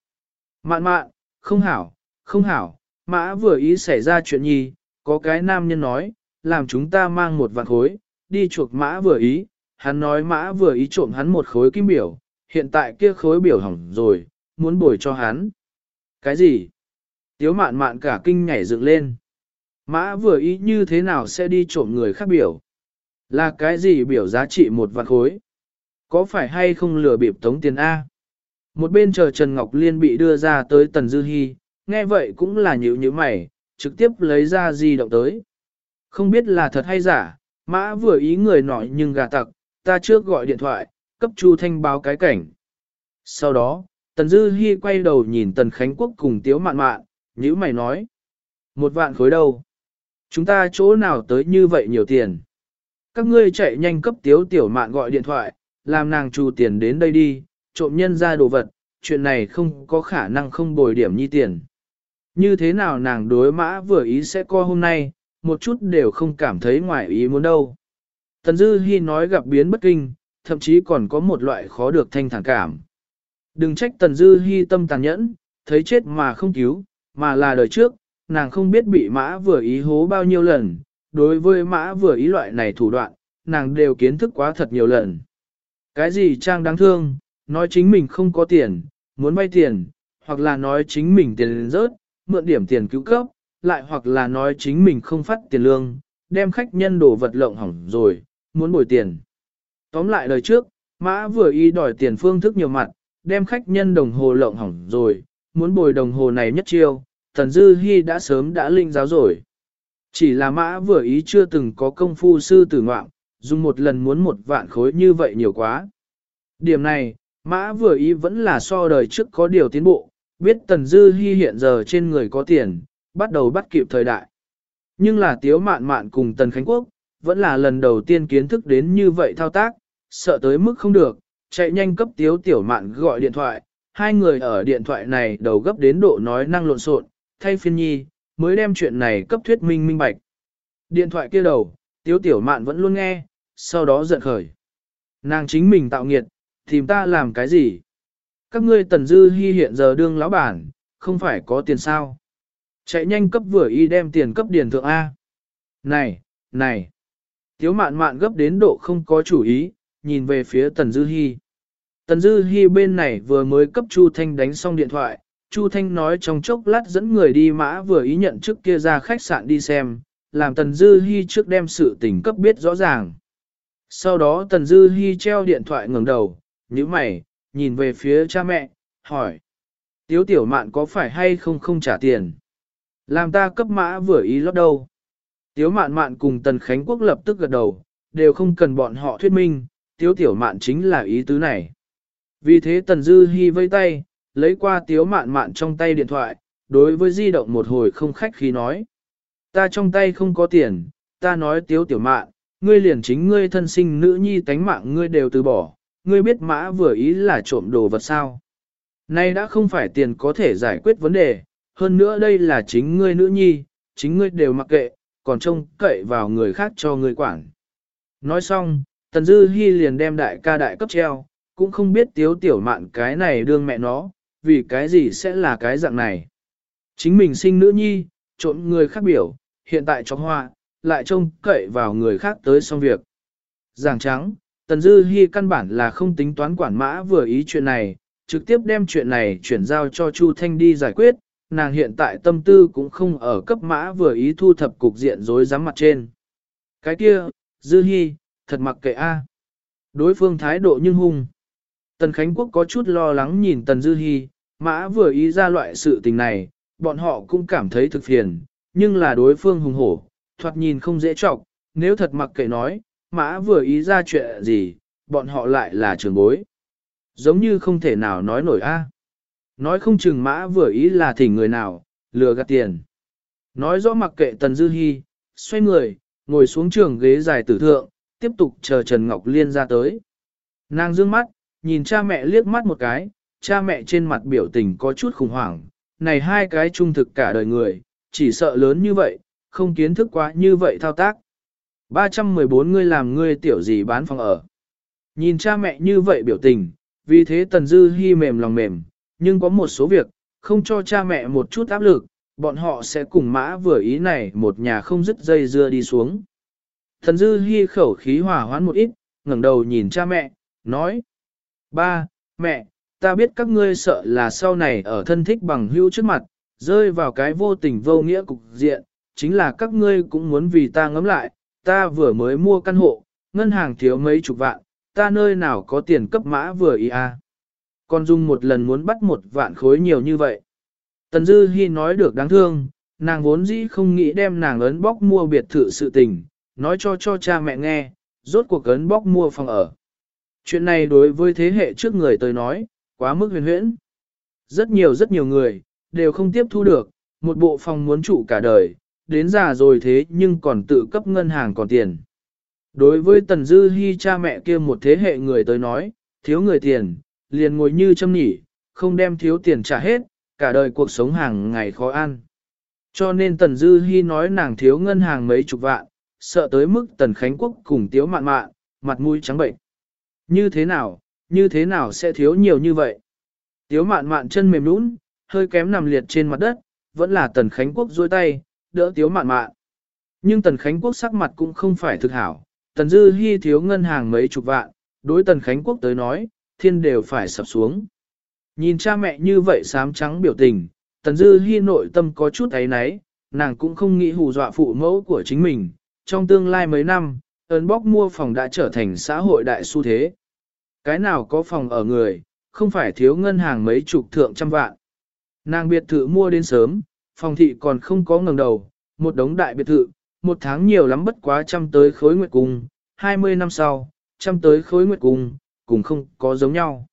Mạn mạn, không hảo, không hảo, mã vừa ý xảy ra chuyện nhi, có cái nam nhân nói, làm chúng ta mang một vạn khối, đi chuộc mã vừa ý, hắn nói mã vừa ý trộm hắn một khối kim biểu, hiện tại kia khối biểu hỏng rồi, muốn bồi cho hắn. Cái gì? Tiếu mạn mạn cả kinh nhảy dựng lên. Mã vừa ý như thế nào sẽ đi trộm người khác biểu? Là cái gì biểu giá trị một vạn khối? Có phải hay không lừa bịp tống tiền A? Một bên chờ Trần Ngọc Liên bị đưa ra tới Tần Dư Hi, nghe vậy cũng là nhíu nhíu mày, trực tiếp lấy ra di động tới. Không biết là thật hay giả, mã vừa ý người nọ nhưng gà tặc, ta trước gọi điện thoại, cấp Chu Thanh báo cái cảnh. Sau đó, Tần Dư Hi quay đầu nhìn Tần Khánh Quốc cùng Tiếu Mạn Mạn, nhíu mày nói. Một vạn khối đâu? Chúng ta chỗ nào tới như vậy nhiều tiền? Các ngươi chạy nhanh cấp Tiếu Tiểu Mạn gọi điện thoại, làm nàng trù tiền đến đây đi, trộm nhân ra đồ vật, chuyện này không có khả năng không bồi điểm nhi tiền. Như thế nào nàng đối mã vừa ý sẽ co hôm nay, một chút đều không cảm thấy ngoài ý muốn đâu. Tần Dư Hi nói gặp biến bất kinh, thậm chí còn có một loại khó được thanh thản cảm. Đừng trách Tần Dư Hi tâm tàn nhẫn, thấy chết mà không cứu, mà là đời trước, nàng không biết bị mã vừa ý hố bao nhiêu lần, đối với mã vừa ý loại này thủ đoạn, nàng đều kiến thức quá thật nhiều lần. Cái gì trang đáng thương, nói chính mình không có tiền, muốn vay tiền, hoặc là nói chính mình tiền rớt, mượn điểm tiền cứu cấp, lại hoặc là nói chính mình không phát tiền lương, đem khách nhân đổ vật lộng hỏng rồi, muốn bồi tiền. Tóm lại lời trước, mã vừa y đòi tiền phương thức nhiều mặt, đem khách nhân đồng hồ lộng hỏng rồi, muốn bồi đồng hồ này nhất chiêu, thần dư hy đã sớm đã linh giáo rồi. Chỉ là mã vừa ý chưa từng có công phu sư tử ngoạm, dùng một lần muốn một vạn khối như vậy nhiều quá. Điểm này, mã vừa ý vẫn là so đời trước có điều tiến bộ, biết Tần Dư Hi hiện giờ trên người có tiền, bắt đầu bắt kịp thời đại. Nhưng là Tiếu Mạn Mạn cùng Tần Khánh Quốc, vẫn là lần đầu tiên kiến thức đến như vậy thao tác, sợ tới mức không được, chạy nhanh cấp Tiếu Tiểu Mạn gọi điện thoại, hai người ở điện thoại này đầu gấp đến độ nói năng lộn xộn, thay phiên nhi, mới đem chuyện này cấp thuyết minh minh bạch. Điện thoại kia đầu, Tiếu Tiểu Mạn vẫn luôn nghe, sau đó giận khởi. Nàng chính mình tạo nghiệt, tìm ta làm cái gì? Các ngươi tần dư hy hiện giờ đương lão bản, không phải có tiền sao? Chạy nhanh cấp vừa y đem tiền cấp điền thượng A. Này, này. Tiếu mạn mạn gấp đến độ không có chủ ý, nhìn về phía tần dư hy. Tần dư Hi bên này vừa mới cấp Chu Thanh đánh xong điện thoại, Chu Thanh nói trong chốc lát dẫn người đi mã vừa ý nhận trước kia ra khách sạn đi xem, làm Tần Dư Hi trước đem sự tình cấp biết rõ ràng. Sau đó Tần Dư Hi treo điện thoại ngẩng đầu, nhíu mày, nhìn về phía cha mẹ, hỏi. Tiếu tiểu mạn có phải hay không không trả tiền? Làm ta cấp mã vừa ý lót đâu? Tiếu mạn mạn cùng Tần Khánh Quốc lập tức gật đầu, đều không cần bọn họ thuyết minh, tiếu tiểu mạn chính là ý tứ này. Vì thế Tần Dư Hi vây tay, lấy qua tiếu mạn mạn trong tay điện thoại, đối với di động một hồi không khách khí nói. Ta trong tay không có tiền, ta nói tiếu tiểu mạn, ngươi liền chính ngươi thân sinh nữ nhi tánh mạng ngươi đều từ bỏ, ngươi biết mã vừa ý là trộm đồ vật sao. Nay đã không phải tiền có thể giải quyết vấn đề, hơn nữa đây là chính ngươi nữ nhi, chính ngươi đều mặc kệ, còn trông cậy vào người khác cho ngươi quản. Nói xong, Tần Dư Hi liền đem đại ca đại cấp treo, cũng không biết tiếu tiểu mạn cái này đương mẹ nó, vì cái gì sẽ là cái dạng này. Chính mình sinh nữ nhi, trộm người khác biểu, hiện tại cho hoa, lại trông cậy vào người khác tới xong việc. Giảng trắng, Tần Dư Hi căn bản là không tính toán quản mã vừa ý chuyện này, trực tiếp đem chuyện này chuyển giao cho Chu Thanh đi giải quyết, nàng hiện tại tâm tư cũng không ở cấp mã vừa ý thu thập cục diện rối rắm mặt trên. Cái kia, Dư Hi, thật mặc kệ a. Đối phương thái độ nhưng hung. Tần Khánh Quốc có chút lo lắng nhìn Tần Dư Hi, mã vừa ý ra loại sự tình này, bọn họ cũng cảm thấy thực phiền, nhưng là đối phương hùng hổ, thoạt nhìn không dễ trọng, nếu thật mặc kệ nói, mã vừa ý ra chuyện gì, bọn họ lại là trường bối. Giống như không thể nào nói nổi a. Nói không chừng mã vừa ý là thỉnh người nào, lừa gạt tiền. Nói rõ mặc kệ Tần Dư Hi, xoay người, ngồi xuống trường ghế dài tử thượng, tiếp tục chờ Trần Ngọc Liên ra tới. Nàng dương mắt, nhìn cha mẹ liếc mắt một cái, cha mẹ trên mặt biểu tình có chút khủng hoảng, này hai cái trung thực cả đời người, chỉ sợ lớn như vậy, không kiến thức quá như vậy thao tác. 314 ngươi làm ngươi tiểu gì bán phòng ở. Nhìn cha mẹ như vậy biểu tình, vì thế Tần Dư Hi mềm lòng mềm, nhưng có một số việc, không cho cha mẹ một chút áp lực, bọn họ sẽ cùng mã vừa ý này một nhà không dứt dây dưa đi xuống. Tần Dư Hi khẩu khí hòa hoãn một ít, ngẩng đầu nhìn cha mẹ, nói. Ba, mẹ, ta biết các ngươi sợ là sau này ở thân thích bằng hữu trước mặt, rơi vào cái vô tình vô nghĩa cục diện, chính là các ngươi cũng muốn vì ta ngấm lại, ta vừa mới mua căn hộ, ngân hàng thiếu mấy chục vạn, ta nơi nào có tiền cấp mã vừa ý à. Con Dung một lần muốn bắt một vạn khối nhiều như vậy. Tần Dư Hi nói được đáng thương, nàng vốn dĩ không nghĩ đem nàng ấn bóc mua biệt thự sự tình, nói cho cho cha mẹ nghe, rốt cuộc ấn bóc mua phòng ở. Chuyện này đối với thế hệ trước người tới nói, quá mức huyền huyễn. Rất nhiều rất nhiều người, đều không tiếp thu được, một bộ phòng muốn trụ cả đời, đến già rồi thế nhưng còn tự cấp ngân hàng còn tiền. Đối với Tần Dư Hi cha mẹ kia một thế hệ người tới nói, thiếu người tiền, liền ngồi như châm nhỉ, không đem thiếu tiền trả hết, cả đời cuộc sống hàng ngày khó ăn. Cho nên Tần Dư Hi nói nàng thiếu ngân hàng mấy chục vạn, sợ tới mức Tần Khánh Quốc cùng tiếu mạn mạn, mặt mũi trắng bệnh. Như thế nào, như thế nào sẽ thiếu nhiều như vậy? Tiếu mạn mạn chân mềm nũng, hơi kém nằm liệt trên mặt đất, vẫn là Tần Khánh Quốc duỗi tay, đỡ tiếu mạn mạn. Nhưng Tần Khánh Quốc sắc mặt cũng không phải thực hảo, Tần Dư Hi thiếu ngân hàng mấy chục vạn, đối Tần Khánh Quốc tới nói, thiên đều phải sập xuống. Nhìn cha mẹ như vậy sám trắng biểu tình, Tần Dư Hi nội tâm có chút ấy náy, nàng cũng không nghĩ hù dọa phụ mẫu của chính mình. Trong tương lai mấy năm, ấn bóc mua phòng đã trở thành xã hội đại xu thế. Cái nào có phòng ở người, không phải thiếu ngân hàng mấy chục thượng trăm vạn. Nàng biệt thự mua đến sớm, phòng thị còn không có ngẩng đầu, một đống đại biệt thự, một tháng nhiều lắm bất quá trăm tới khối nguyệt cung, 20 năm sau, trăm tới khối nguyệt cung, cũng không có giống nhau.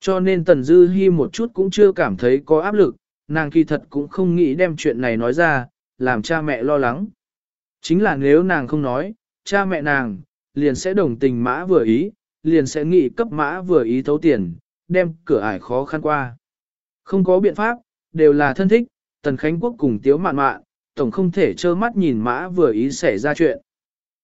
Cho nên Tần Dư Hi một chút cũng chưa cảm thấy có áp lực, nàng kỳ thật cũng không nghĩ đem chuyện này nói ra, làm cha mẹ lo lắng. Chính là nếu nàng không nói, cha mẹ nàng, liền sẽ đồng tình mã vừa ý, liền sẽ nghị cấp mã vừa ý thấu tiền, đem cửa ải khó khăn qua. Không có biện pháp, đều là thân thích, Tần Khánh Quốc cùng Tiếu Mạn Mạn, tổng không thể trơ mắt nhìn mã vừa ý xảy ra chuyện.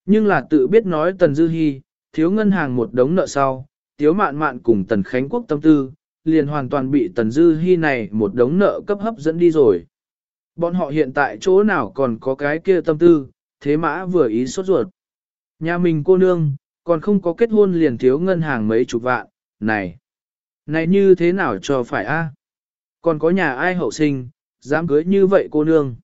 Nhưng là tự biết nói Tần Dư Hi, thiếu ngân hàng một đống nợ sau, Tiếu Mạn Mạn cùng Tần Khánh Quốc tâm tư, liền hoàn toàn bị Tần Dư Hi này một đống nợ cấp hấp dẫn đi rồi. Bọn họ hiện tại chỗ nào còn có cái kia tâm tư, thế mã vừa ý sốt ruột. Nhà mình cô nương, còn không có kết hôn liền thiếu ngân hàng mấy chục vạn, này, này như thế nào cho phải a? Còn có nhà ai hậu sinh, dám cưới như vậy cô nương.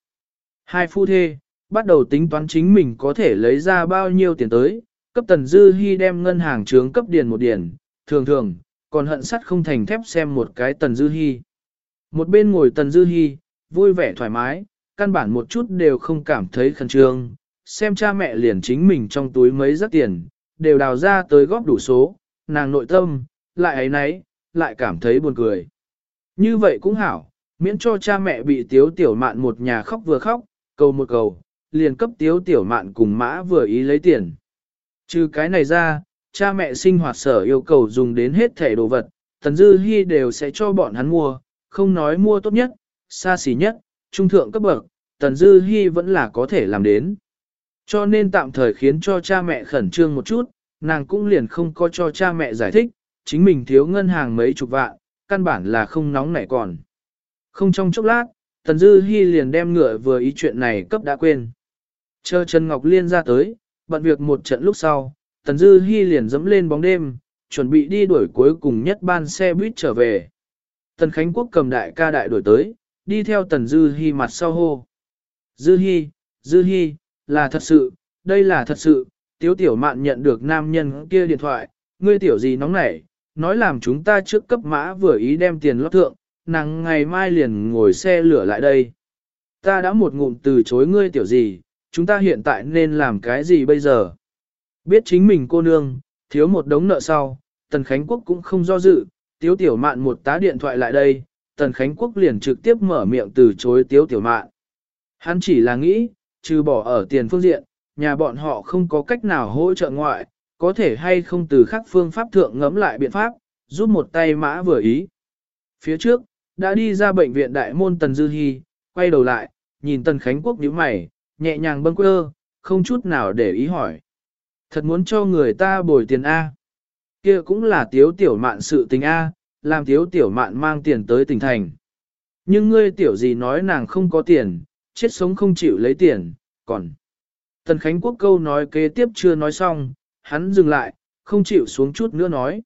Hai phu thê, bắt đầu tính toán chính mình có thể lấy ra bao nhiêu tiền tới, cấp tần dư hy đem ngân hàng trướng cấp điền một điền, thường thường, còn hận sắt không thành thép xem một cái tần dư hy. Một bên ngồi tần dư hy, vui vẻ thoải mái, căn bản một chút đều không cảm thấy khẩn trương, xem cha mẹ liền chính mình trong túi mấy rất tiền, đều đào ra tới góp đủ số, nàng nội tâm, lại ấy nấy, lại cảm thấy buồn cười. Như vậy cũng hảo, miễn cho cha mẹ bị tiếu tiểu mạn một nhà khóc vừa khóc, cầu một cầu, liền cấp tiếu tiểu mạn cùng mã vừa ý lấy tiền. Trừ cái này ra, cha mẹ sinh hoạt sở yêu cầu dùng đến hết thẻ đồ vật, Tần Dư Hi đều sẽ cho bọn hắn mua, không nói mua tốt nhất, xa xỉ nhất, trung thượng cấp bậc, Tần Dư Hi vẫn là có thể làm đến. Cho nên tạm thời khiến cho cha mẹ khẩn trương một chút, nàng cũng liền không có cho cha mẹ giải thích, chính mình thiếu ngân hàng mấy chục vạn, căn bản là không nóng nảy còn. Không trong chốc lát, Tần Dư Hi liền đem ngựa vừa ý chuyện này cấp đã quên. Chờ Trần Ngọc Liên ra tới, bận việc một trận lúc sau, Tần Dư Hi liền dẫm lên bóng đêm, chuẩn bị đi đuổi cuối cùng nhất ban xe buýt trở về. Tần Khánh Quốc cầm đại ca đại đuổi tới, đi theo Tần Dư Hi mặt sau hô. Dư Hi, Dư Hi, là thật sự, đây là thật sự, Tiếu Tiểu Mạn nhận được nam nhân kia điện thoại, ngươi tiểu gì nóng nảy, nói làm chúng ta trước cấp mã vừa ý đem tiền lót thượng, nàng ngày mai liền ngồi xe lửa lại đây. Ta đã một ngụm từ chối ngươi tiểu gì, chúng ta hiện tại nên làm cái gì bây giờ? Biết chính mình cô nương, thiếu một đống nợ sau, Tần Khánh Quốc cũng không do dự, Tiếu Tiểu Mạn một tá điện thoại lại đây, Tần Khánh Quốc liền trực tiếp mở miệng từ chối Tiếu Tiểu Mạn. Hắn chỉ là nghĩ, trừ bỏ ở tiền phương diện, nhà bọn họ không có cách nào hỗ trợ ngoại, có thể hay không từ khác phương pháp thượng ngẫm lại biện pháp, giúp một tay mã vừa ý. Phía trước, đã đi ra bệnh viện đại môn Tần Dư Hi, quay đầu lại, nhìn Tần Khánh Quốc nhíu mày, nhẹ nhàng bâng quơ, không chút nào để ý hỏi. Thật muốn cho người ta bồi tiền A. kia cũng là tiếu tiểu mạn sự tình A, làm tiếu tiểu mạn mang tiền tới tỉnh thành. Nhưng ngươi tiểu gì nói nàng không có tiền, chết sống không chịu lấy tiền, còn. Tần Khánh Quốc câu nói kế tiếp chưa nói xong, hắn dừng lại, không chịu xuống chút nữa nói.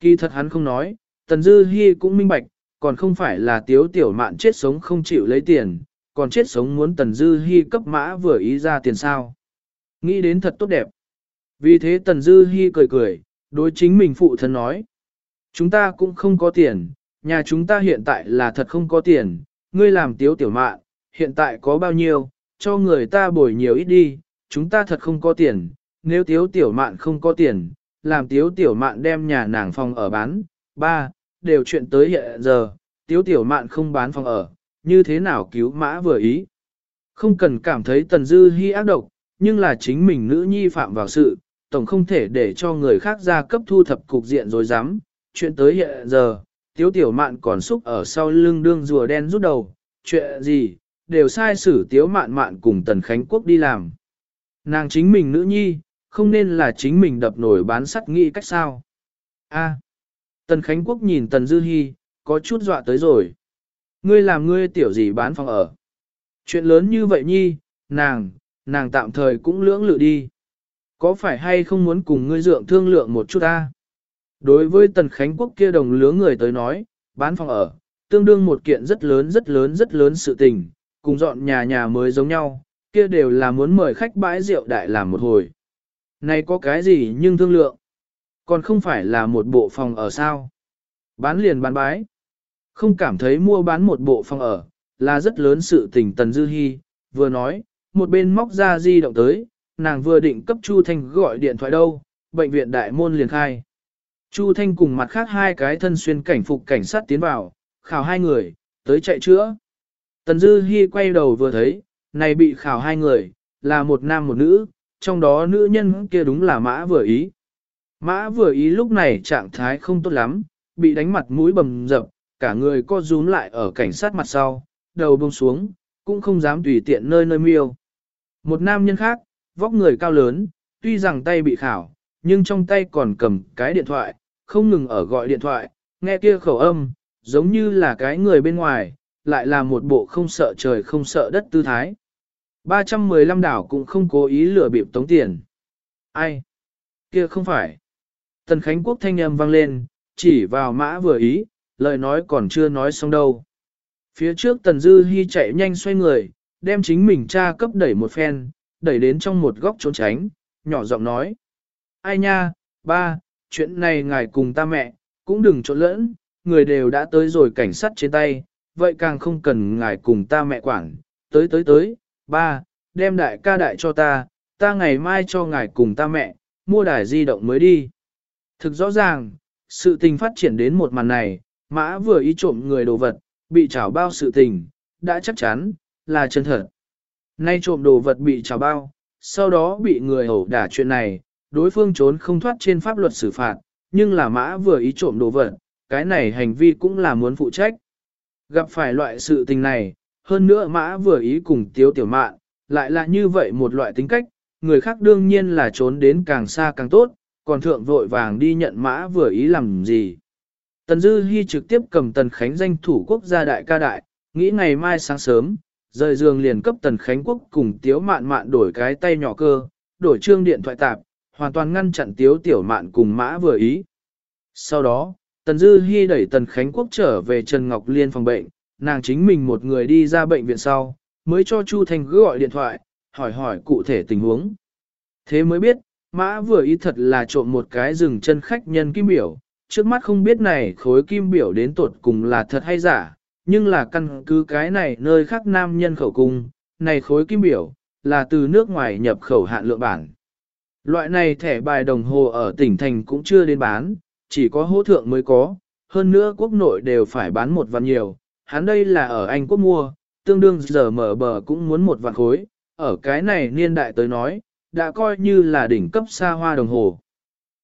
Kỳ thật hắn không nói, Tần Dư Hi cũng minh bạch, còn không phải là tiếu tiểu mạn chết sống không chịu lấy tiền, còn chết sống muốn Tần Dư Hi cấp mã vừa ý ra tiền sao. Nghĩ đến thật tốt đẹp. Vì thế Tần Dư Hi cười cười, đối chính mình phụ thân nói. Chúng ta cũng không có tiền, nhà chúng ta hiện tại là thật không có tiền, ngươi làm tiếu tiểu mạn, hiện tại có bao nhiêu, cho người ta bồi nhiều ít đi, chúng ta thật không có tiền, nếu tiếu tiểu mạn không có tiền, làm tiếu tiểu mạn đem nhà nàng phòng ở bán, ba, đều chuyện tới hiện giờ, tiếu tiểu mạn không bán phòng ở, như thế nào cứu mã vừa ý. Không cần cảm thấy tần dư hy ác độc, nhưng là chính mình nữ nhi phạm vào sự, tổng không thể để cho người khác ra cấp thu thập cục diện rồi dám, chuyện tới hiện giờ, tiếu tiểu mạn còn xúc ở sau lưng đương rùa đen rút đầu, chuyện gì, đều sai xử tiếu mạn mạn cùng tần khánh quốc đi làm. Nàng chính mình nữ nhi, không nên là chính mình đập nổi bán sắt nghĩ cách sao. A. Tần Khánh Quốc nhìn Tần Dư Hi, có chút dọa tới rồi. Ngươi làm ngươi tiểu gì bán phòng ở. Chuyện lớn như vậy nhi, nàng, nàng tạm thời cũng lưỡng lự đi. Có phải hay không muốn cùng ngươi dượng thương lượng một chút ta? Đối với Tần Khánh Quốc kia đồng lứa người tới nói, bán phòng ở, tương đương một kiện rất lớn rất lớn rất lớn sự tình, cùng dọn nhà nhà mới giống nhau, kia đều là muốn mời khách bãi rượu đại làm một hồi. Này có cái gì nhưng thương lượng? Còn không phải là một bộ phòng ở sao? Bán liền bán bái. Không cảm thấy mua bán một bộ phòng ở, là rất lớn sự tình Tần Dư Hi, vừa nói, một bên móc ra di động tới, nàng vừa định cấp Chu Thanh gọi điện thoại đâu, bệnh viện đại môn liền khai. Chu Thanh cùng mặt khác hai cái thân xuyên cảnh phục cảnh sát tiến vào, khảo hai người, tới chạy chữa. Tần Dư Hi quay đầu vừa thấy, này bị khảo hai người, là một nam một nữ, trong đó nữ nhân kia đúng là mã vừa ý. Mã vừa ý lúc này trạng thái không tốt lắm, bị đánh mặt mũi bầm dập, cả người co rúm lại ở cảnh sát mặt sau, đầu buông xuống, cũng không dám tùy tiện nơi nơi miêu. Một nam nhân khác, vóc người cao lớn, tuy rằng tay bị khảo, nhưng trong tay còn cầm cái điện thoại, không ngừng ở gọi điện thoại, nghe kia khẩu âm, giống như là cái người bên ngoài, lại là một bộ không sợ trời không sợ đất tư thái. 315 đảo cũng không cố ý lừa bịp tống tiền. Ai? Kia không phải. Tần Khánh Quốc thanh âm vang lên, chỉ vào mã vừa ý, lời nói còn chưa nói xong đâu. Phía trước Tần Dư Hi chạy nhanh xoay người, đem chính mình cha cấp đẩy một phen, đẩy đến trong một góc trốn tránh, nhỏ giọng nói. Ai nha, ba, chuyện này ngài cùng ta mẹ, cũng đừng trộn lẫn, người đều đã tới rồi cảnh sát trên tay, vậy càng không cần ngài cùng ta mẹ quản, tới tới tới, ba, đem đại ca đại cho ta, ta ngày mai cho ngài cùng ta mẹ, mua đài di động mới đi. Thực rõ ràng, sự tình phát triển đến một màn này, mã vừa ý trộm người đồ vật, bị trảo bao sự tình, đã chắc chắn, là chân thật. Nay trộm đồ vật bị trảo bao, sau đó bị người hổ đả chuyện này, đối phương trốn không thoát trên pháp luật xử phạt, nhưng là mã vừa ý trộm đồ vật, cái này hành vi cũng là muốn phụ trách. Gặp phải loại sự tình này, hơn nữa mã vừa ý cùng tiếu tiểu mạn, lại là như vậy một loại tính cách, người khác đương nhiên là trốn đến càng xa càng tốt, còn thượng vội vàng đi nhận mã vừa ý làm gì. Tần Dư Hi trực tiếp cầm Tần Khánh danh thủ quốc gia đại ca đại, nghĩ ngày mai sáng sớm, rời giường liền cấp Tần Khánh quốc cùng Tiếu Mạn Mạn đổi cái tay nhỏ cơ, đổi trương điện thoại tạp, hoàn toàn ngăn chặn Tiếu Tiểu Mạn cùng mã vừa ý. Sau đó, Tần Dư Hi đẩy Tần Khánh quốc trở về Trần Ngọc Liên phòng bệnh, nàng chính mình một người đi ra bệnh viện sau, mới cho Chu Thanh gọi điện thoại, hỏi hỏi cụ thể tình huống. Thế mới biết, mã vừa ý thật là trộm một cái rừng chân khách nhân kim biểu, trước mắt không biết này khối kim biểu đến tột cùng là thật hay giả, nhưng là căn cứ cái này nơi khác nam nhân khẩu cung, này khối kim biểu, là từ nước ngoài nhập khẩu hạn lượng bản. Loại này thẻ bài đồng hồ ở tỉnh thành cũng chưa đến bán, chỉ có hỗ thượng mới có, hơn nữa quốc nội đều phải bán một vạn nhiều, hắn đây là ở Anh quốc mua, tương đương giờ mở bờ cũng muốn một vạn khối, ở cái này niên đại tới nói, đã coi như là đỉnh cấp xa hoa đồng hồ.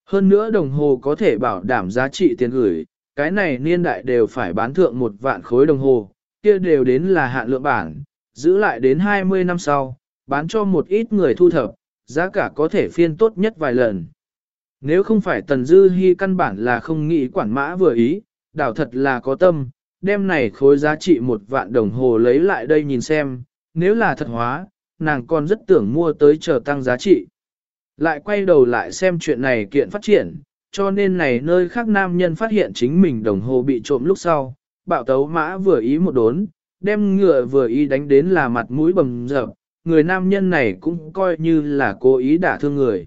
Hơn nữa đồng hồ có thể bảo đảm giá trị tiền gửi, cái này niên đại đều phải bán thượng một vạn khối đồng hồ, kia đều đến là hạn lượng bản, giữ lại đến 20 năm sau, bán cho một ít người thu thập, giá cả có thể phiên tốt nhất vài lần. Nếu không phải Tần Dư Hi căn bản là không nghĩ quản mã vừa ý, đảo thật là có tâm, đem này khối giá trị một vạn đồng hồ lấy lại đây nhìn xem, nếu là thật hóa, nàng còn rất tưởng mua tới chờ tăng giá trị. Lại quay đầu lại xem chuyện này kiện phát triển, cho nên này nơi khác nam nhân phát hiện chính mình đồng hồ bị trộm lúc sau, bạo tấu mã vừa ý một đốn, đem ngựa vừa ý đánh đến là mặt mũi bầm dập, người nam nhân này cũng coi như là cố ý đả thương người.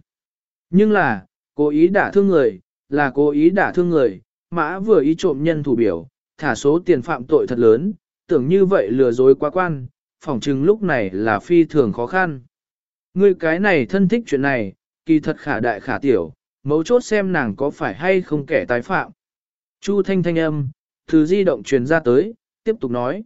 Nhưng là, cố ý đả thương người, là cố ý đả thương người, mã vừa ý trộm nhân thủ biểu, thả số tiền phạm tội thật lớn, tưởng như vậy lừa dối quá quan, phỏng chừng lúc này là phi thường khó khăn. Ngươi cái này thân thích chuyện này, kỳ thật khả đại khả tiểu, mấu chốt xem nàng có phải hay không kẻ tái phạm. Chu thanh thanh âm, từ di động truyền ra tới, tiếp tục nói.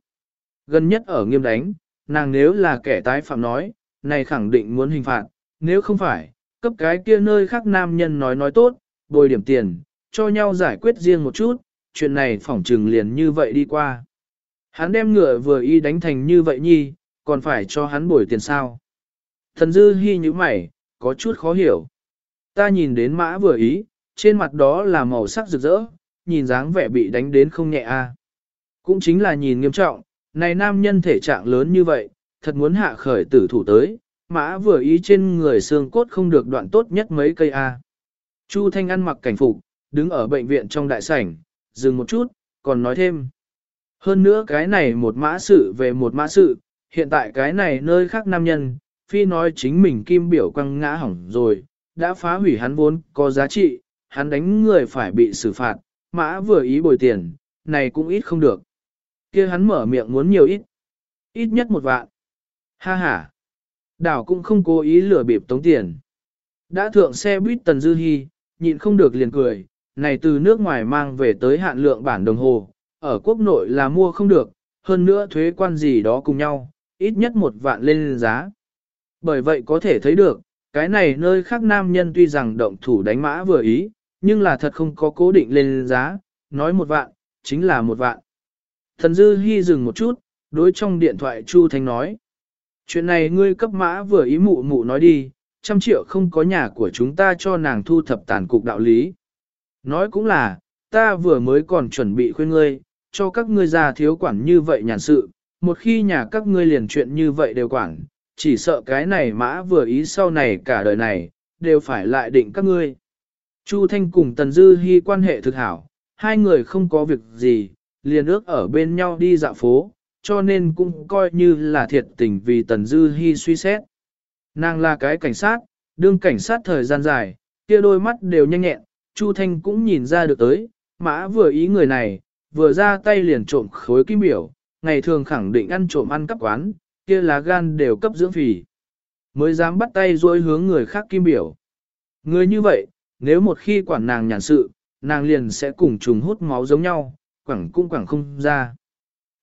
Gần nhất ở nghiêm đánh, nàng nếu là kẻ tái phạm nói, này khẳng định muốn hình phạt, nếu không phải, cấp cái kia nơi khác nam nhân nói nói tốt, bồi điểm tiền, cho nhau giải quyết riêng một chút, chuyện này phỏng trừng liền như vậy đi qua. Hắn đem ngựa vừa y đánh thành như vậy nhi, còn phải cho hắn bồi tiền sao. Thần dư hy như mày, có chút khó hiểu. Ta nhìn đến mã vừa ý, trên mặt đó là màu sắc rực rỡ, nhìn dáng vẻ bị đánh đến không nhẹ a. Cũng chính là nhìn nghiêm trọng, này nam nhân thể trạng lớn như vậy, thật muốn hạ khởi tử thủ tới, mã vừa ý trên người xương cốt không được đoạn tốt nhất mấy cây a. Chu Thanh ăn mặc cảnh phục, đứng ở bệnh viện trong đại sảnh, dừng một chút, còn nói thêm. Hơn nữa cái này một mã sự về một mã sự, hiện tại cái này nơi khác nam nhân, phi nói chính mình kim biểu quăng ngã hỏng rồi, đã phá hủy hắn vốn có giá trị, hắn đánh người phải bị xử phạt, mã vừa ý bồi tiền, này cũng ít không được. kia hắn mở miệng muốn nhiều ít, ít nhất một vạn. Ha ha, đảo cũng không cố ý lừa bịp tống tiền. Đã thượng xe buýt tần dư hy, nhịn không được liền cười, này từ nước ngoài mang về tới hạn lượng bản đồng hồ, ở quốc nội là mua không được, hơn nữa thuế quan gì đó cùng nhau, ít nhất một vạn lên giá. Bởi vậy có thể thấy được, cái này nơi khác nam nhân tuy rằng động thủ đánh mã vừa ý, nhưng là thật không có cố định lên giá, nói một vạn, chính là một vạn. Thần Dư Hi dừng một chút, đối trong điện thoại Chu Thanh nói. Chuyện này ngươi cấp mã vừa ý mụ mụ nói đi, trăm triệu không có nhà của chúng ta cho nàng thu thập tàn cục đạo lý. Nói cũng là, ta vừa mới còn chuẩn bị khuyên ngươi, cho các ngươi già thiếu quản như vậy nhàn sự, một khi nhà các ngươi liền chuyện như vậy đều quản, chỉ sợ cái này mã vừa ý sau này cả đời này, đều phải lại định các ngươi. Chu Thanh cùng Tần Dư Hi quan hệ thực hảo, hai người không có việc gì, liền ước ở bên nhau đi dạo phố, cho nên cũng coi như là thiệt tình vì Tần Dư Hi suy xét. Nàng là cái cảnh sát, đương cảnh sát thời gian dài, kia đôi mắt đều nhanh nhẹn, Chu Thanh cũng nhìn ra được tới, mã vừa ý người này, vừa ra tay liền trộm khối kim biểu, ngày thường khẳng định ăn trộm ăn cắp quán, kia lá gan đều cấp dưỡng phì. Mới dám bắt tay dối hướng người khác kim biểu. Người như vậy, nếu một khi quản nàng nhàn sự, nàng liền sẽ cùng trùng hút máu giống nhau, quẳng cũng quẳng không ra.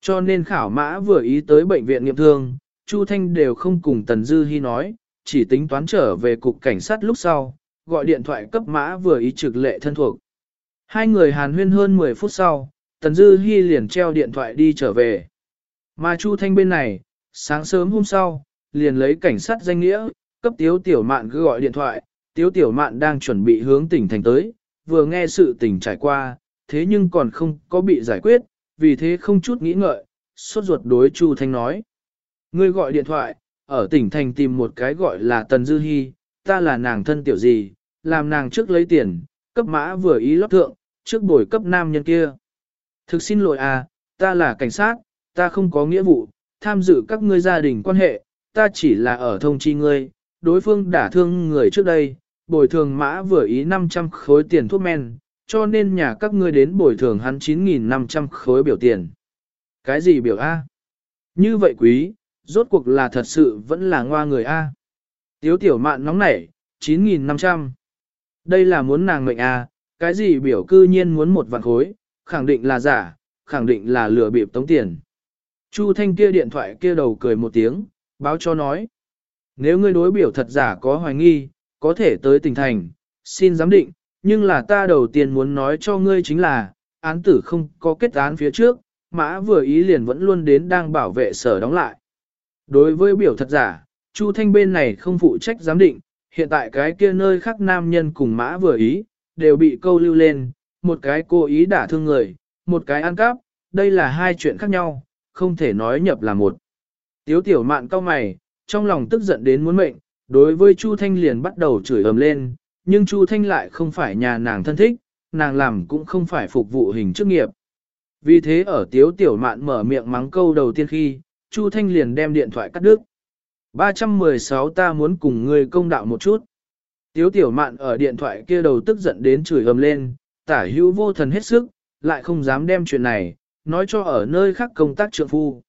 Cho nên khảo mã vừa ý tới bệnh viện nghiệm thương, Chu Thanh đều không cùng Tần Dư Hi nói, chỉ tính toán trở về cục cảnh sát lúc sau, gọi điện thoại cấp mã vừa ý trực lệ thân thuộc. Hai người hàn huyên hơn 10 phút sau, Tần Dư Hi liền treo điện thoại đi trở về. Mà Chu Thanh bên này, sáng sớm hôm sau, liền lấy cảnh sát danh nghĩa, cấp Tiếu Tiểu Mạn cứ gọi điện thoại, Tiếu Tiểu Mạn đang chuẩn bị hướng tỉnh thành tới, vừa nghe sự tình trải qua, thế nhưng còn không có bị giải quyết, vì thế không chút nghĩ ngợi, sốt ruột đối Chu Thanh nói. Ngươi gọi điện thoại, ở tỉnh thành tìm một cái gọi là Tần Dư Hi, ta là nàng thân tiểu gì, làm nàng trước lấy tiền, cấp mã vừa ý lót thượng, trước bồi cấp nam nhân kia. Thực xin lỗi à, ta là cảnh sát, ta không có nghĩa vụ, tham dự các ngươi gia đình quan hệ, ta chỉ là ở thông chi ngươi, đối phương đả thương người trước đây, bồi thường mã vừa ý 500 khối tiền thuốc men, cho nên nhà các ngươi đến bồi thường hắn 9.500 khối biểu tiền. Cái gì biểu A? Như vậy quý, rốt cuộc là thật sự vẫn là ngoa người A. Tiếu tiểu mạn nóng nảy, 9.500. Đây là muốn nàng mệnh A, cái gì biểu cư nhiên muốn một vạn khối, khẳng định là giả, khẳng định là lừa bịp tống tiền. Chu Thanh kia điện thoại kia đầu cười một tiếng, báo cho nói. Nếu ngươi đối biểu thật giả có hoài nghi, có thể tới tỉnh thành, xin giám định, nhưng là ta đầu tiên muốn nói cho ngươi chính là, án tử không có kết án phía trước, mã vừa ý liền vẫn luôn đến đang bảo vệ sở đóng lại. Đối với biểu thật giả, Chu Thanh bên này không phụ trách giám định, hiện tại cái kia nơi khác nam nhân cùng mã vừa ý, đều bị câu lưu lên, một cái cố ý đả thương người, một cái ăn cắp, đây là hai chuyện khác nhau, không thể nói nhập là một. Tiếu tiểu mạn cao mày, trong lòng tức giận đến muốn mệnh, đối với Chu Thanh liền bắt đầu chửi ầm lên, nhưng Chu Thanh lại không phải nhà nàng thân thích, nàng làm cũng không phải phục vụ hình chức nghiệp. Vì thế ở tiếu tiểu mạn mở miệng mắng câu đầu tiên khi, Chu Thanh liền đem điện thoại cắt đứt. 316 ta muốn cùng người công đạo một chút. Tiếu tiểu mạn ở điện thoại kia đầu tức giận đến chửi ầm lên, tả hữu vô thần hết sức, lại không dám đem chuyện này, nói cho ở nơi khác công tác trượng phu.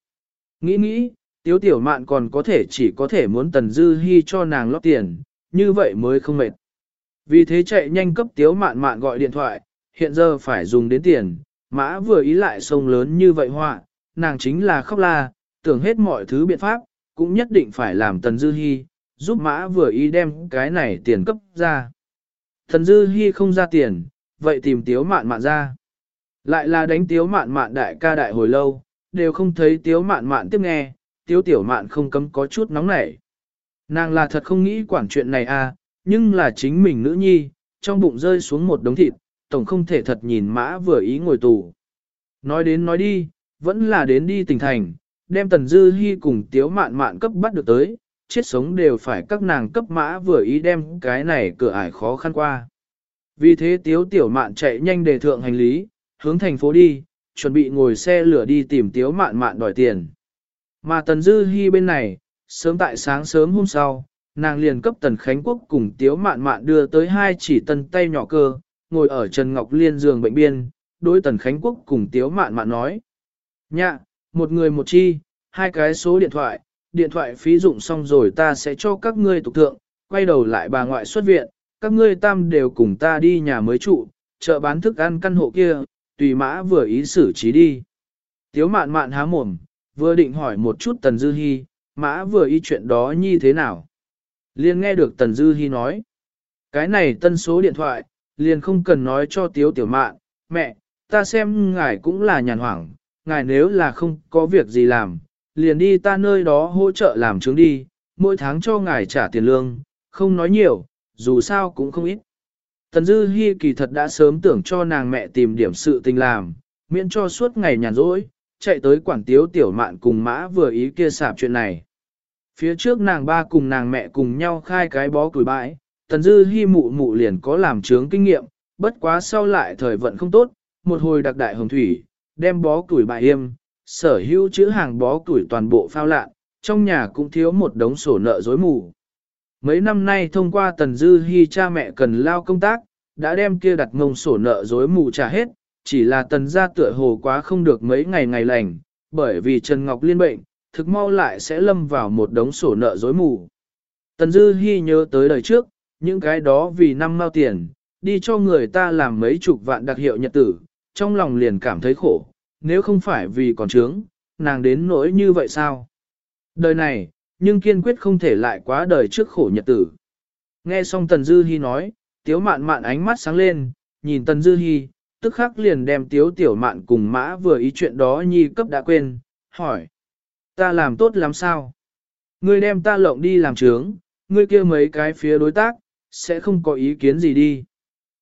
Nghĩ nghĩ, tiếu tiểu mạn còn có thể chỉ có thể muốn tần dư hy cho nàng lót tiền, như vậy mới không mệt. Vì thế chạy nhanh cấp tiếu mạn mạn gọi điện thoại, hiện giờ phải dùng đến tiền, mã vừa ý lại sông lớn như vậy họa, nàng chính là khóc la, tưởng hết mọi thứ biện pháp, cũng nhất định phải làm tần dư hy, giúp mã vừa ý đem cái này tiền cấp ra. Tần dư hy không ra tiền, vậy tìm tiếu mạn mạn ra. Lại là đánh tiếu mạn mạn đại ca đại hồi lâu, đều không thấy tiếu mạn mạn tiếp nghe, tiếu tiểu mạn không cấm có chút nóng nảy. Nàng là thật không nghĩ quản chuyện này à, nhưng là chính mình nữ nhi, trong bụng rơi xuống một đống thịt, tổng không thể thật nhìn mã vừa ý ngồi tù. Nói đến nói đi, vẫn là đến đi tỉnh thành, đem tần dư hy cùng tiếu mạn mạn cấp bắt được tới, chết sống đều phải các nàng cấp mã vừa ý đem cái này cửa ải khó khăn qua. Vì thế tiếu tiểu mạn chạy nhanh để thượng hành lý, hướng thành phố đi, chuẩn bị ngồi xe lửa đi tìm tiếu mạn mạn đòi tiền. Mà tần dư hy bên này, sớm tại sáng sớm hôm sau, nàng liền cấp tần Khánh Quốc cùng tiếu mạn mạn đưa tới hai chỉ tân tay nhỏ cơ, ngồi ở Trần Ngọc Liên giường bệnh biên, đối tần Khánh Quốc cùng tiếu mạn mạn nói. Nhạ, một người một chi, hai cái số điện thoại, điện thoại phí dụng xong rồi ta sẽ cho các ngươi tục thượng, quay đầu lại bà ngoại xuất viện, các ngươi tam đều cùng ta đi nhà mới trụ, chợ bán thức ăn căn hộ kia, tùy mã vừa ý xử trí đi. Tiếu mạn mạn há mồm, vừa định hỏi một chút Tần Dư Hi, mã vừa ý chuyện đó như thế nào. Liên nghe được Tần Dư Hi nói, cái này tân số điện thoại, liền không cần nói cho Tiếu Tiểu Mạn, mẹ, ta xem ngài cũng là nhàn hoảng, ngài nếu là không có việc gì làm, liền đi ta nơi đó hỗ trợ làm chứng đi, mỗi tháng cho ngài trả tiền lương, không nói nhiều, dù sao cũng không ít. Tần Dư Hi kỳ thật đã sớm tưởng cho nàng mẹ tìm điểm sự tình làm, miễn cho suốt ngày nhàn rỗi, chạy tới quản tiếu tiểu mạn cùng mã vừa ý kia sạp chuyện này. Phía trước nàng ba cùng nàng mẹ cùng nhau khai cái bó củi bãi, Tần Dư hy mụ mụ liền có làm trướng kinh nghiệm, bất quá sau lại thời vận không tốt, một hồi đặc đại hồng thủy, đem bó củi bãi im, sở hữu chữ hàng bó củi toàn bộ phao lạn, trong nhà cũng thiếu một đống sổ nợ dối mù. Mấy năm nay thông qua Tần Dư hy cha mẹ cần lao công tác, đã đem kia đặt ngông sổ nợ dối mù trả hết, chỉ là Tần gia tựa hồ quá không được mấy ngày ngày lành, bởi vì Trần Ngọc liên bệnh, thực mau lại sẽ lâm vào một đống sổ nợ dối mù. Tần Dư Hi nhớ tới đời trước, những cái đó vì năm mao tiền, đi cho người ta làm mấy chục vạn đặc hiệu nhật tử, trong lòng liền cảm thấy khổ, nếu không phải vì còn trướng, nàng đến nỗi như vậy sao? Đời này, nhưng kiên quyết không thể lại quá đời trước khổ nhật tử. Nghe xong Tần Dư Hi nói, Tiếu Mạn Mạn ánh mắt sáng lên, nhìn Tần Dư Hi, tức khắc liền đem Tiếu Tiểu Mạn cùng Mã vừa ý chuyện đó nhi cấp đã quên, hỏi. Ta làm tốt lắm sao? Ngươi đem ta lộng đi làm trướng, ngươi kia mấy cái phía đối tác, sẽ không có ý kiến gì đi.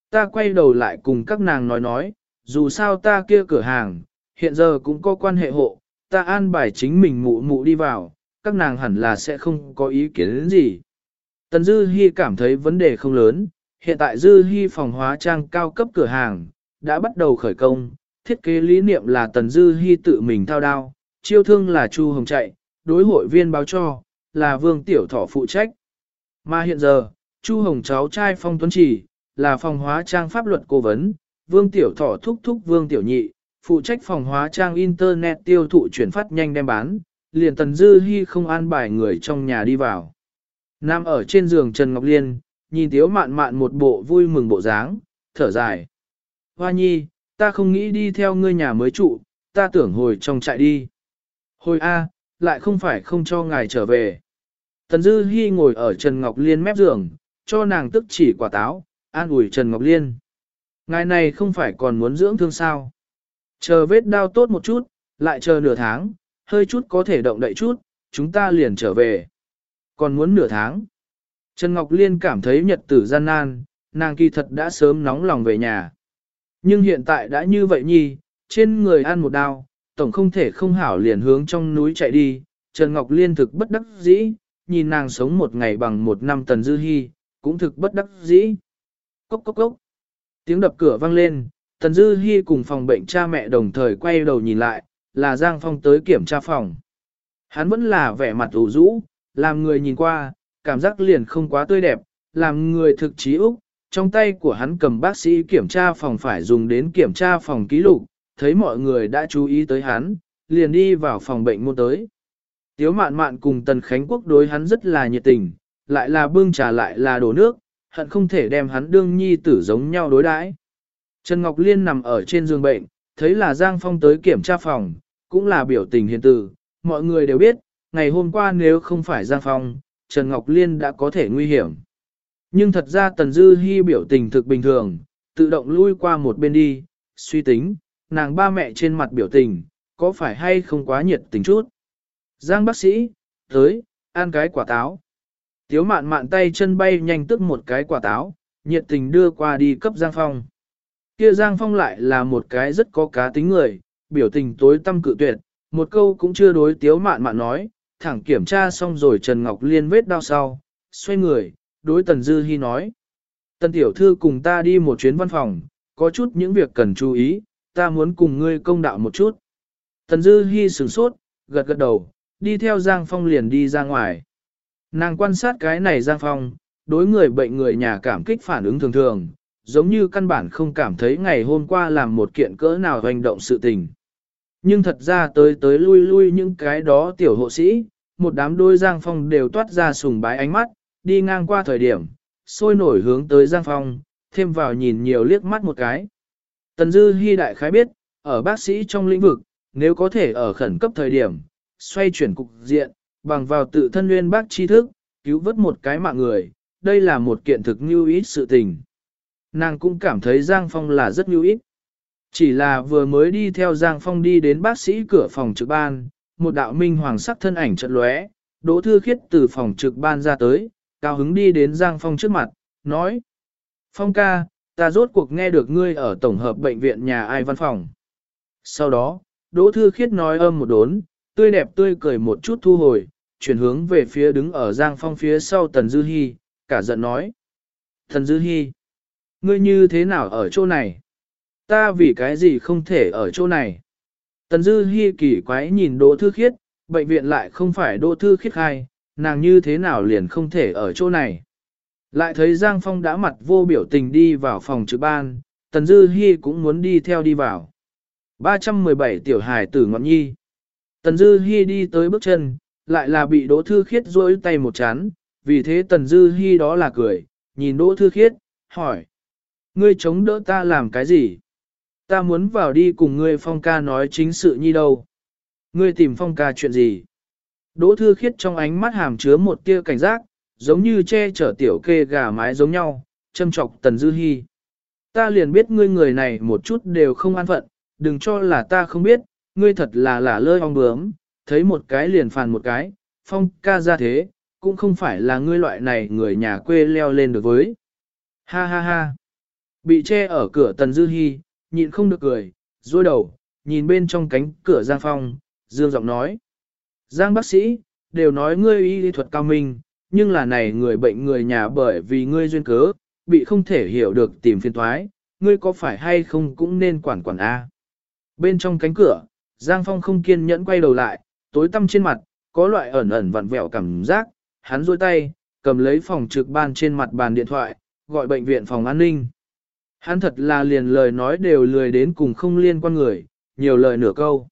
Ta quay đầu lại cùng các nàng nói nói, dù sao ta kia cửa hàng, hiện giờ cũng có quan hệ hộ, ta an bài chính mình mụ mụ đi vào, các nàng hẳn là sẽ không có ý kiến gì. Tần Dư Hi cảm thấy vấn đề không lớn, hiện tại Dư Hi phòng hóa trang cao cấp cửa hàng, đã bắt đầu khởi công, thiết kế lý niệm là Tần Dư Hi tự mình thao đao, chiêu thương là Chu Hồng chạy, đối hội viên báo cho, là Vương Tiểu Thọ phụ trách. Mà hiện giờ, Chu Hồng cháu trai Phong Tuấn Chỉ, là phòng hóa trang pháp luật cố vấn, Vương Tiểu Thọ thúc thúc Vương Tiểu Nhị, phụ trách phòng hóa trang Internet tiêu thụ chuyển phát nhanh đem bán, liền Tần Dư Hi không an bài người trong nhà đi vào. Nam ở trên giường Trần Ngọc Liên, nhìn Tiếu Mạn Mạn một bộ vui mừng bộ dáng, thở dài. Hoa nhi, ta không nghĩ đi theo ngươi nhà mới trụ, ta tưởng hồi trong trại đi. Hồi A, lại không phải không cho ngài trở về. Tần Dư Hi ngồi ở Trần Ngọc Liên mép giường, cho nàng tức chỉ quả táo, an ủi Trần Ngọc Liên. Ngài này không phải còn muốn dưỡng thương sao. Chờ vết đau tốt một chút, lại chờ nửa tháng, hơi chút có thể động đậy chút, chúng ta liền trở về. Còn muốn nửa tháng. Trần Ngọc Liên cảm thấy nhật tử gian nan, nàng kỳ thật đã sớm nóng lòng về nhà. Nhưng hiện tại đã như vậy nhi, trên người ăn một đau, tổng không thể không hảo liền hướng trong núi chạy đi. Trần Ngọc Liên thực bất đắc dĩ, nhìn nàng sống một ngày bằng một năm tần dư hy, cũng thực bất đắc dĩ. Cốc cốc cốc. Tiếng đập cửa vang lên, tần dư hy cùng phòng bệnh cha mẹ đồng thời quay đầu nhìn lại, là Giang Phong tới kiểm tra phòng. Hắn vẫn là vẻ mặt ủ rũ, làm người nhìn qua, cảm giác liền không quá tươi đẹp, làm người thực trí úc. Trong tay của hắn cầm bác sĩ kiểm tra phòng phải dùng đến kiểm tra phòng ký lục, thấy mọi người đã chú ý tới hắn, liền đi vào phòng bệnh môn tới. Tiếu mạn mạn cùng Tần Khánh Quốc đối hắn rất là nhiệt tình, lại là bưng trà lại là đổ nước, hận không thể đem hắn đương nhi tử giống nhau đối đãi. Trần Ngọc Liên nằm ở trên giường bệnh, thấy là Giang Phong tới kiểm tra phòng, cũng là biểu tình hiền từ, mọi người đều biết, ngày hôm qua nếu không phải Giang Phong, Trần Ngọc Liên đã có thể nguy hiểm. Nhưng thật ra Tần Dư Hi biểu tình thực bình thường, tự động lui qua một bên đi, suy tính, nàng ba mẹ trên mặt biểu tình, có phải hay không quá nhiệt tình chút. Giang bác sĩ, tới, ăn cái quả táo. Tiếu mạn mạn tay chân bay nhanh tức một cái quả táo, nhiệt tình đưa qua đi cấp Giang Phong. Kia Giang Phong lại là một cái rất có cá tính người, biểu tình tối tâm cự tuyệt, một câu cũng chưa đối tiếu mạn mạn nói, thẳng kiểm tra xong rồi Trần Ngọc Liên vết đau sau, xoay người, đối Tần Dư Hi nói. Tần Tiểu Thư cùng ta đi một chuyến văn phòng, có chút những việc cần chú ý, ta muốn cùng ngươi công đạo một chút. Tần Dư Hi sửng sốt, gật gật đầu, đi theo Giang Phong liền đi ra ngoài. Nàng quan sát cái này Giang Phong, đối người bệnh người nhà cảm kích phản ứng thường thường, giống như căn bản không cảm thấy ngày hôm qua làm một kiện cỡ nào hành động sự tình. Nhưng thật ra tới tới lui lui những cái đó tiểu hộ sĩ, một đám đôi Giang Phong đều toát ra sùng bái ánh mắt, đi ngang qua thời điểm, sôi nổi hướng tới Giang Phong, thêm vào nhìn nhiều liếc mắt một cái. Tần Dư Hi đại khái biết, ở bác sĩ trong lĩnh vực, nếu có thể ở khẩn cấp thời điểm, xoay chuyển cục diện, bằng vào tự thân nguyên bác tri thức, cứu vớt một cái mạng người, đây là một kiện thực như ít sự tình. Nàng cũng cảm thấy Giang Phong là rất như ít. Chỉ là vừa mới đi theo Giang Phong đi đến bác sĩ cửa phòng trực ban, một đạo minh hoàng sắc thân ảnh trận lóe, Đỗ Thư Khiết từ phòng trực ban ra tới, cao hứng đi đến Giang Phong trước mặt, nói: "Phong ca, ta rốt cuộc nghe được ngươi ở tổng hợp bệnh viện nhà ai văn phòng." Sau đó, Đỗ Thư Khiết nói âm một đốn, tươi đẹp tươi cười một chút thu hồi, chuyển hướng về phía đứng ở Giang Phong phía sau Tần Dư Hi, cả giận nói: "Tần Dư Hi, ngươi như thế nào ở chỗ này?" ta vì cái gì không thể ở chỗ này. Tần Dư Hi kỳ quái nhìn Đỗ Thư Khiết, bệnh viện lại không phải Đỗ Thư Khiết khai, nàng như thế nào liền không thể ở chỗ này. Lại thấy Giang Phong đã mặt vô biểu tình đi vào phòng trực ban, Tần Dư Hi cũng muốn đi theo đi vào. 317 tiểu hài tử ngọn nhi. Tần Dư Hi đi tới bước chân, lại là bị Đỗ Thư Khiết duỗi tay một chán, vì thế Tần Dư Hi đó là cười, nhìn Đỗ Thư Khiết, hỏi. Ngươi chống đỡ ta làm cái gì? ta muốn vào đi cùng ngươi phong ca nói chính sự nhi đâu. Ngươi tìm phong ca chuyện gì? Đỗ thư khiết trong ánh mắt hàm chứa một tia cảnh giác, giống như che chở tiểu kê gà mái giống nhau, châm chọc tần dư hy. Ta liền biết ngươi người này một chút đều không an phận, đừng cho là ta không biết, ngươi thật là lả lơi ong bướm, thấy một cái liền phàn một cái, phong ca ra thế, cũng không phải là ngươi loại này người nhà quê leo lên được với. Ha ha ha. Bị che ở cửa tần dư hy, nhịn không được cười, dôi đầu, nhìn bên trong cánh cửa Giang Phong, dương giọng nói. Giang bác sĩ, đều nói ngươi y lý thuật cao minh, nhưng là này người bệnh người nhà bởi vì ngươi duyên cớ, bị không thể hiểu được tìm phiên thoái, ngươi có phải hay không cũng nên quản quản A. Bên trong cánh cửa, Giang Phong không kiên nhẫn quay đầu lại, tối tăm trên mặt, có loại ẩn ẩn vặn vẹo cảm giác, hắn duỗi tay, cầm lấy phòng trực ban trên mặt bàn điện thoại, gọi bệnh viện phòng an ninh. Hắn thật là liền lời nói đều lười đến cùng không liên quan người, nhiều lời nửa câu.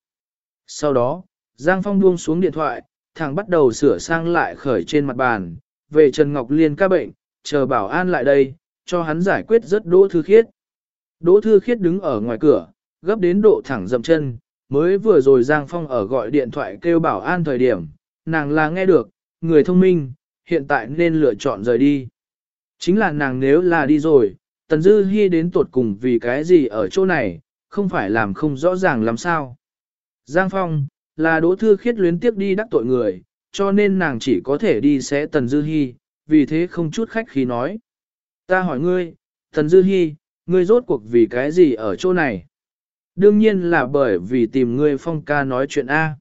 Sau đó, Giang Phong buông xuống điện thoại, thằng bắt đầu sửa sang lại khởi trên mặt bàn, về Trần Ngọc Liên ca bệnh, chờ bảo an lại đây, cho hắn giải quyết rất Đỗ Thư Khiết. Đỗ Thư Khiết đứng ở ngoài cửa, gấp đến độ thẳng dậm chân, mới vừa rồi Giang Phong ở gọi điện thoại kêu bảo an thời điểm, nàng là nghe được, người thông minh, hiện tại nên lựa chọn rời đi. Chính là nàng nếu là đi rồi, Tần Dư Hi đến tuột cùng vì cái gì ở chỗ này, không phải làm không rõ ràng làm sao. Giang Phong, là Đỗ Thư Khiết luyến tiếc đi đắc tội người, cho nên nàng chỉ có thể đi xé Tần Dư Hi, vì thế không chút khách khí nói. Ta hỏi ngươi, Tần Dư Hi, ngươi rốt cuộc vì cái gì ở chỗ này? Đương nhiên là bởi vì tìm ngươi phong ca nói chuyện A.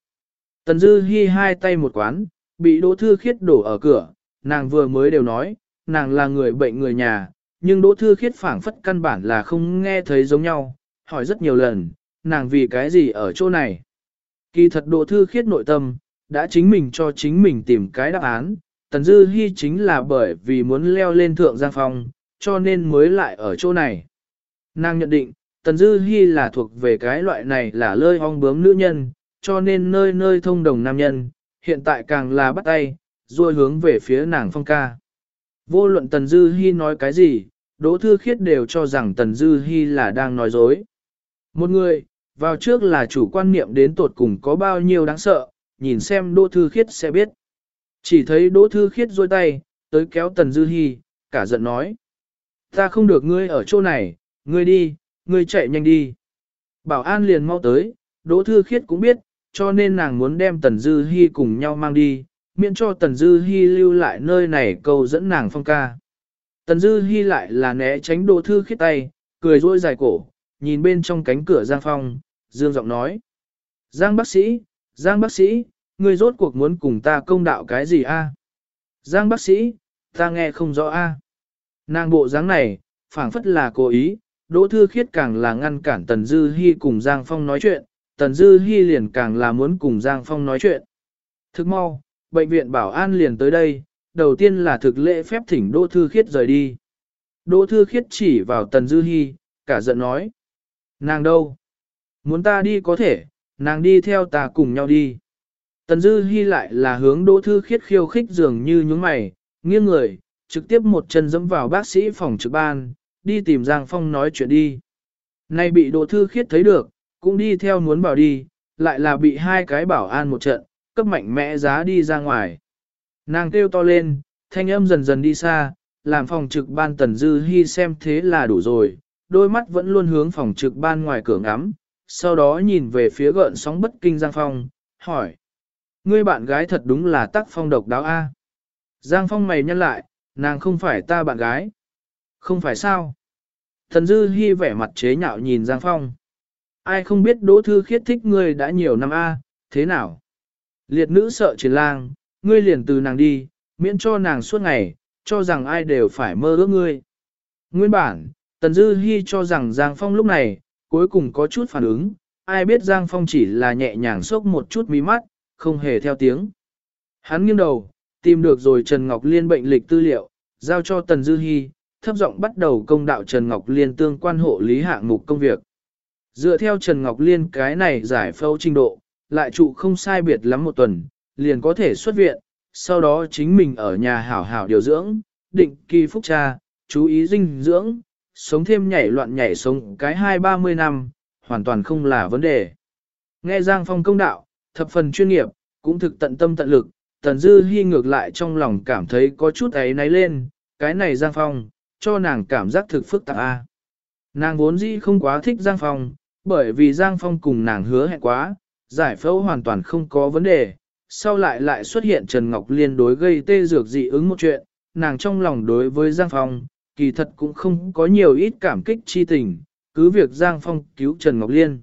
Tần Dư Hi hai tay một quán, bị Đỗ Thư Khiết đổ ở cửa, nàng vừa mới đều nói, nàng là người bệnh người nhà, nhưng Đỗ Thư Khiết phảng phất căn bản là không nghe thấy giống nhau, hỏi rất nhiều lần, nàng vì cái gì ở chỗ này. Kỳ thật độ Thư Khiết nội tâm, đã chính mình cho chính mình tìm cái đáp án, Tần Dư Hi chính là bởi vì muốn leo lên thượng giang phong, cho nên mới lại ở chỗ này. Nàng nhận định, Tần Dư Hi là thuộc về cái loại này là lơi ong bướm nữ nhân, cho nên nơi nơi thông đồng nam nhân, hiện tại càng là bắt tay, rồi hướng về phía nàng phong ca. Vô luận Tần Dư Hi nói cái gì, Đỗ Thư Khiết đều cho rằng Tần Dư Hi là đang nói dối. Một người, vào trước là chủ quan niệm đến tột cùng có bao nhiêu đáng sợ, nhìn xem Đỗ Thư Khiết sẽ biết. Chỉ thấy Đỗ Thư Khiết rôi tay, tới kéo Tần Dư Hi, cả giận nói. Ta không được ngươi ở chỗ này, ngươi đi, ngươi chạy nhanh đi. Bảo an liền mau tới, Đỗ Thư Khiết cũng biết, cho nên nàng muốn đem Tần Dư Hi cùng nhau mang đi, miễn cho Tần Dư Hi lưu lại nơi này câu dẫn nàng phong ca. Tần Dư Hi lại là né tránh Đỗ Thư Khiết tay, cười rôi dài cổ, nhìn bên trong cánh cửa Giang Phong, dương giọng nói. Giang bác sĩ, Giang bác sĩ, ngươi rốt cuộc muốn cùng ta công đạo cái gì a? Giang bác sĩ, ta nghe không rõ a. Nàng bộ dáng này, phảng phất là cố ý, Đỗ Thư Khiết càng là ngăn cản Tần Dư Hi cùng Giang Phong nói chuyện, Tần Dư Hi liền càng là muốn cùng Giang Phong nói chuyện. Thức mau, bệnh viện bảo an liền tới đây, đầu tiên là thực lễ phép thỉnh Đỗ Thư Khiết rời đi. Đỗ Thư Khiết chỉ vào Tần Dư Hi, cả giận nói. Nàng đâu? Muốn ta đi có thể, nàng đi theo ta cùng nhau đi. Tần Dư Hi lại là hướng Đỗ Thư Khiết khiêu khích dường như nhướng mày, nghiêng người, trực tiếp một chân dẫm vào bác sĩ phòng trực ban, đi tìm Giang Phong nói chuyện đi. Nay bị Đỗ Thư Khiết thấy được, cũng đi theo muốn bảo đi, lại là bị hai cái bảo an một trận, cấp mạnh mẽ giá đi ra ngoài. Nàng kêu to lên, thanh âm dần dần đi xa, làm phòng trực ban Tần Dư Hi xem thế là đủ rồi, đôi mắt vẫn luôn hướng phòng trực ban ngoài cửa ngắm, sau đó nhìn về phía gợn sóng bất kinh Giang Phong, hỏi. Ngươi bạn gái thật đúng là tác phong độc đáo A. Giang Phong mày nhăn lại, nàng không phải ta bạn gái. Không phải sao? Thần Dư Hi vẻ mặt chế nhạo nhìn Giang Phong. Ai không biết Đỗ Thư Khiết thích ngươi đã nhiều năm A, thế nào? Liệt nữ sợ chiến lang, ngươi liền từ nàng đi, miễn cho nàng suốt ngày, cho rằng ai đều phải mơ ước ngươi. Nguyên bản, Tần Dư Hi cho rằng Giang Phong lúc này, cuối cùng có chút phản ứng, ai biết Giang Phong chỉ là nhẹ nhàng sốc một chút mí mắt, không hề theo tiếng. Hắn nghiêng đầu, tìm được rồi Trần Ngọc Liên bệnh lịch tư liệu, giao cho Tần Dư Hi, thấp giọng bắt đầu công đạo Trần Ngọc Liên tương quan hộ lý hạng mục công việc. Dựa theo Trần Ngọc Liên cái này giải phẫu trình độ, lại trụ không sai biệt lắm một tuần, liền có thể xuất viện, sau đó chính mình ở nhà hảo hảo điều dưỡng, định kỳ phúc tra, chú ý dinh dưỡng, sống thêm nhảy loạn nhảy sống cái hai ba mươi năm, hoàn toàn không là vấn đề. Nghe Giang Phong công đạo, thập phần chuyên nghiệp, cũng thực tận tâm tận lực, Tần Dư Hi ngược lại trong lòng cảm thấy có chút ấy náy lên, cái này Giang Phong, cho nàng cảm giác thực phức tạp a. Nàng vốn dĩ không quá thích Giang Phong, bởi vì Giang Phong cùng nàng hứa hẹn quá, giải phẫu hoàn toàn không có vấn đề, sau lại lại xuất hiện Trần Ngọc Liên đối gây tê dược dị ứng một chuyện, nàng trong lòng đối với Giang Phong, kỳ thật cũng không có nhiều ít cảm kích chi tình, cứ việc Giang Phong cứu Trần Ngọc Liên.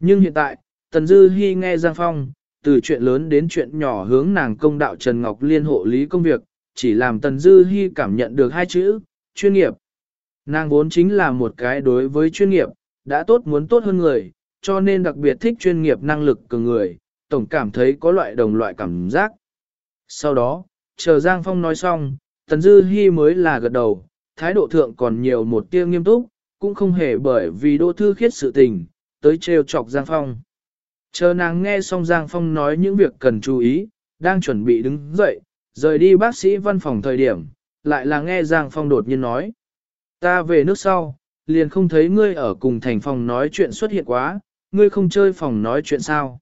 Nhưng hiện tại, Tần Dư Hi nghe Giang Phong, từ chuyện lớn đến chuyện nhỏ hướng nàng công đạo Trần Ngọc Liên hộ lý công việc, chỉ làm Tần Dư Hi cảm nhận được hai chữ, chuyên nghiệp. Nàng vốn chính là một cái đối với chuyên nghiệp, đã tốt muốn tốt hơn người, cho nên đặc biệt thích chuyên nghiệp năng lực cường người, tổng cảm thấy có loại đồng loại cảm giác. Sau đó, chờ Giang Phong nói xong, Tần Dư Hi mới là gật đầu, thái độ thượng còn nhiều một tia nghiêm túc, cũng không hề bởi vì đỗ thư khiết sự tình, tới trêu chọc Giang Phong. Chờ nàng nghe xong Giang Phong nói những việc cần chú ý, đang chuẩn bị đứng dậy, rời đi bác sĩ văn phòng thời điểm, lại là nghe Giang Phong đột nhiên nói. Ta về nước sau, liền không thấy ngươi ở cùng thành phòng nói chuyện xuất hiện quá, ngươi không chơi phòng nói chuyện sao.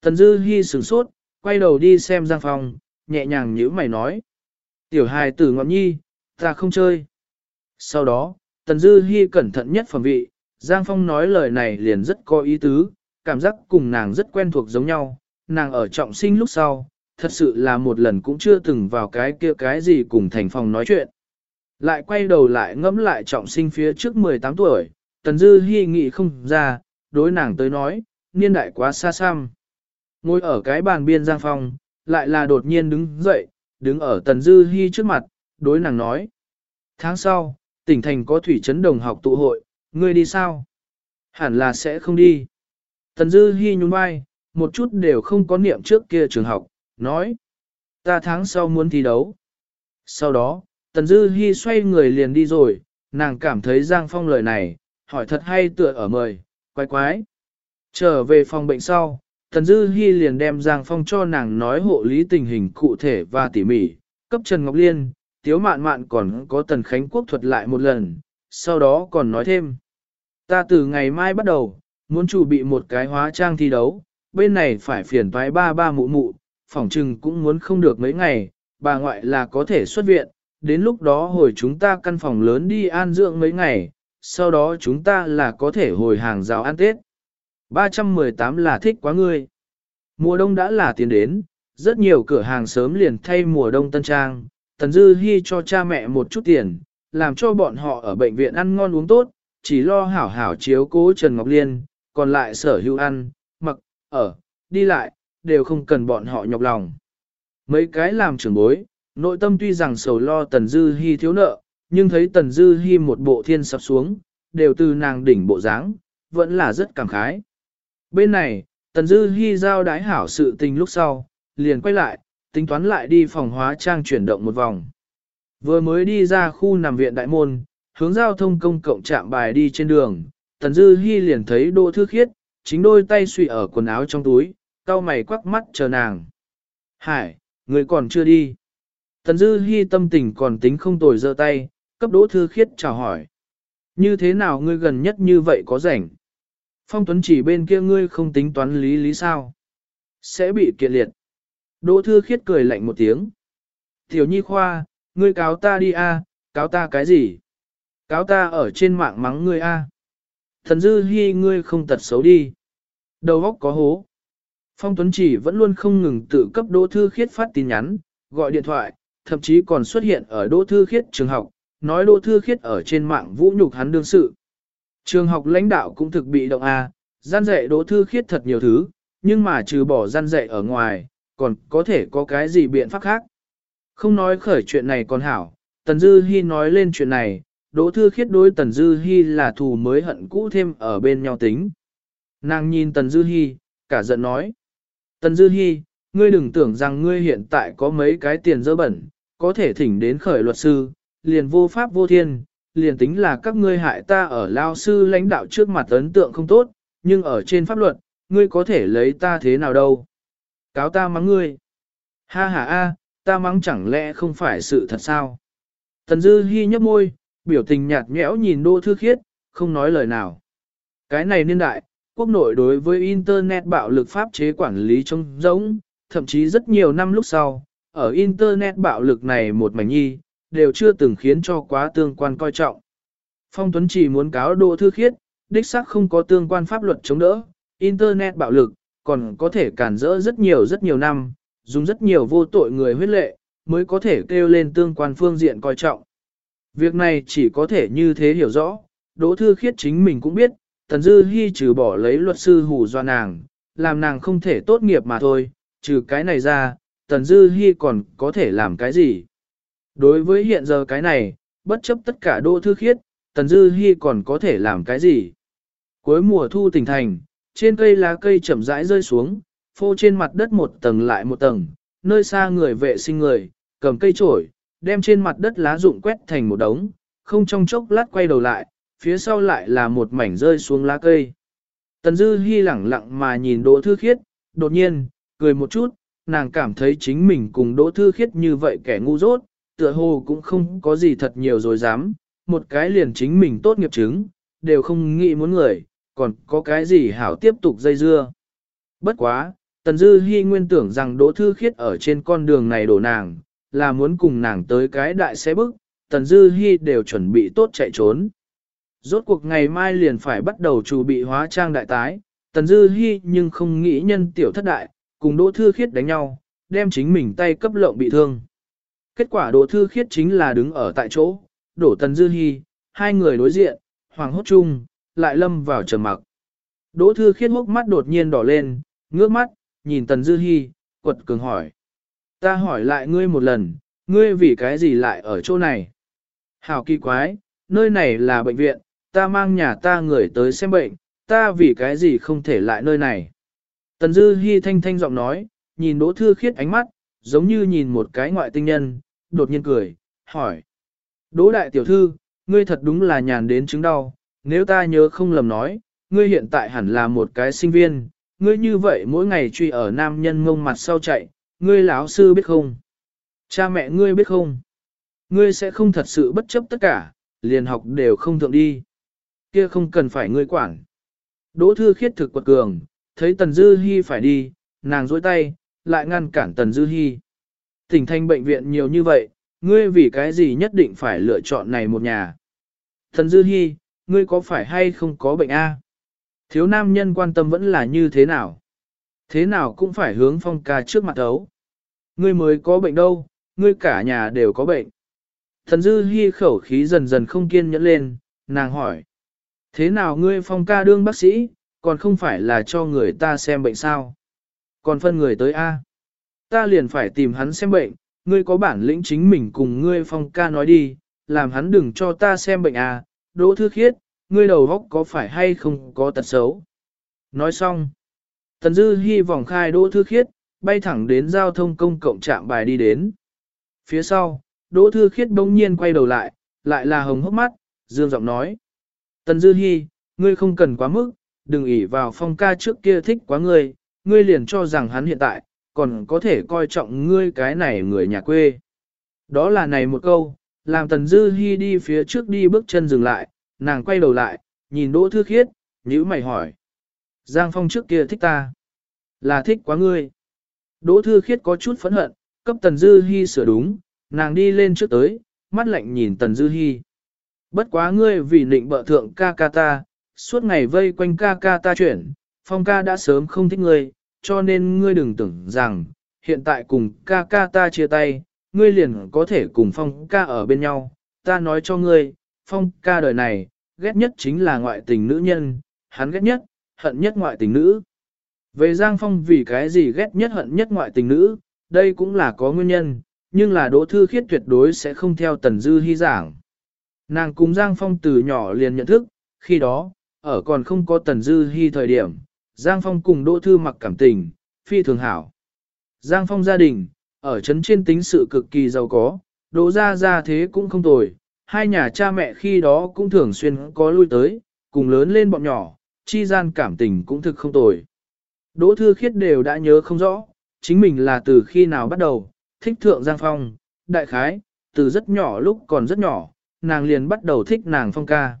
Tần Dư Hi sửng sốt, quay đầu đi xem Giang Phong, nhẹ nhàng nhíu mày nói. Tiểu hài tử ngọn nhi, ta không chơi. Sau đó, Tần Dư Hi cẩn thận nhất phẩm vị, Giang Phong nói lời này liền rất có ý tứ, cảm giác cùng nàng rất quen thuộc giống nhau, nàng ở trọng sinh lúc sau, thật sự là một lần cũng chưa từng vào cái kia cái gì cùng thành phòng nói chuyện. Lại quay đầu lại ngẫm lại trọng sinh phía trước 18 tuổi, Tần Dư Hi nghĩ không ra, đối nàng tới nói, niên đại quá xa xăm. Ngồi ở cái bàn biên Giang Phong, lại là đột nhiên đứng dậy, đứng ở Tần Dư Hi trước mặt, đối nàng nói. Tháng sau, tỉnh thành có thủy trấn đồng học tụ hội, ngươi đi sao? Hẳn là sẽ không đi. Tần Dư Hi nhún vai, một chút đều không có niệm trước kia trường học, nói. Ta tháng sau muốn thi đấu. Sau đó, Tần Dư Hi xoay người liền đi rồi, nàng cảm thấy Giang Phong lời này, hỏi thật hay tựa ở mời, quái quái. Trở về phòng bệnh sau, Tần Dư Hi liền đem Giang Phong cho nàng nói hộ lý tình hình cụ thể và tỉ mỉ, cấp Trần Ngọc Liên, Tiếu Mạn Mạn còn có Tần Khánh Quốc thuật lại một lần, sau đó còn nói thêm. Ta từ ngày mai bắt đầu, muốn chuẩn bị một cái hóa trang thi đấu, bên này phải phiền toái ba ba mụ mụ, phỏng trừng cũng muốn không được mấy ngày, bà ngoại là có thể xuất viện, đến lúc đó hồi chúng ta căn phòng lớn đi an dưỡng mấy ngày, sau đó chúng ta là có thể hồi hàng rào ăn Tết. 318 là thích quá ngươi. Mùa đông đã là tiền đến, rất nhiều cửa hàng sớm liền thay mùa đông tân trang, Tần Dư Hi cho cha mẹ một chút tiền, làm cho bọn họ ở bệnh viện ăn ngon uống tốt, chỉ lo hảo hảo chiếu cố Trần Ngọc Liên, còn lại sở hữu ăn, mặc, ở, đi lại, đều không cần bọn họ nhọc lòng. Mấy cái làm trưởng bối, nội tâm tuy rằng sầu lo Tần Dư Hi thiếu nợ, nhưng thấy Tần Dư Hi một bộ thiên sập xuống, đều từ nàng đỉnh bộ dáng, vẫn là rất cảm khái. Bên này, Tần Dư Hi giao đái hảo sự tình lúc sau, liền quay lại, tính toán lại đi phòng hóa trang chuyển động một vòng. Vừa mới đi ra khu nằm viện đại môn, hướng giao thông công cộng chạm bài đi trên đường, Tần Dư Hi liền thấy Đỗ Thư Khiết, chính đôi tay suy ở quần áo trong túi, cau mày quắc mắt chờ nàng. Hải, người còn chưa đi. Tần Dư Hi tâm tình còn tính không tồi giơ tay, cấp Đỗ Thư Khiết chào hỏi. Như thế nào ngươi gần nhất như vậy có rảnh? Phong Tuấn chỉ bên kia ngươi không tính toán lý lý sao? Sẽ bị kiện liệt. Đỗ Thư Khiết cười lạnh một tiếng. Tiểu Nhi Khoa, ngươi cáo ta đi a, cáo ta cái gì? Cáo ta ở trên mạng mắng ngươi a. Thần Dư Hi ngươi không tật xấu đi. Đầu óc có hố. Phong Tuấn chỉ vẫn luôn không ngừng tự cấp Đỗ Thư Khiết phát tin nhắn, gọi điện thoại, thậm chí còn xuất hiện ở Đỗ Thư Khiết trường học, nói Đỗ Thư Khiết ở trên mạng vũ nhục hắn đương sự. Trường học lãnh đạo cũng thực bị động a, gian dạy Đỗ Thư Khiết thật nhiều thứ, nhưng mà trừ bỏ gian dạy ở ngoài, còn có thể có cái gì biện pháp khác. Không nói khởi chuyện này còn hảo, Tần Dư Hi nói lên chuyện này, Đỗ Thư Khiết đối Tần Dư Hi là thù mới hận cũ thêm ở bên nhau tính. Nàng nhìn Tần Dư Hi, cả giận nói. Tần Dư Hi, ngươi đừng tưởng rằng ngươi hiện tại có mấy cái tiền dơ bẩn, có thể thỉnh đến khởi luật sư, liền vô pháp vô thiên, liền tính là các ngươi hại ta ở lao sư lãnh đạo trước mặt ấn tượng không tốt, nhưng ở trên pháp luật, ngươi có thể lấy ta thế nào đâu. Cáo ta mắng ngươi. Ha ha a, ta mắng chẳng lẽ không phải sự thật sao? Tần Dư Hi nhấp môi, biểu tình nhạt nhẽo nhìn Đỗ Thư Khiết, không nói lời nào. Cái này niên đại, quốc nội đối với Internet bạo lực pháp chế quản lý trông giống, thậm chí rất nhiều năm lúc sau, ở Internet bạo lực này một mảnh nhi, đều chưa từng khiến cho quá tương quan coi trọng. Phong Tuấn chỉ muốn cáo Đỗ Thư Khiết, đích xác không có tương quan pháp luật chống đỡ, Internet bạo lực, còn có thể cản rỡ rất nhiều rất nhiều năm, dùng rất nhiều vô tội người huyết lệ, mới có thể kêu lên tương quan phương diện coi trọng. Việc này chỉ có thể như thế hiểu rõ, Đỗ Thư Khiết chính mình cũng biết, Tần Dư Hi trừ bỏ lấy luật sư hù do nàng, làm nàng không thể tốt nghiệp mà thôi, trừ cái này ra, Tần Dư Hi còn có thể làm cái gì. Đối với hiện giờ cái này, bất chấp tất cả Đỗ Thư Khiết, Tần Dư Hi còn có thể làm cái gì. Cuối mùa thu tỉnh thành, trên cây lá cây chậm rãi rơi xuống, phô trên mặt đất một tầng lại một tầng, nơi xa người vệ sinh người, cầm cây trổi, đem trên mặt đất lá rụng quét thành một đống, không trong chốc lát quay đầu lại, phía sau lại là một mảnh rơi xuống lá cây. Tần Dư Hi lẳng lặng mà nhìn Đỗ Thư Khiết, đột nhiên, cười một chút, nàng cảm thấy chính mình cùng Đỗ Thư Khiết như vậy kẻ ngu dốt, tựa hồ cũng không có gì thật nhiều rồi dám, một cái liền chính mình tốt nghiệp chứng, đều không nghĩ muốn người, còn có cái gì hảo tiếp tục dây dưa. Bất quá, Tần Dư Hi nguyên tưởng rằng Đỗ Thư Khiết ở trên con đường này đổ nàng, là muốn cùng nàng tới cái đại xe bức, Tần Dư Hi đều chuẩn bị tốt chạy trốn. Rốt cuộc ngày mai liền phải bắt đầu chủ bị hóa trang đại tái, Tần Dư Hi nhưng không nghĩ nhân tiểu thất đại, cùng Đỗ Thư Khiết đánh nhau, đem chính mình tay cấp lộng bị thương. Kết quả Đỗ Thư Khiết chính là đứng ở tại chỗ, đổ Tần Dư Hi, hai người đối diện, hoàng hốt chung, lại lâm vào trầm mặc. Đỗ Thư Khiết hốc mắt đột nhiên đỏ lên, ngước mắt, nhìn Tần Dư Hi, quật cường hỏi. Ta hỏi lại ngươi một lần, ngươi vì cái gì lại ở chỗ này? Hảo kỳ quái, nơi này là bệnh viện, ta mang nhà ta người tới xem bệnh, ta vì cái gì không thể lại nơi này? Tần Dư Hi thanh thanh giọng nói, nhìn Đỗ Thư Khiết ánh mắt, giống như nhìn một cái ngoại tinh nhân, đột nhiên cười, hỏi. Đỗ đại tiểu thư, ngươi thật đúng là nhàn đến chứng đau, nếu ta nhớ không lầm nói, ngươi hiện tại hẳn là một cái sinh viên, ngươi như vậy mỗi ngày truy ở nam nhân ngông mặt sau chạy, ngươi lão sư biết không? Cha mẹ ngươi biết không? Ngươi sẽ không thật sự bất chấp tất cả, liền học đều không thượng đi. Kia không cần phải ngươi quản. Đỗ thư khiết thực quật cường, thấy Tần Dư Hi phải đi, nàng dối tay, lại ngăn cản Tần Dư Hi. Tỉnh thành bệnh viện nhiều như vậy, ngươi vì cái gì nhất định phải lựa chọn này một nhà. Tần Dư Hi, ngươi có phải hay không có bệnh A? Thiếu nam nhân quan tâm vẫn là như thế nào? Thế nào cũng phải hướng phong ca trước mặt thấu. Ngươi mới có bệnh đâu, ngươi cả nhà đều có bệnh. Thần dư hy khẩu khí dần dần không kiên nhẫn lên, nàng hỏi. Thế nào ngươi phong ca đương bác sĩ, còn không phải là cho người ta xem bệnh sao? Còn phân người tới A. Ta liền phải tìm hắn xem bệnh, ngươi có bản lĩnh chính mình cùng ngươi phong ca nói đi, làm hắn đừng cho ta xem bệnh A. Đỗ thư khiết, ngươi đầu góc có phải hay không có tật xấu? Nói xong. Tần Dư hy vòng khai Đỗ Thư Khiết, bay thẳng đến giao thông công cộng trạm bài đi đến. Phía sau, Đỗ Thư Khiết bỗng nhiên quay đầu lại, lại là hồng hốc mắt, dương giọng nói. Tần Dư Hi, ngươi không cần quá mức, đừng ỉ vào phong ca trước kia thích quá ngươi, ngươi liền cho rằng hắn hiện tại, còn có thể coi trọng ngươi cái này người nhà quê. Đó là này một câu, làm Tần Dư Hi đi phía trước đi bước chân dừng lại, nàng quay đầu lại, nhìn Đỗ Thư Khiết, nhíu mày hỏi. Giang Phong trước kia thích ta. Là thích quá ngươi. Đỗ Thư Khiết có chút phẫn hận, cấp Tần Dư Hi sửa đúng, nàng đi lên trước tới, mắt lạnh nhìn Tần Dư Hi. Bất quá ngươi vì nịnh bợ thượng ca ca ta, suốt ngày vây quanh ca ca ta chuyển, Phong ca đã sớm không thích ngươi, cho nên ngươi đừng tưởng rằng, hiện tại cùng ca ca ta chia tay, ngươi liền có thể cùng Phong ca ở bên nhau. Ta nói cho ngươi, Phong ca đời này, ghét nhất chính là ngoại tình nữ nhân, hắn ghét nhất, hận nhất ngoại tình nữ. Về Giang Phong vì cái gì ghét nhất hận nhất ngoại tình nữ, đây cũng là có nguyên nhân, nhưng là Đỗ Thư Khiết tuyệt đối sẽ không theo Tần Dư Hi giảng. Nàng cùng Giang Phong từ nhỏ liền nhận thức, khi đó, ở còn không có Tần Dư Hi thời điểm, Giang Phong cùng Đỗ Thư mặc cảm tình, phi thường hảo. Giang Phong gia đình, ở trấn trên tính sự cực kỳ giàu có, Đỗ gia gia thế cũng không tồi, hai nhà cha mẹ khi đó cũng thường xuyên có lui tới, cùng lớn lên bọn nhỏ, chi gian cảm tình cũng thực không tồi. Đỗ Thư Khiết đều đã nhớ không rõ, chính mình là từ khi nào bắt đầu, thích thượng Giang Phong, đại khái, từ rất nhỏ lúc còn rất nhỏ, nàng liền bắt đầu thích nàng Phong ca.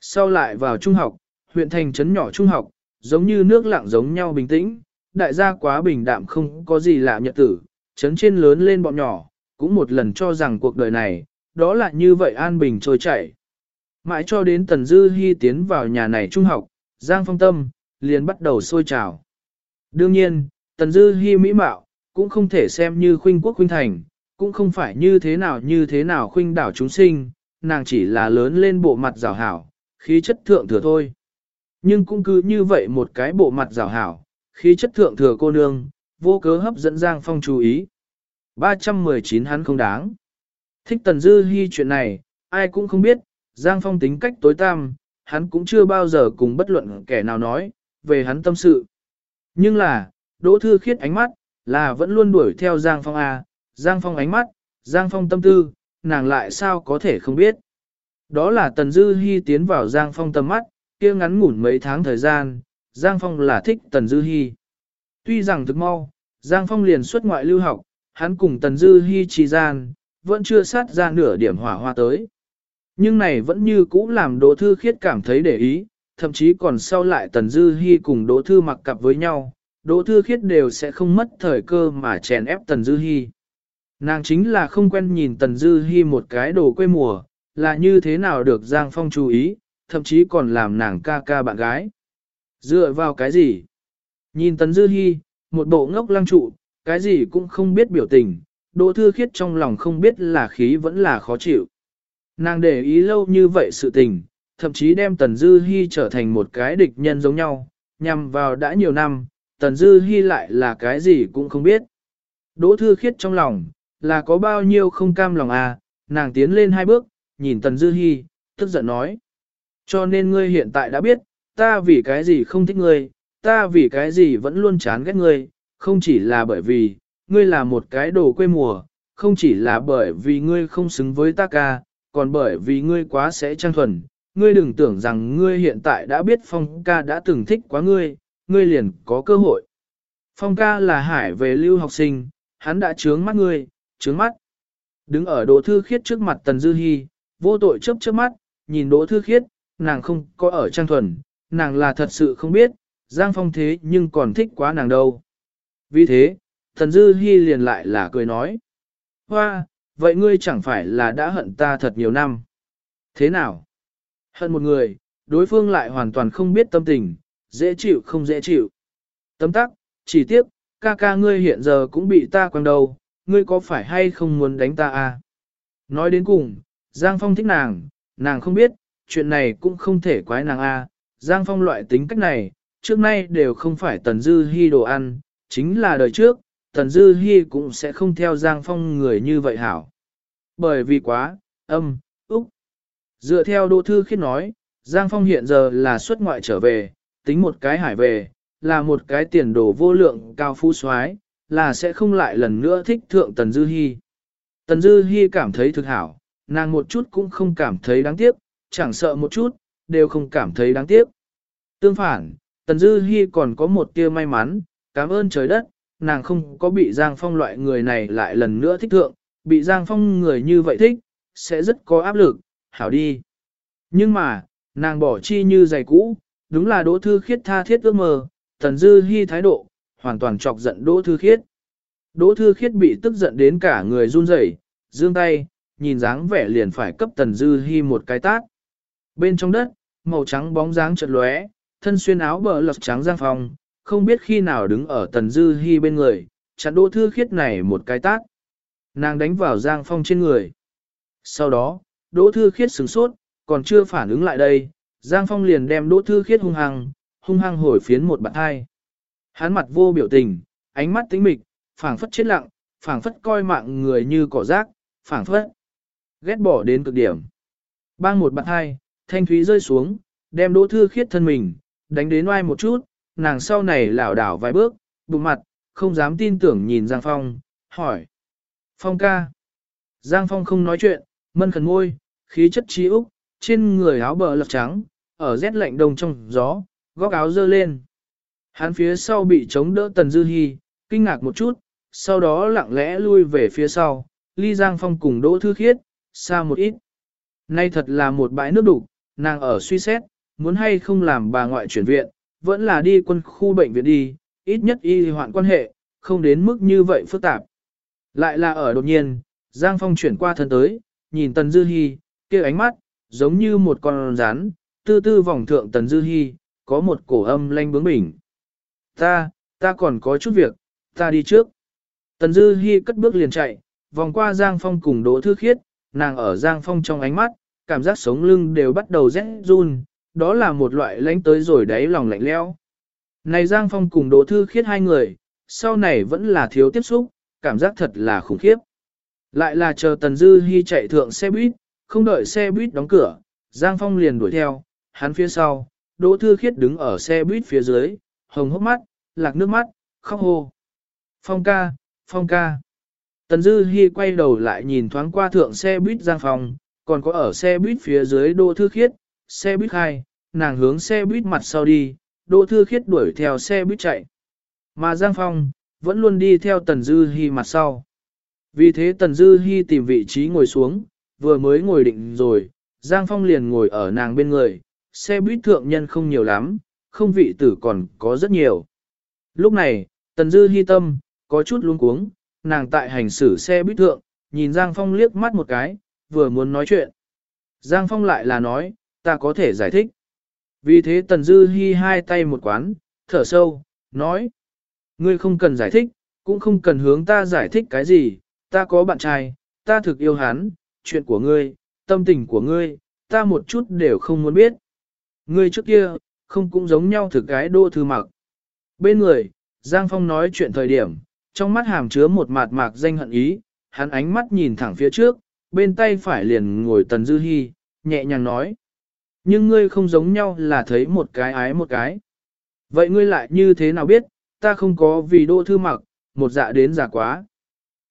Sau lại vào trung học, huyện thành trấn nhỏ trung học, giống như nước lặng giống nhau bình tĩnh, đại gia quá bình đạm không có gì lạ nhật tử, chấn trên lớn lên bọn nhỏ, cũng một lần cho rằng cuộc đời này, đó là như vậy an bình trôi chảy. Mãi cho đến Tần Dư Hi tiến vào nhà này trung học, Giang Phong Tâm, liền bắt đầu sôi trào. Đương nhiên, Tần Dư Hi mỹ mạo, cũng không thể xem như khuynh quốc khuynh thành, cũng không phải như thế nào như thế nào khuynh đảo chúng sinh, nàng chỉ là lớn lên bộ mặt rào hảo, khí chất thượng thừa thôi. Nhưng cũng cứ như vậy một cái bộ mặt rào hảo, khí chất thượng thừa cô nương, vô cớ hấp dẫn Giang Phong chú ý. 319 hắn không đáng. Thích Tần Dư Hi chuyện này, ai cũng không biết, Giang Phong tính cách tối tăm, hắn cũng chưa bao giờ cùng bất luận kẻ nào nói, về hắn tâm sự. Nhưng là, Đỗ Thư Khiết ánh mắt, là vẫn luôn đuổi theo Giang Phong à? Giang Phong ánh mắt, Giang Phong tâm tư, nàng lại sao có thể không biết. Đó là Tần Dư Hi tiến vào Giang Phong tầm mắt, kia ngắn ngủn mấy tháng thời gian, Giang Phong là thích Tần Dư Hi. Tuy rằng thực mau, Giang Phong liền xuất ngoại lưu học, hắn cùng Tần Dư Hi trì gian, vẫn chưa sát ra nửa điểm hỏa hoa tới. Nhưng này vẫn như cũ làm Đỗ Thư Khiết cảm thấy để ý, thậm chí còn sau lại Tần Dư Hi cùng Đỗ Thư mặc cặp với nhau, Đỗ Thư Khiết đều sẽ không mất thời cơ mà chèn ép Tần Dư Hi. Nàng chính là không quen nhìn Tần Dư Hi một cái đồ quê mùa, là như thế nào được Giang Phong chú ý, thậm chí còn làm nàng ca ca bạn gái. Dựa vào cái gì? Nhìn Tần Dư Hi, một bộ ngốc lăng trụ, cái gì cũng không biết biểu tình, Đỗ Thư Khiết trong lòng không biết là khí vẫn là khó chịu. Nàng để ý lâu như vậy sự tình, thậm chí đem Tần Dư Hi trở thành một cái địch nhân giống nhau, nhằm vào đã nhiều năm, Tần Dư Hi lại là cái gì cũng không biết. Đỗ Thư Khiết trong lòng, là có bao nhiêu không cam lòng à, nàng tiến lên hai bước, nhìn Tần Dư Hi, tức giận nói. Cho nên ngươi hiện tại đã biết, ta vì cái gì không thích ngươi, ta vì cái gì vẫn luôn chán ghét ngươi, không chỉ là bởi vì, ngươi là một cái đồ quê mùa, không chỉ là bởi vì ngươi không xứng với ta ca, còn bởi vì ngươi quá sẽ trang thuần, ngươi đừng tưởng rằng ngươi hiện tại đã biết phong ca đã từng thích quá ngươi, ngươi liền có cơ hội. Phong ca là hải về lưu học sinh, hắn đã trướng mắt ngươi, trướng mắt. Đứng ở Đỗ Thư Khiết trước mặt Tần Dư Hi, vô tội chớp chớp mắt, nhìn Đỗ Thư Khiết, nàng không có ở trang thuần, nàng là thật sự không biết, Giang Phong thế nhưng còn thích quá nàng đâu. Vì thế, Thần Dư Hi liền lại là cười nói. Hoa, vậy ngươi chẳng phải là đã hận ta thật nhiều năm. Thế nào? Hận một người, đối phương lại hoàn toàn không biết tâm tình, dễ chịu không dễ chịu. Tấm tắc, chỉ tiếc, ca ca ngươi hiện giờ cũng bị ta quăng đầu, ngươi có phải hay không muốn đánh ta à? Nói đến cùng, Giang Phong thích nàng, nàng không biết, chuyện này cũng không thể quái nàng a. À. Giang Phong loại tính cách này, trước nay đều không phải Tần Dư Hi đồ ăn, chính là đời trước, Tần Dư Hi cũng sẽ không theo Giang Phong người như vậy hảo. Bởi vì quá, âm, úc. Dựa theo Đỗ Thư Khiết nói, Giang Phong hiện giờ là xuất ngoại trở về, tính một cái hải về, là một cái tiền đồ vô lượng cao phú soái, là sẽ không lại lần nữa thích thượng Tần Dư Hi. Tần Dư Hi cảm thấy thực hảo, nàng một chút cũng không cảm thấy đáng tiếc, chẳng sợ một chút, đều không cảm thấy đáng tiếc. Tương phản, Tần Dư Hi còn có một tia may mắn, cảm ơn trời đất, nàng không có bị Giang Phong loại người này lại lần nữa thích thượng, bị Giang Phong người như vậy thích, sẽ rất có áp lực, hảo đi. Nhưng mà, nàng bỏ chi như giày cũ, đúng là Đỗ Thư Khiết tha thiết ước mơ, Tần Dư Hi thái độ, hoàn toàn chọc giận Đỗ Thư Khiết. Đỗ Thư Khiết bị tức giận đến cả người run rẩy, dương tay, nhìn dáng vẻ liền phải cấp Tần Dư Hi một cái tát. Bên trong đất, màu trắng bóng dáng chợt lóe, thân xuyên áo bờ lật trắng Giang Phong, không biết khi nào đứng ở Tần Dư Hi bên người, chặn Đỗ Thư Khiết này một cái tát. Nàng đánh vào Giang Phong trên người. Sau đó, Đỗ Thư Khiết sửng sốt, còn chưa phản ứng lại đây, Giang Phong liền đem Đỗ Thư Khiết hung hăng, hung hăng hồi phiến một bạn hai. Hắn mặt vô biểu tình, ánh mắt tĩnh mịch, phảng phất chết lặng, phảng phất coi mạng người như cỏ rác, phảng phất ghét bỏ đến cực điểm. Bang một bạn hai, thanh thúy rơi xuống, đem Đỗ Thư Khiết thân mình, đánh đến oai một chút, nàng sau này lảo đảo vài bước, bụng mặt, không dám tin tưởng nhìn Giang Phong, hỏi. Phong ca. Giang Phong không nói chuyện, mân khẩn ngôi, khí chất trí úc, trên người áo bờ lật trắng, ở rét lạnh đông trong gió, góc áo dơ lên. Hắn phía sau bị chống đỡ Tần Dư Hi, kinh ngạc một chút, sau đó lặng lẽ lui về phía sau, ly Giang Phong cùng Đỗ Thư Khiết, xa một ít. Nay thật là một bãi nước đủ, nàng ở suy xét, muốn hay không làm bà ngoại chuyển viện, vẫn là đi quân khu bệnh viện đi, ít nhất y hoạn quan hệ, không đến mức như vậy phức tạp. Lại là ở đột nhiên, Giang Phong chuyển qua thân tới, nhìn Tần Dư Hi, kia ánh mắt, giống như một con rắn, tư tư vòng thượng Tần Dư Hi, có một cổ âm lanh bướng bỉnh. Ta, ta còn có chút việc, ta đi trước. Tần Dư Hi cất bước liền chạy, vòng qua Giang Phong cùng Đỗ Thư Khiết, nàng ở Giang Phong trong ánh mắt, cảm giác sống lưng đều bắt đầu rét run, đó là một loại lánh tới rồi đáy lòng lạnh lẽo. Này Giang Phong cùng Đỗ Thư Khiết hai người, sau này vẫn là thiếu tiếp xúc, cảm giác thật là khủng khiếp. Lại là chờ Tần Dư Hi chạy thượng xe buýt, không đợi xe buýt đóng cửa, Giang Phong liền đuổi theo, hắn phía sau, Đỗ Thư Khiết đứng ở xe buýt phía dưới, hồng hốc mắt, lạc nước mắt, khóc hô. Phong ca, Phong ca. Tần Dư Hi quay đầu lại nhìn thoáng qua thượng xe buýt Giang Phong, còn có ở xe buýt phía dưới Đỗ Thư Khiết, xe buýt khai, nàng hướng xe buýt mặt sau đi, Đỗ Thư Khiết đuổi theo xe buýt chạy. Mà Giang Phong, vẫn luôn đi theo Tần Dư Hi mặt sau. Vì thế Tần Dư Hi tìm vị trí ngồi xuống, vừa mới ngồi định rồi, Giang Phong liền ngồi ở nàng bên người, xe buýt thượng nhân không nhiều lắm, không vị tử còn có rất nhiều. Lúc này, Tần Dư Hi tâm, có chút luống cuống, nàng tại hành xử xe buýt thượng, nhìn Giang Phong liếc mắt một cái, vừa muốn nói chuyện. Giang Phong lại là nói, ta có thể giải thích. Vì thế Tần Dư Hi hai tay một quán, thở sâu, nói. Ngươi không cần giải thích, cũng không cần hướng ta giải thích cái gì, ta có bạn trai, ta thực yêu hắn, chuyện của ngươi, tâm tình của ngươi, ta một chút đều không muốn biết. Ngươi trước kia, không cũng giống nhau thực cái đô thư mặc. Bên người, Giang Phong nói chuyện thời điểm, trong mắt hàm chứa một mạt mạc danh hận ý, hắn ánh mắt nhìn thẳng phía trước, bên tay phải liền ngồi Tần Dư Hi, nhẹ nhàng nói. Nhưng ngươi không giống nhau là thấy một cái ái một cái. Vậy ngươi lại như thế nào biết, ta không có vì đô thư mặc, một dạ đến giả quá.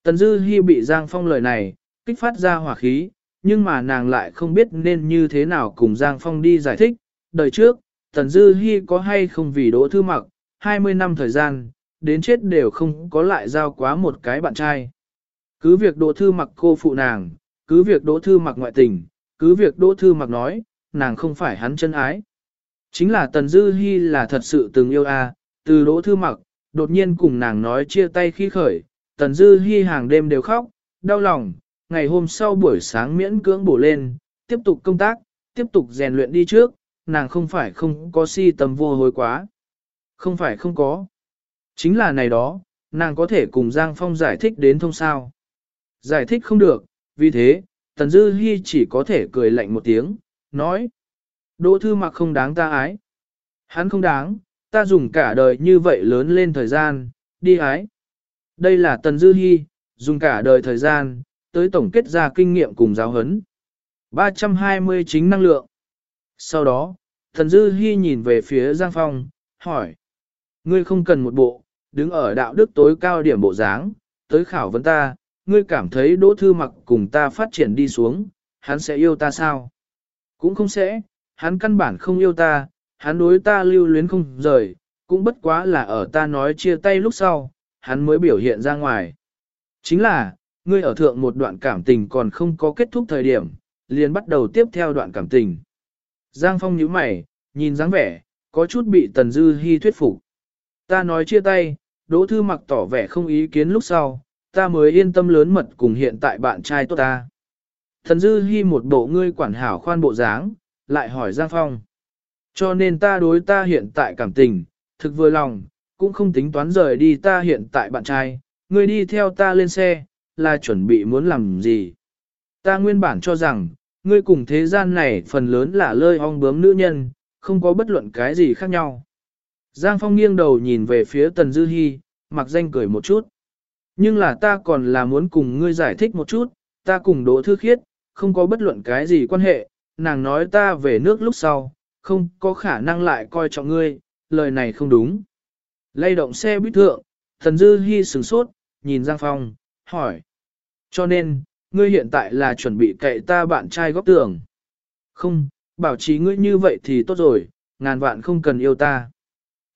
Tần Dư Hi bị Giang Phong lời này, kích phát ra hỏa khí, nhưng mà nàng lại không biết nên như thế nào cùng Giang Phong đi giải thích. Đời trước, Tần Dư Hi có hay không vì đỗ thư mặc, 20 năm thời gian, đến chết đều không có lại giao quá một cái bạn trai. Cứ việc đỗ thư mặc cô phụ nàng, cứ việc đỗ thư mặc ngoại tình, cứ việc đỗ thư mặc nói, nàng không phải hắn chân ái. Chính là Tần Dư Hi là thật sự từng yêu a, từ đỗ thư mặc, đột nhiên cùng nàng nói chia tay khi khởi, Tần Dư Hi hàng đêm đều khóc, đau lòng, ngày hôm sau buổi sáng miễn cưỡng bổ lên, tiếp tục công tác, tiếp tục rèn luyện đi trước, nàng không phải không có si tâm vô hối quá. Không phải không có. Chính là này đó, nàng có thể cùng Giang Phong giải thích đến thông sao. Giải thích không được, vì thế, Tần Dư Hi chỉ có thể cười lạnh một tiếng, nói. Đỗ thư mặc không đáng ta ái. Hắn không đáng, ta dùng cả đời như vậy lớn lên thời gian, đi ái. Đây là Tần Dư Hi, dùng cả đời thời gian, tới tổng kết ra kinh nghiệm cùng giáo huấn. 320 chính năng lượng. Sau đó, Tần Dư Hi nhìn về phía Giang Phong, hỏi. Ngươi không cần một bộ, đứng ở đạo đức tối cao điểm bộ dáng, tới khảo vấn ta, ngươi cảm thấy đỗ thư mặc cùng ta phát triển đi xuống, hắn sẽ yêu ta sao? Cũng không sẽ, hắn căn bản không yêu ta, hắn đối ta lưu luyến không rời, cũng bất quá là ở ta nói chia tay lúc sau, hắn mới biểu hiện ra ngoài. Chính là, ngươi ở thượng một đoạn cảm tình còn không có kết thúc thời điểm, liền bắt đầu tiếp theo đoạn cảm tình. Giang Phong nhíu mày, nhìn dáng vẻ, có chút bị Tần Dư Hi thuyết phục. Ta nói chia tay, Đỗ Thư mặc tỏ vẻ không ý kiến lúc sau, ta mới yên tâm lớn mật cùng hiện tại bạn trai tốt ta. Thần Dư Hi một bộ ngươi quản hảo khoan bộ dáng, lại hỏi Giang Phong. Cho nên ta đối ta hiện tại cảm tình, thực vừa lòng, cũng không tính toán rời đi ta hiện tại bạn trai, ngươi đi theo ta lên xe, là chuẩn bị muốn làm gì. Ta nguyên bản cho rằng, ngươi cùng thế gian này phần lớn là lơi ong bướm nữ nhân, không có bất luận cái gì khác nhau. Giang Phong nghiêng đầu nhìn về phía Tần Dư Hi, mặc danh cười một chút. Nhưng là ta còn là muốn cùng ngươi giải thích một chút, ta cùng Đỗ Thư Khiết, không có bất luận cái gì quan hệ, nàng nói ta về nước lúc sau, không có khả năng lại coi trọng ngươi, lời này không đúng. Lay động xe buýt thượng, thần Dư hy sửng sốt, nhìn Giang Phong, hỏi. Cho nên, ngươi hiện tại là chuẩn bị cậy ta bạn trai góp tưởng. Không, bảo trì ngươi như vậy thì tốt rồi, ngàn vạn không cần yêu ta.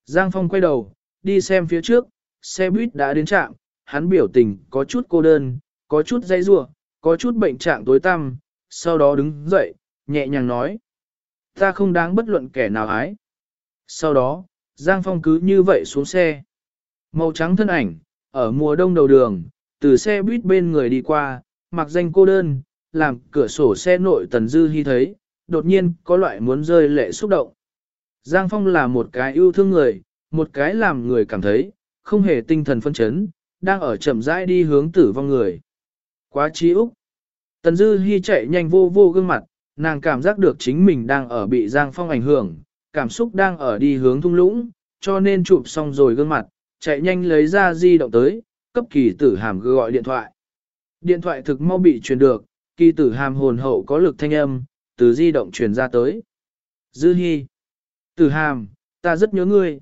Giang Phong quay đầu, đi xem phía trước, xe buýt đã đến trạm, hắn biểu tình có chút cô đơn, có chút dây rua, có chút bệnh trạng tối tăm, sau đó đứng dậy, nhẹ nhàng nói. Ta không đáng bất luận kẻ nào ái. Sau đó, Giang Phong cứ như vậy xuống xe. Màu trắng thân ảnh, ở mùa đông đầu đường, từ xe buýt bên người đi qua, mặc danh cô đơn, làm cửa sổ xe nội tần dư hy thấy, đột nhiên có loại muốn rơi lệ xúc động. Giang Phong là một cái yêu thương người, một cái làm người cảm thấy, không hề tinh thần phân chấn, đang ở chậm rãi đi hướng tử vong người. Quá trí Úc. Tần Dư Hi chạy nhanh vô vô gương mặt, nàng cảm giác được chính mình đang ở bị Giang Phong ảnh hưởng, cảm xúc đang ở đi hướng thung lũng, cho nên chụp xong rồi gương mặt, chạy nhanh lấy ra di động tới, cấp kỳ tử hàm gọi điện thoại. Điện thoại thực mau bị truyền được, kỳ tử hàm hồn hậu có lực thanh âm, từ di động truyền ra tới. Dư Hi. Tử hàm, ta rất nhớ ngươi.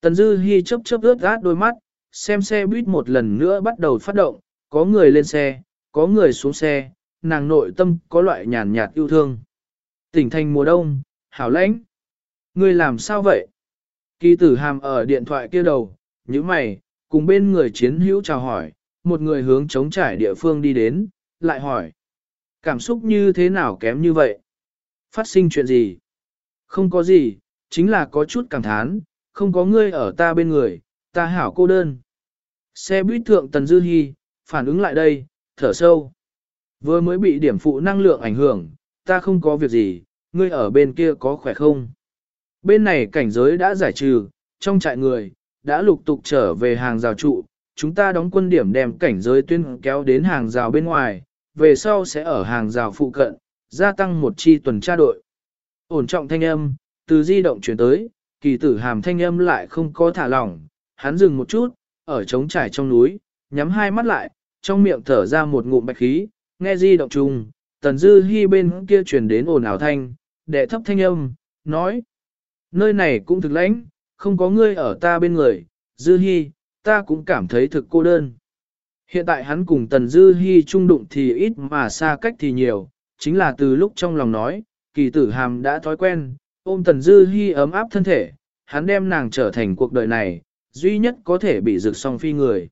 Tần Dư Hi chớp chớp ướt át đôi mắt, xem xe buýt một lần nữa bắt đầu phát động, có người lên xe, có người xuống xe, nàng nội tâm có loại nhàn nhạt yêu thương. Tỉnh thành mùa đông, hảo lãnh. Ngươi làm sao vậy? Kỳ tử hàm ở điện thoại kia đầu, như mày, cùng bên người chiến hữu chào hỏi, một người hướng chống trải địa phương đi đến, lại hỏi. Cảm xúc như thế nào kém như vậy? Phát sinh chuyện gì? Không có gì, chính là có chút cảm thán, không có ngươi ở ta bên người, ta hảo cô đơn. Xe buýt thượng Tần Dư Hi, phản ứng lại đây, thở sâu. Vừa mới bị điểm phụ năng lượng ảnh hưởng, ta không có việc gì, ngươi ở bên kia có khỏe không? Bên này cảnh giới đã giải trừ, trong trại người, đã lục tục trở về hàng rào trụ, chúng ta đóng quân điểm đem cảnh giới tuyên kéo đến hàng rào bên ngoài, về sau sẽ ở hàng rào phụ cận, gia tăng một chi tuần tra đội. Ổn trọng thanh âm, từ di động chuyển tới, kỳ tử hàm thanh âm lại không có thả lỏng, hắn dừng một chút, ở trống trải trong núi, nhắm hai mắt lại, trong miệng thở ra một ngụm bạch khí, nghe di động trùng, tần dư hy bên kia truyền đến ồn ào thanh, đệ thấp thanh âm, nói, nơi này cũng thực lãnh, không có ngươi ở ta bên người, dư hy, ta cũng cảm thấy thực cô đơn. Hiện tại hắn cùng tần dư hy trung đụng thì ít mà xa cách thì nhiều, chính là từ lúc trong lòng nói, kỳ tử hàm đã thói quen, ôm tần dư hy ấm áp thân thể, hắn đem nàng trở thành cuộc đời này, duy nhất có thể bị rực song phi người.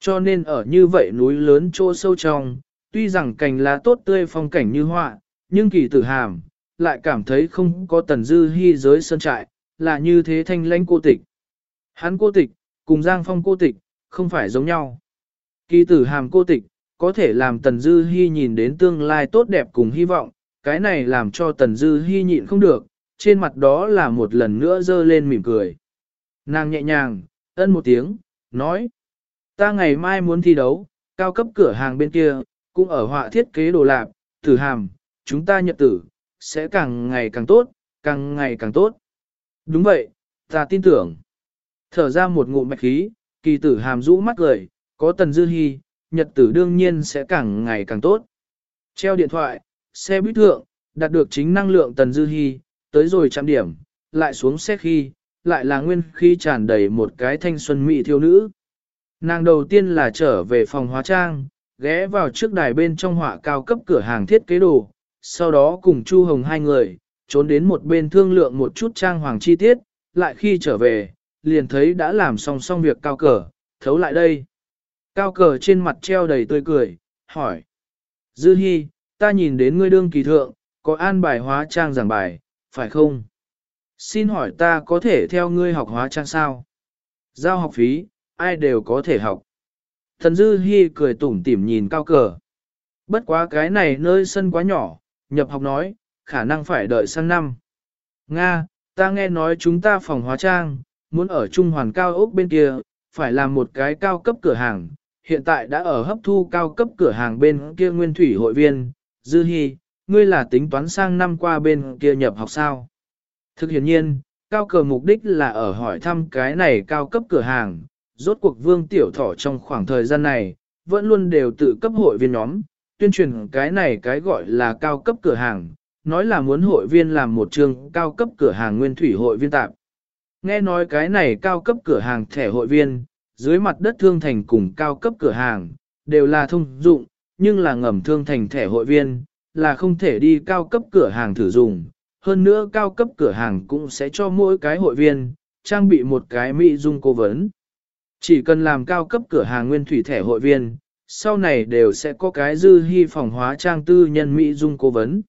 Cho nên ở như vậy núi lớn chỗ sâu trong, tuy rằng cành lá tốt tươi phong cảnh như họa, nhưng kỳ tử hàm, lại cảm thấy không có tần dư hy giới sơn trại, là như thế thanh lãnh cô tịch. Hắn cô tịch, cùng Giang Phong cô tịch, không phải giống nhau. Kỳ tử hàm cô tịch, có thể làm tần dư hy nhìn đến tương lai tốt đẹp cùng hy vọng, cái này làm cho tần dư hy nhịn không được, trên mặt đó là một lần nữa dơ lên mỉm cười. Nàng nhẹ nhàng, ân một tiếng, nói. Ta ngày mai muốn thi đấu, cao cấp cửa hàng bên kia, cũng ở họa thiết kế đồ lạp, tử hàm, chúng ta nhận tử, sẽ càng ngày càng tốt, càng ngày càng tốt. Đúng vậy, ta tin tưởng. Thở ra một ngụm mạch khí, kỳ tử hàm rũ mắt cười, có tần dư hy, nhật tử đương nhiên sẽ càng ngày càng tốt. Treo điện thoại, xe buýt thượng, đạt được chính năng lượng tần dư hy, tới rồi chạm điểm, lại xuống xe khi, lại là nguyên khi tràn đầy một cái thanh xuân mỹ thiếu nữ. Nàng đầu tiên là trở về phòng hóa trang, ghé vào trước đài bên trong họa cao cấp cửa hàng thiết kế đồ, sau đó cùng Chu Hồng hai người, trốn đến một bên thương lượng một chút trang hoàng chi tiết, lại khi trở về, liền thấy đã làm xong xong việc cao cờ, thấu lại đây. Cao cờ trên mặt treo đầy tươi cười, hỏi. Dư Hi, ta nhìn đến ngươi đương kỳ thượng, có an bài hóa trang giảng bài, phải không? Xin hỏi ta có thể theo ngươi học hóa trang sao? Giao học phí, ai đều có thể học. Thần Dư Hi cười tủm tỉm nhìn cao cờ. Bất quá cái này nơi sân quá nhỏ, nhập học nói, khả năng phải đợi sang năm. Nga, ta nghe nói chúng ta phòng hóa trang, muốn ở Trung Hoàn cao ốc bên kia, phải làm một cái cao cấp cửa hàng, hiện tại đã ở hấp thu cao cấp cửa hàng bên kia nguyên thủy hội viên, Dư Hi, ngươi là tính toán sang năm qua bên kia nhập học sao? Thực hiện nhiên, cao cờ mục đích là ở hỏi thăm cái này cao cấp cửa hàng, rốt cuộc vương tiểu thỏ trong khoảng thời gian này, vẫn luôn đều tự cấp hội viên nhóm, tuyên truyền cái này cái gọi là cao cấp cửa hàng, nói là muốn hội viên làm một trường cao cấp cửa hàng nguyên thủy hội viên tạp. Nghe nói cái này cao cấp cửa hàng thẻ hội viên, dưới mặt đất thương thành cùng cao cấp cửa hàng, đều là thông dụng, nhưng là ngầm thương thành thẻ hội viên, là không thể đi cao cấp cửa hàng thử dùng. Hơn nữa cao cấp cửa hàng cũng sẽ cho mỗi cái hội viên, trang bị một cái mỹ dung cố vấn. Chỉ cần làm cao cấp cửa hàng nguyên thủy thẻ hội viên, sau này đều sẽ có cái dư hy phòng hóa trang tư nhân mỹ dung cố vấn.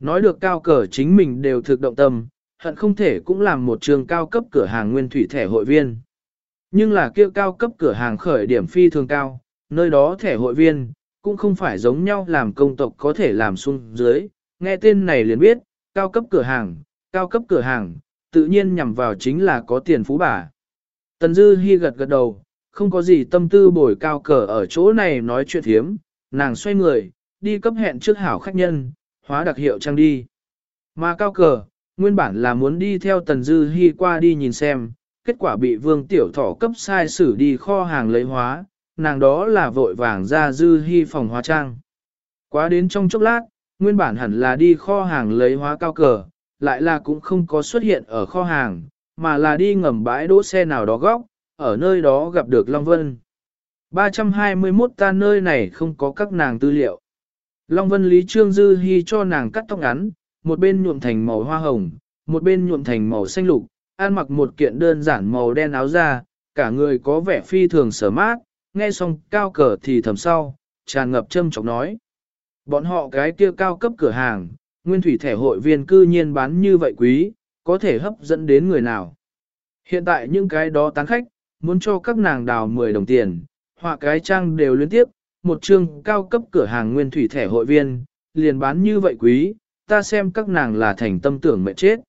Nói được cao cờ chính mình đều thực động tâm, hận không thể cũng làm một trường cao cấp cửa hàng nguyên thủy thẻ hội viên. Nhưng là kia cao cấp cửa hàng khởi điểm phi thường cao, nơi đó thẻ hội viên, cũng không phải giống nhau làm công tộc có thể làm xuống dưới, nghe tên này liền biết, cao cấp cửa hàng, cao cấp cửa hàng, tự nhiên nhằm vào chính là có tiền phú bà. Tần Dư Hi gật gật đầu, không có gì tâm tư bồi cao cờ ở chỗ này nói chuyện thiếm, nàng xoay người, đi cấp hẹn trước hảo khách nhân, hóa đặc hiệu trang đi. Mà cao cờ, nguyên bản là muốn đi theo Tần Dư Hi qua đi nhìn xem, kết quả bị Vương Tiểu Thỏ cấp sai xử đi kho hàng lấy hóa, nàng đó là vội vàng ra Dư Hi phòng hóa trang. Quá đến trong chốc lát, nguyên bản hẳn là đi kho hàng lấy hóa cao cờ, lại là cũng không có xuất hiện ở kho hàng, mà là đi ngầm bãi đỗ xe nào đó góc, ở nơi đó gặp được Long Vân. 321 ta nơi này không có các nàng tư liệu. Long Vân Lý Trương Dư Hi cho nàng cắt tóc ngắn, một bên nhuộm thành màu hoa hồng, một bên nhuộm thành màu xanh lục, ăn mặc một kiện đơn giản màu đen áo da, cả người có vẻ phi thường sở mát, nghe xong cao cờ thì thầm sau, tràn ngập châm chọc nói. Bọn họ cái kia cao cấp cửa hàng, nguyên thủy thẻ hội viên cư nhiên bán như vậy quý, có thể hấp dẫn đến người nào. Hiện tại những cái đó tán khách, muốn cho các nàng đào 10 đồng tiền, họa cái trang đều liên tiếp, một chương cao cấp cửa hàng nguyên thủy thẻ hội viên, liền bán như vậy quý, ta xem các nàng là thành tâm tưởng mệt chết.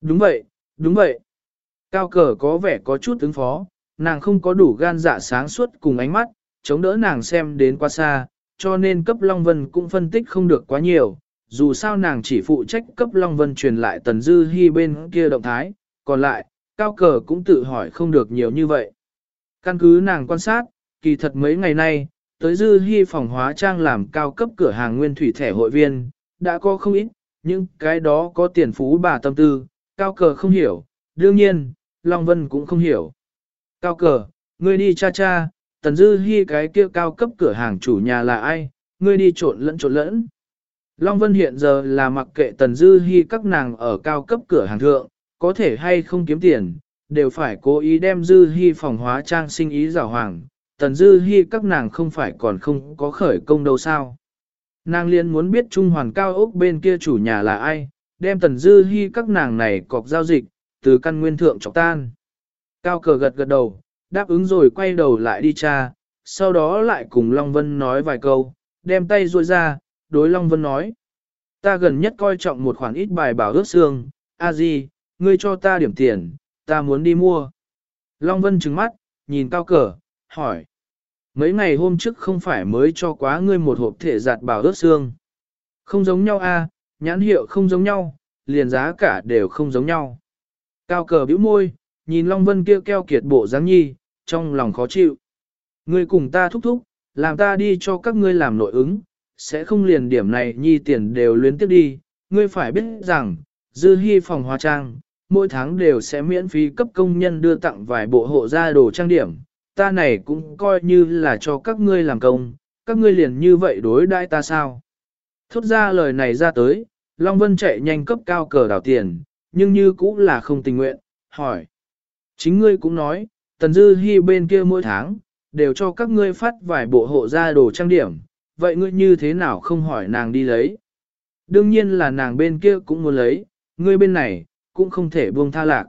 Đúng vậy, đúng vậy. Cao cờ có vẻ có chút ứng phó, nàng không có đủ gan dạ sáng suốt cùng ánh mắt, chống đỡ nàng xem đến quá xa, cho nên cấp Long Vân cũng phân tích không được quá nhiều, dù sao nàng chỉ phụ trách cấp Long Vân truyền lại Tần Dư Hi bên kia động thái, còn lại, cao cờ cũng tự hỏi không được nhiều như vậy. Căn cứ nàng quan sát, kỳ thật mấy ngày nay, tới Dư Hi phòng hóa trang làm cao cấp cửa hàng nguyên thủy thẻ hội viên, đã có không ít, nhưng cái đó có tiền phú bà tâm tư, cao cờ không hiểu, đương nhiên, Long Vân cũng không hiểu. Cao cờ, ngươi đi cha cha, Tần Dư Hi cái kia cao cấp cửa hàng chủ nhà là ai, ngươi đi trộn lẫn trộn lẫn. Long Vân hiện giờ là mặc kệ Tần Dư Hi các nàng ở cao cấp cửa hàng thượng, có thể hay không kiếm tiền, đều phải cố ý đem Dư Hi phòng hóa trang sinh ý giả hoàng. Tần Dư Hi các nàng không phải còn không có khởi công đâu sao. Nàng liên muốn biết Trung Hoàn Cao Ốc bên kia chủ nhà là ai, đem Tần Dư Hi các nàng này cọc giao dịch, từ căn nguyên thượng chọc tan. Cao cờ gật gật đầu, đáp ứng rồi quay đầu lại đi cha, sau đó lại cùng Long Vân nói vài câu, đem tay ruôi ra, đối Long Vân nói. Ta gần nhất coi trọng một khoản ít bài bảo ước xương, a di, ngươi cho ta điểm tiền, ta muốn đi mua. Long Vân trừng mắt, nhìn cao cờ, hỏi. Mấy ngày hôm trước không phải mới cho quá ngươi một hộp thể giặt bảo ước xương. Không giống nhau a, nhãn hiệu không giống nhau, liền giá cả đều không giống nhau. Cao cờ bĩu môi, nhìn Long Vân kia keo kiệt bộ dáng nhi, trong lòng khó chịu. Ngươi cùng ta thúc thúc, làm ta đi cho các ngươi làm nội ứng, sẽ không liền điểm này nhi tiền đều luyến tiếp đi. Ngươi phải biết rằng, dư hy phòng hóa trang, mỗi tháng đều sẽ miễn phí cấp công nhân đưa tặng vài bộ hộ gia đồ trang điểm. Ta này cũng coi như là cho các ngươi làm công, các ngươi liền như vậy đối đãi ta sao? Thốt ra lời này ra tới, Long Vân chạy nhanh cấp cao cờ đảo tiền, nhưng như cũng là không tình nguyện, hỏi. Chính ngươi cũng nói, Tần Dư Hi bên kia mỗi tháng, đều cho các ngươi phát vài bộ hộ gia đồ trang điểm, vậy ngươi như thế nào không hỏi nàng đi lấy? Đương nhiên là nàng bên kia cũng muốn lấy, ngươi bên này, cũng không thể buông tha lạc.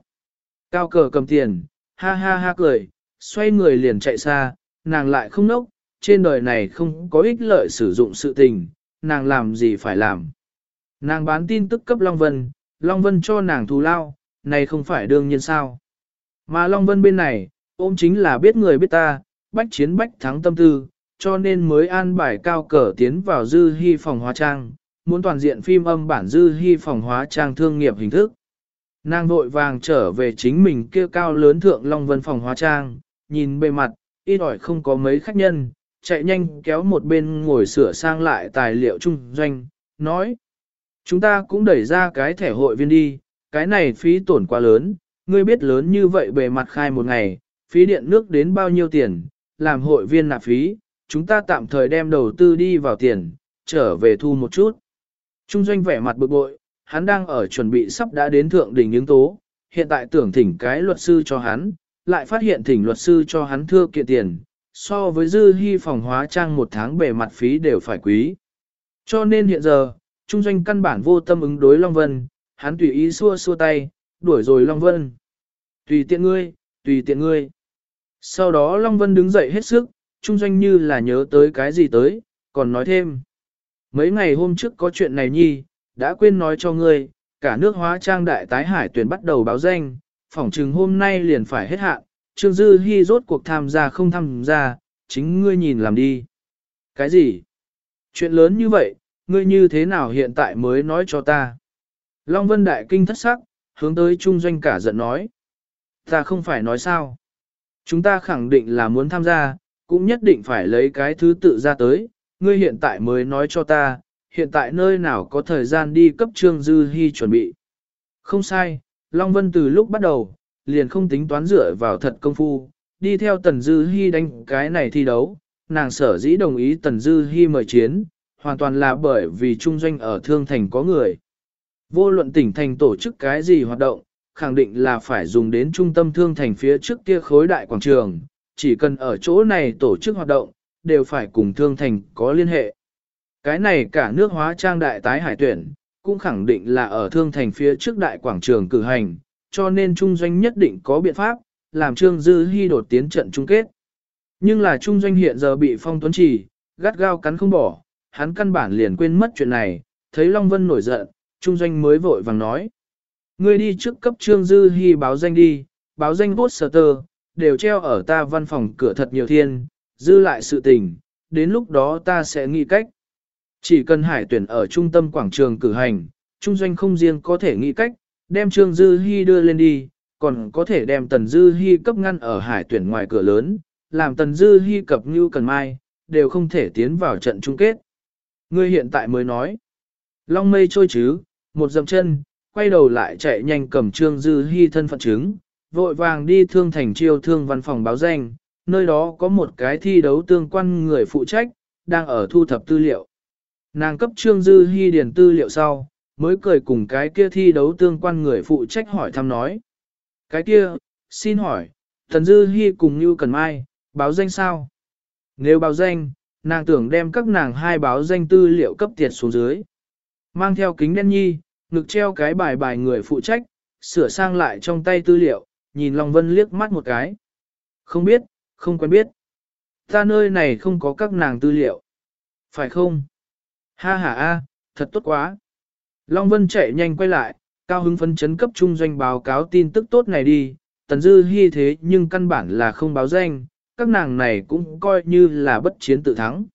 Cao cờ cầm tiền, ha ha ha cười, xoay người liền chạy xa, nàng lại không nốc, trên đời này không có ích lợi sử dụng sự tình, nàng làm gì phải làm. Nàng bán tin tức cấp Long Vân, Long Vân cho nàng thù lao, này không phải đương nhiên sao. Mà Long Vân bên này, ôm chính là biết người biết ta, bách chiến bách thắng tâm tư, cho nên mới an bài cao cờ tiến vào dư hy phòng hóa trang, muốn toàn diện phim âm bản dư hy phòng hóa trang thương nghiệp hình thức. Nàng vội vàng trở về chính mình kia cao lớn thượng Long Vân phòng hóa trang, nhìn bề mặt, ít ỏi không có mấy khách nhân, chạy nhanh kéo một bên ngồi sửa sang lại tài liệu trung doanh, nói. Chúng ta cũng đẩy ra cái thẻ hội viên đi, cái này phí tổn quá lớn, ngươi biết lớn như vậy bề mặt khai một ngày, phí điện nước đến bao nhiêu tiền, làm hội viên nạp phí, chúng ta tạm thời đem đầu tư đi vào tiền, trở về thu một chút. Trung doanh vẻ mặt bực bội, hắn đang ở chuẩn bị sắp đã đến thượng đỉnh những tố, hiện tại tưởng thỉnh cái luật sư cho hắn, lại phát hiện thỉnh luật sư cho hắn thưa kiện tiền, so với dư hy phòng hóa trang một tháng bề mặt phí đều phải quý. Cho nên hiện giờ, Trung doanh căn bản vô tâm ứng đối Long Vân, hắn tùy ý xua xua tay, đuổi rồi Long Vân. Tùy tiện ngươi, tùy tiện ngươi. Sau đó Long Vân đứng dậy hết sức, Trung doanh như là nhớ tới cái gì tới, còn nói thêm. Mấy ngày hôm trước có chuyện này nhi, đã quên nói cho ngươi, cả nước hóa trang đại tái hải tuyển bắt đầu báo danh, phỏng chừng hôm nay liền phải hết hạn, Trương Dư Hi rốt cuộc tham gia không tham gia, chính ngươi nhìn làm đi. Cái gì? Chuyện lớn như vậy, ngươi như thế nào hiện tại mới nói cho ta? Long Vân Đại Kinh thất sắc, hướng tới Trung Doanh cả giận nói. Ta không phải nói sao? Chúng ta khẳng định là muốn tham gia, cũng nhất định phải lấy cái thứ tự ra tới, ngươi hiện tại mới nói cho ta, hiện tại nơi nào có thời gian đi cấp Trương Dư Hi chuẩn bị. Không sai, Long Vân từ lúc bắt đầu, liền không tính toán dựa vào thật công phu, đi theo Tần Dư Hi đánh cái này thi đấu, nàng sở dĩ đồng ý Tần Dư Hi mời chiến, hoàn toàn là bởi vì trung doanh ở Thương Thành có người. Vô luận tỉnh thành tổ chức cái gì hoạt động, khẳng định là phải dùng đến trung tâm thương thành phía trước kia khối đại quảng trường, chỉ cần ở chỗ này tổ chức hoạt động, đều phải cùng thương thành có liên hệ. Cái này cả nước hóa trang đại tái hải tuyển, cũng khẳng định là ở thương thành phía trước đại quảng trường cử hành, cho nên trung doanh nhất định có biện pháp, làm Trương Dư Hi đột tiến trận chung kết. Nhưng là trung doanh hiện giờ bị phong tuấn chỉ, gắt gao cắn không bỏ, hắn căn bản liền quên mất chuyện này, thấy Long Vân nổi giận, trung doanh mới vội vàng nói. Ngươi đi trước cấp Trương Dư Hi báo danh đi, báo danh poster, đều treo ở ta văn phòng cửa thật nhiều thiên, dư lại sự tình, đến lúc đó ta sẽ nghĩ cách. Chỉ cần hải tuyển ở trung tâm quảng trường cử hành, trung doanh không riêng có thể nghĩ cách, đem Trương Dư Hi đưa lên đi, còn có thể đem Tần Dư Hi cấp ngăn ở hải tuyển ngoài cửa lớn, làm Tần Dư Hi cập như cần mai, đều không thể tiến vào trận chung kết. Ngươi hiện tại mới nói, long mây trôi chứ, một dậm chân, quay đầu lại chạy nhanh cầm Trương Dư Hi thân phận chứng, vội vàng đi thương thành chiêu thương văn phòng báo danh, nơi đó có một cái thi đấu tương quan người phụ trách, đang ở thu thập tư liệu. Nàng cấp Trương Dư Hi điền tư liệu sau, mới cười cùng cái kia thi đấu tương quan người phụ trách hỏi thăm nói. Cái kia, xin hỏi, Thần Dư Hi cùng Như Cần Mai, báo danh sao? Nếu báo danh, nàng tưởng đem các nàng hai báo danh tư liệu cấp tiệt xuống dưới. Mang theo kính đen nhi, ngực treo cái bài bài người phụ trách, sửa sang lại trong tay tư liệu, nhìn Long Vân liếc mắt một cái. Không biết, không quen biết. Ta nơi này không có các nàng tư liệu. Phải không? Ha ha a, thật tốt quá. Long Vân chạy nhanh quay lại, cao hứng phấn chấn cấp trung doanh báo cáo tin tức tốt này đi, tần dư hy thế nhưng căn bản là không báo danh, các nàng này cũng coi như là bất chiến tự thắng.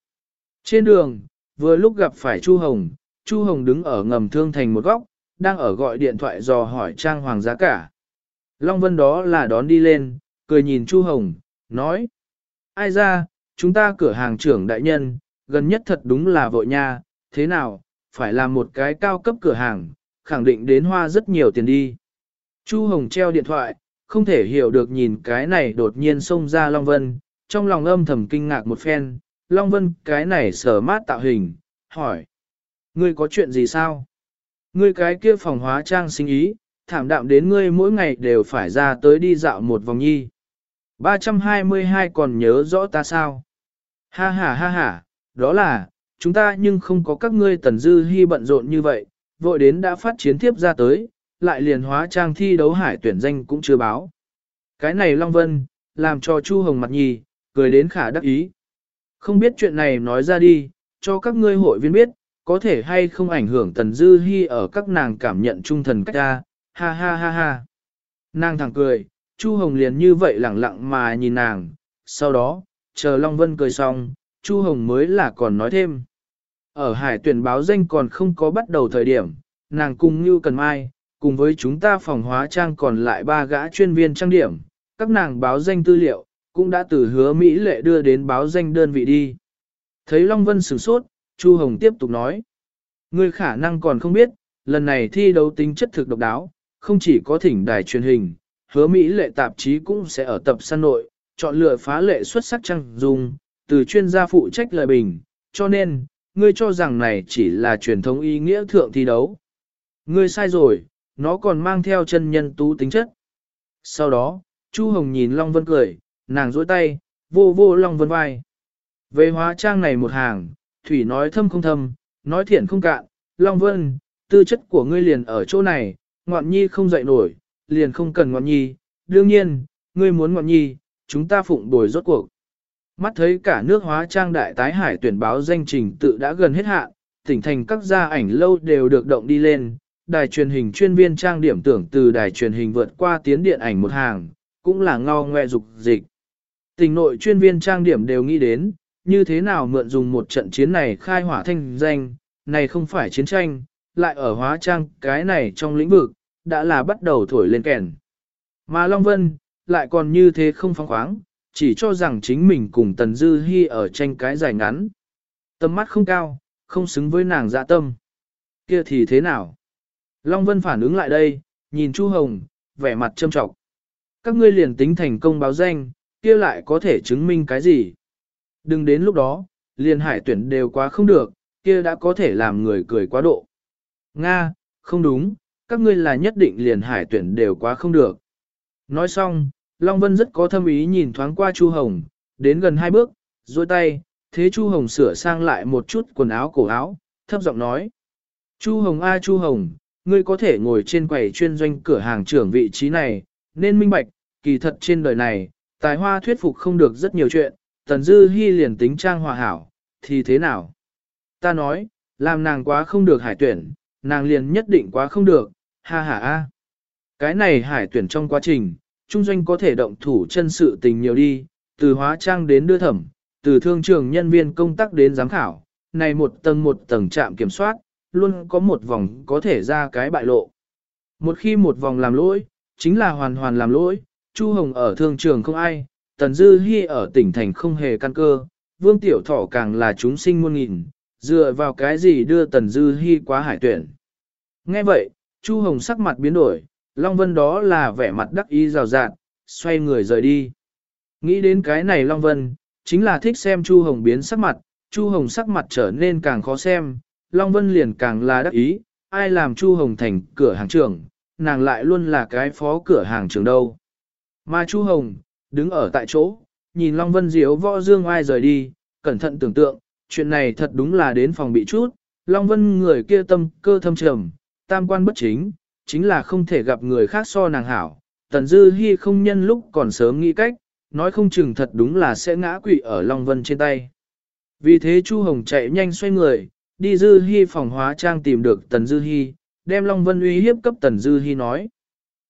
Trên đường, vừa lúc gặp phải Chu Hồng, Chu Hồng đứng ở ngầm thương thành một góc, đang ở gọi điện thoại dò hỏi Trang Hoàng giá cả. Long Vân đó là đón đi lên, cười nhìn Chu Hồng, nói. Ai ra, chúng ta cửa hàng trưởng đại nhân, gần nhất thật đúng là vội nha, thế nào, phải làm một cái cao cấp cửa hàng, khẳng định đến hoa rất nhiều tiền đi. Chu Hồng treo điện thoại, không thể hiểu được nhìn cái này đột nhiên xông ra Long Vân, trong lòng âm thầm kinh ngạc một phen, Long Vân cái này sở mát tạo hình, hỏi. Ngươi có chuyện gì sao? Ngươi cái kia phòng hóa trang sinh ý, thảm đạm đến ngươi mỗi ngày đều phải ra tới đi dạo một vòng nhi. 322 còn nhớ rõ ta sao? Ha ha ha ha, đó là, chúng ta nhưng không có các ngươi tần dư hy bận rộn như vậy, vội đến đã phát chiến tiếp ra tới, lại liền hóa trang thi đấu hải tuyển danh cũng chưa báo. Cái này Long Vân, làm cho Chu Hồng mặt nhì, cười đến khả đắc ý. Không biết chuyện này nói ra đi, cho các ngươi hội viên biết, có thể hay không ảnh hưởng tần dư hy ở các nàng cảm nhận trung thần cách ra, ha ha ha ha. Nàng thẳng cười, Chu Hồng liền như vậy lẳng lặng mà nhìn nàng, sau đó, chờ Long Vân cười xong, Chu Hồng mới là còn nói thêm. Ở hải tuyển báo danh còn không có bắt đầu thời điểm, nàng cùng như cần mai, cùng với chúng ta phòng hóa trang còn lại ba gã chuyên viên trang điểm, các nàng báo danh tư liệu, cũng đã từ hứa Mỹ lệ đưa đến báo danh đơn vị đi. Thấy Long Vân sửng sốt, Chu Hồng tiếp tục nói. Ngươi khả năng còn không biết, lần này thi đấu tính chất thực độc đáo, không chỉ có thỉnh đài truyền hình, hứa Mỹ lệ tạp chí cũng sẽ ở tập săn nội, chọn lựa phá lệ xuất sắc trang dùng, từ chuyên gia phụ trách lời bình, cho nên, ngươi cho rằng này chỉ là truyền thống ý nghĩa thượng thi đấu. Ngươi sai rồi, nó còn mang theo chân nhân tú tính chất. Sau đó, Chu Hồng nhìn Long Vân cười, nàng dối tay, vô vô Long Vân vai. Về hóa trang này một hàng, Thủy nói thâm không thâm, nói thiện không cạn, Long Vân, tư chất của ngươi liền ở chỗ này, ngoạn nhi không dậy nổi, liền không cần ngoạn nhi, đương nhiên, ngươi muốn ngoạn nhi, chúng ta phụng bồi rốt cuộc. Mắt thấy cả nước hóa trang đại tái hải tuyển báo danh trình tự đã gần hết hạn, tỉnh thành các gia ảnh lâu đều được động đi lên, đài truyền hình chuyên viên trang điểm tưởng từ đài truyền hình vượt qua tiến điện ảnh một hàng, cũng là ngao ngoe dục dịch. Tỉnh nội chuyên viên trang điểm đều nghĩ đến, như thế nào mượn dùng một trận chiến này khai hỏa thanh danh, này không phải chiến tranh, lại ở hóa trang cái này trong lĩnh vực, đã là bắt đầu thổi lên kèn. Mà Long Vân, lại còn như thế không phóng khoáng, chỉ cho rằng chính mình cùng Tần Dư Hi ở tranh cái dài ngắn. Tâm mắt không cao, không xứng với nàng dạ tâm. Kia thì thế nào? Long Vân phản ứng lại đây, nhìn Chu Hồng, vẻ mặt châm trọng. Các ngươi liền tính thành công báo danh, kia lại có thể chứng minh cái gì? Đừng đến lúc đó, liền hải tuyển đều quá không được, kia đã có thể làm người cười quá độ. Nga, không đúng, các ngươi là nhất định liền hải tuyển đều quá không được. Nói xong, Long Vân rất có thâm ý nhìn thoáng qua Chu Hồng, đến gần hai bước, duỗi tay, thế Chu Hồng sửa sang lại một chút quần áo cổ áo, thấp giọng nói. Chu Hồng A Chu Hồng, ngươi có thể ngồi trên quầy chuyên doanh cửa hàng trưởng vị trí này, nên minh bạch, kỳ thật trên đời này, tài hoa thuyết phục không được rất nhiều chuyện, Tần Dư Hi liền tính trang hòa hảo, thì thế nào? Ta nói, làm nàng quá không được hải tuyển, nàng liền nhất định quá không được, ha ha a. Cái này hải tuyển trong quá trình, trung doanh có thể động thủ chân sự tình nhiều đi, từ hóa trang đến đưa thẩm, từ thương trường nhân viên công tác đến giám khảo, này một tầng một tầng trạm kiểm soát, luôn có một vòng có thể ra cái bại lộ. Một khi một vòng làm lỗi, chính là hoàn hoàn làm lỗi, Chu Hồng ở thương trường không ai, Tần Dư Hi ở tỉnh thành không hề căn cơ, Vương Tiểu Thỏ càng là chúng sinh muôn nghìn, dựa vào cái gì đưa Tần Dư Hi quá hải tuyển. Nghe vậy, Chu Hồng sắc mặt biến đổi, Long Vân đó là vẻ mặt đắc ý rào rạt, xoay người rời đi. Nghĩ đến cái này Long Vân, chính là thích xem Chu Hồng biến sắc mặt, Chu Hồng sắc mặt trở nên càng khó xem, Long Vân liền càng là đắc ý, ai làm Chu Hồng thành cửa hàng trưởng, nàng lại luôn là cái phó cửa hàng trưởng đâu. Mà Chu Hồng, đứng ở tại chỗ, nhìn Long Vân Diếu võ dương ai rời đi, cẩn thận tưởng tượng, chuyện này thật đúng là đến phòng bị chút, Long Vân người kia tâm cơ thâm trầm, tam quan bất chính, chính là không thể gặp người khác so nàng hảo. Tần Dư Hi không nhân lúc còn sớm nghĩ cách, nói không chừng thật đúng là sẽ ngã quỵ ở Long Vân trên tay. Vì thế Chu Hồng chạy nhanh xoay người, đi Dư Hi phòng hóa trang tìm được Tần Dư Hi, đem Long Vân uy hiếp cấp Tần Dư Hi nói.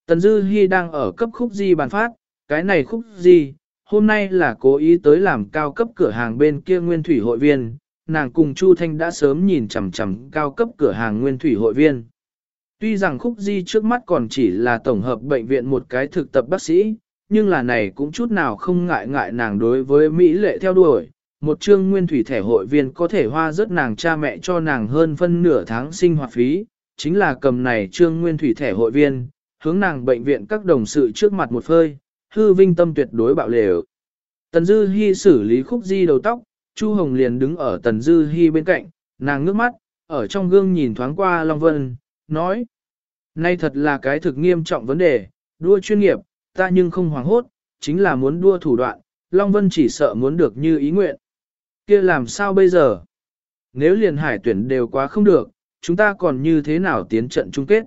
Tần Dư Hi đang ở cấp khúc di bàn phát, cái này khúc di, hôm nay là cố ý tới làm cao cấp cửa hàng bên kia nguyên thủy hội viên, nàng cùng Chu Thanh đã sớm nhìn chằm chằm cao cấp cửa hàng nguyên thủy hội viên. Tuy rằng khúc di trước mắt còn chỉ là tổng hợp bệnh viện một cái thực tập bác sĩ, nhưng là này cũng chút nào không ngại ngại nàng đối với Mỹ lệ theo đuổi. Một chương nguyên thủy thẻ hội viên có thể hoa rất nàng cha mẹ cho nàng hơn phân nửa tháng sinh hoạt phí, chính là cầm này trương nguyên thủy thẻ hội viên, hướng nàng bệnh viện các đồng sự trước mặt một phơi, hư vinh tâm tuyệt đối bạo lều. Tần Dư Hi xử lý khúc di đầu tóc, Chu Hồng liền đứng ở Tần Dư Hi bên cạnh, nàng ngước mắt, ở trong gương nhìn thoáng qua Long Vân, nói. Nay thật là cái thực nghiêm trọng vấn đề, đua chuyên nghiệp, ta nhưng không hoảng hốt, chính là muốn đua thủ đoạn, Long Vân chỉ sợ muốn được như ý nguyện. kia làm sao bây giờ? Nếu liền hải tuyển đều quá không được, chúng ta còn như thế nào tiến trận chung kết?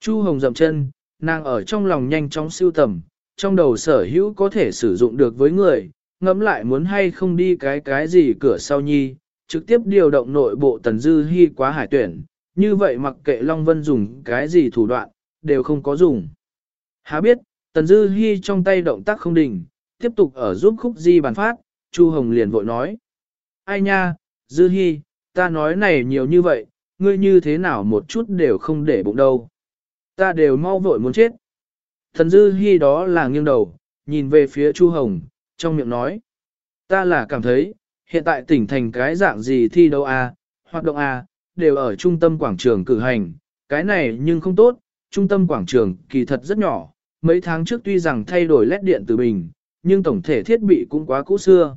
Chu Hồng dậm chân, nàng ở trong lòng nhanh chóng siêu tầm, trong đầu sở hữu có thể sử dụng được với người, ngẫm lại muốn hay không đi cái cái gì cửa sau nhi, trực tiếp điều động nội bộ tần dư hy quá hải tuyển, như vậy mặc kệ Long Vân dùng cái gì thủ đoạn, đều không có dùng. Há biết, tần dư hy trong tay động tác không đình, tiếp tục ở giúp khúc di bàn phát, Chu Hồng liền vội nói. Ai nha, dư hy, ta nói này nhiều như vậy, ngươi như thế nào một chút đều không để bụng đâu. Ta đều mau vội muốn chết. Thần dư hy đó là nghiêng đầu, nhìn về phía Chu Hồng, trong miệng nói. Ta là cảm thấy, hiện tại tỉnh thành cái dạng gì thi đấu A, hoạt động A, đều ở trung tâm quảng trường cử hành, cái này nhưng không tốt, trung tâm quảng trường kỳ thật rất nhỏ, mấy tháng trước tuy rằng thay đổi led điện từ bình, nhưng tổng thể thiết bị cũng quá cũ xưa.